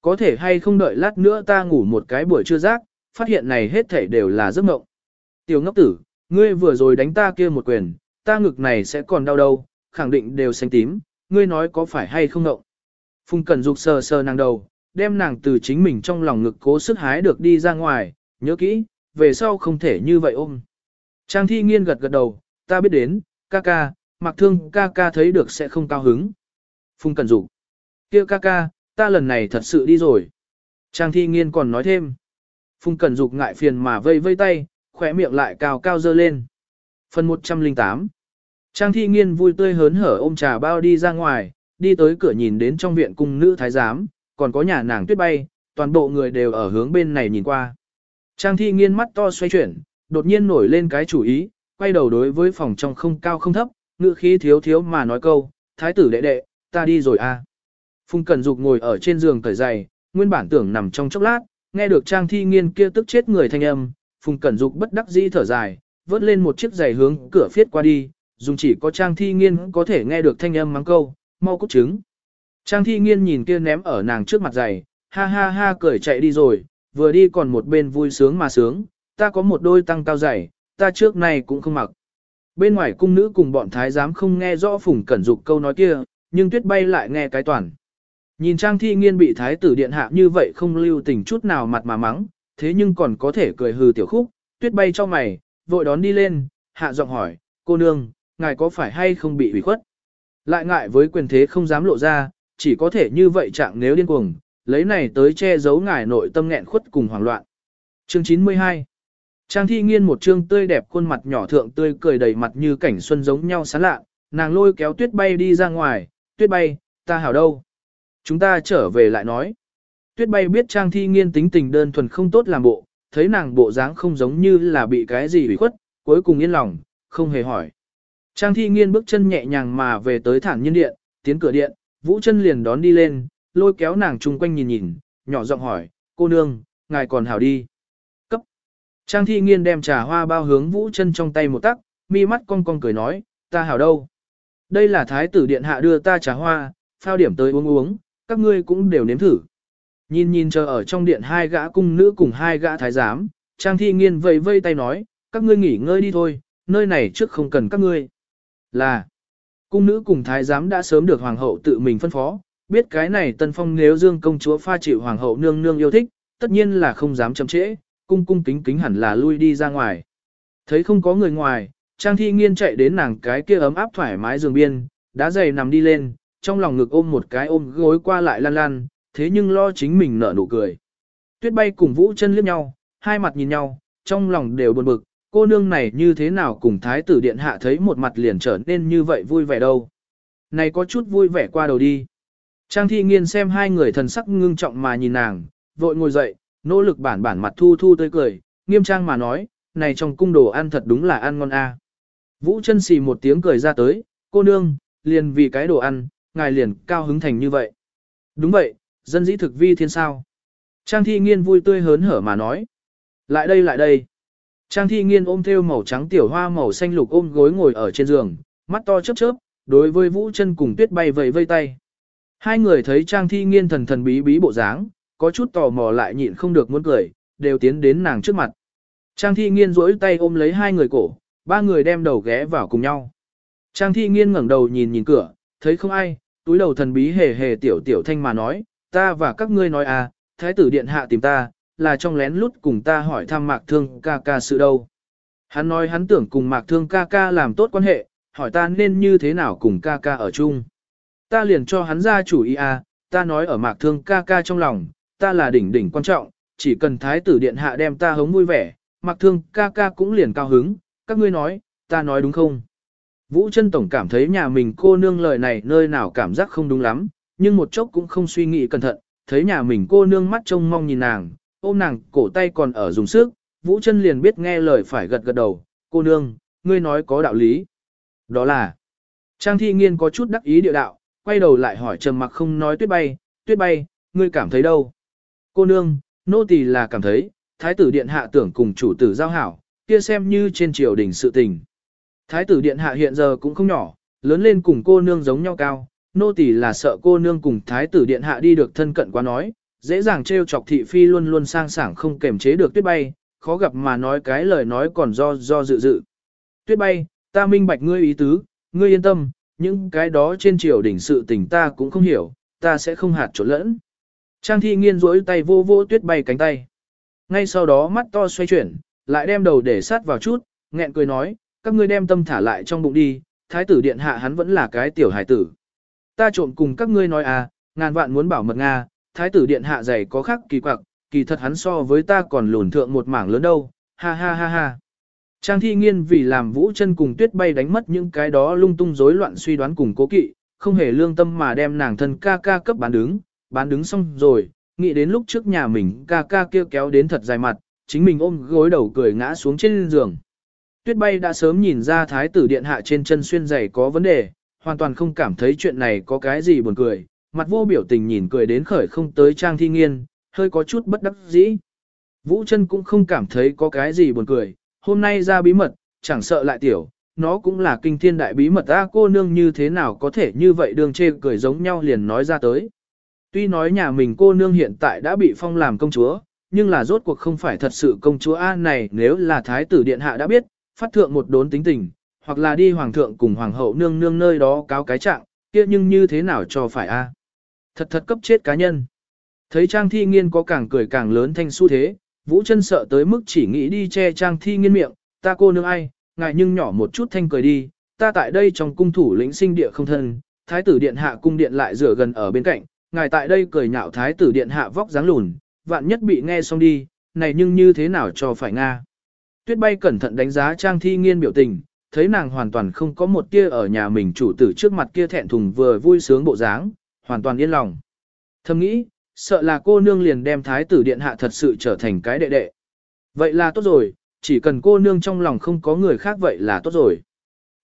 Có thể hay không đợi lát nữa ta ngủ một cái buổi trưa rác, phát hiện này hết thảy đều là giấc mộng. Tiểu ngốc tử, ngươi vừa rồi đánh ta kia một quyền, ta ngực này sẽ còn đau đâu, khẳng định đều xanh tím, ngươi nói có phải hay không ngậu. Phùng Cẩn Dục sờ sờ nàng đầu, đem nàng từ chính mình trong lòng ngực cố sức hái được đi ra ngoài, nhớ kỹ, về sau không thể như vậy ôm. Trang thi nghiên gật gật đầu, ta biết đến, ca ca, mặc thương ca ca thấy được sẽ không cao hứng. Phùng Cẩn Dục kia ca ca, ta lần này thật sự đi rồi. Trang thi nghiên còn nói thêm. Phùng Cẩn Dục ngại phiền mà vây vây tay, khỏe miệng lại cao cao dơ lên. Phần 108 Trang thi nghiên vui tươi hớn hở ôm trà bao đi ra ngoài, đi tới cửa nhìn đến trong viện cung nữ thái giám, còn có nhà nàng tuyết bay, toàn bộ người đều ở hướng bên này nhìn qua. Trang thi nghiên mắt to xoay chuyển, đột nhiên nổi lên cái chủ ý, quay đầu đối với phòng trong không cao không thấp, ngữ khí thiếu thiếu mà nói câu, thái tử đệ đệ, ta đi rồi à. Phùng Cẩn Dục ngồi ở trên giường cởi giày, nguyên bản tưởng nằm trong chốc lát, nghe được Trang Thi Nghiên kia tức chết người thanh âm, Phùng Cẩn Dục bất đắc dĩ thở dài, vớt lên một chiếc giày hướng cửa phiết qua đi, dùng chỉ có Trang Thi Nghiên có thể nghe được thanh âm mắng câu, mau cút trứng. Trang Thi Nghiên nhìn kia ném ở nàng trước mặt giày, ha ha ha cười chạy đi rồi, vừa đi còn một bên vui sướng mà sướng, ta có một đôi tăng cao giày, ta trước này cũng không mặc. Bên ngoài cung nữ cùng bọn thái giám không nghe rõ Phùng Cẩn Dục câu nói kia, nhưng tuyết bay lại nghe cái toàn. Nhìn Trang Thi Nghiên bị thái tử điện hạ như vậy không lưu tình chút nào mặt mà mắng, thế nhưng còn có thể cười hừ tiểu khúc, tuyết bay cho mày, vội đón đi lên, hạ giọng hỏi, cô nương, ngài có phải hay không bị ủy khuất? Lại ngại với quyền thế không dám lộ ra, chỉ có thể như vậy trạng nếu điên cuồng, lấy này tới che giấu ngài nội tâm nghẹn khuất cùng hoảng loạn. Chương 92 Trang thi nghiên một trương tươi đẹp khuôn mặt nhỏ thượng tươi cười đầy mặt như cảnh xuân giống nhau sán lạ, nàng lôi kéo tuyết bay đi ra ngoài, tuyết bay, ta hảo đâu. Chúng ta trở về lại nói. Tuyết bay biết Trang Thi Nghiên tính tình đơn thuần không tốt làm bộ, thấy nàng bộ dáng không giống như là bị cái gì bị khuất, cuối cùng yên lòng, không hề hỏi. Trang Thi Nghiên bước chân nhẹ nhàng mà về tới thản nhiên điện, tiến cửa điện, Vũ chân liền đón đi lên, lôi kéo nàng chung quanh nhìn nhìn, nhỏ giọng hỏi, cô nương, ngài còn hảo đi. Cấp. Trang thi nghiên đem trà hoa bao hướng Vũ chân trong tay một tắc, mi mắt cong cong cười nói, ta hảo đâu. Đây là thái tử điện hạ đưa ta trà hoa, phao điểm tới uống uống, các ngươi cũng đều nếm thử. Nhìn nhìn chờ ở trong điện hai gã cung nữ cùng hai gã thái giám, Trang thi nghiên vây vây tay nói, các ngươi nghỉ ngơi đi thôi, nơi này trước không cần các ngươi. Là, cung nữ cùng thái giám đã sớm được hoàng hậu tự mình phân phó, biết cái này tân phong nếu dương công chúa pha chịu hoàng hậu nương nương yêu thích, tất nhiên là không dám chậm trễ, cung cung kính kính hẳn là lui đi ra ngoài. Thấy không có người ngoài, Trang Thi Nghiên chạy đến nàng cái kia ấm áp thoải mái giường biên, đá giày nằm đi lên, trong lòng ngực ôm một cái ôm gối qua lại lăn lăn, thế nhưng lo chính mình nở nụ cười. Tuyết bay cùng Vũ chân liếc nhau, hai mặt nhìn nhau, trong lòng đều buồn bực, cô nương này như thế nào cùng thái tử điện hạ thấy một mặt liền trở nên như vậy vui vẻ đâu. Này có chút vui vẻ qua đầu đi. Trang thi nghiên xem hai người thần sắc ngưng trọng mà nhìn nàng, vội ngồi dậy, nỗ lực bản bản mặt thu thu tươi cười, nghiêm trang mà nói, này trong cung đồ ăn thật đúng là ăn ngon a. Vũ chân xì một tiếng cười ra tới, cô nương, liền vì cái đồ ăn, ngài liền cao hứng thành như vậy. Đúng vậy, dân dĩ thực vi thiên sao. Trang thi nghiên vui tươi hớn hở mà nói. Lại đây lại đây. Trang thi nghiên ôm theo màu trắng tiểu hoa màu xanh lục ôm gối ngồi ở trên giường, mắt to chớp chớp, đối với vũ chân cùng tuyết bay vầy vây tay. Hai người thấy trang thi nghiên thần thần bí bí bộ dáng, có chút tò mò lại nhịn không được muốn cười, đều tiến đến nàng trước mặt. Trang thi nghiên duỗi tay ôm lấy hai người cổ, ba người đem đầu ghé vào cùng nhau. Trang thi nghiên ngẩng đầu nhìn nhìn cửa, thấy không ai, túi đầu thần bí hề hề tiểu tiểu thanh mà nói, ta và các ngươi nói à, thái tử điện hạ tìm ta, là trong lén lút cùng ta hỏi thăm mạc thương ca ca sự đâu. Hắn nói hắn tưởng cùng mạc thương ca ca làm tốt quan hệ, hỏi ta nên như thế nào cùng ca ca ở chung. Ta liền cho hắn ra chủ ý à, ta nói ở mạc thương ca ca trong lòng, ta là đỉnh đỉnh quan trọng, chỉ cần thái tử điện hạ đem ta hống vui vẻ, mạc thương ca ca cũng liền cao hứng, các ngươi nói, ta nói đúng không? Vũ chân tổng cảm thấy nhà mình cô nương lời này nơi nào cảm giác không đúng lắm, nhưng một chốc cũng không suy nghĩ cẩn thận, thấy nhà mình cô nương mắt trông mong nhìn nàng, ôm nàng cổ tay còn ở dùng sức, Vũ chân liền biết nghe lời phải gật gật đầu, cô nương, ngươi nói có đạo lý. Đó là, Trang thi nghiên có chút đắc ý địa đạo, quay đầu lại hỏi trầm mặc không nói tuyết bay, tuyết bay, ngươi cảm thấy đâu? Cô nương, nô tỳ là cảm thấy, thái tử điện hạ tưởng cùng chủ tử giao hảo, kia xem như trên triều đình sự tình. Thái tử điện hạ hiện giờ cũng không nhỏ, lớn lên cùng cô nương giống nhau cao, nô tỳ là sợ cô nương cùng thái tử điện hạ đi được thân cận quá nói, dễ dàng trêu chọc thị phi luôn luôn sang sảng không kềm chế được tuyết bay, khó gặp mà nói cái lời nói còn do do dự dự. Tuyết bay, ta minh bạch ngươi ý tứ, ngươi yên tâm, những cái đó trên triều đỉnh sự tình ta cũng không hiểu, ta sẽ không hạt trộn lẫn. Trang thi nghiên rỗi tay vô vô tuyết bay cánh tay. Ngay sau đó mắt to xoay chuyển, lại đem đầu để sát vào chút, nghẹn cười nói, các ngươi đem tâm thả lại trong bụng đi, thái tử điện hạ hắn vẫn là cái tiểu hải tử. Ta trộm cùng các ngươi nói à, ngàn vạn muốn bảo mật Nga, thái tử điện hạ dày có khác kỳ quặc, kỳ thật hắn so với ta còn lùn thượng một mảng lớn đâu, ha ha ha ha. Trang thi nghiên vì làm vũ chân cùng tuyết bay đánh mất những cái đó lung tung rối loạn suy đoán cùng cố kỵ, không hề lương tâm mà đem nàng thân ca ca cấp bán đứng, bán đứng xong rồi, nghĩ đến lúc trước nhà mình ca ca kia kéo đến thật dài mặt, chính mình ôm gối đầu cười ngã xuống trên giường. Tuyết bay đã sớm nhìn ra thái tử điện hạ trên chân xuyên giày có vấn đề, hoàn toàn không cảm thấy chuyện này có cái gì buồn cười, mặt vô biểu tình nhìn cười đến khởi không tới trang thi nghiên, hơi có chút bất đắc dĩ. Vũ chân cũng không cảm thấy có cái gì buồn cười, hôm nay ra bí mật, chẳng sợ lại tiểu, nó cũng là kinh thiên đại bí mật ta cô nương như thế nào có thể như vậy đường chê cười giống nhau liền nói ra tới. Tuy nói nhà mình cô nương hiện tại đã bị phong làm công chúa, nhưng là rốt cuộc không phải thật sự công chúa A này nếu là thái tử điện hạ đã biết, phát thượng một đốn tính tình, hoặc là đi hoàng thượng cùng hoàng hậu nương nương nơi đó cáo cái trạng, kia nhưng như thế nào cho phải A. Thật thật cấp chết cá nhân. Thấy Trang Thi Nghiên có càng cười càng lớn thanh su thế, Vũ chân sợ tới mức chỉ nghĩ đi che Trang Thi Nghiên miệng, ta cô nương ai, ngài nhưng nhỏ một chút thanh cười đi, ta tại đây trong cung thủ lĩnh sinh địa không thân, thái tử điện hạ cung điện lại rửa gần ở bên cạnh, ngài tại đây cười nhạo thái tử điện hạ vóc dáng lùn, vạn nhất bị nghe xong đi, này nhưng như thế nào cho phải Nga. Tuyết bay cẩn thận đánh giá Trang Thi Nghiên biểu tình, thấy nàng hoàn toàn không có một tia ở nhà mình chủ tử trước mặt kia thẹn thùng vừa vui sướng bộ dáng, hoàn toàn yên lòng. Thầm nghĩ, sợ là cô nương liền đem thái tử điện hạ thật sự trở thành cái đệ đệ. Vậy là tốt rồi, chỉ cần cô nương trong lòng không có người khác vậy là tốt rồi.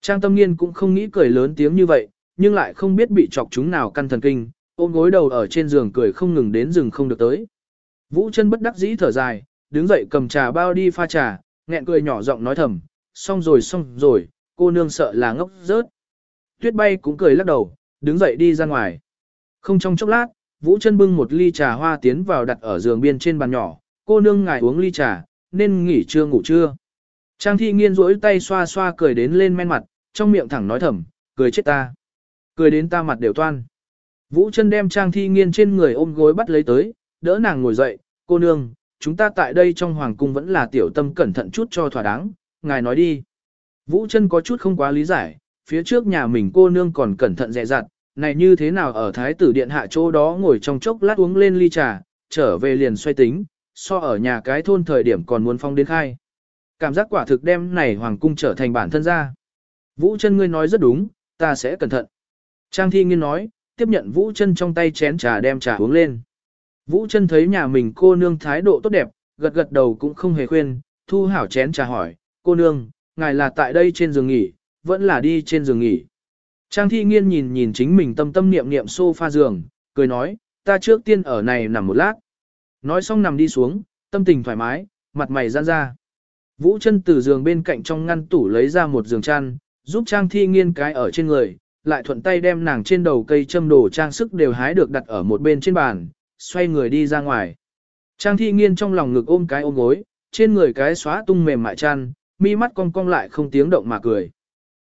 Trang tâm nghiên cũng không nghĩ cười lớn tiếng như vậy, nhưng lại không biết bị chọc chúng nào căn thần kinh, ôm gối đầu ở trên giường cười không ngừng đến rừng không được tới. Vũ chân bất đắc dĩ thở dài, đứng dậy cầm trà bao đi pha trà, nghẹn cười nhỏ giọng nói thầm, xong rồi xong rồi, cô nương sợ là ngốc rớt. Tuyết bay cũng cười lắc đầu, đứng dậy đi ra ngoài. Không trong chốc lát, Vũ chân bưng một ly trà hoa tiến vào đặt ở giường biên trên bàn nhỏ, cô nương ngài uống ly trà, nên nghỉ trưa ngủ trưa. Trang thi nghiên rỗi tay xoa xoa cười đến lên men mặt, trong miệng thẳng nói thầm, cười chết ta. Cười đến ta mặt đều toan. Vũ chân đem Trang thi nghiên trên người ôm gối bắt lấy tới, đỡ nàng ngồi dậy, cô nương, chúng ta tại đây trong hoàng cung vẫn là tiểu tâm cẩn thận chút cho thỏa đáng, ngài nói đi. Vũ chân có chút không quá lý giải, phía trước nhà mình cô nương còn cẩn thận dè dặt, này như thế nào ở thái tử điện hạ chỗ đó ngồi trong chốc lát uống lên ly trà, trở về liền xoay tính, so ở nhà cái thôn thời điểm còn muốn phong đến khai. Cảm giác quả thực đem này hoàng cung trở thành bản thân ra. Vũ chân ngươi nói rất đúng, ta sẽ cẩn thận. Trang thi nghiên nói, tiếp nhận Vũ chân trong tay chén trà đem trà uống lên. Vũ chân thấy nhà mình cô nương thái độ tốt đẹp, gật gật đầu cũng không hề khuyên, thu hảo chén trà hỏi, cô nương, ngài là tại đây trên giường nghỉ, vẫn là đi trên giường nghỉ. Trang thi nghiên nhìn nhìn chính mình tâm tâm niệm niệm sofa giường, cười nói, ta trước tiên ở này nằm một lát. Nói xong nằm đi xuống, tâm tình thoải mái, mặt mày giãn ra. Vũ chân từ giường bên cạnh trong ngăn tủ lấy ra một giường chăn, giúp Trang thi nghiên cái ở trên người, lại thuận tay đem nàng trên đầu cây châm đồ trang sức đều hái được đặt ở một bên trên bàn, xoay người đi ra ngoài. Trang thi nghiên trong lòng ngực ôm cái ôm gối, trên người cái xóa tung mềm mại chăn, mi mắt cong cong lại không tiếng động mà cười.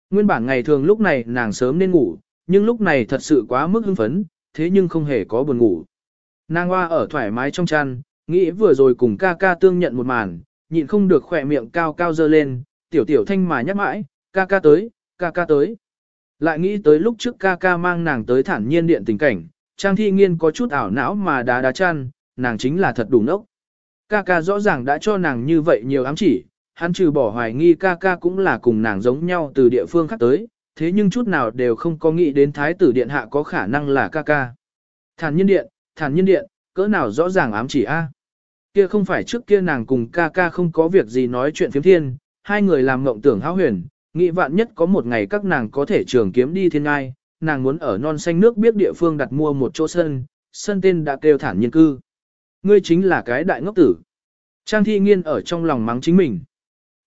Nguyên bản ngày thường lúc này nàng sớm nên ngủ, nhưng lúc này thật sự quá mức hưng phấn, thế nhưng không hề có buồn ngủ. Nàng hoa ở thoải mái trong chăn, nghĩ vừa rồi cùng ca ca tương nhận một màn, nhịn không được khỏe miệng cao cao dơ lên, tiểu tiểu thanh mà nhắc mãi, ca ca tới, ca ca tới. Lại nghĩ tới lúc trước ca ca mang nàng tới thản nhiên điện tình cảnh, Trang Thi Nghiên có chút ảo não mà đá đá chăn, nàng chính là thật đủ nốc. Ca ca rõ ràng đã cho nàng như vậy nhiều ám chỉ, hắn trừ bỏ hoài nghi ca ca cũng là cùng nàng giống nhau từ địa phương khác tới, thế nhưng chút nào đều không có nghĩ đến thái tử điện hạ có khả năng là ca ca. Thản nhiên điện, thản nhiên điện, cỡ nào rõ ràng ám chỉ a? À? Kia không phải trước kia nàng cùng ca ca không có việc gì nói chuyện phiếm thiên, hai người làm mộng tưởng hão huyền, nghĩ vạn nhất có một ngày các nàng có thể trường kiếm đi thiên ngai, nàng muốn ở non xanh nước biết địa phương đặt mua một chỗ sân, sân tên đã kêu thản nhiên cư. Ngươi chính là cái đại ngốc tử. Trang thi nghiên ở trong lòng mắng chính mình.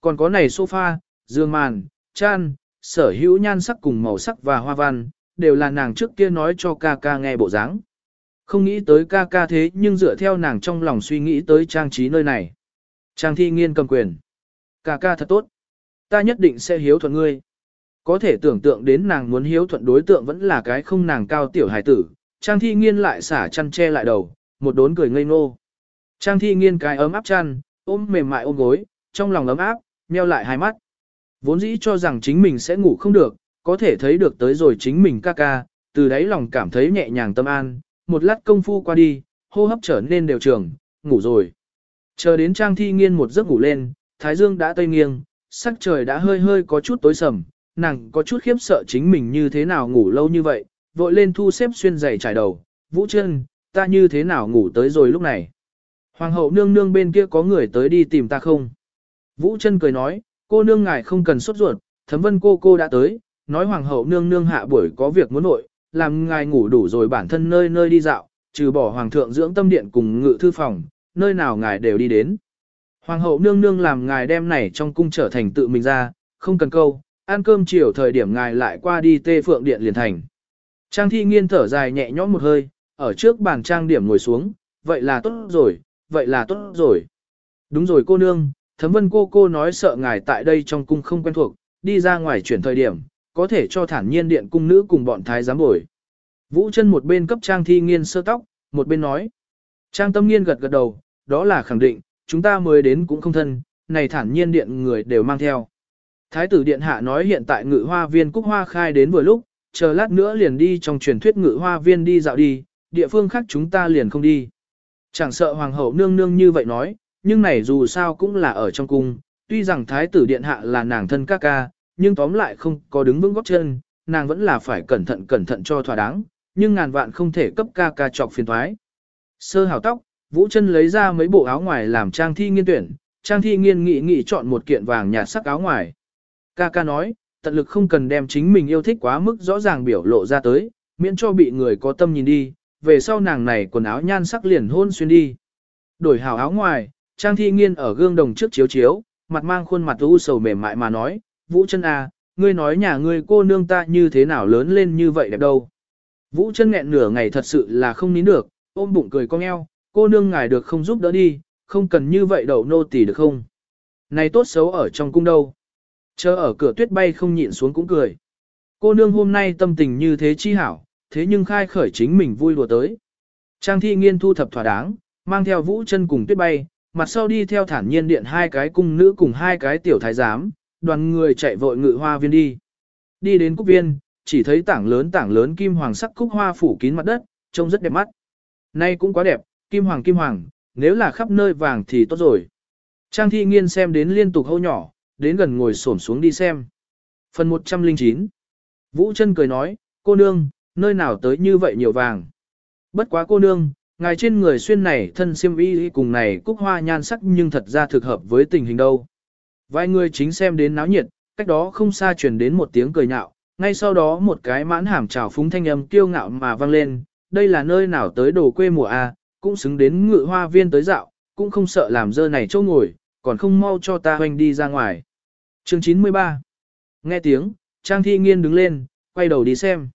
Còn có này sofa, giường màn, chan, sở hữu nhan sắc cùng màu sắc và hoa văn, đều là nàng trước kia nói cho ca ca nghe bộ dáng. Không nghĩ tới ca ca thế nhưng dựa theo nàng trong lòng suy nghĩ tới trang trí nơi này. Trang thi nghiên cầm quyền. Ca ca thật tốt. Ta nhất định sẽ hiếu thuận ngươi. Có thể tưởng tượng đến nàng muốn hiếu thuận đối tượng vẫn là cái không nàng cao tiểu hài tử. Trang thi nghiên lại xả chăn che lại đầu, một đốn cười ngây ngô. Trang thi nghiên cái ấm áp chăn, ôm mềm mại ôm gối, trong lòng ấm áp, meo lại hai mắt. Vốn dĩ cho rằng chính mình sẽ ngủ không được, có thể thấy được tới rồi chính mình ca ca, từ đấy lòng cảm thấy nhẹ nhàng tâm an, một lát công phu qua đi, hô hấp trở nên đều trường, ngủ rồi. Chờ đến Trang Thi Nghiên một giấc ngủ lên, Thái Dương đã tây nghiêng, sắc trời đã hơi hơi có chút tối sầm, nàng có chút khiếp sợ chính mình như thế nào ngủ lâu như vậy, vội lên thu xếp xuyên giày trải đầu, vũ chân, ta như thế nào ngủ tới rồi lúc này. Hoàng hậu nương nương bên kia có người tới đi tìm ta không? Vũ chân cười nói, cô nương ngài không cần sốt ruột, thấm vân cô cô đã tới, nói hoàng hậu nương nương hạ buổi có việc muốn nội, làm ngài ngủ đủ rồi bản thân nơi nơi đi dạo, trừ bỏ hoàng thượng dưỡng tâm điện cùng ngự thư phòng, nơi nào ngài đều đi đến. Hoàng hậu nương nương làm ngài đem này trong cung trở thành tự mình ra, không cần câu, ăn cơm chiều thời điểm ngài lại qua đi tê phượng điện liền thành. Trang thi nghiên thở dài nhẹ nhõm một hơi, ở trước bàn trang điểm ngồi xuống, vậy là tốt rồi, vậy là tốt rồi. Đúng rồi cô nương, thấm vân cô cô nói sợ ngài tại đây trong cung không quen thuộc, đi ra ngoài chuyển thời điểm, có thể cho thản nhiên điện cung nữ cùng bọn thái giám bồi. Vũ chân một bên cấp trang thi nghiên sơ tóc, một bên nói. Trang tâm nghiên gật gật đầu, đó là khẳng định, chúng ta mới đến cũng không thân, này thản nhiên điện người đều mang theo. Thái tử điện hạ nói hiện tại ngự hoa viên cúc hoa khai đến vừa lúc, chờ lát nữa liền đi trong truyền thuyết ngự hoa viên đi dạo đi, địa phương khác chúng ta liền không đi. Chẳng sợ hoàng hậu nương nương như vậy nói, nhưng này dù sao cũng là ở trong cung, tuy rằng thái tử điện hạ là nàng thân ca ca, nhưng tóm lại không có đứng vững góc chân, nàng vẫn là phải cẩn thận cẩn thận cho thỏa đáng, nhưng ngàn vạn không thể cấp ca ca chọc phiền thoái. Sơ hào tóc, Vũ chân lấy ra mấy bộ áo ngoài làm trang thi nghiên tuyển, trang thi nghiên nghị nghị chọn một kiện vàng nhạt sắc áo ngoài. Ca ca nói, tận lực không cần đem chính mình yêu thích quá mức rõ ràng biểu lộ ra tới, miễn cho bị người có tâm nhìn đi, về sau nàng này quần áo nhan sắc liền hôn xuyên đi. Đổi hào áo ngoài, Trang thi nghiên ở gương đồng trước chiếu chiếu, mặt mang khuôn mặt u sầu mềm mại mà nói, Vũ chân à, ngươi nói nhà ngươi cô nương ta như thế nào lớn lên như vậy đẹp đâu. Vũ chân nghẹn nửa ngày thật sự là không nín được, ôm bụng cười cong eo, cô nương ngài được không giúp đỡ đi, không cần như vậy đậu nô tỳ được không. Này tốt xấu ở trong cung đâu. Chờ ở cửa tuyết bay không nhịn xuống cũng cười. Cô nương hôm nay tâm tình như thế chi hảo, thế nhưng khai khởi chính mình vui lùa tới. Trang thi nghiên thu thập thỏa đáng, mang theo vũ chân cùng tuyết bay, mặt sau đi theo thản nhiên điện hai cái cung nữ cùng hai cái tiểu thái giám, đoàn người chạy vội ngự hoa viên đi. Đi đến cúc viên, chỉ thấy tảng lớn tảng lớn kim hoàng sắc cúc hoa phủ kín mặt đất, trông rất đẹp mắt. Nay cũng quá đẹp, kim hoàng kim hoàng, nếu là khắp nơi vàng thì tốt rồi. Trang thi nghiên xem đến liên tục hâu nhỏ, đến gần ngồi xổm xuống đi xem. Phần 109 Vũ chân cười nói, cô nương, nơi nào tới như vậy nhiều vàng. Bất quá cô nương, ngài trên người xuyên này thân xiêm y cùng này cúc hoa nhan sắc nhưng thật ra thực hợp với tình hình đâu. Vài người chính xem đến náo nhiệt, cách đó không xa truyền đến một tiếng cười nhạo, ngay sau đó một cái mãn hàm trào phúng thanh âm kiêu ngạo mà vang lên, đây là nơi nào tới đồ quê mùa A, cũng xứng đến ngự hoa viên tới dạo, cũng không sợ làm dơ này chỗ ngồi, còn không mau cho ta hoành đi ra ngoài. Chương 93 Nghe tiếng, Trang Thi Nghiên đứng lên, quay đầu đi xem.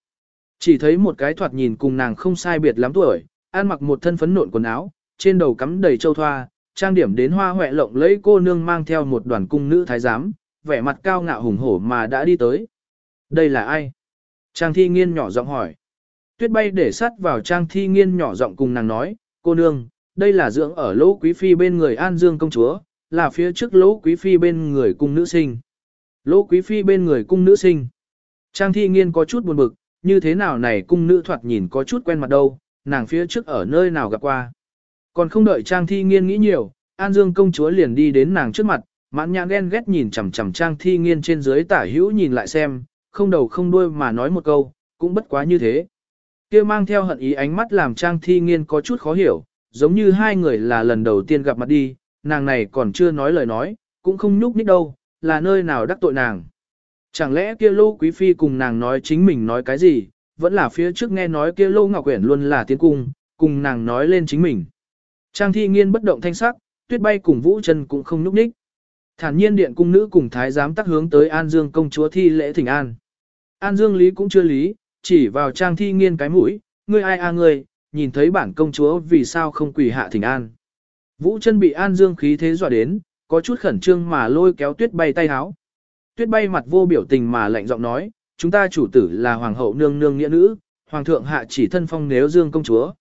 Chỉ thấy một cái thoạt nhìn cùng nàng không sai biệt lắm tuổi, ăn mặc một thân phấn nộn quần áo, trên đầu cắm đầy châu thoa, trang điểm đến hoa hoẹ lộng lẫy. cô nương mang theo một đoàn cung nữ thái giám, vẻ mặt cao ngạo hùng hổ mà đã đi tới. Đây là ai? Trang thi nghiên nhỏ giọng hỏi. Tuyết bay để sắt vào trang thi nghiên nhỏ giọng cùng nàng nói, cô nương, đây là dưỡng ở lỗ quý phi bên người An Dương công chúa, là phía trước lỗ quý phi bên người cung nữ sinh. Lỗ quý phi bên người cung nữ sinh. Trang thi nghiên có chút buồn bực, như thế nào này cung nữ thoạt nhìn có chút quen mặt đâu, nàng phía trước ở nơi nào gặp qua. Còn không đợi Trang thi nghiên nghĩ nhiều, An Dương công chúa liền đi đến nàng trước mặt, mãn nhãn ghen ghét nhìn chằm chằm Trang thi nghiên trên dưới tả hữu nhìn lại xem, không đầu không đuôi mà nói một câu, cũng bất quá như thế. kia mang theo hận ý ánh mắt làm Trang thi nghiên có chút khó hiểu, giống như hai người là lần đầu tiên gặp mặt đi, nàng này còn chưa nói lời nói, cũng không nhúc nhích đâu, là nơi nào đắc tội nàng. Chẳng lẽ kia lô quý phi cùng nàng nói chính mình nói cái gì, vẫn là phía trước nghe nói kia lô ngọc uyển luôn là tiến cung, cùng nàng nói lên chính mình. Trang thi nghiên bất động thanh sắc, tuyết bay cùng vũ chân cũng không nhúc nhích. Thản nhiên điện cung nữ cùng thái giám tác hướng tới An Dương công chúa thi lễ thỉnh an. An Dương lý cũng chưa lý, chỉ vào trang thi nghiên cái mũi, ngươi ai a ngươi, nhìn thấy bản công chúa vì sao không quỳ hạ thỉnh an. Vũ chân bị An Dương khí thế dọa đến, có chút khẩn trương mà lôi kéo tuyết bay tay háo. Tuyết bay mặt vô biểu tình mà lạnh giọng nói, chúng ta chủ tử là hoàng hậu nương nương nghĩa nữ, hoàng thượng hạ chỉ thân phong nếu Dương công chúa.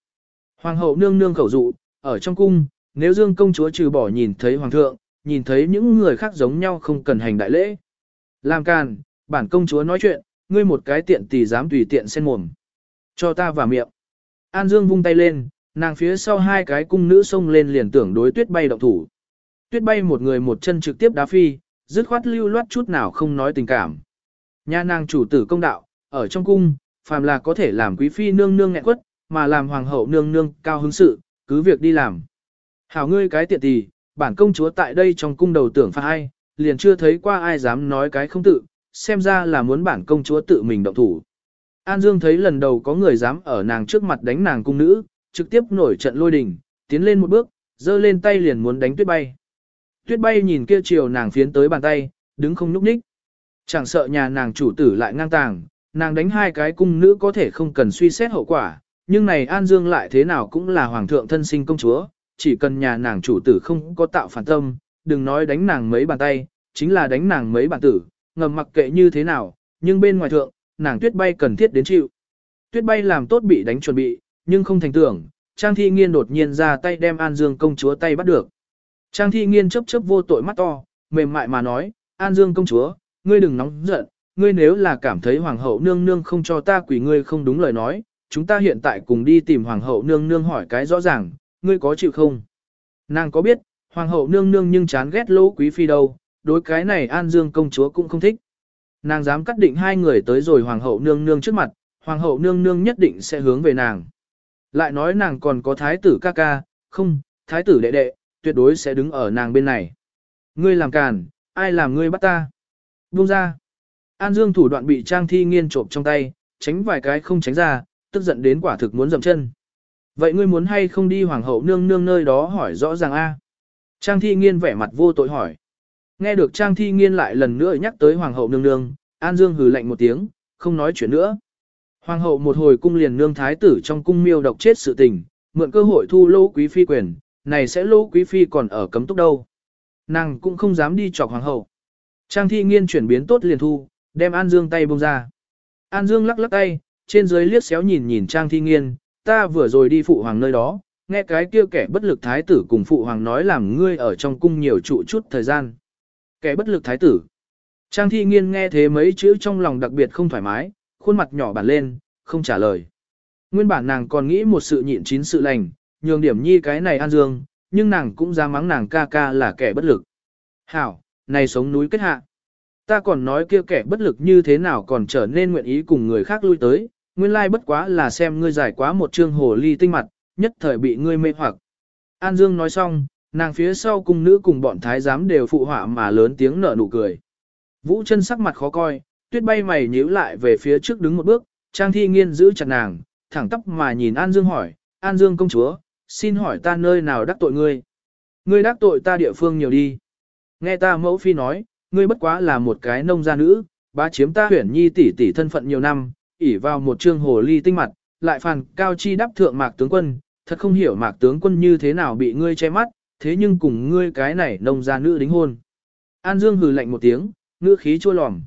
Hoàng hậu nương nương khẩu dụ, ở trong cung, nếu Dương công chúa trừ bỏ nhìn thấy hoàng thượng, nhìn thấy những người khác giống nhau không cần hành đại lễ. Làm càn, bản công chúa nói chuyện, ngươi một cái tiện tỷ dám tùy tiện xen mồm. Cho ta vào miệng. An Dương vung tay lên, nàng phía sau hai cái cung nữ xông lên liền tưởng đối tuyết bay động thủ. Tuyết bay một người một chân trực tiếp đá phi, dứt khoát lưu loát chút nào không nói tình cảm. Nhà nàng chủ tử công đạo, ở trong cung, phàm là có thể làm quý phi nương nương nghẹn quất, mà làm hoàng hậu nương nương cao hứng sự, cứ việc đi làm. Hảo ngươi cái tiện tỷ, bản công chúa tại đây trong cung đầu tưởng pha ai, liền chưa thấy qua ai dám nói cái không tự, xem ra là muốn bản công chúa tự mình động thủ. An Dương thấy lần đầu có người dám ở nàng trước mặt đánh nàng cung nữ, trực tiếp nổi trận lôi đình, tiến lên một bước, giơ lên tay liền muốn đánh tuyết bay. Tuyết bay nhìn kia chiều nàng phiến tới bàn tay, đứng không nhúc nhích. Chẳng sợ nhà nàng chủ tử lại ngang tàng, nàng đánh hai cái cung nữ có thể không cần suy xét hậu quả, nhưng này An Dương lại thế nào cũng là hoàng thượng thân sinh công chúa, chỉ cần nhà nàng chủ tử không có tạo phản tâm, đừng nói đánh nàng mấy bàn tay, chính là đánh nàng mấy bàn tử, ngầm mặc kệ như thế nào, nhưng bên ngoài thượng, nàng tuyết bay cần thiết đến chịu. Tuyết bay làm tốt bị đánh chuẩn bị, nhưng không thành tưởng, Trang Thi Nghiên đột nhiên ra tay đem An Dương công chúa tay bắt được. Trang Thi Nghiên chớp chớp vô tội mắt to, mềm mại mà nói, An Dương công chúa, ngươi đừng nóng giận, ngươi nếu là cảm thấy hoàng hậu nương nương không cho ta quỷ ngươi không đúng lời nói, chúng ta hiện tại cùng đi tìm hoàng hậu nương nương hỏi cái rõ ràng, ngươi có chịu không? Nàng có biết, hoàng hậu nương nương nhưng chán ghét lỗ quý phi đâu, đối cái này An Dương công chúa cũng không thích. Nàng dám cắt định hai người tới rồi hoàng hậu nương nương trước mặt, hoàng hậu nương nương nhất định sẽ hướng về nàng. Lại nói nàng còn có thái tử ca ca, không, thái tử đệ đệ, tuyệt đối sẽ đứng ở nàng bên này. Ngươi làm càn, ai làm ngươi bắt ta? Buông ra. An Dương thủ đoạn bị Trang Thi Nghiên trộm trong tay, tránh vài cái không tránh ra, tức giận đến quả thực muốn dậm chân. Vậy ngươi muốn hay không đi hoàng hậu nương nương nơi đó hỏi rõ ràng a? Trang thi nghiên vẻ mặt vô tội hỏi. Nghe được Trang thi nghiên lại lần nữa nhắc tới Hoàng hậu nương nương, An Dương hừ lạnh một tiếng, không nói chuyện nữa. Hoàng hậu một hồi cung liền nương thái tử trong cung miêu độc chết sự tình, mượn cơ hội thu lô quý phi quyền, này sẽ lô quý phi còn ở cấm túc đâu. Nàng cũng không dám đi chọc hoàng hậu. Trang thi nghiên chuyển biến tốt liền thu, đem An Dương tay buông ra. An Dương lắc lắc tay, trên dưới liếc xéo nhìn nhìn Trang thi nghiên, ta vừa rồi đi phụ hoàng nơi đó, nghe cái kia kẻ bất lực thái tử cùng phụ hoàng nói làm ngươi ở trong cung nhiều trụ chút thời gian. Kẻ bất lực thái tử. Trang thi nghiên nghe thế mấy chữ trong lòng đặc biệt không thoải mái, khuôn mặt nhỏ bản lên, không trả lời. Nguyên bản nàng còn nghĩ một sự nhịn chín sự lành, nhường điểm nhi cái này an dương, nhưng nàng cũng ra mắng nàng ca ca là kẻ bất lực. Hảo, này sống núi kết hạ. Ta còn nói kia kẻ bất lực như thế nào còn trở nên nguyện ý cùng người khác lui tới, nguyên lai bất quá là xem ngươi giải quá một trương hồ ly tinh mặt, nhất thời bị ngươi mê hoặc. An Dương nói xong, nàng phía sau cung nữ cùng bọn thái giám đều phụ họa mà lớn tiếng nở nụ cười. Vũ chân sắc mặt khó coi, tuyết bay mày nhíu lại về phía trước đứng một bước, Trang Thi Nghiên giữ chặt nàng, thẳng tóc mà nhìn An Dương hỏi, An Dương công chúa, xin hỏi ta nơi nào đắc tội ngươi? Ngươi đắc tội ta địa phương nhiều đi. Nghe ta mẫu phi nói, ngươi bất quá là một cái nông gia nữ, bá chiếm ta huyển nhi tỷ tỷ thân phận nhiều năm, ỉ vào một trương hồ ly tinh mặt, lại phàn cao chi đắp thượng mạc tướng quân, thật không hiểu mạc tướng quân như thế nào bị ngươi che mắt, thế nhưng cùng ngươi cái này nông gia nữ đính hôn. An Dương hừ lạnh một tiếng, ngữ khí chua lòm.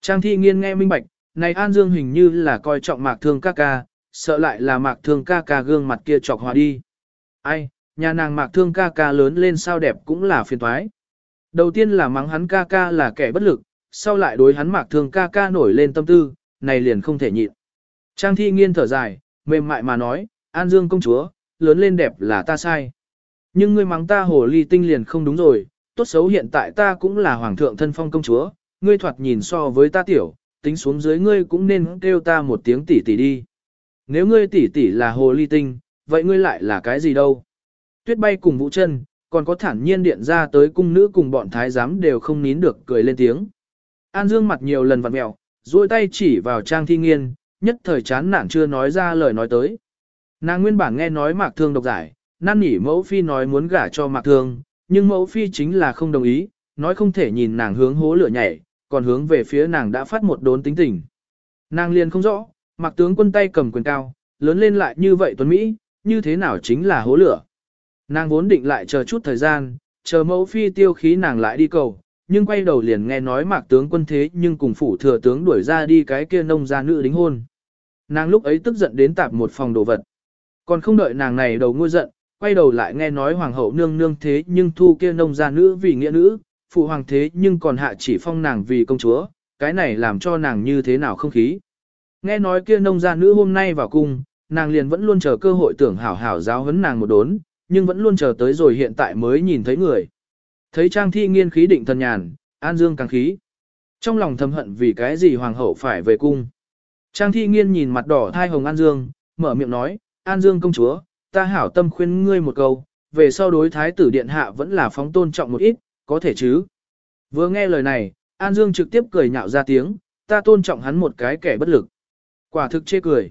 Trang thi nghiên nghe minh bạch, này An Dương hình như là coi trọng mạc thương ca ca, sợ lại là mạc thương ca ca gương mặt kia chọc hòa đi. Ai, nhà nàng mạc thương ca ca lớn lên sao đẹp cũng là phiền toái. Đầu tiên là mắng hắn ca ca là kẻ bất lực, sau lại đối hắn mạc thương ca ca nổi lên tâm tư, này liền không thể nhịn. Trang thi nghiên thở dài, mềm mại mà nói, An Dương công chúa, lớn lên đẹp là ta sai. Nhưng ngươi mắng ta hồ ly tinh liền không đúng rồi, tốt xấu hiện tại ta cũng là hoàng thượng thân phong công chúa, ngươi thoạt nhìn so với ta tiểu, tính xuống dưới ngươi cũng nên kêu ta một tiếng tỷ tỷ đi. Nếu ngươi tỷ tỷ là hồ ly tinh, vậy ngươi lại là cái gì đâu? Tuyết bay cùng vũ chân, còn có thản nhiên điện ra tới cung nữ cùng bọn thái giám đều không nín được cười lên tiếng. An Dương mặt nhiều lần vặn mẹo, duỗi tay chỉ vào trang thi nghiên, nhất thời chán nản chưa nói ra lời nói tới. Nàng nguyên bản nghe nói mạc thương độc giải, năn nỉ mẫu phi nói muốn gả cho mạc thương, nhưng mẫu phi chính là không đồng ý, nói không thể nhìn nàng hướng hố lửa nhảy, còn hướng về phía nàng đã phát một đốn tính tình. Nàng liền không rõ, mặc tướng quân tay cầm quyền cao, lớn lên lại như vậy tuấn Mỹ, như thế nào chính là hố lửa. Nàng vốn định lại chờ chút thời gian, chờ mẫu phi tiêu khí nàng lại đi cầu, nhưng quay đầu liền nghe nói mạc tướng quân thế nhưng cùng phủ thừa tướng đuổi ra đi cái kia nông gia nữ đính hôn. Nàng lúc ấy tức giận đến tạp một phòng đồ vật. Còn không đợi nàng này đầu ngôi giận, quay đầu lại nghe nói hoàng hậu nương nương thế nhưng thu kia nông gia nữ vì nghĩa nữ, phụ hoàng thế nhưng còn hạ chỉ phong nàng vì công chúa, cái này làm cho nàng như thế nào không khí. Nghe nói kia nông gia nữ hôm nay vào cung, nàng liền vẫn luôn chờ cơ hội tưởng hảo hảo giáo huấn nàng một đốn, nhưng vẫn luôn chờ tới rồi hiện tại mới nhìn thấy người. Thấy Trang Thi nghiên khí định thần nhàn, An Dương càng khí. Trong lòng thầm hận vì cái gì hoàng hậu phải về cung. Trang Thi nghiên nhìn mặt đỏ thai hồng An Dương, mở miệng nói, An Dương công chúa, ta hảo tâm khuyên ngươi một câu, về sau đối thái tử điện hạ vẫn là phóng tôn trọng một ít, có thể chứ. Vừa nghe lời này, An Dương trực tiếp cười nhạo ra tiếng, ta tôn trọng hắn một cái kẻ bất lực. Quả thực chê cười.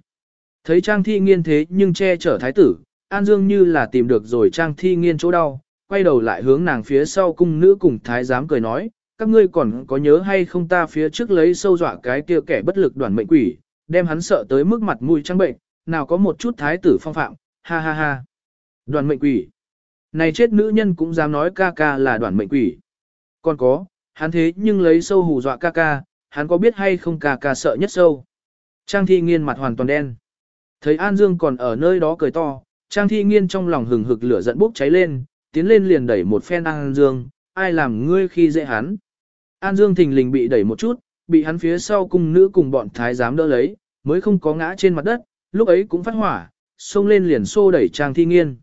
Thấy Trang Thi nghiên thế nhưng che chở thái tử, An Dương như là tìm được rồi Trang Thi nghiên chỗ đau, quay đầu lại hướng nàng phía sau cung nữ cùng thái giám cười nói, các ngươi còn có nhớ hay không ta phía trước lấy sâu dọa cái kia kẻ bất lực đoàn mệnh quỷ, đem hắn sợ tới mức mặt mũi trắng bệnh, nào có một chút thái tử phong phạm, ha ha ha. Đoàn mệnh quỷ. Này chết nữ nhân cũng dám nói ca ca là đoàn mệnh quỷ. Còn có, hắn thế nhưng lấy sâu hù dọa ca ca, hắn có biết hay không ca ca sợ nhất sâu. Trang thi nghiên mặt hoàn toàn đen. Thấy An Dương còn ở nơi đó cười to, Trang thi nghiên trong lòng hừng hực lửa giận bốc cháy lên, tiến lên liền đẩy một phen An Dương, ai làm ngươi khi dễ hắn. An Dương thình lình bị đẩy một chút, bị hắn phía sau cung nữ cùng bọn thái giám đỡ lấy, mới không có ngã trên mặt đất, lúc ấy cũng phát hỏa, xông lên liền xô đẩy Trang thi nghiên.